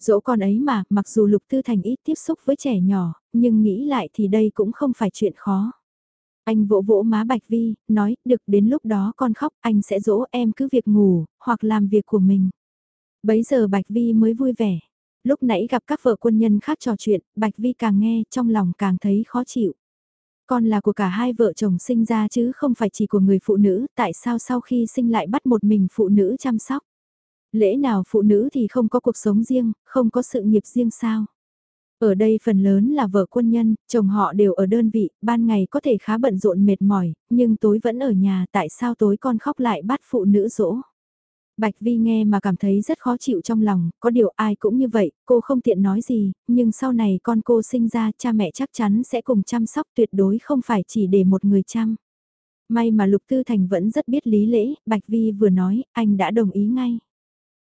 Dỗ con ấy mà, mặc dù Lục Tư Thành ít tiếp xúc với trẻ nhỏ, nhưng nghĩ lại thì đây cũng không phải chuyện khó. Anh vỗ vỗ má Bạch Vi, nói, được đến lúc đó con khóc, anh sẽ dỗ em cứ việc ngủ, hoặc làm việc của mình. Bấy giờ Bạch Vi mới vui vẻ. Lúc nãy gặp các vợ quân nhân khác trò chuyện, Bạch Vi càng nghe, trong lòng càng thấy khó chịu. Con là của cả hai vợ chồng sinh ra chứ không phải chỉ của người phụ nữ, tại sao sau khi sinh lại bắt một mình phụ nữ chăm sóc? Lễ nào phụ nữ thì không có cuộc sống riêng, không có sự nghiệp riêng sao? Ở đây phần lớn là vợ quân nhân, chồng họ đều ở đơn vị, ban ngày có thể khá bận rộn mệt mỏi, nhưng tối vẫn ở nhà, tại sao tối con khóc lại bắt phụ nữ dỗ? Bạch Vi nghe mà cảm thấy rất khó chịu trong lòng, có điều ai cũng như vậy, cô không tiện nói gì, nhưng sau này con cô sinh ra cha mẹ chắc chắn sẽ cùng chăm sóc tuyệt đối không phải chỉ để một người chăm. May mà Lục Tư Thành vẫn rất biết lý lễ, Bạch Vi vừa nói, anh đã đồng ý ngay.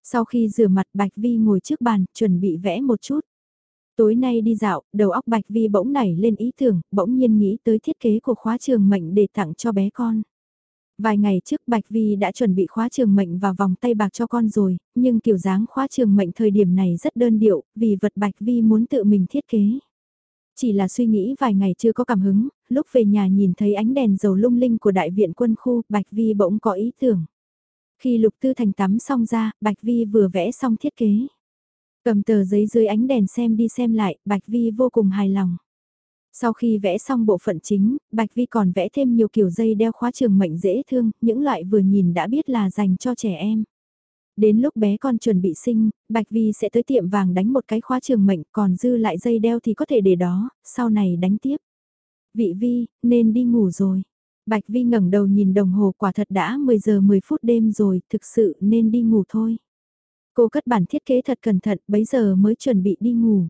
Sau khi rửa mặt Bạch Vi ngồi trước bàn, chuẩn bị vẽ một chút. Tối nay đi dạo, đầu óc Bạch Vi bỗng nảy lên ý tưởng, bỗng nhiên nghĩ tới thiết kế của khóa trường mệnh để tặng cho bé con. Vài ngày trước Bạch Vi đã chuẩn bị khóa trường mệnh và vòng tay bạc cho con rồi, nhưng kiểu dáng khóa trường mệnh thời điểm này rất đơn điệu, vì vật Bạch Vi muốn tự mình thiết kế. Chỉ là suy nghĩ vài ngày chưa có cảm hứng, lúc về nhà nhìn thấy ánh đèn dầu lung linh của đại viện quân khu, Bạch Vi bỗng có ý tưởng. Khi Lục Tư Thành tắm xong ra, Bạch Vi vừa vẽ xong thiết kế. Cầm tờ giấy dưới ánh đèn xem đi xem lại, Bạch Vi vô cùng hài lòng. Sau khi vẽ xong bộ phận chính, Bạch Vi còn vẽ thêm nhiều kiểu dây đeo khóa trường mệnh dễ thương, những loại vừa nhìn đã biết là dành cho trẻ em. Đến lúc bé con chuẩn bị sinh, Bạch Vi sẽ tới tiệm vàng đánh một cái khóa trường mệnh còn dư lại dây đeo thì có thể để đó, sau này đánh tiếp. Vị Vi, nên đi ngủ rồi. Bạch Vi ngẩng đầu nhìn đồng hồ quả thật đã 10 giờ 10 phút đêm rồi, thực sự nên đi ngủ thôi. Cô cất bản thiết kế thật cẩn thận, bấy giờ mới chuẩn bị đi ngủ.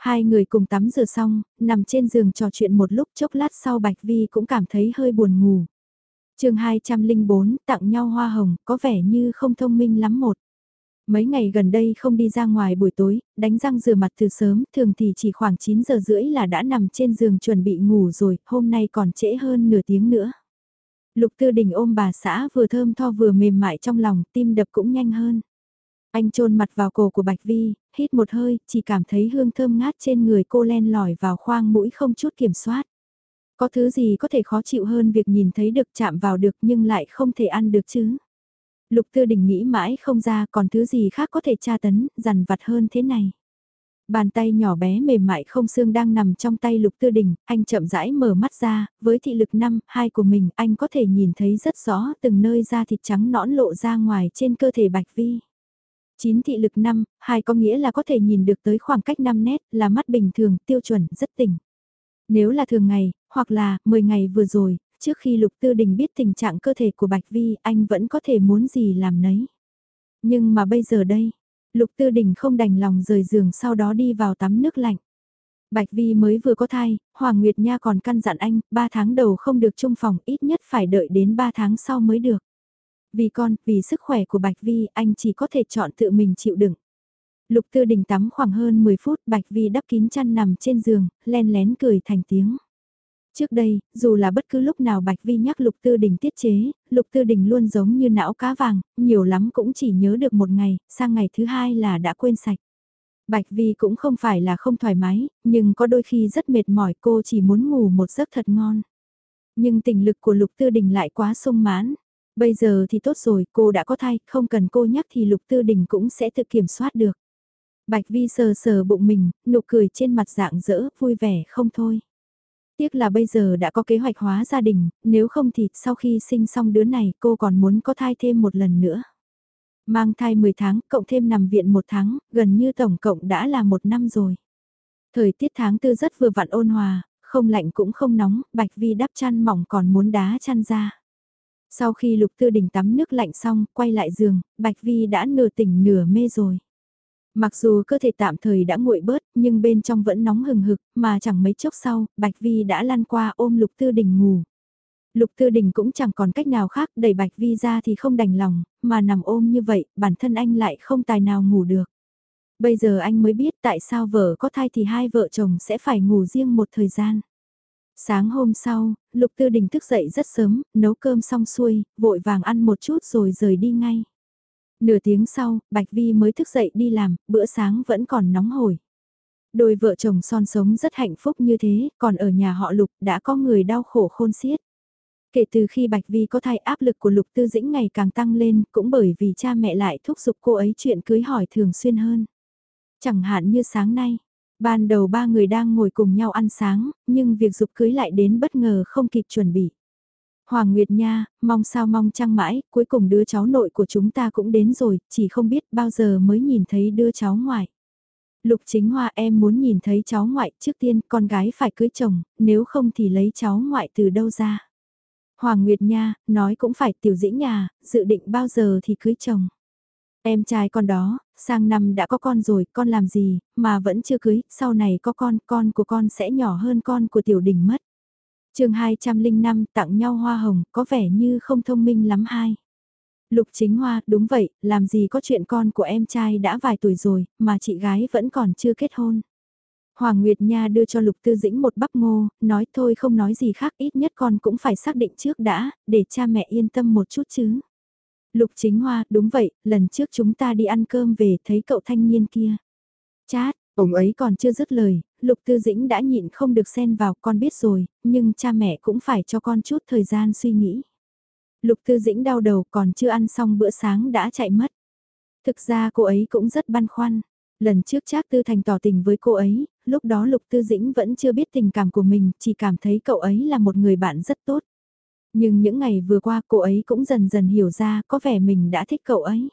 Hai người cùng tắm rửa xong, nằm trên giường trò chuyện một lúc chốc lát sau Bạch Vi cũng cảm thấy hơi buồn ngủ. chương 204, tặng nhau hoa hồng, có vẻ như không thông minh lắm một. Mấy ngày gần đây không đi ra ngoài buổi tối, đánh răng rửa mặt từ sớm, thường thì chỉ khoảng 9 giờ rưỡi là đã nằm trên giường chuẩn bị ngủ rồi, hôm nay còn trễ hơn nửa tiếng nữa. Lục Tư Đình ôm bà xã vừa thơm tho vừa mềm mại trong lòng, tim đập cũng nhanh hơn. Anh trôn mặt vào cổ của Bạch Vi, hít một hơi, chỉ cảm thấy hương thơm ngát trên người cô len lỏi vào khoang mũi không chút kiểm soát. Có thứ gì có thể khó chịu hơn việc nhìn thấy được chạm vào được nhưng lại không thể ăn được chứ. Lục Tư Đình nghĩ mãi không ra còn thứ gì khác có thể tra tấn, dằn vặt hơn thế này. Bàn tay nhỏ bé mềm mại không xương đang nằm trong tay Lục Tư Đình, anh chậm rãi mở mắt ra, với thị lực năm, hai của mình anh có thể nhìn thấy rất rõ từng nơi da thịt trắng nõn lộ ra ngoài trên cơ thể Bạch Vi. Chín thị lực năm, hai có nghĩa là có thể nhìn được tới khoảng cách 5 nét, là mắt bình thường, tiêu chuẩn, rất tỉnh. Nếu là thường ngày, hoặc là 10 ngày vừa rồi, trước khi Lục Tư Đình biết tình trạng cơ thể của Bạch Vi, anh vẫn có thể muốn gì làm nấy. Nhưng mà bây giờ đây, Lục Tư Đình không đành lòng rời giường sau đó đi vào tắm nước lạnh. Bạch Vi mới vừa có thai, Hoàng Nguyệt Nha còn căn dặn anh, 3 tháng đầu không được chung phòng, ít nhất phải đợi đến 3 tháng sau mới được. Vì con, vì sức khỏe của Bạch Vi, anh chỉ có thể chọn tự mình chịu đựng. Lục Tư Đình tắm khoảng hơn 10 phút, Bạch Vi đắp kín chăn nằm trên giường, len lén cười thành tiếng. Trước đây, dù là bất cứ lúc nào Bạch Vi nhắc Lục Tư Đình tiết chế, Lục Tư Đình luôn giống như não cá vàng, nhiều lắm cũng chỉ nhớ được một ngày, sang ngày thứ hai là đã quên sạch. Bạch Vi cũng không phải là không thoải mái, nhưng có đôi khi rất mệt mỏi cô chỉ muốn ngủ một giấc thật ngon. Nhưng tình lực của Lục Tư Đình lại quá sung mãn. Bây giờ thì tốt rồi, cô đã có thai, không cần cô nhắc thì Lục Tư Đình cũng sẽ tự kiểm soát được. Bạch Vi sờ sờ bụng mình, nụ cười trên mặt dạng dỡ, vui vẻ không thôi. Tiếc là bây giờ đã có kế hoạch hóa gia đình, nếu không thì sau khi sinh xong đứa này cô còn muốn có thai thêm một lần nữa. Mang thai 10 tháng, cộng thêm nằm viện một tháng, gần như tổng cộng đã là một năm rồi. Thời tiết tháng tư rất vừa vặn ôn hòa, không lạnh cũng không nóng, Bạch Vi đắp chăn mỏng còn muốn đá chăn ra. Sau khi Lục Tư Đình tắm nước lạnh xong, quay lại giường, Bạch Vi đã nửa tỉnh nửa mê rồi. Mặc dù cơ thể tạm thời đã nguội bớt, nhưng bên trong vẫn nóng hừng hực, mà chẳng mấy chốc sau, Bạch Vi đã lăn qua ôm Lục Tư Đình ngủ. Lục Tư Đình cũng chẳng còn cách nào khác, đẩy Bạch Vi ra thì không đành lòng, mà nằm ôm như vậy, bản thân anh lại không tài nào ngủ được. Bây giờ anh mới biết tại sao vợ có thai thì hai vợ chồng sẽ phải ngủ riêng một thời gian. Sáng hôm sau, Lục Tư Đình thức dậy rất sớm, nấu cơm xong xuôi, vội vàng ăn một chút rồi rời đi ngay. Nửa tiếng sau, Bạch Vi mới thức dậy đi làm, bữa sáng vẫn còn nóng hổi. Đôi vợ chồng son sống rất hạnh phúc như thế, còn ở nhà họ Lục đã có người đau khổ khôn xiết. Kể từ khi Bạch Vi có thai áp lực của Lục Tư Dĩnh ngày càng tăng lên, cũng bởi vì cha mẹ lại thúc giục cô ấy chuyện cưới hỏi thường xuyên hơn. Chẳng hạn như sáng nay, ban đầu ba người đang ngồi cùng nhau ăn sáng, nhưng việc dục cưới lại đến bất ngờ không kịp chuẩn bị. Hoàng Nguyệt Nha, mong sao mong trăng mãi, cuối cùng đứa cháu nội của chúng ta cũng đến rồi, chỉ không biết bao giờ mới nhìn thấy đứa cháu ngoại. Lục chính hoa em muốn nhìn thấy cháu ngoại trước tiên con gái phải cưới chồng, nếu không thì lấy cháu ngoại từ đâu ra. Hoàng Nguyệt Nha, nói cũng phải tiểu dĩ nhà, dự định bao giờ thì cưới chồng. Em trai con đó, sang năm đã có con rồi, con làm gì, mà vẫn chưa cưới, sau này có con, con của con sẽ nhỏ hơn con của tiểu đình mất chương 205 tặng nhau hoa hồng, có vẻ như không thông minh lắm hai. Lục chính hoa, đúng vậy, làm gì có chuyện con của em trai đã vài tuổi rồi, mà chị gái vẫn còn chưa kết hôn. Hoàng Nguyệt Nha đưa cho Lục Tư Dĩnh một bắp ngô, nói thôi không nói gì khác ít nhất con cũng phải xác định trước đã, để cha mẹ yên tâm một chút chứ. Lục Chính Hoa, đúng vậy, lần trước chúng ta đi ăn cơm về thấy cậu thanh niên kia. Chát, ông ấy còn chưa dứt lời, Lục Tư Dĩnh đã nhịn không được xen vào con biết rồi, nhưng cha mẹ cũng phải cho con chút thời gian suy nghĩ. Lục Tư Dĩnh đau đầu còn chưa ăn xong bữa sáng đã chạy mất. Thực ra cô ấy cũng rất băn khoăn. Lần trước Trác Tư Thành tỏ tình với cô ấy, lúc đó Lục Tư Dĩnh vẫn chưa biết tình cảm của mình, chỉ cảm thấy cậu ấy là một người bạn rất tốt. Nhưng những ngày vừa qua cô ấy cũng dần dần hiểu ra có vẻ mình đã thích cậu ấy.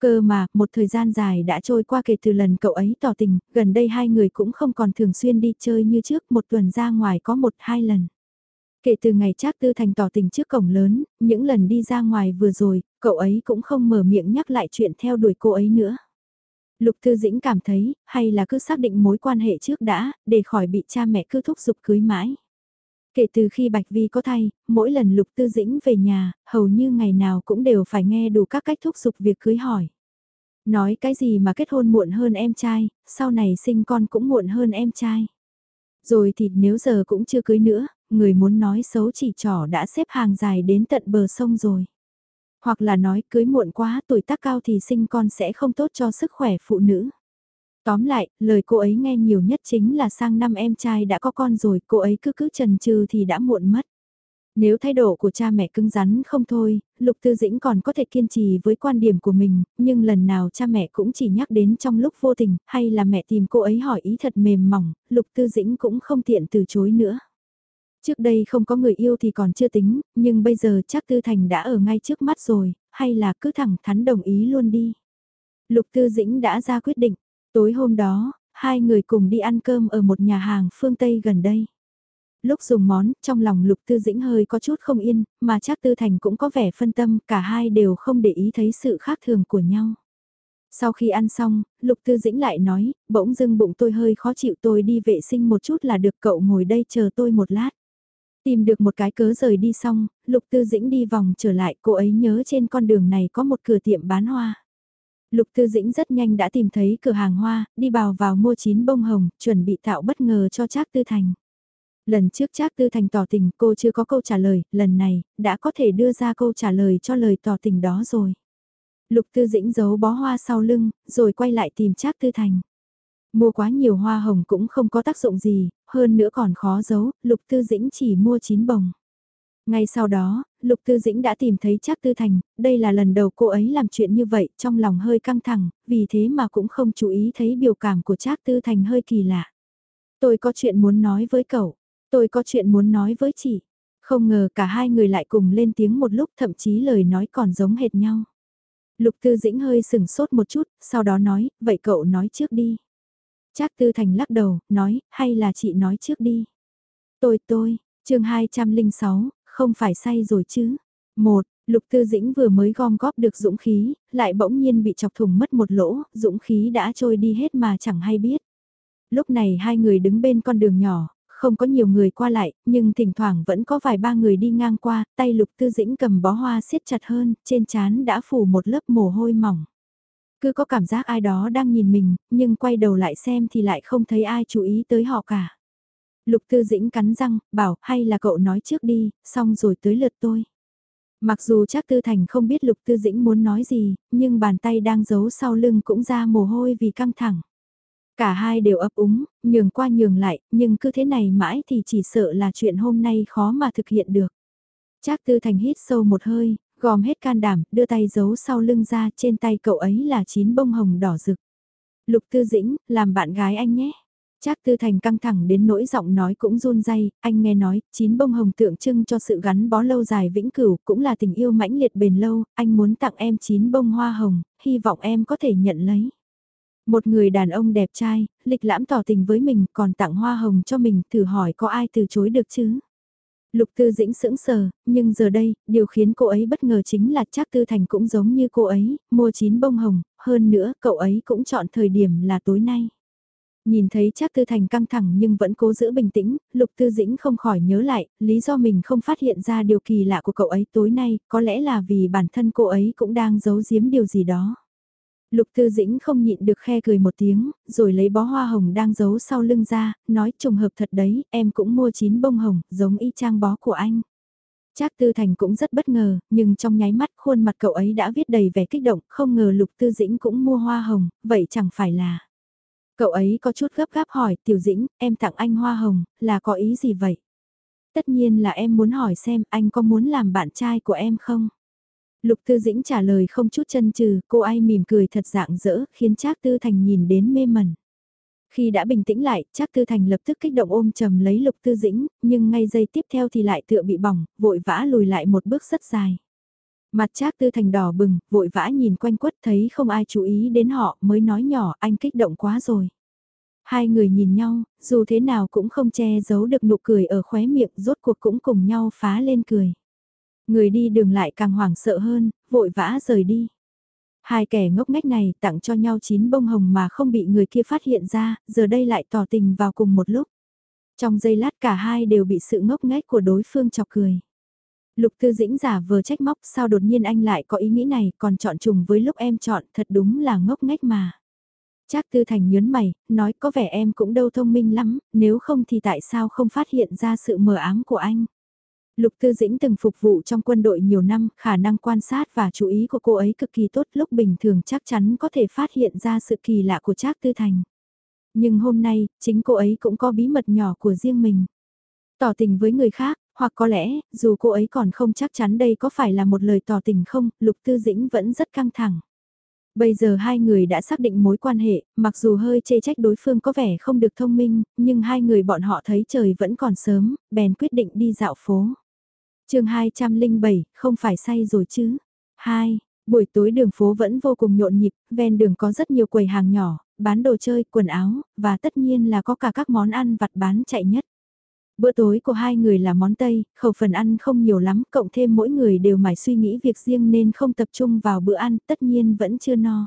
Cơ mà, một thời gian dài đã trôi qua kể từ lần cậu ấy tỏ tình, gần đây hai người cũng không còn thường xuyên đi chơi như trước, một tuần ra ngoài có một hai lần. Kể từ ngày Trác Tư Thành tỏ tình trước cổng lớn, những lần đi ra ngoài vừa rồi, cậu ấy cũng không mở miệng nhắc lại chuyện theo đuổi cô ấy nữa. Lục thư Dĩnh cảm thấy, hay là cứ xác định mối quan hệ trước đã, để khỏi bị cha mẹ cứ thúc giục cưới mãi. Kể từ khi Bạch Vi có thay, mỗi lần Lục Tư Dĩnh về nhà, hầu như ngày nào cũng đều phải nghe đủ các cách thúc giục việc cưới hỏi. Nói cái gì mà kết hôn muộn hơn em trai, sau này sinh con cũng muộn hơn em trai. Rồi thì nếu giờ cũng chưa cưới nữa, người muốn nói xấu chỉ trỏ đã xếp hàng dài đến tận bờ sông rồi. Hoặc là nói cưới muộn quá tuổi tác cao thì sinh con sẽ không tốt cho sức khỏe phụ nữ. Tóm lại, lời cô ấy nghe nhiều nhất chính là sang năm em trai đã có con rồi, cô ấy cứ cứ trần trừ thì đã muộn mất. Nếu thái độ của cha mẹ cứng rắn không thôi, Lục Tư Dĩnh còn có thể kiên trì với quan điểm của mình, nhưng lần nào cha mẹ cũng chỉ nhắc đến trong lúc vô tình, hay là mẹ tìm cô ấy hỏi ý thật mềm mỏng, Lục Tư Dĩnh cũng không tiện từ chối nữa. Trước đây không có người yêu thì còn chưa tính, nhưng bây giờ chắc Tư Thành đã ở ngay trước mắt rồi, hay là cứ thẳng thắn đồng ý luôn đi. Lục Tư Dĩnh đã ra quyết định, tối hôm đó, hai người cùng đi ăn cơm ở một nhà hàng phương Tây gần đây. Lúc dùng món, trong lòng Lục Tư Dĩnh hơi có chút không yên, mà chắc Tư Thành cũng có vẻ phân tâm, cả hai đều không để ý thấy sự khác thường của nhau. Sau khi ăn xong, Lục Tư Dĩnh lại nói, bỗng dưng bụng tôi hơi khó chịu tôi đi vệ sinh một chút là được cậu ngồi đây chờ tôi một lát. Tìm được một cái cớ rời đi xong, Lục Tư Dĩnh đi vòng trở lại, cô ấy nhớ trên con đường này có một cửa tiệm bán hoa. Lục Tư Dĩnh rất nhanh đã tìm thấy cửa hàng hoa, đi bào vào mua chín bông hồng, chuẩn bị tạo bất ngờ cho Trác Tư Thành. Lần trước Trác Tư Thành tỏ tình cô chưa có câu trả lời, lần này, đã có thể đưa ra câu trả lời cho lời tỏ tình đó rồi. Lục Tư Dĩnh giấu bó hoa sau lưng, rồi quay lại tìm Trác Tư Thành. Mua quá nhiều hoa hồng cũng không có tác dụng gì, hơn nữa còn khó giấu, Lục Tư Dĩnh chỉ mua 9 bồng. Ngay sau đó, Lục Tư Dĩnh đã tìm thấy Trác Tư Thành, đây là lần đầu cô ấy làm chuyện như vậy, trong lòng hơi căng thẳng, vì thế mà cũng không chú ý thấy biểu cảm của Trác Tư Thành hơi kỳ lạ. Tôi có chuyện muốn nói với cậu, tôi có chuyện muốn nói với chị. Không ngờ cả hai người lại cùng lên tiếng một lúc thậm chí lời nói còn giống hệt nhau. Lục Tư Dĩnh hơi sừng sốt một chút, sau đó nói, vậy cậu nói trước đi. Trác Tư Thành lắc đầu, nói, hay là chị nói trước đi. Tôi tôi, chương 206, không phải say rồi chứ. Một, Lục Tư Dĩnh vừa mới gom góp được dũng khí, lại bỗng nhiên bị chọc thùng mất một lỗ, dũng khí đã trôi đi hết mà chẳng hay biết. Lúc này hai người đứng bên con đường nhỏ, không có nhiều người qua lại, nhưng thỉnh thoảng vẫn có vài ba người đi ngang qua, tay Lục Tư Dĩnh cầm bó hoa siết chặt hơn, trên trán đã phủ một lớp mồ hôi mỏng. Cứ có cảm giác ai đó đang nhìn mình, nhưng quay đầu lại xem thì lại không thấy ai chú ý tới họ cả. Lục Tư Dĩnh cắn răng, bảo hay là cậu nói trước đi, xong rồi tới lượt tôi. Mặc dù chắc Tư Thành không biết Lục Tư Dĩnh muốn nói gì, nhưng bàn tay đang giấu sau lưng cũng ra mồ hôi vì căng thẳng. Cả hai đều ấp úng, nhường qua nhường lại, nhưng cứ thế này mãi thì chỉ sợ là chuyện hôm nay khó mà thực hiện được. Trác Tư Thành hít sâu một hơi, Gom hết can đảm, đưa tay giấu sau lưng ra, trên tay cậu ấy là chín bông hồng đỏ rực. Lục Tư Dĩnh, làm bạn gái anh nhé. Trác Tư Thành căng thẳng đến nỗi giọng nói cũng run rẩy, anh nghe nói, chín bông hồng tượng trưng cho sự gắn bó lâu dài vĩnh cửu, cũng là tình yêu mãnh liệt bền lâu, anh muốn tặng em chín bông hoa hồng, hy vọng em có thể nhận lấy. Một người đàn ông đẹp trai, lịch lãm tỏ tình với mình, còn tặng hoa hồng cho mình, thử hỏi có ai từ chối được chứ? Lục Tư Dĩnh sững sờ, nhưng giờ đây, điều khiến cô ấy bất ngờ chính là Trác Tư Thành cũng giống như cô ấy, mua chín bông hồng, hơn nữa cậu ấy cũng chọn thời điểm là tối nay. Nhìn thấy Trác Tư Thành căng thẳng nhưng vẫn cố giữ bình tĩnh, Lục Tư Dĩnh không khỏi nhớ lại, lý do mình không phát hiện ra điều kỳ lạ của cậu ấy tối nay, có lẽ là vì bản thân cô ấy cũng đang giấu giếm điều gì đó. Lục Tư Dĩnh không nhịn được khe cười một tiếng, rồi lấy bó hoa hồng đang giấu sau lưng ra, nói trùng hợp thật đấy, em cũng mua chín bông hồng, giống y chang bó của anh. Trác Tư Thành cũng rất bất ngờ, nhưng trong nháy mắt khuôn mặt cậu ấy đã viết đầy vẻ kích động, không ngờ Lục Tư Dĩnh cũng mua hoa hồng, vậy chẳng phải là... Cậu ấy có chút gấp gáp hỏi, Tiểu Dĩnh, em tặng anh hoa hồng, là có ý gì vậy? Tất nhiên là em muốn hỏi xem anh có muốn làm bạn trai của em không? Lục Tư Dĩnh trả lời không chút chân trừ, cô ai mỉm cười thật dạng dỡ, khiến Trác Tư Thành nhìn đến mê mẩn. Khi đã bình tĩnh lại, Trác Tư Thành lập tức kích động ôm chầm lấy Lục Tư Dĩnh, nhưng ngay giây tiếp theo thì lại tựa bị bỏng, vội vã lùi lại một bước rất dài. Mặt Trác Tư Thành đỏ bừng, vội vã nhìn quanh quất thấy không ai chú ý đến họ mới nói nhỏ anh kích động quá rồi. Hai người nhìn nhau, dù thế nào cũng không che giấu được nụ cười ở khóe miệng rốt cuộc cũng cùng nhau phá lên cười. Người đi đường lại càng hoảng sợ hơn, vội vã rời đi. Hai kẻ ngốc nghếch này tặng cho nhau chín bông hồng mà không bị người kia phát hiện ra, giờ đây lại tỏ tình vào cùng một lúc. Trong giây lát cả hai đều bị sự ngốc nghếch của đối phương chọc cười. Lục Tư Dĩnh giả vờ trách móc sao đột nhiên anh lại có ý nghĩ này còn chọn trùng với lúc em chọn thật đúng là ngốc nghếch mà. Trác Tư Thành nhớn mày, nói có vẻ em cũng đâu thông minh lắm, nếu không thì tại sao không phát hiện ra sự mờ ám của anh. Lục Tư Dĩnh từng phục vụ trong quân đội nhiều năm, khả năng quan sát và chú ý của cô ấy cực kỳ tốt lúc bình thường chắc chắn có thể phát hiện ra sự kỳ lạ của Trác Tư Thành. Nhưng hôm nay, chính cô ấy cũng có bí mật nhỏ của riêng mình. Tỏ tình với người khác, hoặc có lẽ, dù cô ấy còn không chắc chắn đây có phải là một lời tỏ tình không, Lục Tư Dĩnh vẫn rất căng thẳng. Bây giờ hai người đã xác định mối quan hệ, mặc dù hơi chê trách đối phương có vẻ không được thông minh, nhưng hai người bọn họ thấy trời vẫn còn sớm, bèn quyết định đi dạo phố. chương 207, không phải say rồi chứ. 2. Buổi tối đường phố vẫn vô cùng nhộn nhịp, ven đường có rất nhiều quầy hàng nhỏ, bán đồ chơi, quần áo, và tất nhiên là có cả các món ăn vặt bán chạy nhất. Bữa tối của hai người là món Tây, khẩu phần ăn không nhiều lắm, cộng thêm mỗi người đều mải suy nghĩ việc riêng nên không tập trung vào bữa ăn, tất nhiên vẫn chưa no.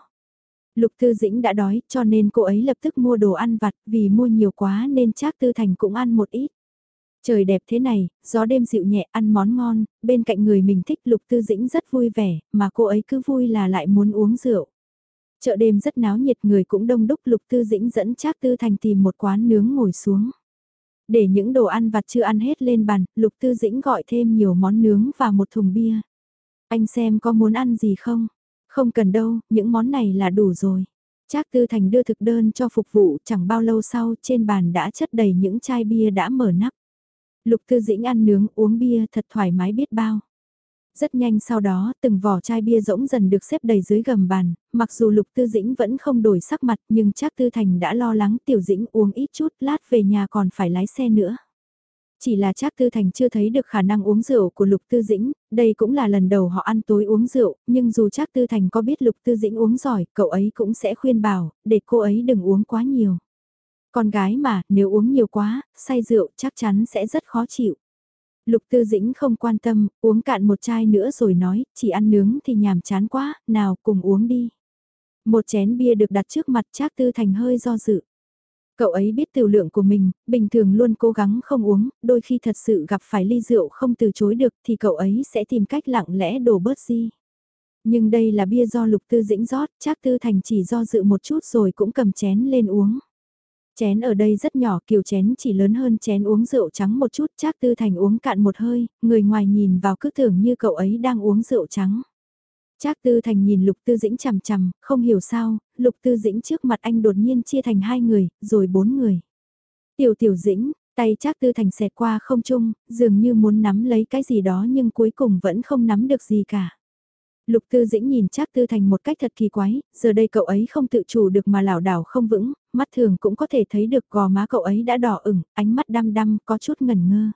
Lục Tư Dĩnh đã đói, cho nên cô ấy lập tức mua đồ ăn vặt, vì mua nhiều quá nên Trác Tư Thành cũng ăn một ít. Trời đẹp thế này, gió đêm dịu nhẹ, ăn món ngon, bên cạnh người mình thích Lục Tư Dĩnh rất vui vẻ, mà cô ấy cứ vui là lại muốn uống rượu. Chợ đêm rất náo nhiệt người cũng đông đúc Lục Tư Dĩnh dẫn Trác Tư Thành tìm một quán nướng ngồi xuống. Để những đồ ăn vặt chưa ăn hết lên bàn, Lục Tư Dĩnh gọi thêm nhiều món nướng và một thùng bia. Anh xem có muốn ăn gì không? Không cần đâu, những món này là đủ rồi. Trác Tư Thành đưa thực đơn cho phục vụ, chẳng bao lâu sau trên bàn đã chất đầy những chai bia đã mở nắp. Lục Tư Dĩnh ăn nướng uống bia thật thoải mái biết bao. Rất nhanh sau đó, từng vỏ chai bia rỗng dần được xếp đầy dưới gầm bàn, mặc dù Lục Tư Dĩnh vẫn không đổi sắc mặt nhưng chắc Tư Thành đã lo lắng Tiểu Dĩnh uống ít chút lát về nhà còn phải lái xe nữa. Chỉ là Trác Tư Thành chưa thấy được khả năng uống rượu của Lục Tư Dĩnh, đây cũng là lần đầu họ ăn tối uống rượu, nhưng dù Trác Tư Thành có biết Lục Tư Dĩnh uống giỏi, cậu ấy cũng sẽ khuyên bảo, để cô ấy đừng uống quá nhiều. Con gái mà, nếu uống nhiều quá, say rượu chắc chắn sẽ rất khó chịu. Lục Tư Dĩnh không quan tâm, uống cạn một chai nữa rồi nói, chỉ ăn nướng thì nhàm chán quá, nào cùng uống đi. Một chén bia được đặt trước mặt Trác Tư Thành hơi do dự. Cậu ấy biết tiểu lượng của mình, bình thường luôn cố gắng không uống, đôi khi thật sự gặp phải ly rượu không từ chối được thì cậu ấy sẽ tìm cách lặng lẽ đổ bớt gì. Nhưng đây là bia do Lục Tư Dĩnh rót, Trác Tư Thành chỉ do dự một chút rồi cũng cầm chén lên uống. Chén ở đây rất nhỏ kiểu chén chỉ lớn hơn chén uống rượu trắng một chút Trác Tư Thành uống cạn một hơi, người ngoài nhìn vào cứ tưởng như cậu ấy đang uống rượu trắng. Trác Tư Thành nhìn Lục Tư Dĩnh chằm chằm, không hiểu sao, Lục Tư Dĩnh trước mặt anh đột nhiên chia thành hai người, rồi bốn người. Tiểu Tiểu Dĩnh, tay Trác Tư Thành xẹt qua không trung, dường như muốn nắm lấy cái gì đó nhưng cuối cùng vẫn không nắm được gì cả. Lục Tư Dĩnh nhìn Trác Tư Thành một cách thật kỳ quái, giờ đây cậu ấy không tự chủ được mà lảo đảo không vững, mắt thường cũng có thể thấy được gò má cậu ấy đã đỏ ửng, ánh mắt đăm đăm có chút ngẩn ngơ.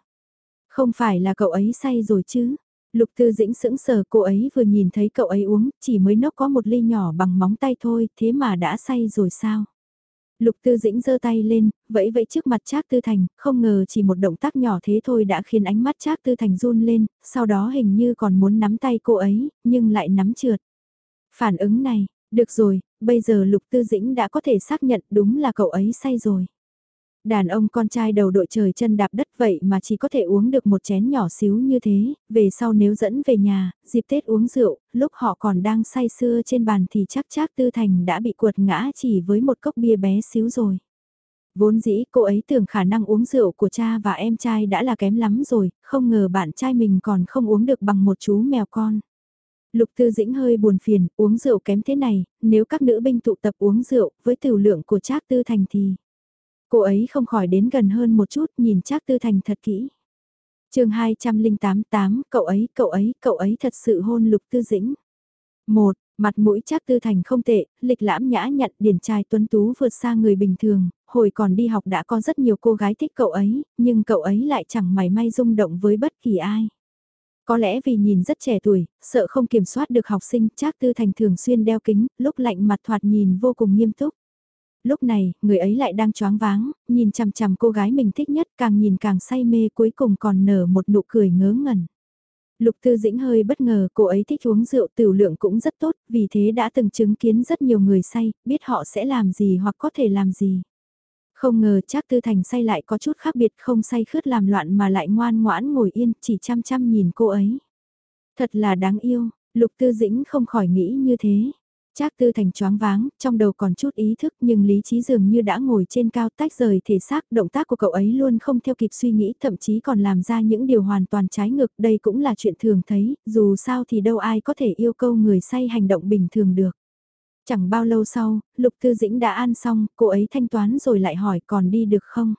Không phải là cậu ấy say rồi chứ? Lục Tư Dĩnh sững sờ cô ấy vừa nhìn thấy cậu ấy uống, chỉ mới nốc có một ly nhỏ bằng móng tay thôi, thế mà đã say rồi sao? Lục Tư Dĩnh giơ tay lên, vẫy vẫy trước mặt Trác Tư Thành, không ngờ chỉ một động tác nhỏ thế thôi đã khiến ánh mắt Trác Tư Thành run lên, sau đó hình như còn muốn nắm tay cô ấy, nhưng lại nắm trượt. Phản ứng này, được rồi, bây giờ Lục Tư Dĩnh đã có thể xác nhận đúng là cậu ấy say rồi. Đàn ông con trai đầu đội trời chân đạp đất vậy mà chỉ có thể uống được một chén nhỏ xíu như thế, về sau nếu dẫn về nhà, dịp Tết uống rượu, lúc họ còn đang say sưa trên bàn thì chắc chắc Tư Thành đã bị cuột ngã chỉ với một cốc bia bé xíu rồi. Vốn dĩ cô ấy tưởng khả năng uống rượu của cha và em trai đã là kém lắm rồi, không ngờ bạn trai mình còn không uống được bằng một chú mèo con. Lục Tư Dĩnh hơi buồn phiền, uống rượu kém thế này, nếu các nữ binh tụ tập uống rượu với tiểu lượng của Trác Tư Thành thì... Cô ấy không khỏi đến gần hơn một chút nhìn Trác Tư Thành thật kỹ. chương 2088, cậu ấy, cậu ấy, cậu ấy thật sự hôn Lục Tư Dĩnh. Một, Mặt mũi Trác Tư Thành không tệ, lịch lãm nhã nhặn điển trai tuấn tú vượt xa người bình thường, hồi còn đi học đã có rất nhiều cô gái thích cậu ấy, nhưng cậu ấy lại chẳng mảy may rung động với bất kỳ ai. Có lẽ vì nhìn rất trẻ tuổi, sợ không kiểm soát được học sinh, Trác Tư Thành thường xuyên đeo kính, lúc lạnh mặt thoạt nhìn vô cùng nghiêm túc. Lúc này, người ấy lại đang choáng váng, nhìn chằm chằm cô gái mình thích nhất, càng nhìn càng say mê cuối cùng còn nở một nụ cười ngớ ngẩn. Lục Tư Dĩnh hơi bất ngờ, cô ấy thích uống rượu tiểu lượng cũng rất tốt, vì thế đã từng chứng kiến rất nhiều người say, biết họ sẽ làm gì hoặc có thể làm gì. Không ngờ chắc Tư Thành say lại có chút khác biệt không say khướt làm loạn mà lại ngoan ngoãn ngồi yên chỉ chăm chăm nhìn cô ấy. Thật là đáng yêu, Lục Tư Dĩnh không khỏi nghĩ như thế. Trác Tư Thành choáng váng, trong đầu còn chút ý thức nhưng lý trí dường như đã ngồi trên cao tách rời thể xác, động tác của cậu ấy luôn không theo kịp suy nghĩ, thậm chí còn làm ra những điều hoàn toàn trái ngược, đây cũng là chuyện thường thấy, dù sao thì đâu ai có thể yêu cầu người say hành động bình thường được. Chẳng bao lâu sau, Lục Tư Dĩnh đã ăn xong, cô ấy thanh toán rồi lại hỏi còn đi được không?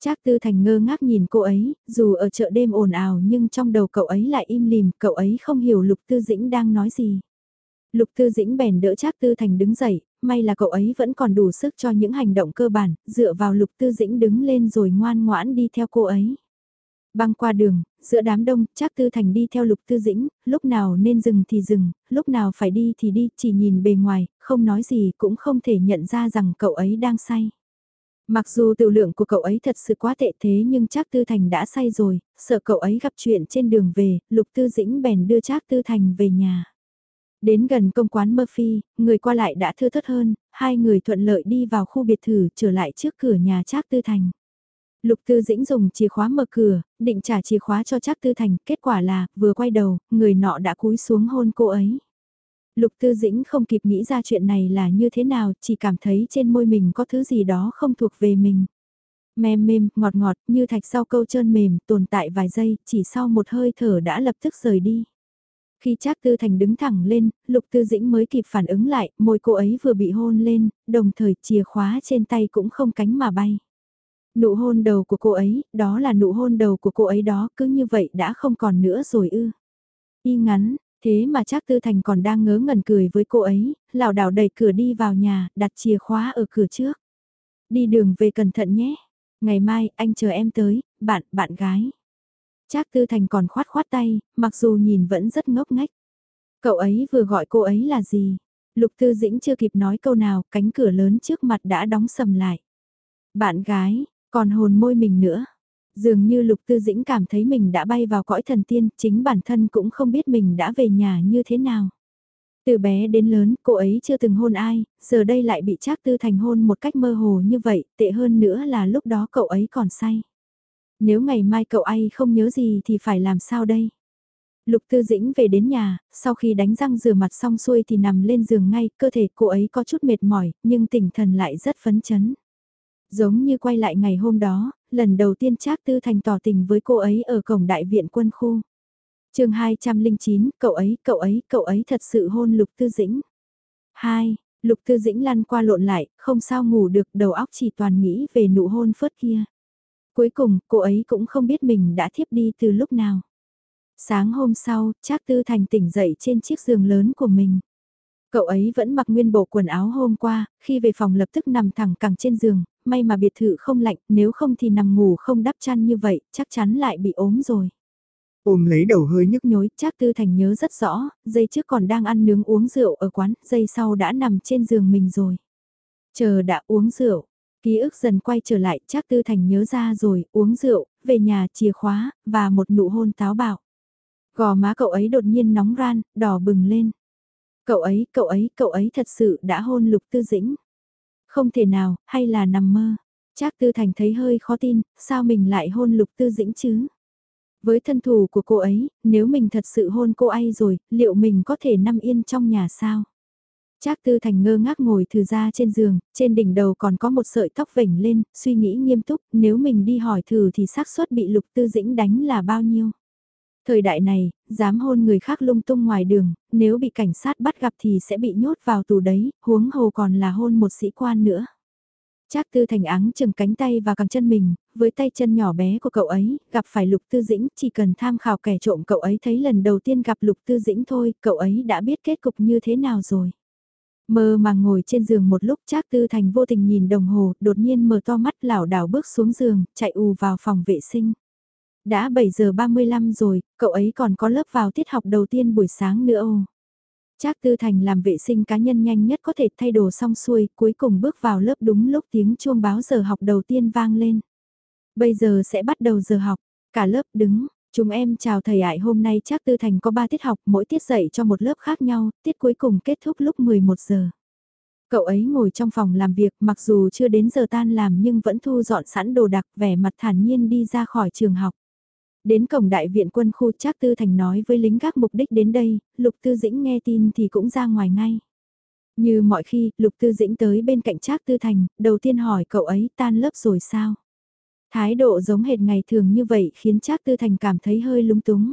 Trác Tư Thành ngơ ngác nhìn cô ấy, dù ở chợ đêm ồn ào nhưng trong đầu cậu ấy lại im lìm, cậu ấy không hiểu Lục Tư Dĩnh đang nói gì. Lục Tư Dĩnh bèn đỡ Trác Tư Thành đứng dậy, may là cậu ấy vẫn còn đủ sức cho những hành động cơ bản, dựa vào Lục Tư Dĩnh đứng lên rồi ngoan ngoãn đi theo cô ấy. Băng qua đường, giữa đám đông, Trác Tư Thành đi theo Lục Tư Dĩnh, lúc nào nên dừng thì dừng, lúc nào phải đi thì đi, chỉ nhìn bề ngoài, không nói gì cũng không thể nhận ra rằng cậu ấy đang say. Mặc dù tiểu lượng của cậu ấy thật sự quá tệ thế nhưng Trác Tư Thành đã say rồi, sợ cậu ấy gặp chuyện trên đường về, Lục Tư Dĩnh bèn đưa Trác Tư Thành về nhà. Đến gần công quán Murphy, người qua lại đã thưa thớt hơn, hai người thuận lợi đi vào khu biệt thự trở lại trước cửa nhà Trác Tư Thành. Lục Tư Dĩnh dùng chìa khóa mở cửa, định trả chìa khóa cho Trác Tư Thành, kết quả là, vừa quay đầu, người nọ đã cúi xuống hôn cô ấy. Lục Tư Dĩnh không kịp nghĩ ra chuyện này là như thế nào, chỉ cảm thấy trên môi mình có thứ gì đó không thuộc về mình. Mềm mềm, ngọt ngọt, như thạch sau câu trơn mềm, tồn tại vài giây, chỉ sau một hơi thở đã lập tức rời đi. Khi Trác Tư Thành đứng thẳng lên, Lục Tư Dĩnh mới kịp phản ứng lại, môi cô ấy vừa bị hôn lên, đồng thời chìa khóa trên tay cũng không cánh mà bay. Nụ hôn đầu của cô ấy, đó là nụ hôn đầu của cô ấy đó, cứ như vậy đã không còn nữa rồi ư. Y ngắn, thế mà Trác Tư Thành còn đang ngớ ngẩn cười với cô ấy, lảo đảo đẩy cửa đi vào nhà, đặt chìa khóa ở cửa trước. Đi đường về cẩn thận nhé. Ngày mai, anh chờ em tới, bạn, bạn gái. Trác Tư Thành còn khoát khoát tay, mặc dù nhìn vẫn rất ngốc ngách. Cậu ấy vừa gọi cô ấy là gì? Lục Tư Dĩnh chưa kịp nói câu nào, cánh cửa lớn trước mặt đã đóng sầm lại. Bạn gái, còn hồn môi mình nữa. Dường như Lục Tư Dĩnh cảm thấy mình đã bay vào cõi thần tiên, chính bản thân cũng không biết mình đã về nhà như thế nào. Từ bé đến lớn, cô ấy chưa từng hôn ai, giờ đây lại bị Trác Tư Thành hôn một cách mơ hồ như vậy, tệ hơn nữa là lúc đó cậu ấy còn say. Nếu ngày mai cậu ấy không nhớ gì thì phải làm sao đây? Lục Tư Dĩnh về đến nhà, sau khi đánh răng rửa mặt xong xuôi thì nằm lên giường ngay, cơ thể cô ấy có chút mệt mỏi, nhưng tinh thần lại rất phấn chấn. Giống như quay lại ngày hôm đó, lần đầu tiên Trác Tư Thành tỏ tình với cô ấy ở cổng đại viện quân khu. chương 209, cậu ấy, cậu ấy, cậu ấy thật sự hôn Lục Tư Dĩnh. 2. Lục Tư Dĩnh lăn qua lộn lại, không sao ngủ được, đầu óc chỉ toàn nghĩ về nụ hôn phớt kia. Cuối cùng, cô ấy cũng không biết mình đã thiếp đi từ lúc nào. Sáng hôm sau, Trác Tư Thành tỉnh dậy trên chiếc giường lớn của mình. Cậu ấy vẫn mặc nguyên bộ quần áo hôm qua, khi về phòng lập tức nằm thẳng cẳng trên giường, may mà biệt thự không lạnh, nếu không thì nằm ngủ không đắp chăn như vậy, chắc chắn lại bị ốm rồi. Ôm lấy đầu hơi nhức nhối, Trác Tư Thành nhớ rất rõ, giây trước còn đang ăn nướng uống rượu ở quán, giây sau đã nằm trên giường mình rồi. Chờ đã uống rượu, Ký ức dần quay trở lại, chắc Tư Thành nhớ ra rồi, uống rượu, về nhà chìa khóa, và một nụ hôn táo bạo. Gò má cậu ấy đột nhiên nóng ran, đỏ bừng lên. Cậu ấy, cậu ấy, cậu ấy thật sự đã hôn lục tư dĩnh. Không thể nào, hay là nằm mơ. Trác Tư Thành thấy hơi khó tin, sao mình lại hôn lục tư dĩnh chứ? Với thân thủ của cô ấy, nếu mình thật sự hôn cô ấy rồi, liệu mình có thể nằm yên trong nhà sao? Trác Tư Thành ngơ ngác ngồi thử ra trên giường, trên đỉnh đầu còn có một sợi tóc vểnh lên, suy nghĩ nghiêm túc, nếu mình đi hỏi thử thì xác suất bị Lục Tư Dĩnh đánh là bao nhiêu. Thời đại này, dám hôn người khác lung tung ngoài đường, nếu bị cảnh sát bắt gặp thì sẽ bị nhốt vào tù đấy, huống hồ còn là hôn một sĩ quan nữa. Trác Tư Thành áng chừng cánh tay và cẳng chân mình, với tay chân nhỏ bé của cậu ấy, gặp phải Lục Tư Dĩnh, chỉ cần tham khảo kẻ trộm cậu ấy thấy lần đầu tiên gặp Lục Tư Dĩnh thôi, cậu ấy đã biết kết cục như thế nào rồi. Mơ màng ngồi trên giường một lúc Trác Tư Thành vô tình nhìn đồng hồ, đột nhiên mở to mắt lảo đảo bước xuống giường, chạy ù vào phòng vệ sinh. Đã 7 giờ 35 rồi, cậu ấy còn có lớp vào tiết học đầu tiên buổi sáng nữa ô. Trác Tư Thành làm vệ sinh cá nhân nhanh nhất có thể thay đồ xong xuôi, cuối cùng bước vào lớp đúng lúc tiếng chuông báo giờ học đầu tiên vang lên. Bây giờ sẽ bắt đầu giờ học, cả lớp đứng, chúng em chào thầy ải hôm nay Trác Tư Thành có 3 tiết học, mỗi tiết dạy cho một lớp khác nhau, tiết cuối cùng kết thúc lúc 11 giờ. Cậu ấy ngồi trong phòng làm việc mặc dù chưa đến giờ tan làm nhưng vẫn thu dọn sẵn đồ đặc vẻ mặt thản nhiên đi ra khỏi trường học. Đến cổng đại viện quân khu Trác Tư Thành nói với lính gác mục đích đến đây, Lục Tư Dĩnh nghe tin thì cũng ra ngoài ngay. Như mọi khi, Lục Tư Dĩnh tới bên cạnh Trác Tư Thành, đầu tiên hỏi cậu ấy tan lớp rồi sao? Thái độ giống hệt ngày thường như vậy khiến Trác Tư Thành cảm thấy hơi lúng túng.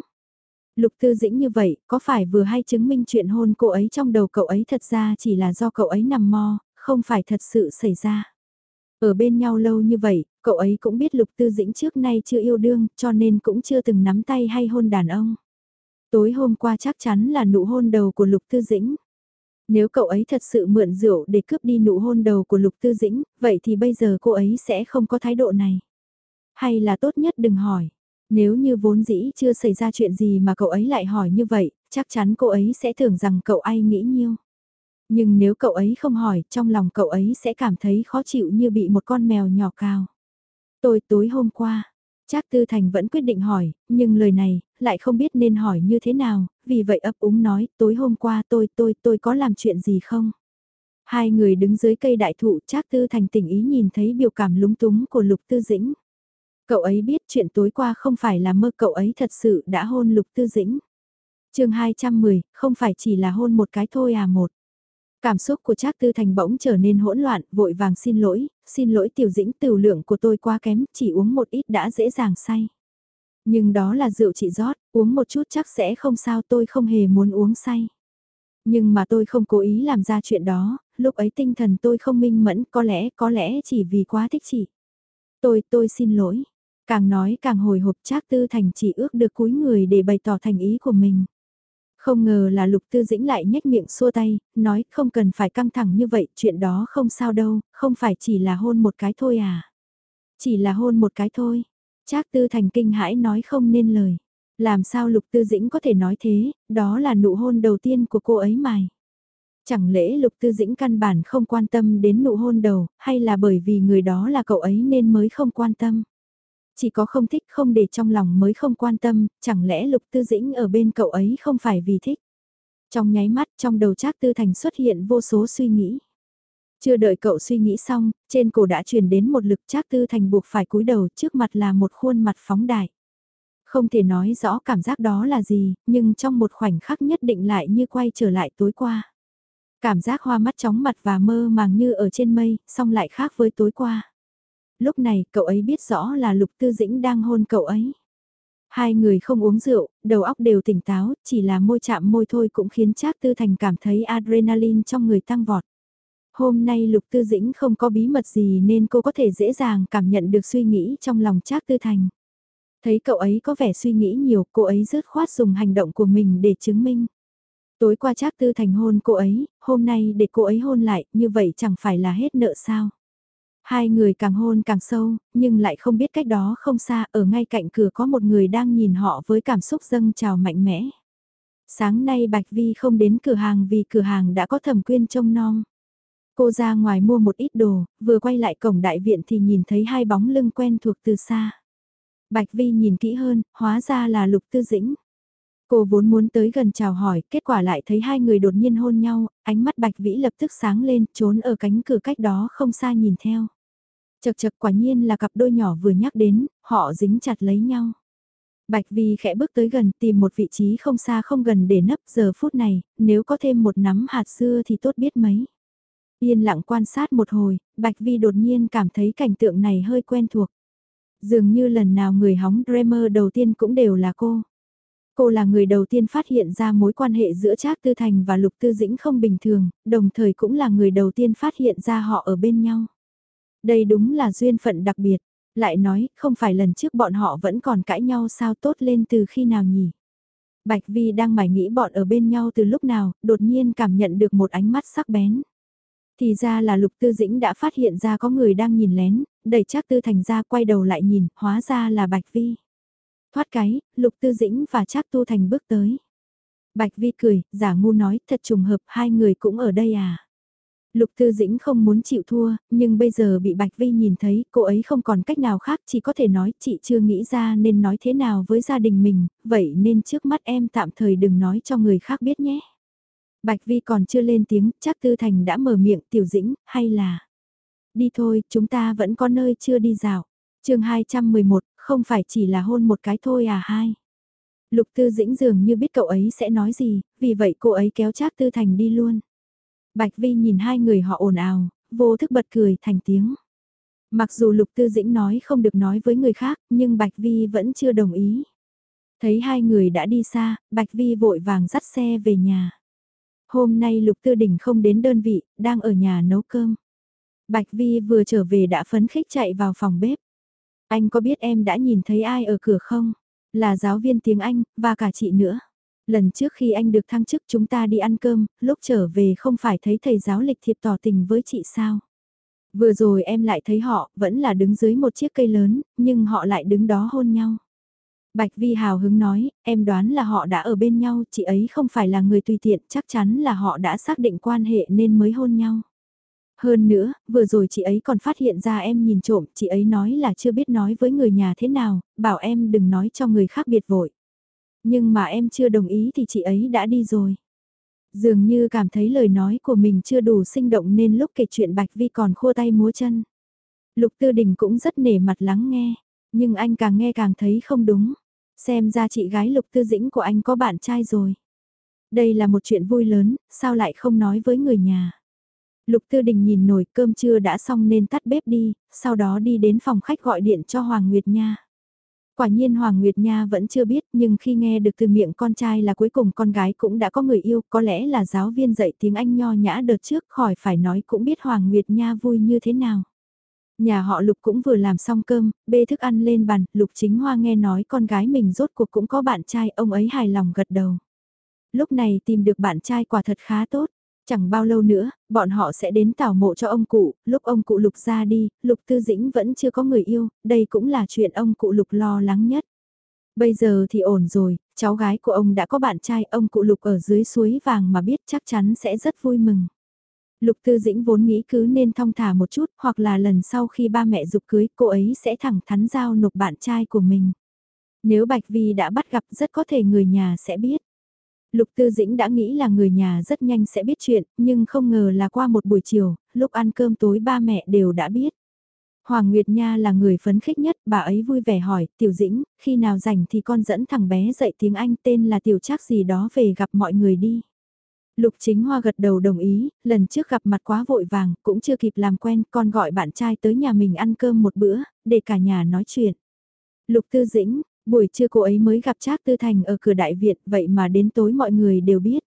Lục Tư Dĩnh như vậy, có phải vừa hay chứng minh chuyện hôn cô ấy trong đầu cậu ấy thật ra chỉ là do cậu ấy nằm mò, không phải thật sự xảy ra. Ở bên nhau lâu như vậy, cậu ấy cũng biết Lục Tư Dĩnh trước nay chưa yêu đương, cho nên cũng chưa từng nắm tay hay hôn đàn ông. Tối hôm qua chắc chắn là nụ hôn đầu của Lục Tư Dĩnh. Nếu cậu ấy thật sự mượn rượu để cướp đi nụ hôn đầu của Lục Tư Dĩnh, vậy thì bây giờ cô ấy sẽ không có thái độ này. Hay là tốt nhất đừng hỏi. Nếu như vốn dĩ chưa xảy ra chuyện gì mà cậu ấy lại hỏi như vậy, chắc chắn cô ấy sẽ tưởng rằng cậu ai nghĩ nhiêu. Nhưng nếu cậu ấy không hỏi, trong lòng cậu ấy sẽ cảm thấy khó chịu như bị một con mèo nhỏ cao. Tôi tối hôm qua, Trác Tư Thành vẫn quyết định hỏi, nhưng lời này, lại không biết nên hỏi như thế nào, vì vậy ấp úng nói, tối hôm qua tôi tôi tôi có làm chuyện gì không? Hai người đứng dưới cây đại thụ Trác Tư Thành tỉnh ý nhìn thấy biểu cảm lúng túng của Lục Tư Dĩnh. Cậu ấy biết chuyện tối qua không phải là mơ cậu ấy thật sự đã hôn Lục Tư Dĩnh. chương 210, không phải chỉ là hôn một cái thôi à một. Cảm xúc của Trác Tư Thành bỗng trở nên hỗn loạn, vội vàng xin lỗi, xin lỗi tiểu dĩnh tiểu lượng của tôi quá kém, chỉ uống một ít đã dễ dàng say. Nhưng đó là rượu chị rót, uống một chút chắc sẽ không sao tôi không hề muốn uống say. Nhưng mà tôi không cố ý làm ra chuyện đó, lúc ấy tinh thần tôi không minh mẫn, có lẽ, có lẽ chỉ vì quá thích chị. Tôi, tôi xin lỗi. Càng nói càng hồi hộp Trác Tư Thành chỉ ước được cúi người để bày tỏ thành ý của mình. Không ngờ là Lục Tư Dĩnh lại nhếch miệng xua tay, nói không cần phải căng thẳng như vậy, chuyện đó không sao đâu, không phải chỉ là hôn một cái thôi à. Chỉ là hôn một cái thôi. Trác Tư Thành kinh hãi nói không nên lời. Làm sao Lục Tư Dĩnh có thể nói thế, đó là nụ hôn đầu tiên của cô ấy mày. Chẳng lẽ Lục Tư Dĩnh căn bản không quan tâm đến nụ hôn đầu, hay là bởi vì người đó là cậu ấy nên mới không quan tâm? Chỉ có không thích không để trong lòng mới không quan tâm, chẳng lẽ Lục Tư Dĩnh ở bên cậu ấy không phải vì thích. Trong nháy mắt trong đầu Trác Tư Thành xuất hiện vô số suy nghĩ. Chưa đợi cậu suy nghĩ xong, trên cổ đã truyền đến một lực Trác Tư Thành buộc phải cúi đầu trước mặt là một khuôn mặt phóng đại. Không thể nói rõ cảm giác đó là gì, nhưng trong một khoảnh khắc nhất định lại như quay trở lại tối qua. Cảm giác hoa mắt chóng mặt và mơ màng như ở trên mây, song lại khác với tối qua. Lúc này cậu ấy biết rõ là Lục Tư Dĩnh đang hôn cậu ấy. Hai người không uống rượu, đầu óc đều tỉnh táo, chỉ là môi chạm môi thôi cũng khiến Trác Tư Thành cảm thấy adrenaline trong người tăng vọt. Hôm nay Lục Tư Dĩnh không có bí mật gì nên cô có thể dễ dàng cảm nhận được suy nghĩ trong lòng Trác Tư Thành. Thấy cậu ấy có vẻ suy nghĩ nhiều, cô ấy rớt khoát dùng hành động của mình để chứng minh. Tối qua Trác Tư Thành hôn cô ấy, hôm nay để cô ấy hôn lại, như vậy chẳng phải là hết nợ sao? Hai người càng hôn càng sâu, nhưng lại không biết cách đó không xa, ở ngay cạnh cửa có một người đang nhìn họ với cảm xúc dâng trào mạnh mẽ. Sáng nay Bạch Vi không đến cửa hàng vì cửa hàng đã có thẩm quyên trông nom. Cô ra ngoài mua một ít đồ, vừa quay lại cổng đại viện thì nhìn thấy hai bóng lưng quen thuộc từ xa. Bạch Vi nhìn kỹ hơn, hóa ra là Lục Tư Dĩnh. Cô vốn muốn tới gần chào hỏi, kết quả lại thấy hai người đột nhiên hôn nhau, ánh mắt Bạch Vĩ lập tức sáng lên, trốn ở cánh cửa cách đó không xa nhìn theo. Chật chật quả nhiên là cặp đôi nhỏ vừa nhắc đến, họ dính chặt lấy nhau. Bạch Vi khẽ bước tới gần tìm một vị trí không xa không gần để nấp giờ phút này, nếu có thêm một nắm hạt dưa thì tốt biết mấy. Yên lặng quan sát một hồi, Bạch Vi đột nhiên cảm thấy cảnh tượng này hơi quen thuộc. Dường như lần nào người hóng Dreamer đầu tiên cũng đều là cô. Cô là người đầu tiên phát hiện ra mối quan hệ giữa Trác Tư Thành và Lục Tư Dĩnh không bình thường, đồng thời cũng là người đầu tiên phát hiện ra họ ở bên nhau. Đây đúng là duyên phận đặc biệt. Lại nói, không phải lần trước bọn họ vẫn còn cãi nhau sao tốt lên từ khi nào nhỉ? Bạch Vi đang mải nghĩ bọn ở bên nhau từ lúc nào, đột nhiên cảm nhận được một ánh mắt sắc bén. Thì ra là Lục Tư Dĩnh đã phát hiện ra có người đang nhìn lén, đẩy Trác Tư Thành ra quay đầu lại nhìn, hóa ra là Bạch Vi. Thoát cái, Lục Tư Dĩnh và Trác Tu Thành bước tới. Bạch Vi cười, giả ngu nói, thật trùng hợp hai người cũng ở đây à. Lục Tư Dĩnh không muốn chịu thua, nhưng bây giờ bị Bạch Vi nhìn thấy, cô ấy không còn cách nào khác, chỉ có thể nói chị chưa nghĩ ra nên nói thế nào với gia đình mình, vậy nên trước mắt em tạm thời đừng nói cho người khác biết nhé. Bạch Vi còn chưa lên tiếng, chắc Tư Thành đã mở miệng Tiểu Dĩnh, hay là... Đi thôi, chúng ta vẫn có nơi chưa đi dạo. chương 211, không phải chỉ là hôn một cái thôi à hai. Lục Tư Dĩnh dường như biết cậu ấy sẽ nói gì, vì vậy cô ấy kéo Trác Tư Thành đi luôn. Bạch Vi nhìn hai người họ ồn ào, vô thức bật cười thành tiếng. Mặc dù Lục Tư Dĩnh nói không được nói với người khác, nhưng Bạch Vi vẫn chưa đồng ý. Thấy hai người đã đi xa, Bạch Vi vội vàng dắt xe về nhà. Hôm nay Lục Tư Đình không đến đơn vị, đang ở nhà nấu cơm. Bạch Vi vừa trở về đã phấn khích chạy vào phòng bếp. Anh có biết em đã nhìn thấy ai ở cửa không? Là giáo viên tiếng Anh, và cả chị nữa. Lần trước khi anh được thăng chức chúng ta đi ăn cơm, lúc trở về không phải thấy thầy giáo lịch thiệp tỏ tình với chị sao? Vừa rồi em lại thấy họ, vẫn là đứng dưới một chiếc cây lớn, nhưng họ lại đứng đó hôn nhau. Bạch Vi hào hứng nói, em đoán là họ đã ở bên nhau, chị ấy không phải là người tùy tiện, chắc chắn là họ đã xác định quan hệ nên mới hôn nhau. Hơn nữa, vừa rồi chị ấy còn phát hiện ra em nhìn trộm, chị ấy nói là chưa biết nói với người nhà thế nào, bảo em đừng nói cho người khác biệt vội. Nhưng mà em chưa đồng ý thì chị ấy đã đi rồi. Dường như cảm thấy lời nói của mình chưa đủ sinh động nên lúc kể chuyện Bạch Vi còn khua tay múa chân. Lục Tư Đình cũng rất nể mặt lắng nghe, nhưng anh càng nghe càng thấy không đúng. Xem ra chị gái Lục Tư Dĩnh của anh có bạn trai rồi. Đây là một chuyện vui lớn, sao lại không nói với người nhà. Lục Tư Đình nhìn nồi cơm trưa đã xong nên tắt bếp đi, sau đó đi đến phòng khách gọi điện cho Hoàng Nguyệt Nha. Quả nhiên Hoàng Nguyệt Nha vẫn chưa biết nhưng khi nghe được từ miệng con trai là cuối cùng con gái cũng đã có người yêu có lẽ là giáo viên dạy tiếng Anh nho nhã đợt trước khỏi phải nói cũng biết Hoàng Nguyệt Nha vui như thế nào. Nhà họ Lục cũng vừa làm xong cơm, bê thức ăn lên bàn, Lục chính hoa nghe nói con gái mình rốt cuộc cũng có bạn trai, ông ấy hài lòng gật đầu. Lúc này tìm được bạn trai quả thật khá tốt. Chẳng bao lâu nữa, bọn họ sẽ đến tảo mộ cho ông cụ, lúc ông cụ Lục ra đi, Lục Tư Dĩnh vẫn chưa có người yêu, đây cũng là chuyện ông cụ Lục lo lắng nhất. Bây giờ thì ổn rồi, cháu gái của ông đã có bạn trai, ông cụ Lục ở dưới suối vàng mà biết chắc chắn sẽ rất vui mừng. Lục Tư Dĩnh vốn nghĩ cứ nên thong thả một chút, hoặc là lần sau khi ba mẹ dục cưới, cô ấy sẽ thẳng thắn giao nộp bạn trai của mình. Nếu Bạch Vi đã bắt gặp rất có thể người nhà sẽ biết. Lục Tư Dĩnh đã nghĩ là người nhà rất nhanh sẽ biết chuyện, nhưng không ngờ là qua một buổi chiều, lúc ăn cơm tối ba mẹ đều đã biết. Hoàng Nguyệt Nha là người phấn khích nhất, bà ấy vui vẻ hỏi, Tiểu Dĩnh, khi nào rảnh thì con dẫn thằng bé dạy tiếng Anh tên là Tiểu Trác gì đó về gặp mọi người đi. Lục Chính Hoa gật đầu đồng ý, lần trước gặp mặt quá vội vàng, cũng chưa kịp làm quen, con gọi bạn trai tới nhà mình ăn cơm một bữa, để cả nhà nói chuyện. Lục Tư Dĩnh, Buổi trưa cô ấy mới gặp Trác Tư Thành ở cửa đại viện, vậy mà đến tối mọi người đều biết.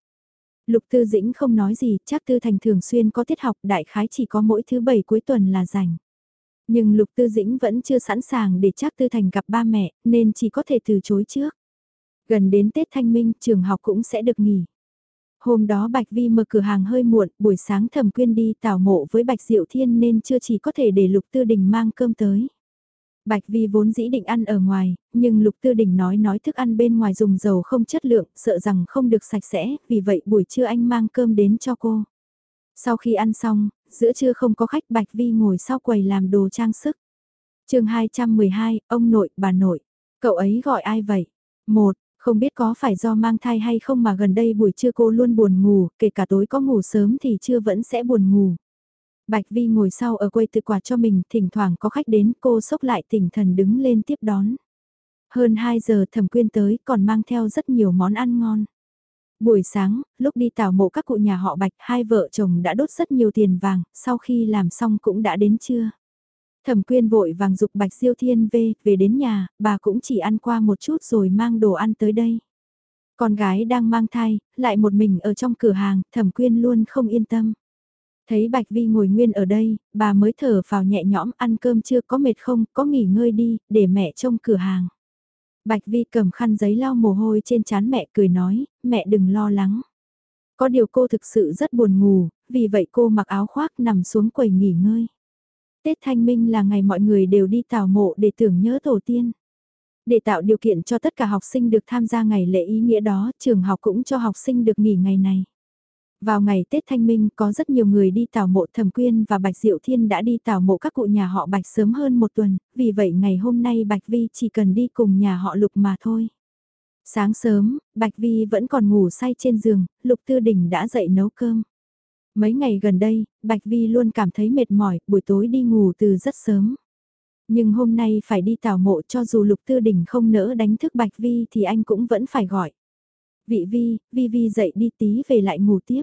Lục Tư Dĩnh không nói gì, Trác Tư Thành thường xuyên có tiết học, đại khái chỉ có mỗi thứ bảy cuối tuần là rảnh. Nhưng Lục Tư Dĩnh vẫn chưa sẵn sàng để Trác Tư Thành gặp ba mẹ, nên chỉ có thể từ chối trước. Gần đến Tết Thanh Minh, trường học cũng sẽ được nghỉ. Hôm đó Bạch Vi mở cửa hàng hơi muộn, buổi sáng thẩm quyên đi tảo mộ với Bạch Diệu Thiên nên chưa chỉ có thể để Lục Tư Đình mang cơm tới. Bạch Vi vốn dĩ định ăn ở ngoài, nhưng Lục Tư Đình nói nói thức ăn bên ngoài dùng dầu không chất lượng, sợ rằng không được sạch sẽ, vì vậy buổi trưa anh mang cơm đến cho cô. Sau khi ăn xong, giữa trưa không có khách Bạch Vi ngồi sau quầy làm đồ trang sức. chương 212, ông nội, bà nội. Cậu ấy gọi ai vậy? Một, không biết có phải do mang thai hay không mà gần đây buổi trưa cô luôn buồn ngủ, kể cả tối có ngủ sớm thì trưa vẫn sẽ buồn ngủ. Bạch Vi ngồi sau ở quầy tự quà cho mình, thỉnh thoảng có khách đến cô sốc lại tỉnh thần đứng lên tiếp đón. Hơn 2 giờ thẩm quyên tới còn mang theo rất nhiều món ăn ngon. Buổi sáng, lúc đi tảo mộ các cụ nhà họ Bạch, hai vợ chồng đã đốt rất nhiều tiền vàng, sau khi làm xong cũng đã đến trưa. Thẩm quyên vội vàng dục Bạch Diêu Thiên về, về đến nhà, bà cũng chỉ ăn qua một chút rồi mang đồ ăn tới đây. Con gái đang mang thai, lại một mình ở trong cửa hàng, thẩm quyên luôn không yên tâm. Thấy Bạch Vi ngồi nguyên ở đây, bà mới thở vào nhẹ nhõm ăn cơm chưa có mệt không, có nghỉ ngơi đi, để mẹ trông cửa hàng. Bạch Vi cầm khăn giấy lau mồ hôi trên trán mẹ cười nói, mẹ đừng lo lắng. Có điều cô thực sự rất buồn ngủ, vì vậy cô mặc áo khoác nằm xuống quầy nghỉ ngơi. Tết Thanh Minh là ngày mọi người đều đi tào mộ để tưởng nhớ tổ tiên. Để tạo điều kiện cho tất cả học sinh được tham gia ngày lễ ý nghĩa đó, trường học cũng cho học sinh được nghỉ ngày này. Vào ngày Tết Thanh Minh có rất nhiều người đi tảo mộ Thẩm Quyên và Bạch Diệu Thiên đã đi tảo mộ các cụ nhà họ Bạch sớm hơn một tuần, vì vậy ngày hôm nay Bạch Vi chỉ cần đi cùng nhà họ Lục mà thôi. Sáng sớm, Bạch Vi vẫn còn ngủ say trên giường, Lục Tư Đình đã dậy nấu cơm. Mấy ngày gần đây, Bạch Vi luôn cảm thấy mệt mỏi, buổi tối đi ngủ từ rất sớm. Nhưng hôm nay phải đi tảo mộ cho dù Lục Tư Đình không nỡ đánh thức Bạch Vi thì anh cũng vẫn phải gọi. Vị Vi, Vi Vi dậy đi tí về lại ngủ tiếp.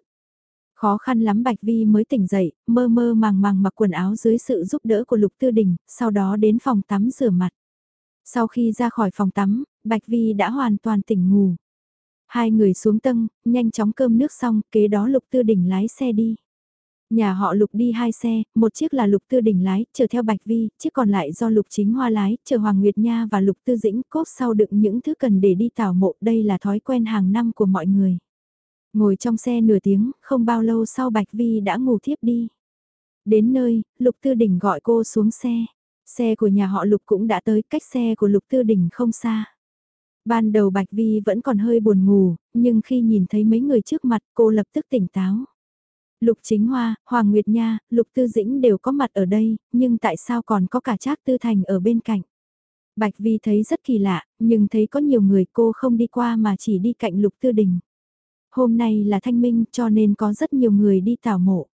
Khó khăn lắm Bạch Vi mới tỉnh dậy, mơ mơ màng màng mặc quần áo dưới sự giúp đỡ của Lục Tư Đình, sau đó đến phòng tắm rửa mặt. Sau khi ra khỏi phòng tắm, Bạch Vi đã hoàn toàn tỉnh ngủ. Hai người xuống tầng, nhanh chóng cơm nước xong, kế đó Lục Tư Đình lái xe đi. Nhà họ Lục đi hai xe, một chiếc là Lục Tư Đình lái, chở theo Bạch Vi, chiếc còn lại do Lục Chính Hoa lái, chở Hoàng Nguyệt Nha và Lục Tư Dĩnh cốt sau đựng những thứ cần để đi tảo mộ, đây là thói quen hàng năm của mọi người. Ngồi trong xe nửa tiếng, không bao lâu sau Bạch Vi đã ngủ thiếp đi. Đến nơi, Lục Tư Đình gọi cô xuống xe. Xe của nhà họ Lục cũng đã tới, cách xe của Lục Tư Đình không xa. Ban đầu Bạch Vi vẫn còn hơi buồn ngủ, nhưng khi nhìn thấy mấy người trước mặt cô lập tức tỉnh táo. Lục Chính Hoa, Hoàng Nguyệt Nha, Lục Tư Dĩnh đều có mặt ở đây, nhưng tại sao còn có cả Trác Tư Thành ở bên cạnh? Bạch Vi thấy rất kỳ lạ, nhưng thấy có nhiều người cô không đi qua mà chỉ đi cạnh Lục Tư Đình. Hôm nay là thanh minh cho nên có rất nhiều người đi tảo mộ.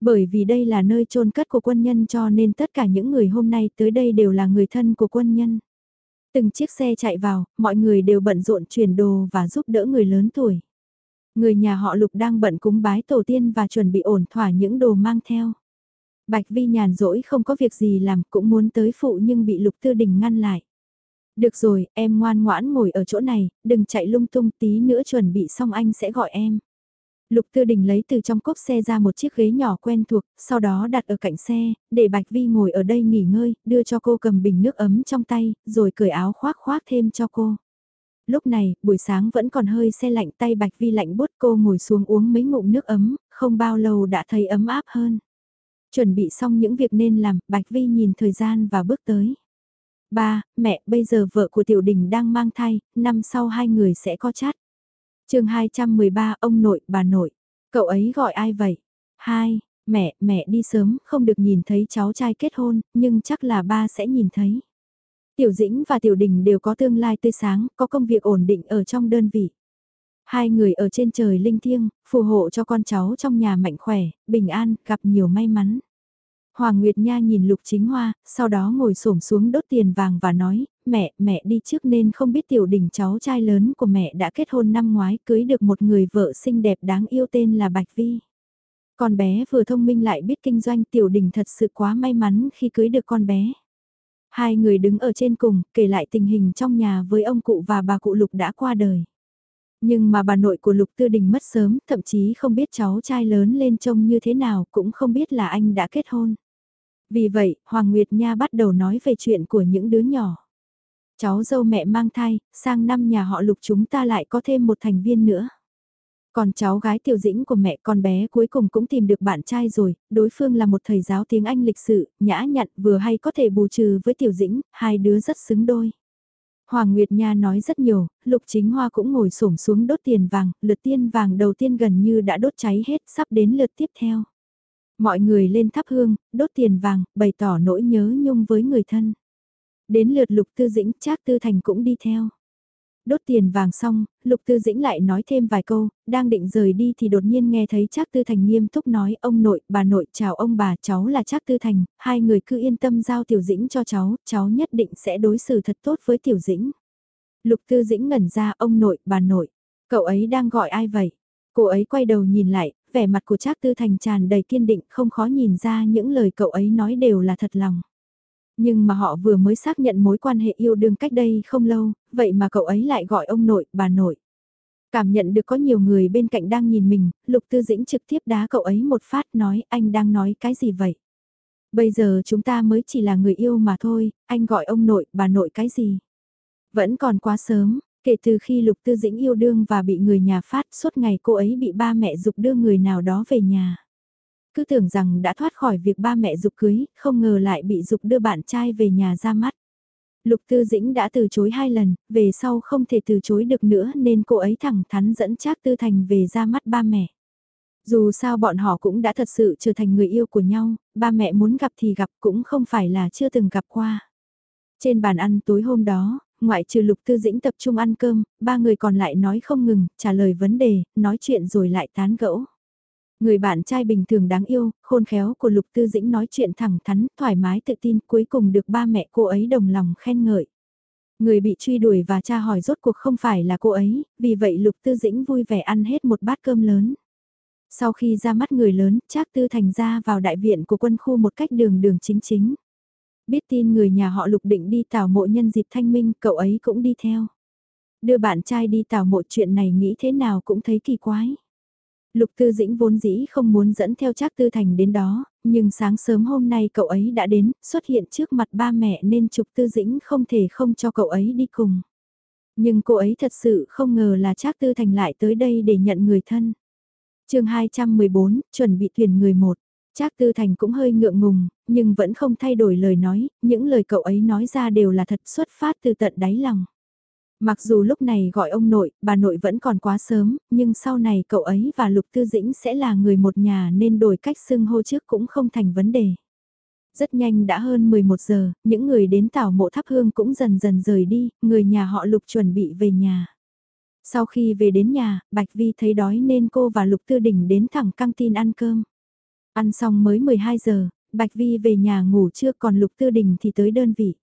Bởi vì đây là nơi chôn cất của quân nhân cho nên tất cả những người hôm nay tới đây đều là người thân của quân nhân. Từng chiếc xe chạy vào, mọi người đều bận rộn chuyển đồ và giúp đỡ người lớn tuổi. Người nhà họ Lục đang bận cúng bái tổ tiên và chuẩn bị ổn thỏa những đồ mang theo. Bạch Vi nhàn rỗi không có việc gì làm cũng muốn tới phụ nhưng bị Lục Tư Đình ngăn lại. Được rồi, em ngoan ngoãn ngồi ở chỗ này, đừng chạy lung tung tí nữa chuẩn bị xong anh sẽ gọi em. Lục Tư Đình lấy từ trong cốp xe ra một chiếc ghế nhỏ quen thuộc, sau đó đặt ở cạnh xe, để Bạch Vi ngồi ở đây nghỉ ngơi, đưa cho cô cầm bình nước ấm trong tay, rồi cởi áo khoác khoác thêm cho cô. Lúc này, buổi sáng vẫn còn hơi xe lạnh tay Bạch Vi lạnh bút cô ngồi xuống uống mấy ngụm nước ấm, không bao lâu đã thấy ấm áp hơn. Chuẩn bị xong những việc nên làm, Bạch Vi nhìn thời gian và bước tới. Ba, mẹ, bây giờ vợ của Tiểu Đình đang mang thai, năm sau hai người sẽ có chát. chương 213, ông nội, bà nội. Cậu ấy gọi ai vậy? Hai, mẹ, mẹ đi sớm, không được nhìn thấy cháu trai kết hôn, nhưng chắc là ba sẽ nhìn thấy. Tiểu Dĩnh và Tiểu Đình đều có tương lai tươi sáng, có công việc ổn định ở trong đơn vị. Hai người ở trên trời linh thiêng, phù hộ cho con cháu trong nhà mạnh khỏe, bình an, gặp nhiều may mắn. Hoàng Nguyệt Nha nhìn Lục Chính Hoa, sau đó ngồi xổm xuống đốt tiền vàng và nói, mẹ, mẹ đi trước nên không biết tiểu đình cháu trai lớn của mẹ đã kết hôn năm ngoái cưới được một người vợ xinh đẹp đáng yêu tên là Bạch Vi. Con bé vừa thông minh lại biết kinh doanh tiểu đình thật sự quá may mắn khi cưới được con bé. Hai người đứng ở trên cùng, kể lại tình hình trong nhà với ông cụ và bà cụ Lục đã qua đời. Nhưng mà bà nội của Lục Tư Đình mất sớm, thậm chí không biết cháu trai lớn lên trông như thế nào, cũng không biết là anh đã kết hôn. Vì vậy, Hoàng Nguyệt Nha bắt đầu nói về chuyện của những đứa nhỏ. Cháu dâu mẹ mang thai, sang năm nhà họ Lục chúng ta lại có thêm một thành viên nữa. Còn cháu gái tiểu dĩnh của mẹ con bé cuối cùng cũng tìm được bạn trai rồi, đối phương là một thầy giáo tiếng Anh lịch sự, nhã nhặn vừa hay có thể bù trừ với tiểu dĩnh, hai đứa rất xứng đôi. Hoàng Nguyệt Nha nói rất nhiều, Lục Chính Hoa cũng ngồi xổm xuống đốt tiền vàng, lượt tiên vàng đầu tiên gần như đã đốt cháy hết, sắp đến lượt tiếp theo. Mọi người lên thắp hương, đốt tiền vàng, bày tỏ nỗi nhớ nhung với người thân. Đến lượt Lục Tư Dĩnh, Trác Tư Thành cũng đi theo. Đốt tiền vàng xong, Lục Tư Dĩnh lại nói thêm vài câu, đang định rời đi thì đột nhiên nghe thấy Trác Tư Thành nghiêm túc nói ông nội, bà nội, chào ông bà, cháu là Trác Tư Thành, hai người cứ yên tâm giao Tiểu Dĩnh cho cháu, cháu nhất định sẽ đối xử thật tốt với Tiểu Dĩnh. Lục Tư Dĩnh ngẩn ra ông nội, bà nội, cậu ấy đang gọi ai vậy? Cô ấy quay đầu nhìn lại, vẻ mặt của Trác Tư Thành tràn đầy kiên định không khó nhìn ra những lời cậu ấy nói đều là thật lòng. Nhưng mà họ vừa mới xác nhận mối quan hệ yêu đương cách đây không lâu, vậy mà cậu ấy lại gọi ông nội, bà nội. Cảm nhận được có nhiều người bên cạnh đang nhìn mình, Lục Tư Dĩnh trực tiếp đá cậu ấy một phát nói anh đang nói cái gì vậy? Bây giờ chúng ta mới chỉ là người yêu mà thôi, anh gọi ông nội, bà nội cái gì? Vẫn còn quá sớm, kể từ khi Lục Tư Dĩnh yêu đương và bị người nhà phát suốt ngày cô ấy bị ba mẹ dục đưa người nào đó về nhà cứ tưởng rằng đã thoát khỏi việc ba mẹ dục cưới, không ngờ lại bị dục đưa bạn trai về nhà ra mắt. Lục Tư Dĩnh đã từ chối hai lần, về sau không thể từ chối được nữa nên cô ấy thẳng thắn dẫn Trác Tư Thành về ra mắt ba mẹ. Dù sao bọn họ cũng đã thật sự trở thành người yêu của nhau, ba mẹ muốn gặp thì gặp cũng không phải là chưa từng gặp qua. Trên bàn ăn tối hôm đó, ngoại trừ Lục Tư Dĩnh tập trung ăn cơm, ba người còn lại nói không ngừng, trả lời vấn đề, nói chuyện rồi lại tán gẫu. Người bạn trai bình thường đáng yêu, khôn khéo của Lục Tư Dĩnh nói chuyện thẳng thắn, thoải mái tự tin, cuối cùng được ba mẹ cô ấy đồng lòng khen ngợi. Người bị truy đuổi và tra hỏi rốt cuộc không phải là cô ấy, vì vậy Lục Tư Dĩnh vui vẻ ăn hết một bát cơm lớn. Sau khi ra mắt người lớn, Trác Tư Thành ra vào đại viện của quân khu một cách đường đường chính chính. Biết tin người nhà họ Lục định đi tảo mộ nhân dịp thanh minh, cậu ấy cũng đi theo. Đưa bạn trai đi tảo mộ chuyện này nghĩ thế nào cũng thấy kỳ quái. Lục Tư Dĩnh vốn dĩ không muốn dẫn theo Trác Tư Thành đến đó, nhưng sáng sớm hôm nay cậu ấy đã đến, xuất hiện trước mặt ba mẹ nên Trục Tư Dĩnh không thể không cho cậu ấy đi cùng. Nhưng cô ấy thật sự không ngờ là Trác Tư Thành lại tới đây để nhận người thân. chương 214, chuẩn bị tuyển người một. Trác Tư Thành cũng hơi ngượng ngùng, nhưng vẫn không thay đổi lời nói, những lời cậu ấy nói ra đều là thật xuất phát từ tận đáy lòng. Mặc dù lúc này gọi ông nội, bà nội vẫn còn quá sớm, nhưng sau này cậu ấy và Lục Tư Dĩnh sẽ là người một nhà nên đổi cách xưng hô trước cũng không thành vấn đề. Rất nhanh đã hơn 11 giờ, những người đến tảo mộ thắp hương cũng dần dần rời đi, người nhà họ Lục chuẩn bị về nhà. Sau khi về đến nhà, Bạch Vi thấy đói nên cô và Lục Tư Đình đến thẳng căng tin ăn cơm. Ăn xong mới 12 giờ, Bạch Vi về nhà ngủ chưa còn Lục Tư Đình thì tới đơn vị.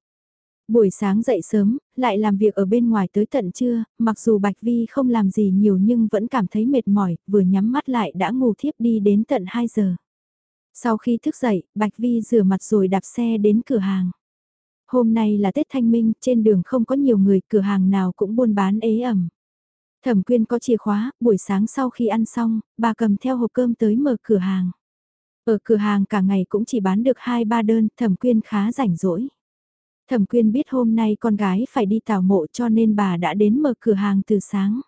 Buổi sáng dậy sớm, lại làm việc ở bên ngoài tới tận trưa, mặc dù Bạch Vi không làm gì nhiều nhưng vẫn cảm thấy mệt mỏi, vừa nhắm mắt lại đã ngủ thiếp đi đến tận 2 giờ. Sau khi thức dậy, Bạch Vi rửa mặt rồi đạp xe đến cửa hàng. Hôm nay là Tết Thanh Minh, trên đường không có nhiều người, cửa hàng nào cũng buôn bán ế ẩm. Thẩm quyên có chìa khóa, buổi sáng sau khi ăn xong, bà cầm theo hộp cơm tới mở cửa hàng. Ở cửa hàng cả ngày cũng chỉ bán được 2-3 đơn, thẩm quyên khá rảnh rỗi. Thẩm quyên biết hôm nay con gái phải đi tảo mộ cho nên bà đã đến mở cửa hàng từ sáng.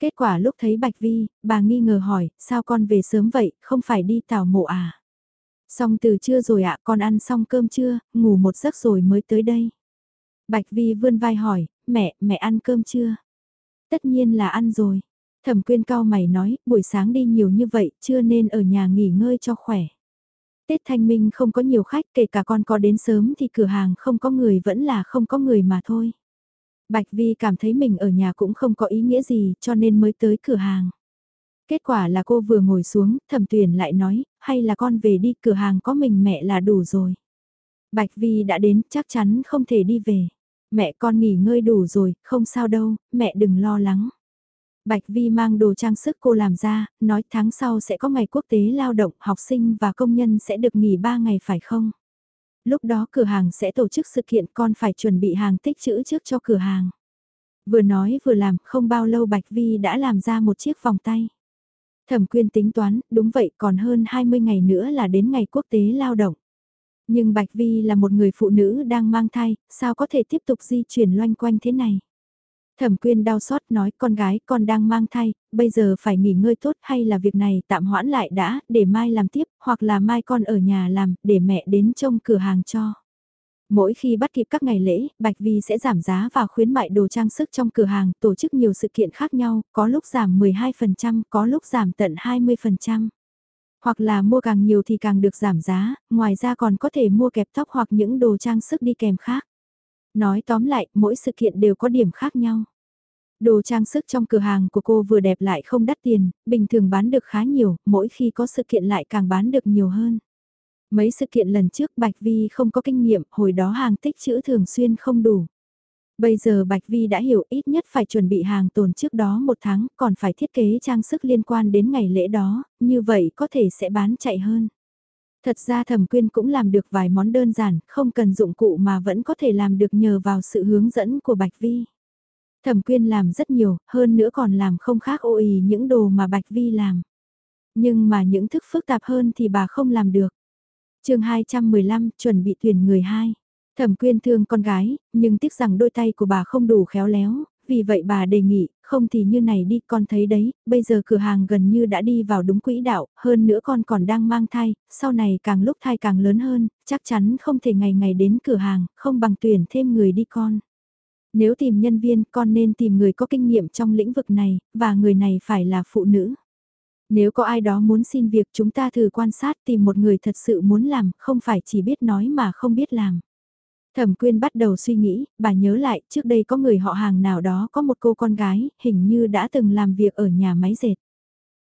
Kết quả lúc thấy Bạch Vi, bà nghi ngờ hỏi, sao con về sớm vậy, không phải đi tảo mộ à? Xong từ trưa rồi ạ, con ăn xong cơm chưa, ngủ một giấc rồi mới tới đây. Bạch Vi vươn vai hỏi, mẹ, mẹ ăn cơm chưa? Tất nhiên là ăn rồi. Thẩm quyên cao mày nói, buổi sáng đi nhiều như vậy, chưa nên ở nhà nghỉ ngơi cho khỏe. Tết Thanh Minh không có nhiều khách, kể cả con có đến sớm thì cửa hàng không có người vẫn là không có người mà thôi. Bạch Vi cảm thấy mình ở nhà cũng không có ý nghĩa gì cho nên mới tới cửa hàng. Kết quả là cô vừa ngồi xuống, thẩm tuyển lại nói, hay là con về đi cửa hàng có mình mẹ là đủ rồi. Bạch Vi đã đến, chắc chắn không thể đi về. Mẹ con nghỉ ngơi đủ rồi, không sao đâu, mẹ đừng lo lắng. Bạch Vi mang đồ trang sức cô làm ra, nói tháng sau sẽ có ngày quốc tế lao động, học sinh và công nhân sẽ được nghỉ 3 ngày phải không? Lúc đó cửa hàng sẽ tổ chức sự kiện con phải chuẩn bị hàng tích trữ trước cho cửa hàng. Vừa nói vừa làm, không bao lâu Bạch Vi đã làm ra một chiếc vòng tay. Thẩm quyên tính toán, đúng vậy còn hơn 20 ngày nữa là đến ngày quốc tế lao động. Nhưng Bạch Vi là một người phụ nữ đang mang thai, sao có thể tiếp tục di chuyển loanh quanh thế này? Thẩm quyên đau xót nói con gái con đang mang thai, bây giờ phải nghỉ ngơi tốt hay là việc này tạm hoãn lại đã, để mai làm tiếp, hoặc là mai con ở nhà làm, để mẹ đến trông cửa hàng cho. Mỗi khi bắt kịp các ngày lễ, Bạch Vi sẽ giảm giá và khuyến mại đồ trang sức trong cửa hàng, tổ chức nhiều sự kiện khác nhau, có lúc giảm 12%, có lúc giảm tận 20%. Hoặc là mua càng nhiều thì càng được giảm giá, ngoài ra còn có thể mua kẹp tóc hoặc những đồ trang sức đi kèm khác. Nói tóm lại, mỗi sự kiện đều có điểm khác nhau. Đồ trang sức trong cửa hàng của cô vừa đẹp lại không đắt tiền, bình thường bán được khá nhiều, mỗi khi có sự kiện lại càng bán được nhiều hơn. Mấy sự kiện lần trước Bạch Vi không có kinh nghiệm, hồi đó hàng tích trữ thường xuyên không đủ. Bây giờ Bạch Vi đã hiểu ít nhất phải chuẩn bị hàng tồn trước đó một tháng, còn phải thiết kế trang sức liên quan đến ngày lễ đó, như vậy có thể sẽ bán chạy hơn. Thật ra thẩm quyên cũng làm được vài món đơn giản, không cần dụng cụ mà vẫn có thể làm được nhờ vào sự hướng dẫn của Bạch Vi. Thẩm quyên làm rất nhiều, hơn nữa còn làm không khác ô ý những đồ mà Bạch Vi làm. Nhưng mà những thức phức tạp hơn thì bà không làm được. chương 215, chuẩn bị tuyển người hai. Thẩm quyên thương con gái, nhưng tiếc rằng đôi tay của bà không đủ khéo léo, vì vậy bà đề nghị, không thì như này đi, con thấy đấy, bây giờ cửa hàng gần như đã đi vào đúng quỹ đạo, hơn nữa con còn đang mang thai, sau này càng lúc thai càng lớn hơn, chắc chắn không thể ngày ngày đến cửa hàng, không bằng tuyển thêm người đi con. Nếu tìm nhân viên, con nên tìm người có kinh nghiệm trong lĩnh vực này, và người này phải là phụ nữ. Nếu có ai đó muốn xin việc chúng ta thử quan sát tìm một người thật sự muốn làm, không phải chỉ biết nói mà không biết làm. Thẩm quyên bắt đầu suy nghĩ, bà nhớ lại, trước đây có người họ hàng nào đó có một cô con gái, hình như đã từng làm việc ở nhà máy dệt.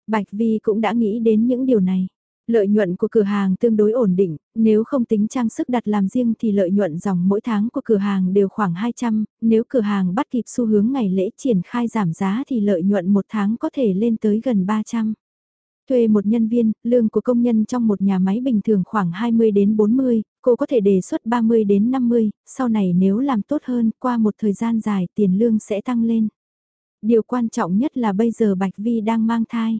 Bạch Vi cũng đã nghĩ đến những điều này. Lợi nhuận của cửa hàng tương đối ổn định, nếu không tính trang sức đặt làm riêng thì lợi nhuận dòng mỗi tháng của cửa hàng đều khoảng 200, nếu cửa hàng bắt kịp xu hướng ngày lễ triển khai giảm giá thì lợi nhuận một tháng có thể lên tới gần 300. Thuê một nhân viên, lương của công nhân trong một nhà máy bình thường khoảng 20 đến 40, cô có thể đề xuất 30 đến 50, sau này nếu làm tốt hơn, qua một thời gian dài tiền lương sẽ tăng lên. Điều quan trọng nhất là bây giờ Bạch Vi đang mang thai.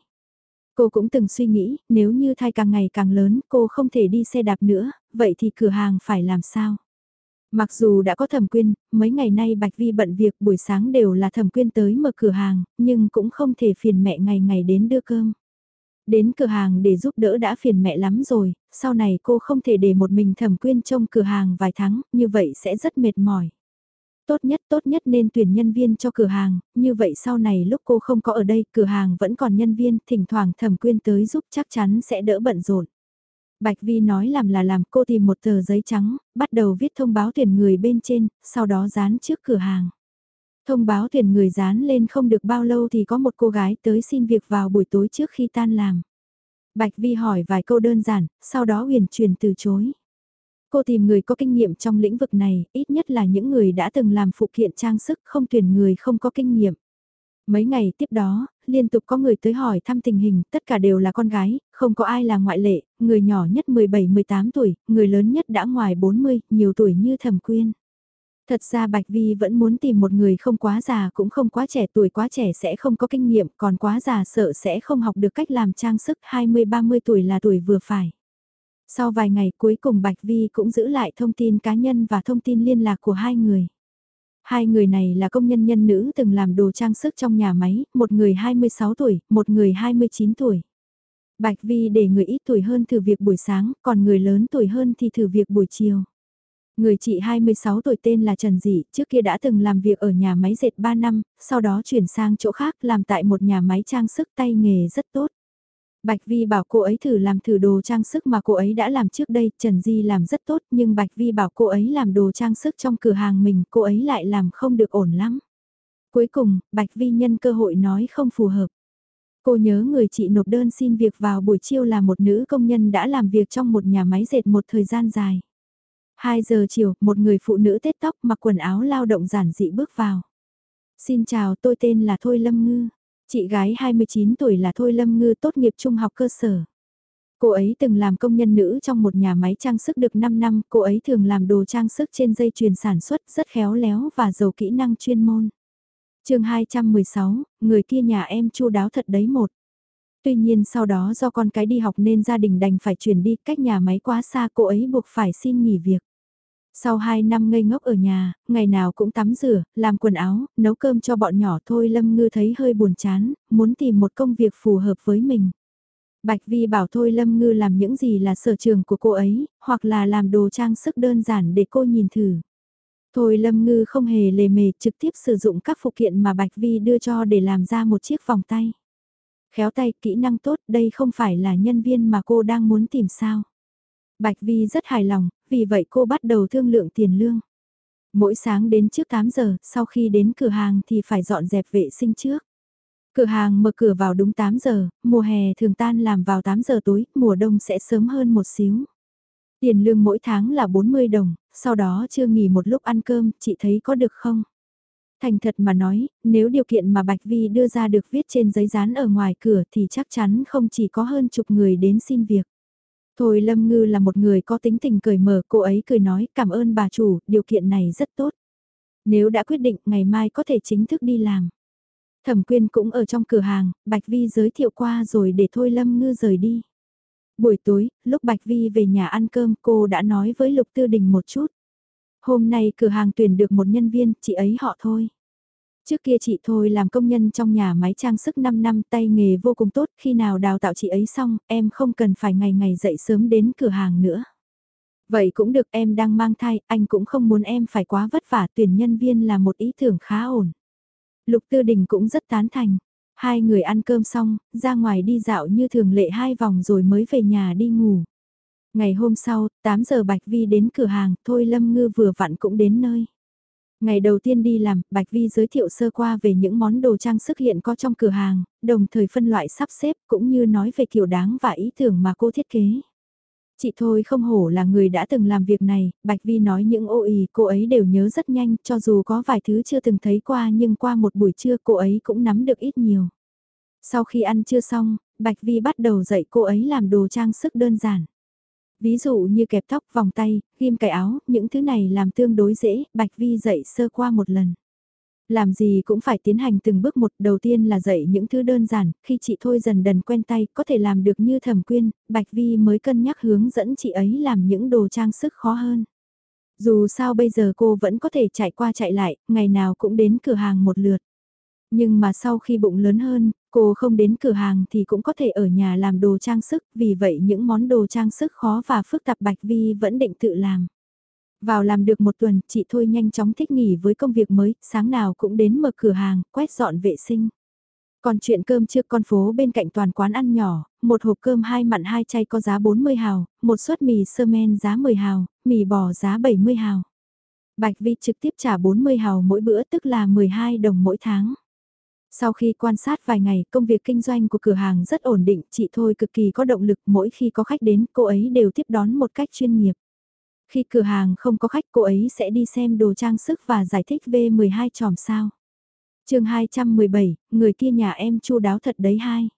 Cô cũng từng suy nghĩ, nếu như thai càng ngày càng lớn, cô không thể đi xe đạp nữa, vậy thì cửa hàng phải làm sao? Mặc dù đã có thẩm quyên, mấy ngày nay Bạch Vi bận việc buổi sáng đều là thẩm quyên tới mở cửa hàng, nhưng cũng không thể phiền mẹ ngày ngày đến đưa cơm. Đến cửa hàng để giúp đỡ đã phiền mẹ lắm rồi, sau này cô không thể để một mình thẩm quyên trông cửa hàng vài tháng, như vậy sẽ rất mệt mỏi. Tốt nhất tốt nhất nên tuyển nhân viên cho cửa hàng, như vậy sau này lúc cô không có ở đây cửa hàng vẫn còn nhân viên, thỉnh thoảng thẩm quyên tới giúp chắc chắn sẽ đỡ bận rộn. Bạch Vi nói làm là làm cô tìm một tờ giấy trắng, bắt đầu viết thông báo tuyển người bên trên, sau đó dán trước cửa hàng. Thông báo tuyển người dán lên không được bao lâu thì có một cô gái tới xin việc vào buổi tối trước khi tan làm. Bạch Vi hỏi vài câu đơn giản, sau đó huyền truyền từ chối. Cô tìm người có kinh nghiệm trong lĩnh vực này, ít nhất là những người đã từng làm phụ kiện trang sức không tuyển người không có kinh nghiệm. Mấy ngày tiếp đó, liên tục có người tới hỏi thăm tình hình, tất cả đều là con gái, không có ai là ngoại lệ, người nhỏ nhất 17-18 tuổi, người lớn nhất đã ngoài 40, nhiều tuổi như thẩm quyên. Thật ra Bạch Vi vẫn muốn tìm một người không quá già cũng không quá trẻ tuổi quá trẻ sẽ không có kinh nghiệm còn quá già sợ sẽ không học được cách làm trang sức 20-30 tuổi là tuổi vừa phải. Sau vài ngày cuối cùng Bạch Vi cũng giữ lại thông tin cá nhân và thông tin liên lạc của hai người. Hai người này là công nhân nhân nữ từng làm đồ trang sức trong nhà máy, một người 26 tuổi, một người 29 tuổi. Bạch Vi để người ít tuổi hơn thử việc buổi sáng, còn người lớn tuổi hơn thì thử việc buổi chiều. Người chị 26 tuổi tên là Trần Dị, trước kia đã từng làm việc ở nhà máy dệt 3 năm, sau đó chuyển sang chỗ khác làm tại một nhà máy trang sức tay nghề rất tốt. Bạch Vi bảo cô ấy thử làm thử đồ trang sức mà cô ấy đã làm trước đây, Trần Di làm rất tốt nhưng Bạch Vi bảo cô ấy làm đồ trang sức trong cửa hàng mình, cô ấy lại làm không được ổn lắm. Cuối cùng, Bạch Vi nhân cơ hội nói không phù hợp. Cô nhớ người chị nộp đơn xin việc vào buổi chiều là một nữ công nhân đã làm việc trong một nhà máy dệt một thời gian dài. 2 giờ chiều, một người phụ nữ tết tóc mặc quần áo lao động giản dị bước vào. Xin chào tôi tên là Thôi Lâm Ngư. Chị gái 29 tuổi là Thôi Lâm Ngư tốt nghiệp trung học cơ sở. Cô ấy từng làm công nhân nữ trong một nhà máy trang sức được 5 năm, cô ấy thường làm đồ trang sức trên dây chuyền sản xuất rất khéo léo và giàu kỹ năng chuyên môn. chương 216, người kia nhà em chu đáo thật đấy một. Tuy nhiên sau đó do con cái đi học nên gia đình đành phải chuyển đi cách nhà máy quá xa cô ấy buộc phải xin nghỉ việc. Sau 2 năm ngây ngốc ở nhà, ngày nào cũng tắm rửa, làm quần áo, nấu cơm cho bọn nhỏ thôi Lâm Ngư thấy hơi buồn chán, muốn tìm một công việc phù hợp với mình. Bạch Vi bảo thôi Lâm Ngư làm những gì là sở trường của cô ấy, hoặc là làm đồ trang sức đơn giản để cô nhìn thử. Thôi Lâm Ngư không hề lề mề trực tiếp sử dụng các phụ kiện mà Bạch Vi đưa cho để làm ra một chiếc vòng tay. Khéo tay, kỹ năng tốt, đây không phải là nhân viên mà cô đang muốn tìm sao. Bạch Vi rất hài lòng, vì vậy cô bắt đầu thương lượng tiền lương. Mỗi sáng đến trước 8 giờ, sau khi đến cửa hàng thì phải dọn dẹp vệ sinh trước. Cửa hàng mở cửa vào đúng 8 giờ, mùa hè thường tan làm vào 8 giờ tối, mùa đông sẽ sớm hơn một xíu. Tiền lương mỗi tháng là 40 đồng, sau đó chưa nghỉ một lúc ăn cơm, chị thấy có được không? Thành thật mà nói, nếu điều kiện mà Bạch Vi đưa ra được viết trên giấy dán ở ngoài cửa thì chắc chắn không chỉ có hơn chục người đến xin việc. Thôi Lâm Ngư là một người có tính tình cởi mở, cô ấy cười nói cảm ơn bà chủ, điều kiện này rất tốt. Nếu đã quyết định ngày mai có thể chính thức đi làm. Thẩm quyên cũng ở trong cửa hàng, Bạch Vi giới thiệu qua rồi để Thôi Lâm Ngư rời đi. Buổi tối, lúc Bạch Vi về nhà ăn cơm cô đã nói với Lục Tư Đình một chút. Hôm nay cửa hàng tuyển được một nhân viên, chị ấy họ thôi. Trước kia chị thôi làm công nhân trong nhà máy trang sức 5 năm tay nghề vô cùng tốt, khi nào đào tạo chị ấy xong, em không cần phải ngày ngày dậy sớm đến cửa hàng nữa. Vậy cũng được em đang mang thai, anh cũng không muốn em phải quá vất vả tuyển nhân viên là một ý tưởng khá ổn. Lục Tư Đình cũng rất tán thành. Hai người ăn cơm xong, ra ngoài đi dạo như thường lệ hai vòng rồi mới về nhà đi ngủ. Ngày hôm sau, 8 giờ Bạch Vi đến cửa hàng, Thôi Lâm Ngư vừa vặn cũng đến nơi. Ngày đầu tiên đi làm, Bạch Vi giới thiệu sơ qua về những món đồ trang sức hiện có trong cửa hàng, đồng thời phân loại sắp xếp cũng như nói về kiểu đáng và ý tưởng mà cô thiết kế. Chị thôi không hổ là người đã từng làm việc này, Bạch Vi nói những ô ý cô ấy đều nhớ rất nhanh cho dù có vài thứ chưa từng thấy qua nhưng qua một buổi trưa cô ấy cũng nắm được ít nhiều. Sau khi ăn trưa xong, Bạch Vi bắt đầu dạy cô ấy làm đồ trang sức đơn giản. Ví dụ như kẹp tóc, vòng tay, ghim cài áo, những thứ này làm tương đối dễ, Bạch Vi dạy sơ qua một lần. Làm gì cũng phải tiến hành từng bước một, đầu tiên là dạy những thứ đơn giản, khi chị thôi dần dần quen tay, có thể làm được như thẩm quyên, Bạch Vi mới cân nhắc hướng dẫn chị ấy làm những đồ trang sức khó hơn. Dù sao bây giờ cô vẫn có thể chạy qua chạy lại, ngày nào cũng đến cửa hàng một lượt. Nhưng mà sau khi bụng lớn hơn, cô không đến cửa hàng thì cũng có thể ở nhà làm đồ trang sức, vì vậy những món đồ trang sức khó và phức tạp Bạch Vi vẫn định tự làm. Vào làm được một tuần, chị Thôi nhanh chóng thích nghỉ với công việc mới, sáng nào cũng đến mở cửa hàng, quét dọn vệ sinh. Còn chuyện cơm trước con phố bên cạnh toàn quán ăn nhỏ, một hộp cơm hai mặn hai chay có giá 40 hào, một suất mì sơ men giá 10 hào, mì bò giá 70 hào. Bạch Vi trực tiếp trả 40 hào mỗi bữa tức là 12 đồng mỗi tháng. Sau khi quan sát vài ngày, công việc kinh doanh của cửa hàng rất ổn định, chị Thôi cực kỳ có động lực mỗi khi có khách đến, cô ấy đều tiếp đón một cách chuyên nghiệp. Khi cửa hàng không có khách cô ấy sẽ đi xem đồ trang sức và giải thích V12 tròm sao. chương 217, người kia nhà em chu đáo thật đấy hai.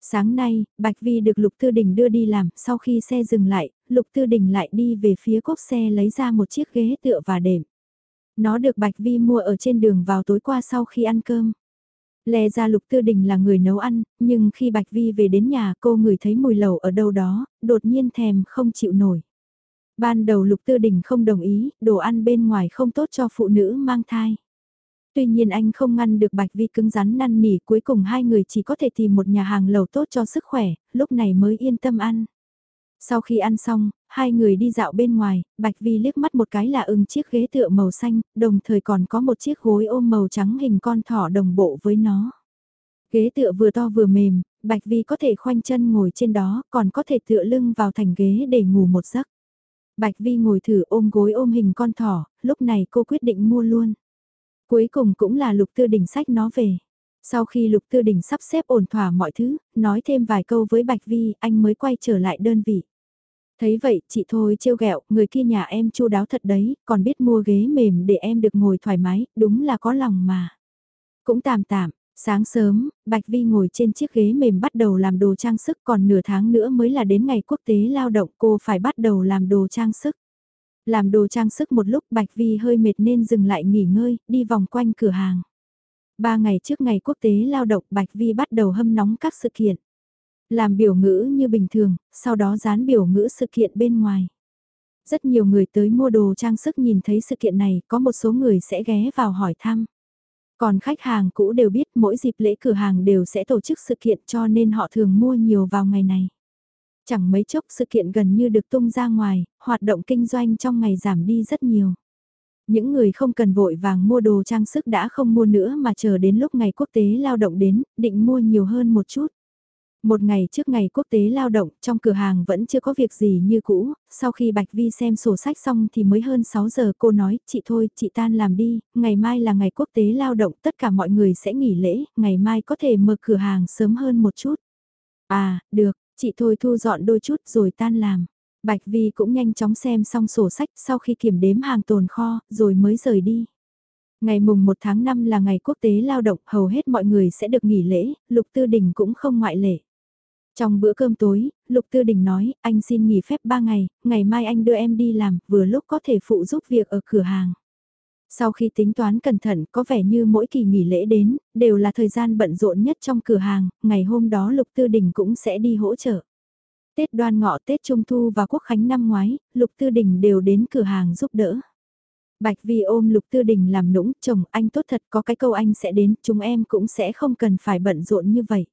Sáng nay, Bạch Vi được Lục Tư Đình đưa đi làm, sau khi xe dừng lại, Lục Tư Đình lại đi về phía cốp xe lấy ra một chiếc ghế tựa và đệm. Nó được Bạch Vi mua ở trên đường vào tối qua sau khi ăn cơm. Lè ra Lục Tư Đình là người nấu ăn, nhưng khi Bạch Vi về đến nhà cô ngửi thấy mùi lẩu ở đâu đó, đột nhiên thèm không chịu nổi. Ban đầu Lục Tư Đình không đồng ý, đồ ăn bên ngoài không tốt cho phụ nữ mang thai. Tuy nhiên anh không ngăn được Bạch Vi cứng rắn năn nỉ cuối cùng hai người chỉ có thể tìm một nhà hàng lẩu tốt cho sức khỏe, lúc này mới yên tâm ăn. Sau khi ăn xong, hai người đi dạo bên ngoài, Bạch Vi liếc mắt một cái là ưng chiếc ghế tựa màu xanh, đồng thời còn có một chiếc gối ôm màu trắng hình con thỏ đồng bộ với nó. Ghế tựa vừa to vừa mềm, Bạch Vi có thể khoanh chân ngồi trên đó, còn có thể tựa lưng vào thành ghế để ngủ một giấc. Bạch Vi ngồi thử ôm gối ôm hình con thỏ, lúc này cô quyết định mua luôn. Cuối cùng cũng là Lục Tư đỉnh sách nó về. Sau khi Lục Tư Đình sắp xếp ổn thỏa mọi thứ, nói thêm vài câu với Bạch Vi, anh mới quay trở lại đơn vị. Thấy vậy, chị thôi trêu ghẹo, người kia nhà em chu đáo thật đấy, còn biết mua ghế mềm để em được ngồi thoải mái, đúng là có lòng mà. Cũng tạm tạm, sáng sớm, Bạch Vi ngồi trên chiếc ghế mềm bắt đầu làm đồ trang sức còn nửa tháng nữa mới là đến ngày quốc tế lao động cô phải bắt đầu làm đồ trang sức. Làm đồ trang sức một lúc Bạch Vi hơi mệt nên dừng lại nghỉ ngơi, đi vòng quanh cửa hàng. Ba ngày trước ngày quốc tế lao động Bạch Vi bắt đầu hâm nóng các sự kiện. Làm biểu ngữ như bình thường, sau đó dán biểu ngữ sự kiện bên ngoài. Rất nhiều người tới mua đồ trang sức nhìn thấy sự kiện này, có một số người sẽ ghé vào hỏi thăm. Còn khách hàng cũ đều biết mỗi dịp lễ cửa hàng đều sẽ tổ chức sự kiện cho nên họ thường mua nhiều vào ngày này. Chẳng mấy chốc sự kiện gần như được tung ra ngoài, hoạt động kinh doanh trong ngày giảm đi rất nhiều. Những người không cần vội vàng mua đồ trang sức đã không mua nữa mà chờ đến lúc ngày quốc tế lao động đến, định mua nhiều hơn một chút. Một ngày trước ngày quốc tế lao động, trong cửa hàng vẫn chưa có việc gì như cũ, sau khi Bạch Vi xem sổ sách xong thì mới hơn 6 giờ cô nói, chị thôi, chị tan làm đi, ngày mai là ngày quốc tế lao động, tất cả mọi người sẽ nghỉ lễ, ngày mai có thể mở cửa hàng sớm hơn một chút. À, được, chị thôi thu dọn đôi chút rồi tan làm. Bạch Vi cũng nhanh chóng xem xong sổ sách sau khi kiểm đếm hàng tồn kho, rồi mới rời đi. Ngày mùng 1 tháng 5 là ngày quốc tế lao động, hầu hết mọi người sẽ được nghỉ lễ, Lục Tư Đình cũng không ngoại lệ. Trong bữa cơm tối, Lục Tư Đình nói, anh xin nghỉ phép 3 ngày, ngày mai anh đưa em đi làm, vừa lúc có thể phụ giúp việc ở cửa hàng. Sau khi tính toán cẩn thận, có vẻ như mỗi kỳ nghỉ lễ đến, đều là thời gian bận rộn nhất trong cửa hàng, ngày hôm đó Lục Tư Đình cũng sẽ đi hỗ trợ. Tết đoan ngọ Tết Trung Thu và Quốc Khánh năm ngoái, Lục Tư Đình đều đến cửa hàng giúp đỡ. Bạch Vi ôm Lục Tư Đình làm nũng, chồng anh tốt thật có cái câu anh sẽ đến, chúng em cũng sẽ không cần phải bận rộn như vậy.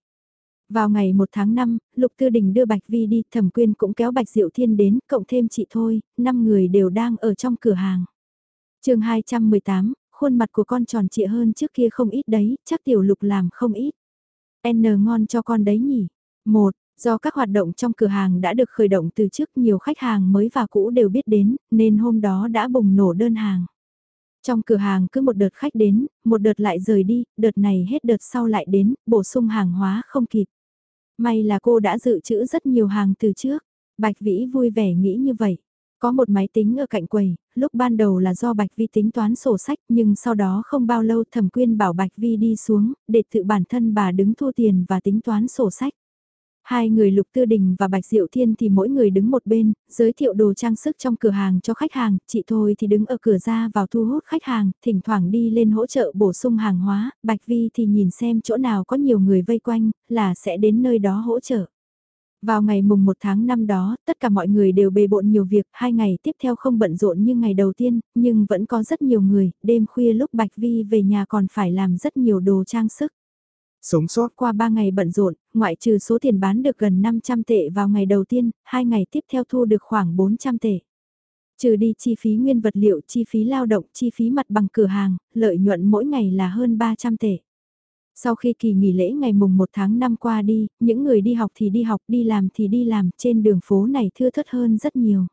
Vào ngày 1 tháng 5, Lục Tư Đình đưa Bạch Vi đi, Thẩm Quyên cũng kéo Bạch Diệu Thiên đến, cộng thêm chị thôi, 5 người đều đang ở trong cửa hàng. chương 218, khuôn mặt của con tròn trịa hơn trước kia không ít đấy, chắc tiểu lục làm không ít. N ngon cho con đấy nhỉ. Một, do các hoạt động trong cửa hàng đã được khởi động từ trước nhiều khách hàng mới và cũ đều biết đến, nên hôm đó đã bùng nổ đơn hàng. Trong cửa hàng cứ một đợt khách đến, một đợt lại rời đi, đợt này hết đợt sau lại đến, bổ sung hàng hóa không kịp. May là cô đã dự trữ rất nhiều hàng từ trước. Bạch Vĩ vui vẻ nghĩ như vậy. Có một máy tính ở cạnh quầy, lúc ban đầu là do Bạch Vi tính toán sổ sách nhưng sau đó không bao lâu thẩm quyên bảo Bạch Vi đi xuống, để tự bản thân bà đứng thu tiền và tính toán sổ sách. Hai người Lục Tư Đình và Bạch Diệu Thiên thì mỗi người đứng một bên, giới thiệu đồ trang sức trong cửa hàng cho khách hàng, chị Thôi thì đứng ở cửa ra vào thu hút khách hàng, thỉnh thoảng đi lên hỗ trợ bổ sung hàng hóa, Bạch Vi thì nhìn xem chỗ nào có nhiều người vây quanh, là sẽ đến nơi đó hỗ trợ. Vào ngày mùng 1 tháng 5 đó, tất cả mọi người đều bề bộn nhiều việc, hai ngày tiếp theo không bận rộn như ngày đầu tiên, nhưng vẫn có rất nhiều người, đêm khuya lúc Bạch Vi về nhà còn phải làm rất nhiều đồ trang sức. Sống sót qua 3 ngày bận rộn, ngoại trừ số tiền bán được gần 500 tệ vào ngày đầu tiên, hai ngày tiếp theo thu được khoảng 400 tệ. Trừ đi chi phí nguyên vật liệu, chi phí lao động, chi phí mặt bằng cửa hàng, lợi nhuận mỗi ngày là hơn 300 tệ. Sau khi kỳ nghỉ lễ ngày mùng 1 tháng 5 qua đi, những người đi học thì đi học, đi làm thì đi làm, trên đường phố này thưa thớt hơn rất nhiều.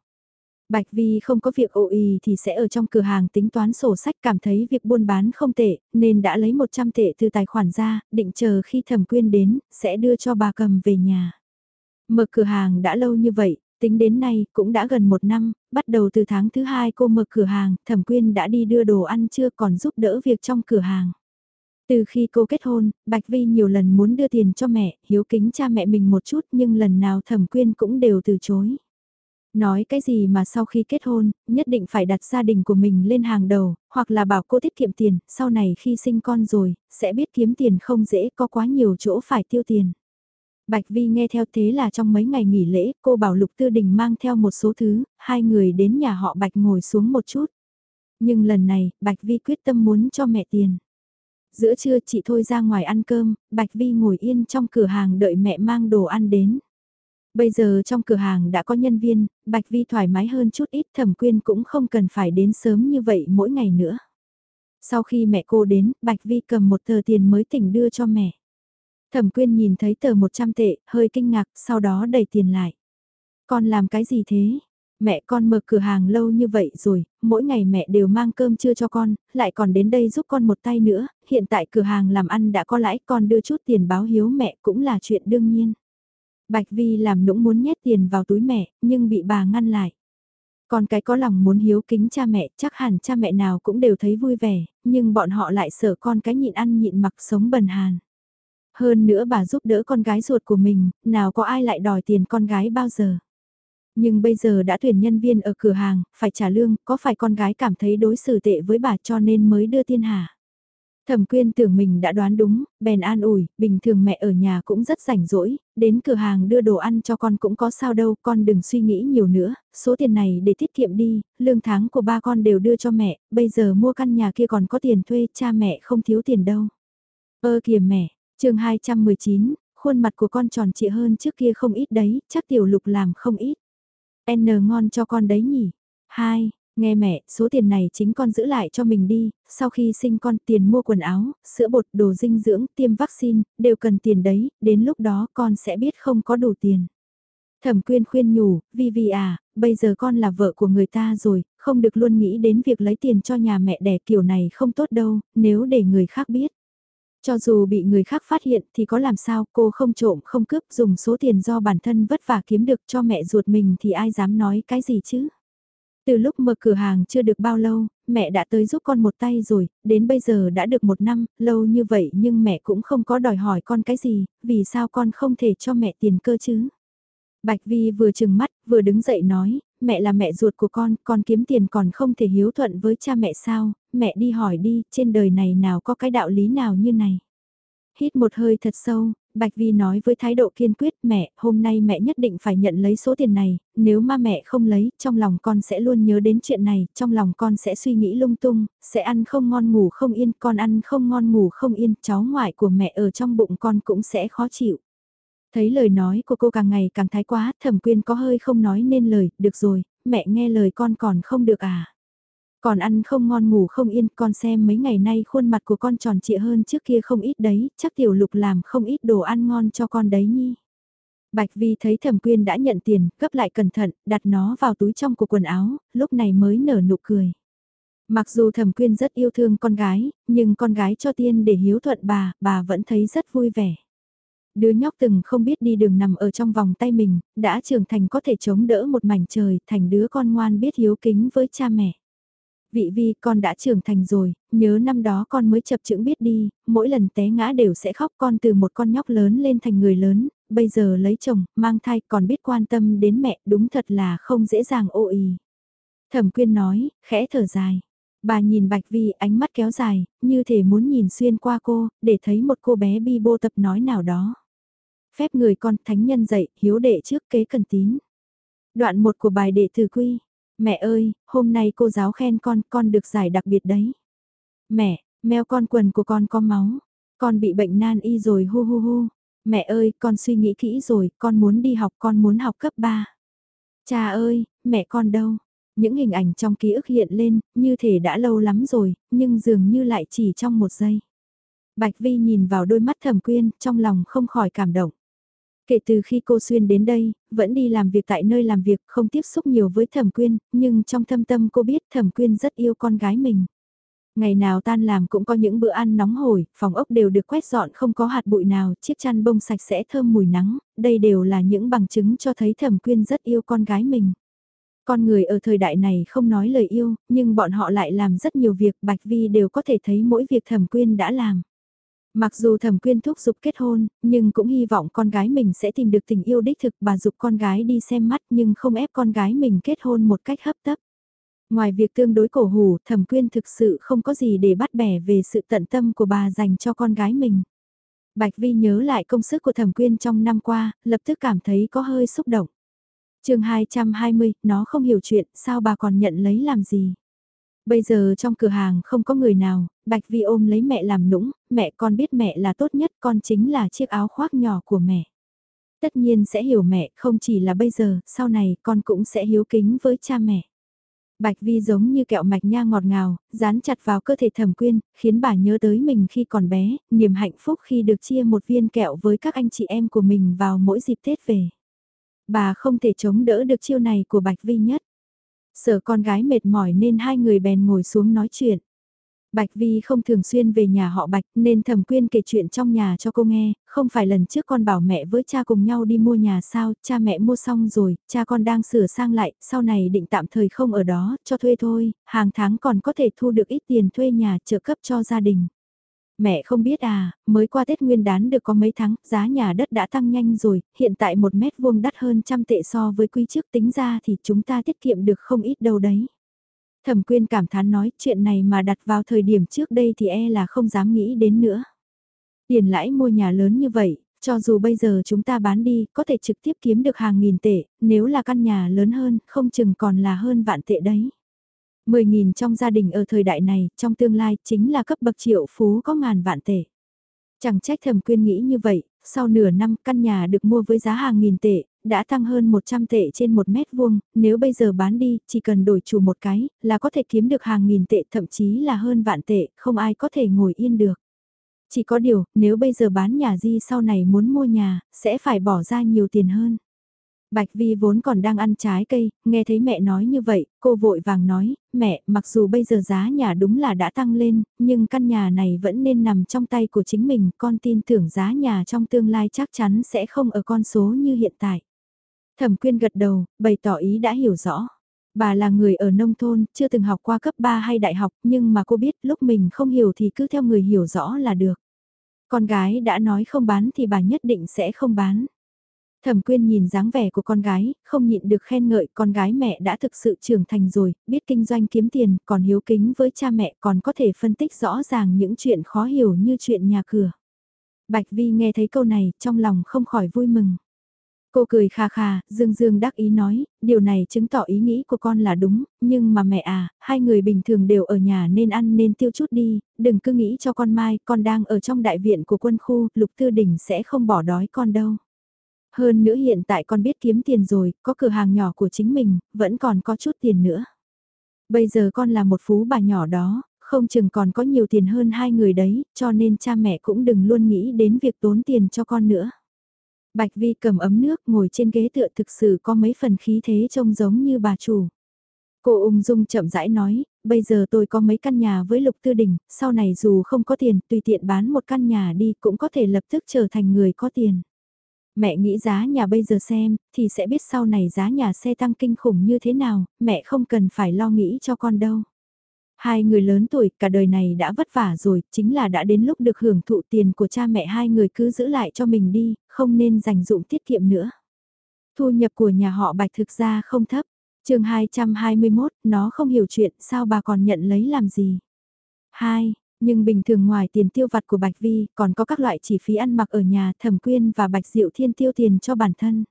Bạch Vi không có việc ồ ý thì sẽ ở trong cửa hàng tính toán sổ sách cảm thấy việc buôn bán không tệ, nên đã lấy 100 tệ từ tài khoản ra, định chờ khi thẩm quyên đến, sẽ đưa cho bà cầm về nhà. Mở cửa hàng đã lâu như vậy, tính đến nay cũng đã gần một năm, bắt đầu từ tháng thứ hai cô mở cửa hàng, thẩm quyên đã đi đưa đồ ăn chưa còn giúp đỡ việc trong cửa hàng. Từ khi cô kết hôn, Bạch Vi nhiều lần muốn đưa tiền cho mẹ, hiếu kính cha mẹ mình một chút nhưng lần nào thẩm quyên cũng đều từ chối. Nói cái gì mà sau khi kết hôn, nhất định phải đặt gia đình của mình lên hàng đầu, hoặc là bảo cô tiết kiệm tiền, sau này khi sinh con rồi, sẽ biết kiếm tiền không dễ có quá nhiều chỗ phải tiêu tiền. Bạch Vi nghe theo thế là trong mấy ngày nghỉ lễ, cô bảo Lục Tư Đình mang theo một số thứ, hai người đến nhà họ Bạch ngồi xuống một chút. Nhưng lần này, Bạch Vi quyết tâm muốn cho mẹ tiền. Giữa trưa chị thôi ra ngoài ăn cơm, Bạch Vi ngồi yên trong cửa hàng đợi mẹ mang đồ ăn đến. Bây giờ trong cửa hàng đã có nhân viên, Bạch Vi thoải mái hơn chút ít thẩm quyên cũng không cần phải đến sớm như vậy mỗi ngày nữa. Sau khi mẹ cô đến, Bạch Vi cầm một tờ tiền mới tỉnh đưa cho mẹ. Thẩm quyên nhìn thấy tờ 100 tệ, hơi kinh ngạc, sau đó đẩy tiền lại. Con làm cái gì thế? Mẹ con mở cửa hàng lâu như vậy rồi, mỗi ngày mẹ đều mang cơm trưa cho con, lại còn đến đây giúp con một tay nữa, hiện tại cửa hàng làm ăn đã có lãi con đưa chút tiền báo hiếu mẹ cũng là chuyện đương nhiên. Bạch Vi làm nũng muốn nhét tiền vào túi mẹ, nhưng bị bà ngăn lại. Còn cái có lòng muốn hiếu kính cha mẹ, chắc hẳn cha mẹ nào cũng đều thấy vui vẻ, nhưng bọn họ lại sợ con cái nhịn ăn nhịn mặc sống bần hàn. Hơn nữa bà giúp đỡ con gái ruột của mình, nào có ai lại đòi tiền con gái bao giờ. Nhưng bây giờ đã tuyển nhân viên ở cửa hàng, phải trả lương, có phải con gái cảm thấy đối xử tệ với bà cho nên mới đưa tiên hà. Thẩm quyên tưởng mình đã đoán đúng, bèn an ủi, bình thường mẹ ở nhà cũng rất rảnh rỗi, đến cửa hàng đưa đồ ăn cho con cũng có sao đâu, con đừng suy nghĩ nhiều nữa, số tiền này để tiết kiệm đi, lương tháng của ba con đều đưa cho mẹ, bây giờ mua căn nhà kia còn có tiền thuê, cha mẹ không thiếu tiền đâu. Ơ kìa mẹ, chương 219, khuôn mặt của con tròn trịa hơn trước kia không ít đấy, chắc tiểu lục làm không ít. N ngon cho con đấy nhỉ. Hai, nghe mẹ, số tiền này chính con giữ lại cho mình đi, sau khi sinh con tiền mua quần áo, sữa bột, đồ dinh dưỡng, tiêm vaccine, đều cần tiền đấy, đến lúc đó con sẽ biết không có đủ tiền. Thẩm quyên khuyên nhủ, vì vì à, bây giờ con là vợ của người ta rồi, không được luôn nghĩ đến việc lấy tiền cho nhà mẹ đẻ kiểu này không tốt đâu, nếu để người khác biết. Cho dù bị người khác phát hiện thì có làm sao cô không trộm không cướp dùng số tiền do bản thân vất vả kiếm được cho mẹ ruột mình thì ai dám nói cái gì chứ. Từ lúc mở cửa hàng chưa được bao lâu, mẹ đã tới giúp con một tay rồi, đến bây giờ đã được một năm, lâu như vậy nhưng mẹ cũng không có đòi hỏi con cái gì, vì sao con không thể cho mẹ tiền cơ chứ. Bạch Vi vừa chừng mắt, vừa đứng dậy nói, mẹ là mẹ ruột của con, con kiếm tiền còn không thể hiếu thuận với cha mẹ sao, mẹ đi hỏi đi, trên đời này nào có cái đạo lý nào như này. Hít một hơi thật sâu, Bạch Vi nói với thái độ kiên quyết mẹ, hôm nay mẹ nhất định phải nhận lấy số tiền này, nếu mà mẹ không lấy, trong lòng con sẽ luôn nhớ đến chuyện này, trong lòng con sẽ suy nghĩ lung tung, sẽ ăn không ngon ngủ không yên, con ăn không ngon ngủ không yên, cháu ngoại của mẹ ở trong bụng con cũng sẽ khó chịu. Thấy lời nói của cô càng ngày càng thái quá, thẩm quyên có hơi không nói nên lời, được rồi, mẹ nghe lời con còn không được à. Còn ăn không ngon ngủ không yên, con xem mấy ngày nay khuôn mặt của con tròn trịa hơn trước kia không ít đấy, chắc tiểu lục làm không ít đồ ăn ngon cho con đấy nhi. Bạch Vi thấy thẩm quyên đã nhận tiền, gấp lại cẩn thận, đặt nó vào túi trong của quần áo, lúc này mới nở nụ cười. Mặc dù thẩm quyên rất yêu thương con gái, nhưng con gái cho tiên để hiếu thuận bà, bà vẫn thấy rất vui vẻ. Đứa nhóc từng không biết đi đường nằm ở trong vòng tay mình, đã trưởng thành có thể chống đỡ một mảnh trời, thành đứa con ngoan biết hiếu kính với cha mẹ. Vị vi con đã trưởng thành rồi, nhớ năm đó con mới chập chững biết đi, mỗi lần té ngã đều sẽ khóc con từ một con nhóc lớn lên thành người lớn, bây giờ lấy chồng, mang thai còn biết quan tâm đến mẹ đúng thật là không dễ dàng ô ý. Thẩm quyên nói, khẽ thở dài. Bà nhìn Bạch Vi ánh mắt kéo dài, như thể muốn nhìn xuyên qua cô, để thấy một cô bé bi bô tập nói nào đó. Phép người con thánh nhân dạy, hiếu đệ trước kế cần tín. Đoạn một của bài đệ tử quy. Mẹ ơi, hôm nay cô giáo khen con, con được giải đặc biệt đấy. Mẹ, mèo con quần của con có máu. Con bị bệnh nan y rồi hu hu hu. Mẹ ơi, con suy nghĩ kỹ rồi, con muốn đi học, con muốn học cấp 3. Cha ơi, mẹ con đâu? Những hình ảnh trong ký ức hiện lên, như thể đã lâu lắm rồi, nhưng dường như lại chỉ trong một giây. Bạch Vi nhìn vào đôi mắt thẩm quyên, trong lòng không khỏi cảm động. Kể từ khi cô Xuyên đến đây, vẫn đi làm việc tại nơi làm việc, không tiếp xúc nhiều với Thẩm Quyên, nhưng trong thâm tâm cô biết Thẩm Quyên rất yêu con gái mình. Ngày nào tan làm cũng có những bữa ăn nóng hổi, phòng ốc đều được quét dọn không có hạt bụi nào, chiếc chăn bông sạch sẽ thơm mùi nắng, đây đều là những bằng chứng cho thấy Thẩm Quyên rất yêu con gái mình. Con người ở thời đại này không nói lời yêu, nhưng bọn họ lại làm rất nhiều việc, Bạch Vi đều có thể thấy mỗi việc Thẩm Quyên đã làm. Mặc dù thẩm quyên thúc giục kết hôn, nhưng cũng hy vọng con gái mình sẽ tìm được tình yêu đích thực bà dục con gái đi xem mắt nhưng không ép con gái mình kết hôn một cách hấp tấp. Ngoài việc tương đối cổ hủ, thẩm quyên thực sự không có gì để bắt bẻ về sự tận tâm của bà dành cho con gái mình. Bạch Vi nhớ lại công sức của thẩm quyên trong năm qua, lập tức cảm thấy có hơi xúc động. chương 220, nó không hiểu chuyện, sao bà còn nhận lấy làm gì? Bây giờ trong cửa hàng không có người nào, Bạch Vi ôm lấy mẹ làm nũng, mẹ con biết mẹ là tốt nhất, con chính là chiếc áo khoác nhỏ của mẹ. Tất nhiên sẽ hiểu mẹ, không chỉ là bây giờ, sau này con cũng sẽ hiếu kính với cha mẹ. Bạch Vi giống như kẹo mạch nha ngọt ngào, dán chặt vào cơ thể thẩm quyên, khiến bà nhớ tới mình khi còn bé, niềm hạnh phúc khi được chia một viên kẹo với các anh chị em của mình vào mỗi dịp Tết về. Bà không thể chống đỡ được chiêu này của Bạch Vi nhất. Sợ con gái mệt mỏi nên hai người bèn ngồi xuống nói chuyện. Bạch Vi không thường xuyên về nhà họ Bạch nên thẩm quyên kể chuyện trong nhà cho cô nghe, không phải lần trước con bảo mẹ với cha cùng nhau đi mua nhà sao, cha mẹ mua xong rồi, cha con đang sửa sang lại, sau này định tạm thời không ở đó, cho thuê thôi, hàng tháng còn có thể thu được ít tiền thuê nhà trợ cấp cho gia đình. Mẹ không biết à, mới qua Tết Nguyên đán được có mấy tháng, giá nhà đất đã tăng nhanh rồi, hiện tại một mét vuông đắt hơn trăm tệ so với quý trước tính ra thì chúng ta tiết kiệm được không ít đâu đấy. Thẩm quyên cảm thán nói chuyện này mà đặt vào thời điểm trước đây thì e là không dám nghĩ đến nữa. Tiền lãi mua nhà lớn như vậy, cho dù bây giờ chúng ta bán đi, có thể trực tiếp kiếm được hàng nghìn tệ, nếu là căn nhà lớn hơn, không chừng còn là hơn vạn tệ đấy. 10.000 trong gia đình ở thời đại này, trong tương lai, chính là cấp bậc triệu phú có ngàn vạn tệ. Chẳng trách thầm quyên nghĩ như vậy, sau nửa năm căn nhà được mua với giá hàng nghìn tệ, đã tăng hơn 100 tệ trên một mét vuông, nếu bây giờ bán đi, chỉ cần đổi chủ một cái, là có thể kiếm được hàng nghìn tệ thậm chí là hơn vạn tệ, không ai có thể ngồi yên được. Chỉ có điều, nếu bây giờ bán nhà di sau này muốn mua nhà, sẽ phải bỏ ra nhiều tiền hơn. Bạch Vi vốn còn đang ăn trái cây, nghe thấy mẹ nói như vậy, cô vội vàng nói, mẹ, mặc dù bây giờ giá nhà đúng là đã tăng lên, nhưng căn nhà này vẫn nên nằm trong tay của chính mình, con tin tưởng giá nhà trong tương lai chắc chắn sẽ không ở con số như hiện tại. Thẩm quyên gật đầu, bày tỏ ý đã hiểu rõ. Bà là người ở nông thôn, chưa từng học qua cấp 3 hay đại học, nhưng mà cô biết lúc mình không hiểu thì cứ theo người hiểu rõ là được. Con gái đã nói không bán thì bà nhất định sẽ không bán. Thẩm quyên nhìn dáng vẻ của con gái, không nhịn được khen ngợi con gái mẹ đã thực sự trưởng thành rồi, biết kinh doanh kiếm tiền, còn hiếu kính với cha mẹ còn có thể phân tích rõ ràng những chuyện khó hiểu như chuyện nhà cửa. Bạch Vi nghe thấy câu này, trong lòng không khỏi vui mừng. Cô cười khà khà, dương dương đắc ý nói, điều này chứng tỏ ý nghĩ của con là đúng, nhưng mà mẹ à, hai người bình thường đều ở nhà nên ăn nên tiêu chút đi, đừng cứ nghĩ cho con mai, con đang ở trong đại viện của quân khu, lục tư đỉnh sẽ không bỏ đói con đâu. Hơn nữa hiện tại con biết kiếm tiền rồi, có cửa hàng nhỏ của chính mình, vẫn còn có chút tiền nữa. Bây giờ con là một phú bà nhỏ đó, không chừng còn có nhiều tiền hơn hai người đấy, cho nên cha mẹ cũng đừng luôn nghĩ đến việc tốn tiền cho con nữa. Bạch Vi cầm ấm nước ngồi trên ghế tựa thực sự có mấy phần khí thế trông giống như bà chủ. Cô ung dung chậm rãi nói, bây giờ tôi có mấy căn nhà với lục tư đình sau này dù không có tiền, tùy tiện bán một căn nhà đi cũng có thể lập tức trở thành người có tiền. Mẹ nghĩ giá nhà bây giờ xem, thì sẽ biết sau này giá nhà xe tăng kinh khủng như thế nào, mẹ không cần phải lo nghĩ cho con đâu. Hai người lớn tuổi cả đời này đã vất vả rồi, chính là đã đến lúc được hưởng thụ tiền của cha mẹ hai người cứ giữ lại cho mình đi, không nên dành dụng tiết kiệm nữa. Thu nhập của nhà họ Bạch thực ra không thấp. chương 221, nó không hiểu chuyện sao bà còn nhận lấy làm gì. 2. Nhưng bình thường ngoài tiền tiêu vặt của Bạch Vi, còn có các loại chi phí ăn mặc ở nhà thẩm quyên và Bạch Diệu Thiên tiêu tiền cho bản thân.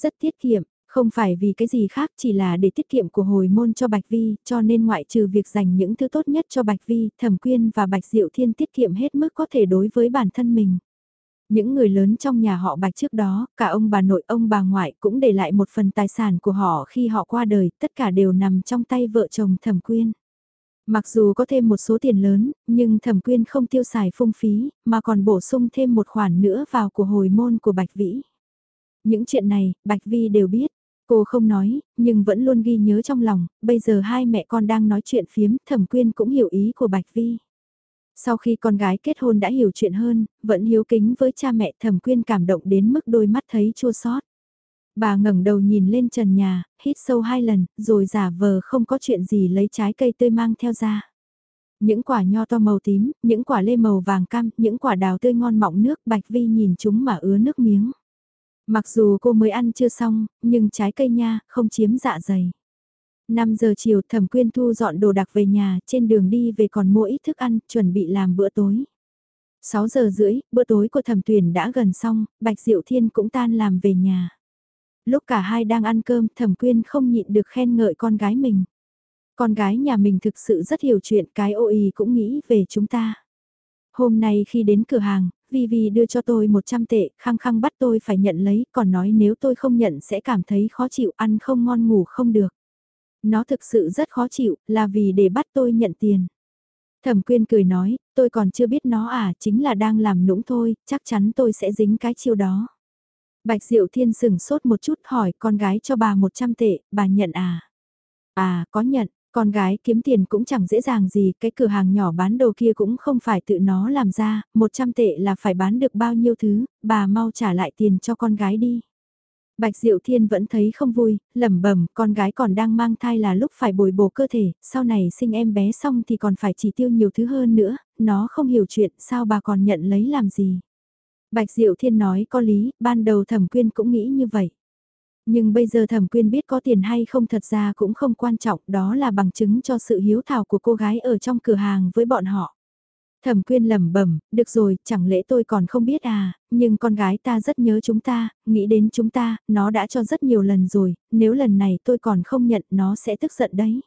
Rất tiết kiệm, không phải vì cái gì khác chỉ là để tiết kiệm của hồi môn cho Bạch Vi, cho nên ngoại trừ việc dành những thứ tốt nhất cho Bạch Vi, Thẩm Quyên và Bạch Diệu Thiên tiết kiệm hết mức có thể đối với bản thân mình. Những người lớn trong nhà họ Bạch trước đó, cả ông bà nội ông bà ngoại cũng để lại một phần tài sản của họ khi họ qua đời, tất cả đều nằm trong tay vợ chồng Thẩm Quyên. Mặc dù có thêm một số tiền lớn, nhưng Thẩm Quyên không tiêu xài phung phí, mà còn bổ sung thêm một khoản nữa vào của hồi môn của Bạch Vĩ. Những chuyện này, Bạch Vi đều biết. Cô không nói, nhưng vẫn luôn ghi nhớ trong lòng, bây giờ hai mẹ con đang nói chuyện phiếm, thẩm quyên cũng hiểu ý của Bạch Vi. Sau khi con gái kết hôn đã hiểu chuyện hơn, vẫn hiếu kính với cha mẹ thẩm quyên cảm động đến mức đôi mắt thấy chua xót. Bà ngẩng đầu nhìn lên trần nhà, hít sâu hai lần, rồi giả vờ không có chuyện gì lấy trái cây tươi mang theo ra. Những quả nho to màu tím, những quả lê màu vàng cam, những quả đào tươi ngon mọng nước Bạch Vi nhìn chúng mà ứa nước miếng. Mặc dù cô mới ăn chưa xong, nhưng trái cây nha, không chiếm dạ dày. 5 giờ chiều thẩm quyên thu dọn đồ đặc về nhà, trên đường đi về còn mua ít thức ăn, chuẩn bị làm bữa tối. 6 giờ rưỡi, bữa tối của thẩm tuyển đã gần xong, Bạch Diệu Thiên cũng tan làm về nhà. Lúc cả hai đang ăn cơm, thẩm quyên không nhịn được khen ngợi con gái mình. Con gái nhà mình thực sự rất hiểu chuyện, cái ô ý cũng nghĩ về chúng ta. Hôm nay khi đến cửa hàng, vi vi đưa cho tôi 100 tệ, khăng khăng bắt tôi phải nhận lấy, còn nói nếu tôi không nhận sẽ cảm thấy khó chịu, ăn không ngon ngủ không được. Nó thực sự rất khó chịu, là vì để bắt tôi nhận tiền. Thẩm quyên cười nói, tôi còn chưa biết nó à, chính là đang làm nũng thôi, chắc chắn tôi sẽ dính cái chiêu đó. Bạch Diệu Thiên sừng sốt một chút hỏi con gái cho bà 100 tệ, bà nhận à? À, có nhận, con gái kiếm tiền cũng chẳng dễ dàng gì, cái cửa hàng nhỏ bán đồ kia cũng không phải tự nó làm ra, 100 tệ là phải bán được bao nhiêu thứ, bà mau trả lại tiền cho con gái đi. Bạch Diệu Thiên vẫn thấy không vui, lẩm bẩm, con gái còn đang mang thai là lúc phải bồi bổ cơ thể, sau này sinh em bé xong thì còn phải chỉ tiêu nhiều thứ hơn nữa, nó không hiểu chuyện, sao bà còn nhận lấy làm gì. Bạch Diệu Thiên nói có lý, ban đầu thẩm quyên cũng nghĩ như vậy. Nhưng bây giờ thẩm quyên biết có tiền hay không thật ra cũng không quan trọng, đó là bằng chứng cho sự hiếu thảo của cô gái ở trong cửa hàng với bọn họ. Thẩm quyên lẩm bẩm, được rồi, chẳng lẽ tôi còn không biết à, nhưng con gái ta rất nhớ chúng ta, nghĩ đến chúng ta, nó đã cho rất nhiều lần rồi, nếu lần này tôi còn không nhận nó sẽ tức giận đấy.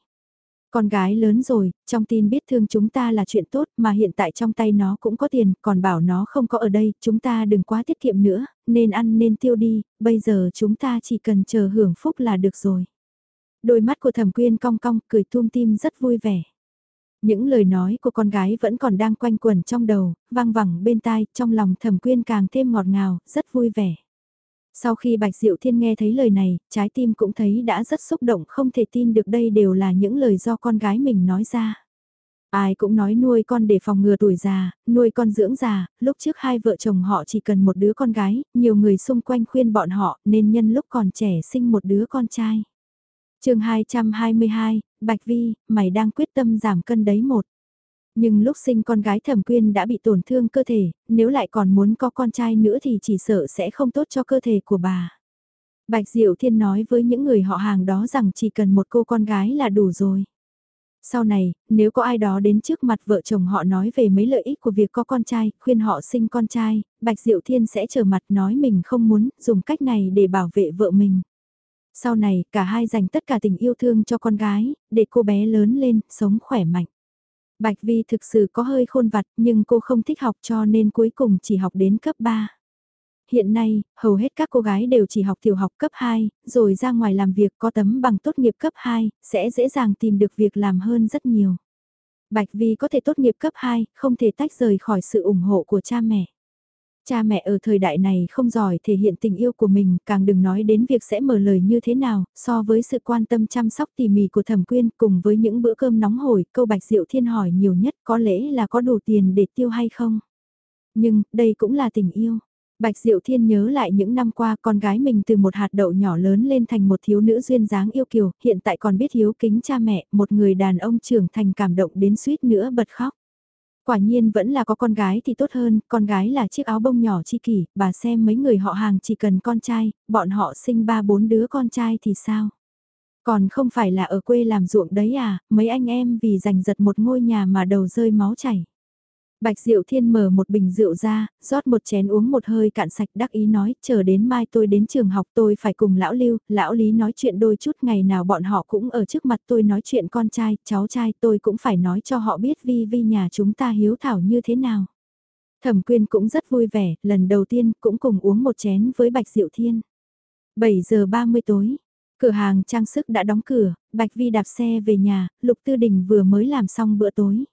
Con gái lớn rồi, trong tin biết thương chúng ta là chuyện tốt mà hiện tại trong tay nó cũng có tiền, còn bảo nó không có ở đây, chúng ta đừng quá tiết kiệm nữa, nên ăn nên tiêu đi, bây giờ chúng ta chỉ cần chờ hưởng phúc là được rồi. Đôi mắt của thẩm quyên cong cong, cười tuông tim rất vui vẻ. Những lời nói của con gái vẫn còn đang quanh quẩn trong đầu, vang vẳng bên tai, trong lòng thẩm quyên càng thêm ngọt ngào, rất vui vẻ. Sau khi Bạch Diệu Thiên nghe thấy lời này, trái tim cũng thấy đã rất xúc động không thể tin được đây đều là những lời do con gái mình nói ra. Ai cũng nói nuôi con để phòng ngừa tuổi già, nuôi con dưỡng già, lúc trước hai vợ chồng họ chỉ cần một đứa con gái, nhiều người xung quanh khuyên bọn họ nên nhân lúc còn trẻ sinh một đứa con trai. chương 222, Bạch Vi, mày đang quyết tâm giảm cân đấy một. Nhưng lúc sinh con gái thẩm quyên đã bị tổn thương cơ thể, nếu lại còn muốn có con trai nữa thì chỉ sợ sẽ không tốt cho cơ thể của bà. Bạch Diệu Thiên nói với những người họ hàng đó rằng chỉ cần một cô con gái là đủ rồi. Sau này, nếu có ai đó đến trước mặt vợ chồng họ nói về mấy lợi ích của việc có con trai, khuyên họ sinh con trai, Bạch Diệu Thiên sẽ trở mặt nói mình không muốn dùng cách này để bảo vệ vợ mình. Sau này, cả hai dành tất cả tình yêu thương cho con gái, để cô bé lớn lên, sống khỏe mạnh. Bạch Vi thực sự có hơi khôn vặt nhưng cô không thích học cho nên cuối cùng chỉ học đến cấp 3. Hiện nay, hầu hết các cô gái đều chỉ học tiểu học cấp 2, rồi ra ngoài làm việc có tấm bằng tốt nghiệp cấp 2, sẽ dễ dàng tìm được việc làm hơn rất nhiều. Bạch Vi có thể tốt nghiệp cấp 2, không thể tách rời khỏi sự ủng hộ của cha mẹ. Cha mẹ ở thời đại này không giỏi thể hiện tình yêu của mình, càng đừng nói đến việc sẽ mở lời như thế nào, so với sự quan tâm chăm sóc tỉ mỉ của thẩm quyên cùng với những bữa cơm nóng hổi, câu bạch diệu thiên hỏi nhiều nhất có lẽ là có đủ tiền để tiêu hay không. Nhưng, đây cũng là tình yêu. Bạch Diệu Thiên nhớ lại những năm qua con gái mình từ một hạt đậu nhỏ lớn lên thành một thiếu nữ duyên dáng yêu kiều, hiện tại còn biết hiếu kính cha mẹ, một người đàn ông trưởng thành cảm động đến suýt nữa bật khóc. Quả nhiên vẫn là có con gái thì tốt hơn, con gái là chiếc áo bông nhỏ chi kỷ, bà xem mấy người họ hàng chỉ cần con trai, bọn họ sinh ba bốn đứa con trai thì sao? Còn không phải là ở quê làm ruộng đấy à, mấy anh em vì giành giật một ngôi nhà mà đầu rơi máu chảy. Bạch Diệu Thiên mở một bình rượu ra, rót một chén uống một hơi cạn sạch đắc ý nói, chờ đến mai tôi đến trường học tôi phải cùng lão Lưu, lão Lý nói chuyện đôi chút ngày nào bọn họ cũng ở trước mặt tôi nói chuyện con trai, cháu trai tôi cũng phải nói cho họ biết vi vi nhà chúng ta hiếu thảo như thế nào. Thẩm Quyên cũng rất vui vẻ, lần đầu tiên cũng cùng uống một chén với Bạch Diệu Thiên. 7 giờ 30 tối, cửa hàng trang sức đã đóng cửa, Bạch Vi đạp xe về nhà, Lục Tư Đình vừa mới làm xong bữa tối.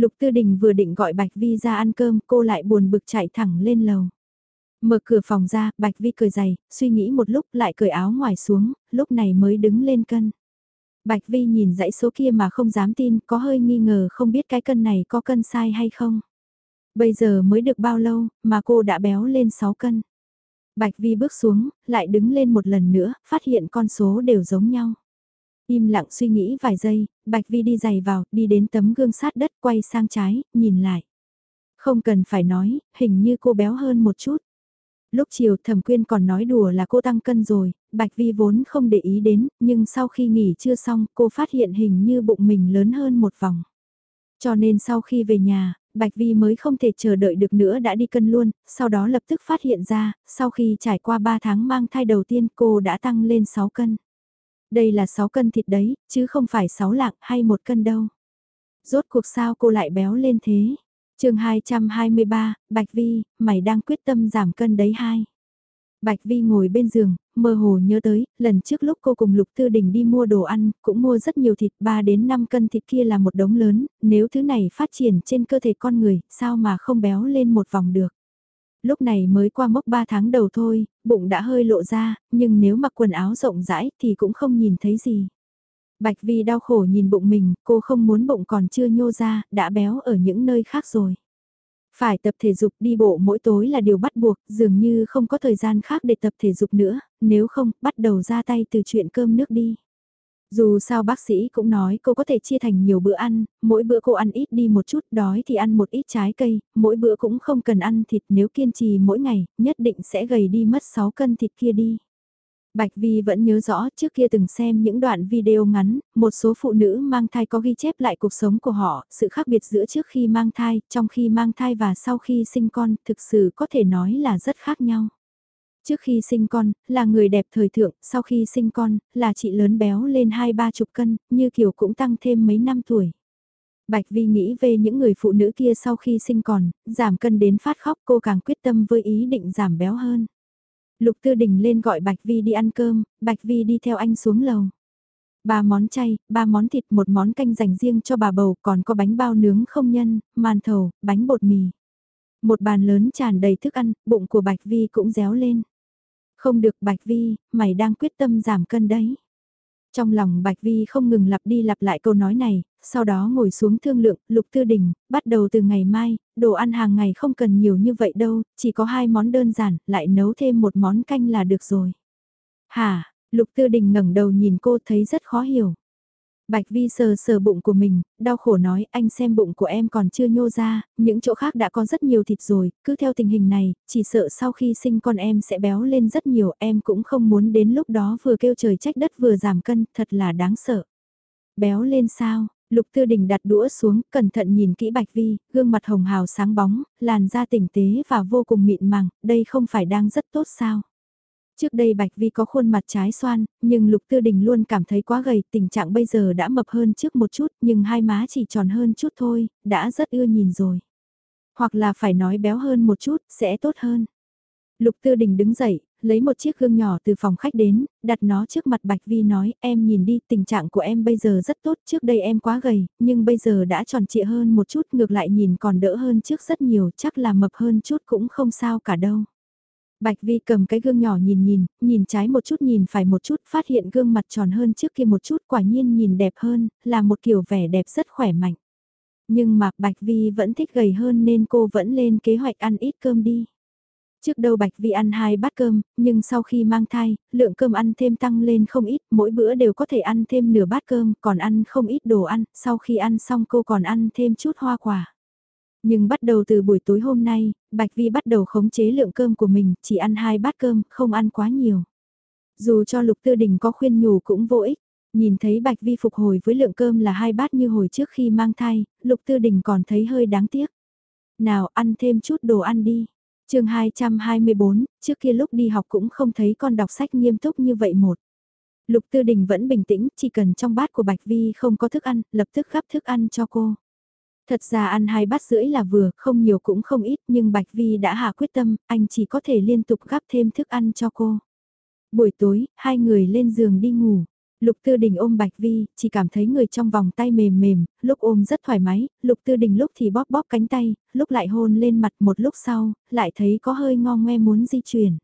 Lục Tư Đình vừa định gọi Bạch Vi ra ăn cơm, cô lại buồn bực chạy thẳng lên lầu. Mở cửa phòng ra, Bạch Vi cười dày, suy nghĩ một lúc lại cởi áo ngoài xuống, lúc này mới đứng lên cân. Bạch Vi nhìn dãy số kia mà không dám tin, có hơi nghi ngờ không biết cái cân này có cân sai hay không. Bây giờ mới được bao lâu, mà cô đã béo lên 6 cân. Bạch Vi bước xuống, lại đứng lên một lần nữa, phát hiện con số đều giống nhau. Im lặng suy nghĩ vài giây, Bạch Vi đi giày vào, đi đến tấm gương sát đất quay sang trái, nhìn lại. Không cần phải nói, hình như cô béo hơn một chút. Lúc chiều thẩm quyên còn nói đùa là cô tăng cân rồi, Bạch Vi vốn không để ý đến, nhưng sau khi nghỉ trưa xong cô phát hiện hình như bụng mình lớn hơn một vòng. Cho nên sau khi về nhà, Bạch Vi mới không thể chờ đợi được nữa đã đi cân luôn, sau đó lập tức phát hiện ra, sau khi trải qua 3 tháng mang thai đầu tiên cô đã tăng lên 6 cân. Đây là 6 cân thịt đấy, chứ không phải 6 lạng hay một cân đâu. Rốt cuộc sao cô lại béo lên thế? chương 223, Bạch Vi, mày đang quyết tâm giảm cân đấy hai. Bạch Vi ngồi bên giường, mơ hồ nhớ tới, lần trước lúc cô cùng Lục Tư Đình đi mua đồ ăn, cũng mua rất nhiều thịt, 3 đến 5 cân thịt kia là một đống lớn, nếu thứ này phát triển trên cơ thể con người, sao mà không béo lên một vòng được lúc này mới qua mốc 3 tháng đầu thôi, bụng đã hơi lộ ra, nhưng nếu mặc quần áo rộng rãi thì cũng không nhìn thấy gì. Bạch Vi đau khổ nhìn bụng mình, cô không muốn bụng còn chưa nhô ra, đã béo ở những nơi khác rồi. Phải tập thể dục đi bộ mỗi tối là điều bắt buộc, dường như không có thời gian khác để tập thể dục nữa, nếu không, bắt đầu ra tay từ chuyện cơm nước đi. Dù sao bác sĩ cũng nói cô có thể chia thành nhiều bữa ăn, mỗi bữa cô ăn ít đi một chút, đói thì ăn một ít trái cây, mỗi bữa cũng không cần ăn thịt nếu kiên trì mỗi ngày, nhất định sẽ gầy đi mất 6 cân thịt kia đi. Bạch Vi vẫn nhớ rõ trước kia từng xem những đoạn video ngắn, một số phụ nữ mang thai có ghi chép lại cuộc sống của họ, sự khác biệt giữa trước khi mang thai, trong khi mang thai và sau khi sinh con, thực sự có thể nói là rất khác nhau. Trước khi sinh con, là người đẹp thời thượng, sau khi sinh con, là chị lớn béo lên hai ba chục cân, như kiểu cũng tăng thêm mấy năm tuổi. Bạch Vi nghĩ về những người phụ nữ kia sau khi sinh còn, giảm cân đến phát khóc cô càng quyết tâm với ý định giảm béo hơn. Lục Tư Đình lên gọi Bạch Vi đi ăn cơm, Bạch Vi đi theo anh xuống lầu. Ba món chay, ba món thịt, một món canh dành riêng cho bà bầu, còn có bánh bao nướng không nhân, màn thầu, bánh bột mì. Một bàn lớn tràn đầy thức ăn, bụng của Bạch Vi cũng réo lên. Không được Bạch Vi, mày đang quyết tâm giảm cân đấy. Trong lòng Bạch Vi không ngừng lặp đi lặp lại câu nói này, sau đó ngồi xuống thương lượng, lục tư đình, bắt đầu từ ngày mai, đồ ăn hàng ngày không cần nhiều như vậy đâu, chỉ có hai món đơn giản, lại nấu thêm một món canh là được rồi. Hả, lục tư đình ngẩng đầu nhìn cô thấy rất khó hiểu. Bạch Vi sờ sờ bụng của mình, đau khổ nói anh xem bụng của em còn chưa nhô ra, những chỗ khác đã có rất nhiều thịt rồi, cứ theo tình hình này, chỉ sợ sau khi sinh con em sẽ béo lên rất nhiều, em cũng không muốn đến lúc đó vừa kêu trời trách đất vừa giảm cân, thật là đáng sợ. Béo lên sao, Lục Tư Đình đặt đũa xuống, cẩn thận nhìn kỹ Bạch Vi, gương mặt hồng hào sáng bóng, làn da tỉnh tế và vô cùng mịn màng, đây không phải đang rất tốt sao? Trước đây Bạch Vi có khuôn mặt trái xoan, nhưng Lục Tư Đình luôn cảm thấy quá gầy, tình trạng bây giờ đã mập hơn trước một chút, nhưng hai má chỉ tròn hơn chút thôi, đã rất ưa nhìn rồi. Hoặc là phải nói béo hơn một chút, sẽ tốt hơn. Lục Tư Đình đứng dậy, lấy một chiếc gương nhỏ từ phòng khách đến, đặt nó trước mặt Bạch Vi nói, em nhìn đi, tình trạng của em bây giờ rất tốt, trước đây em quá gầy, nhưng bây giờ đã tròn trịa hơn một chút, ngược lại nhìn còn đỡ hơn trước rất nhiều, chắc là mập hơn chút cũng không sao cả đâu. Bạch Vi cầm cái gương nhỏ nhìn nhìn, nhìn trái một chút nhìn phải một chút, phát hiện gương mặt tròn hơn trước kia một chút, quả nhiên nhìn đẹp hơn, là một kiểu vẻ đẹp rất khỏe mạnh. Nhưng mà Bạch Vi vẫn thích gầy hơn nên cô vẫn lên kế hoạch ăn ít cơm đi. Trước đầu Bạch Vi ăn hai bát cơm, nhưng sau khi mang thai, lượng cơm ăn thêm tăng lên không ít, mỗi bữa đều có thể ăn thêm nửa bát cơm, còn ăn không ít đồ ăn, sau khi ăn xong cô còn ăn thêm chút hoa quả. Nhưng bắt đầu từ buổi tối hôm nay, Bạch Vi bắt đầu khống chế lượng cơm của mình, chỉ ăn hai bát cơm, không ăn quá nhiều. Dù cho Lục Tư Đình có khuyên nhủ cũng vô ích, nhìn thấy Bạch Vi phục hồi với lượng cơm là hai bát như hồi trước khi mang thai, Lục Tư Đình còn thấy hơi đáng tiếc. Nào ăn thêm chút đồ ăn đi chương 224, trước kia lúc đi học cũng không thấy con đọc sách nghiêm túc như vậy một. Lục Tư Đình vẫn bình tĩnh, chỉ cần trong bát của Bạch Vi không có thức ăn, lập tức gắp thức ăn cho cô. Thật ra ăn hai bát rưỡi là vừa, không nhiều cũng không ít, nhưng Bạch Vi đã hạ quyết tâm, anh chỉ có thể liên tục gắp thêm thức ăn cho cô. Buổi tối, hai người lên giường đi ngủ. Lục Tư Đình ôm Bạch Vi, chỉ cảm thấy người trong vòng tay mềm mềm, lúc ôm rất thoải mái, Lục Tư Đình lúc thì bóp bóp cánh tay, lúc lại hôn lên mặt một lúc sau, lại thấy có hơi ngo ngoe muốn di chuyển.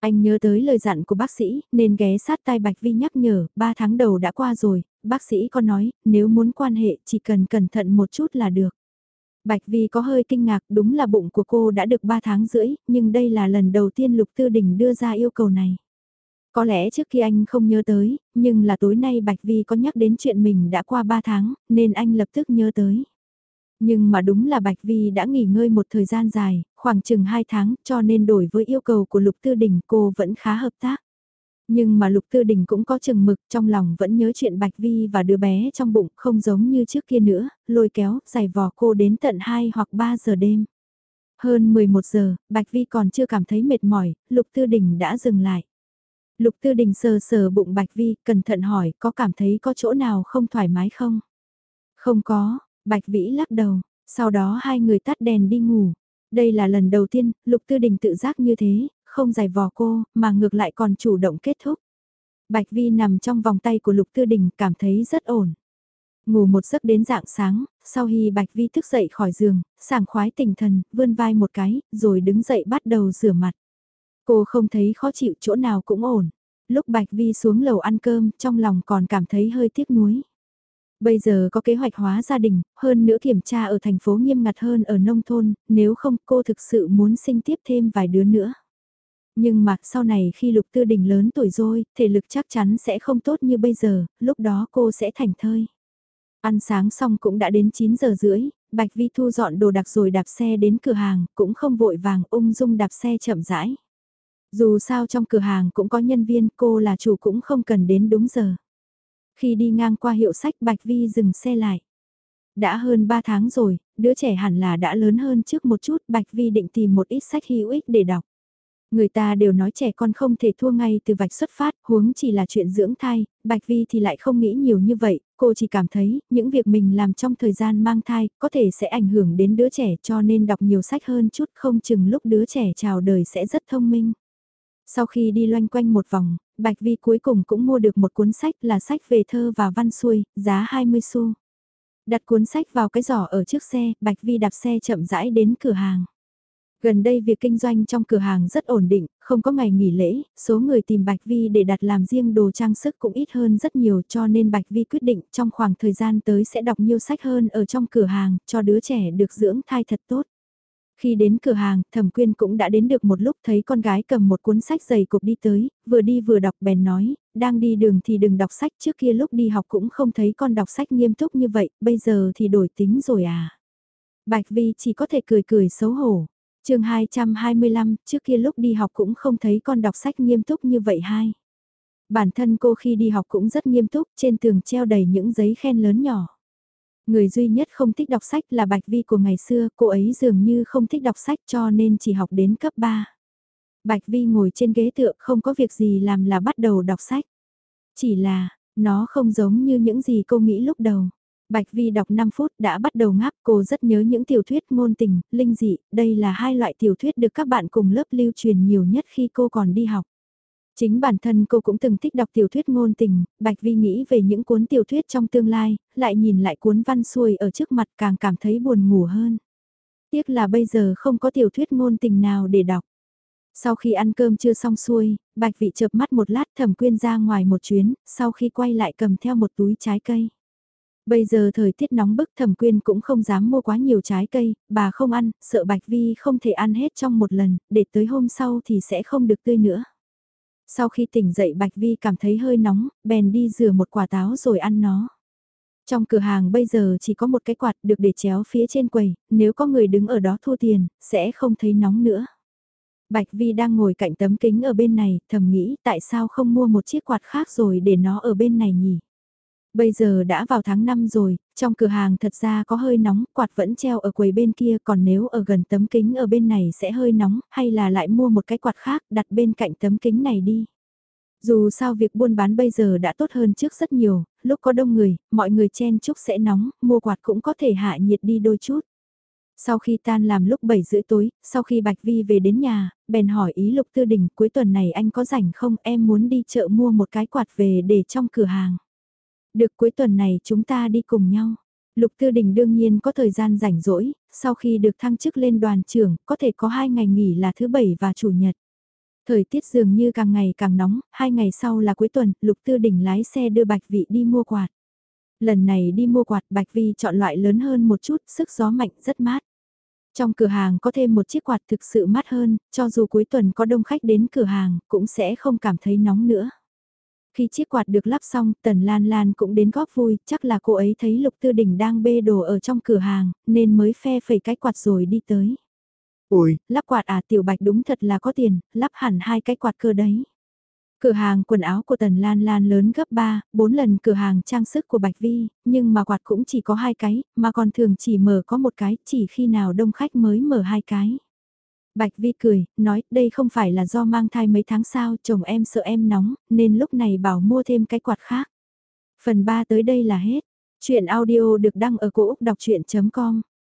Anh nhớ tới lời dặn của bác sĩ, nên ghé sát tai Bạch Vi nhắc nhở, ba tháng đầu đã qua rồi, bác sĩ có nói, nếu muốn quan hệ chỉ cần cẩn thận một chút là được. Bạch Vi có hơi kinh ngạc, đúng là bụng của cô đã được 3 tháng rưỡi, nhưng đây là lần đầu tiên Lục Tư Đình đưa ra yêu cầu này. Có lẽ trước khi anh không nhớ tới, nhưng là tối nay Bạch Vi có nhắc đến chuyện mình đã qua 3 tháng, nên anh lập tức nhớ tới. Nhưng mà đúng là Bạch Vi đã nghỉ ngơi một thời gian dài, khoảng chừng 2 tháng, cho nên đổi với yêu cầu của Lục Tư Đình cô vẫn khá hợp tác. Nhưng mà Lục Tư Đình cũng có chừng mực trong lòng vẫn nhớ chuyện Bạch Vi và đứa bé trong bụng không giống như trước kia nữa, lôi kéo, giày vò cô đến tận 2 hoặc 3 giờ đêm. Hơn 11 giờ, Bạch Vi còn chưa cảm thấy mệt mỏi, Lục Tư Đình đã dừng lại. Lục Tư Đình sờ sờ bụng Bạch Vi, cẩn thận hỏi có cảm thấy có chỗ nào không thoải mái không? Không có, Bạch Vĩ lắc đầu, sau đó hai người tắt đèn đi ngủ. Đây là lần đầu tiên, Lục Tư Đình tự giác như thế, không giải vò cô, mà ngược lại còn chủ động kết thúc. Bạch Vi nằm trong vòng tay của Lục Tư Đình cảm thấy rất ổn. Ngủ một giấc đến dạng sáng, sau khi Bạch Vi thức dậy khỏi giường, sảng khoái tinh thần, vươn vai một cái, rồi đứng dậy bắt đầu rửa mặt. Cô không thấy khó chịu chỗ nào cũng ổn. Lúc Bạch Vi xuống lầu ăn cơm, trong lòng còn cảm thấy hơi tiếc nuối. Bây giờ có kế hoạch hóa gia đình, hơn nữa kiểm tra ở thành phố nghiêm ngặt hơn ở nông thôn, nếu không cô thực sự muốn sinh tiếp thêm vài đứa nữa. Nhưng mà sau này khi Lục Tư Đình lớn tuổi rồi, thể lực chắc chắn sẽ không tốt như bây giờ, lúc đó cô sẽ thành thơi. Ăn sáng xong cũng đã đến 9 giờ rưỡi, Bạch Vi thu dọn đồ đặc rồi đạp xe đến cửa hàng, cũng không vội vàng ung dung đạp xe chậm rãi. Dù sao trong cửa hàng cũng có nhân viên, cô là chủ cũng không cần đến đúng giờ. Khi đi ngang qua hiệu sách Bạch Vi dừng xe lại. Đã hơn 3 tháng rồi, đứa trẻ hẳn là đã lớn hơn trước một chút, Bạch Vi định tìm một ít sách hữu ích để đọc. Người ta đều nói trẻ con không thể thua ngay từ vạch xuất phát, huống chỉ là chuyện dưỡng thai, Bạch Vi thì lại không nghĩ nhiều như vậy, cô chỉ cảm thấy, những việc mình làm trong thời gian mang thai, có thể sẽ ảnh hưởng đến đứa trẻ cho nên đọc nhiều sách hơn chút không chừng lúc đứa trẻ chào đời sẽ rất thông minh. Sau khi đi loanh quanh một vòng, Bạch Vi cuối cùng cũng mua được một cuốn sách là sách về thơ và văn xuôi, giá 20 xu. Đặt cuốn sách vào cái giỏ ở trước xe, Bạch Vi đạp xe chậm rãi đến cửa hàng. Gần đây việc kinh doanh trong cửa hàng rất ổn định, không có ngày nghỉ lễ, số người tìm Bạch Vi để đặt làm riêng đồ trang sức cũng ít hơn rất nhiều cho nên Bạch Vi quyết định trong khoảng thời gian tới sẽ đọc nhiều sách hơn ở trong cửa hàng cho đứa trẻ được dưỡng thai thật tốt. Khi đến cửa hàng, thẩm quyên cũng đã đến được một lúc thấy con gái cầm một cuốn sách dày cục đi tới, vừa đi vừa đọc bèn nói, đang đi đường thì đừng đọc sách trước kia lúc đi học cũng không thấy con đọc sách nghiêm túc như vậy, bây giờ thì đổi tính rồi à. Bạch Vi chỉ có thể cười cười xấu hổ chương 225, trước kia lúc đi học cũng không thấy con đọc sách nghiêm túc như vậy hai. Bản thân cô khi đi học cũng rất nghiêm túc, trên tường treo đầy những giấy khen lớn nhỏ. Người duy nhất không thích đọc sách là Bạch Vi của ngày xưa, cô ấy dường như không thích đọc sách cho nên chỉ học đến cấp 3. Bạch Vi ngồi trên ghế tựa không có việc gì làm là bắt đầu đọc sách. Chỉ là, nó không giống như những gì cô nghĩ lúc đầu. Bạch Vi đọc 5 phút đã bắt đầu ngáp, cô rất nhớ những tiểu thuyết ngôn tình, linh dị, đây là hai loại tiểu thuyết được các bạn cùng lớp lưu truyền nhiều nhất khi cô còn đi học. Chính bản thân cô cũng từng thích đọc tiểu thuyết ngôn tình, Bạch Vi nghĩ về những cuốn tiểu thuyết trong tương lai, lại nhìn lại cuốn văn xuôi ở trước mặt càng cảm thấy buồn ngủ hơn. Tiếc là bây giờ không có tiểu thuyết ngôn tình nào để đọc. Sau khi ăn cơm chưa xong xuôi, Bạch Vị chợp mắt một lát thẩm quyên ra ngoài một chuyến, sau khi quay lại cầm theo một túi trái cây. Bây giờ thời tiết nóng bức thẩm quyên cũng không dám mua quá nhiều trái cây, bà không ăn, sợ Bạch Vi không thể ăn hết trong một lần, để tới hôm sau thì sẽ không được tươi nữa. Sau khi tỉnh dậy Bạch Vi cảm thấy hơi nóng, bèn đi rửa một quả táo rồi ăn nó. Trong cửa hàng bây giờ chỉ có một cái quạt được để chéo phía trên quầy, nếu có người đứng ở đó thu tiền, sẽ không thấy nóng nữa. Bạch Vi đang ngồi cạnh tấm kính ở bên này, thầm nghĩ tại sao không mua một chiếc quạt khác rồi để nó ở bên này nhỉ? Bây giờ đã vào tháng 5 rồi, trong cửa hàng thật ra có hơi nóng, quạt vẫn treo ở quầy bên kia, còn nếu ở gần tấm kính ở bên này sẽ hơi nóng, hay là lại mua một cái quạt khác đặt bên cạnh tấm kính này đi. Dù sao việc buôn bán bây giờ đã tốt hơn trước rất nhiều, lúc có đông người, mọi người chen chúc sẽ nóng, mua quạt cũng có thể hạ nhiệt đi đôi chút. Sau khi tan làm lúc 7 rưỡi tối, sau khi Bạch Vi về đến nhà, bèn hỏi ý Lục Tư Đình cuối tuần này anh có rảnh không em muốn đi chợ mua một cái quạt về để trong cửa hàng. Được cuối tuần này chúng ta đi cùng nhau. Lục Tư Đình đương nhiên có thời gian rảnh rỗi, sau khi được thăng chức lên đoàn trưởng, có thể có hai ngày nghỉ là thứ bảy và chủ nhật. Thời tiết dường như càng ngày càng nóng, hai ngày sau là cuối tuần, Lục Tư Đình lái xe đưa Bạch Vị đi mua quạt. Lần này đi mua quạt Bạch Vi chọn loại lớn hơn một chút, sức gió mạnh rất mát. Trong cửa hàng có thêm một chiếc quạt thực sự mát hơn, cho dù cuối tuần có đông khách đến cửa hàng, cũng sẽ không cảm thấy nóng nữa. Khi chiếc quạt được lắp xong, Tần Lan Lan cũng đến góp vui, chắc là cô ấy thấy Lục Tư Đình đang bê đồ ở trong cửa hàng, nên mới phe phẩy cái quạt rồi đi tới. Ôi, lắp quạt à tiểu bạch đúng thật là có tiền, lắp hẳn hai cái quạt cơ đấy. Cửa hàng quần áo của Tần Lan Lan lớn gấp 3, 4 lần cửa hàng trang sức của Bạch Vi, nhưng mà quạt cũng chỉ có hai cái, mà còn thường chỉ mở có một cái, chỉ khi nào đông khách mới mở hai cái. Bạch Vi cười, nói, đây không phải là do mang thai mấy tháng sao, chồng em sợ em nóng, nên lúc này bảo mua thêm cái quạt khác. Phần 3 tới đây là hết. Chuyện audio được đăng ở cổ Úc đọc chuyện.com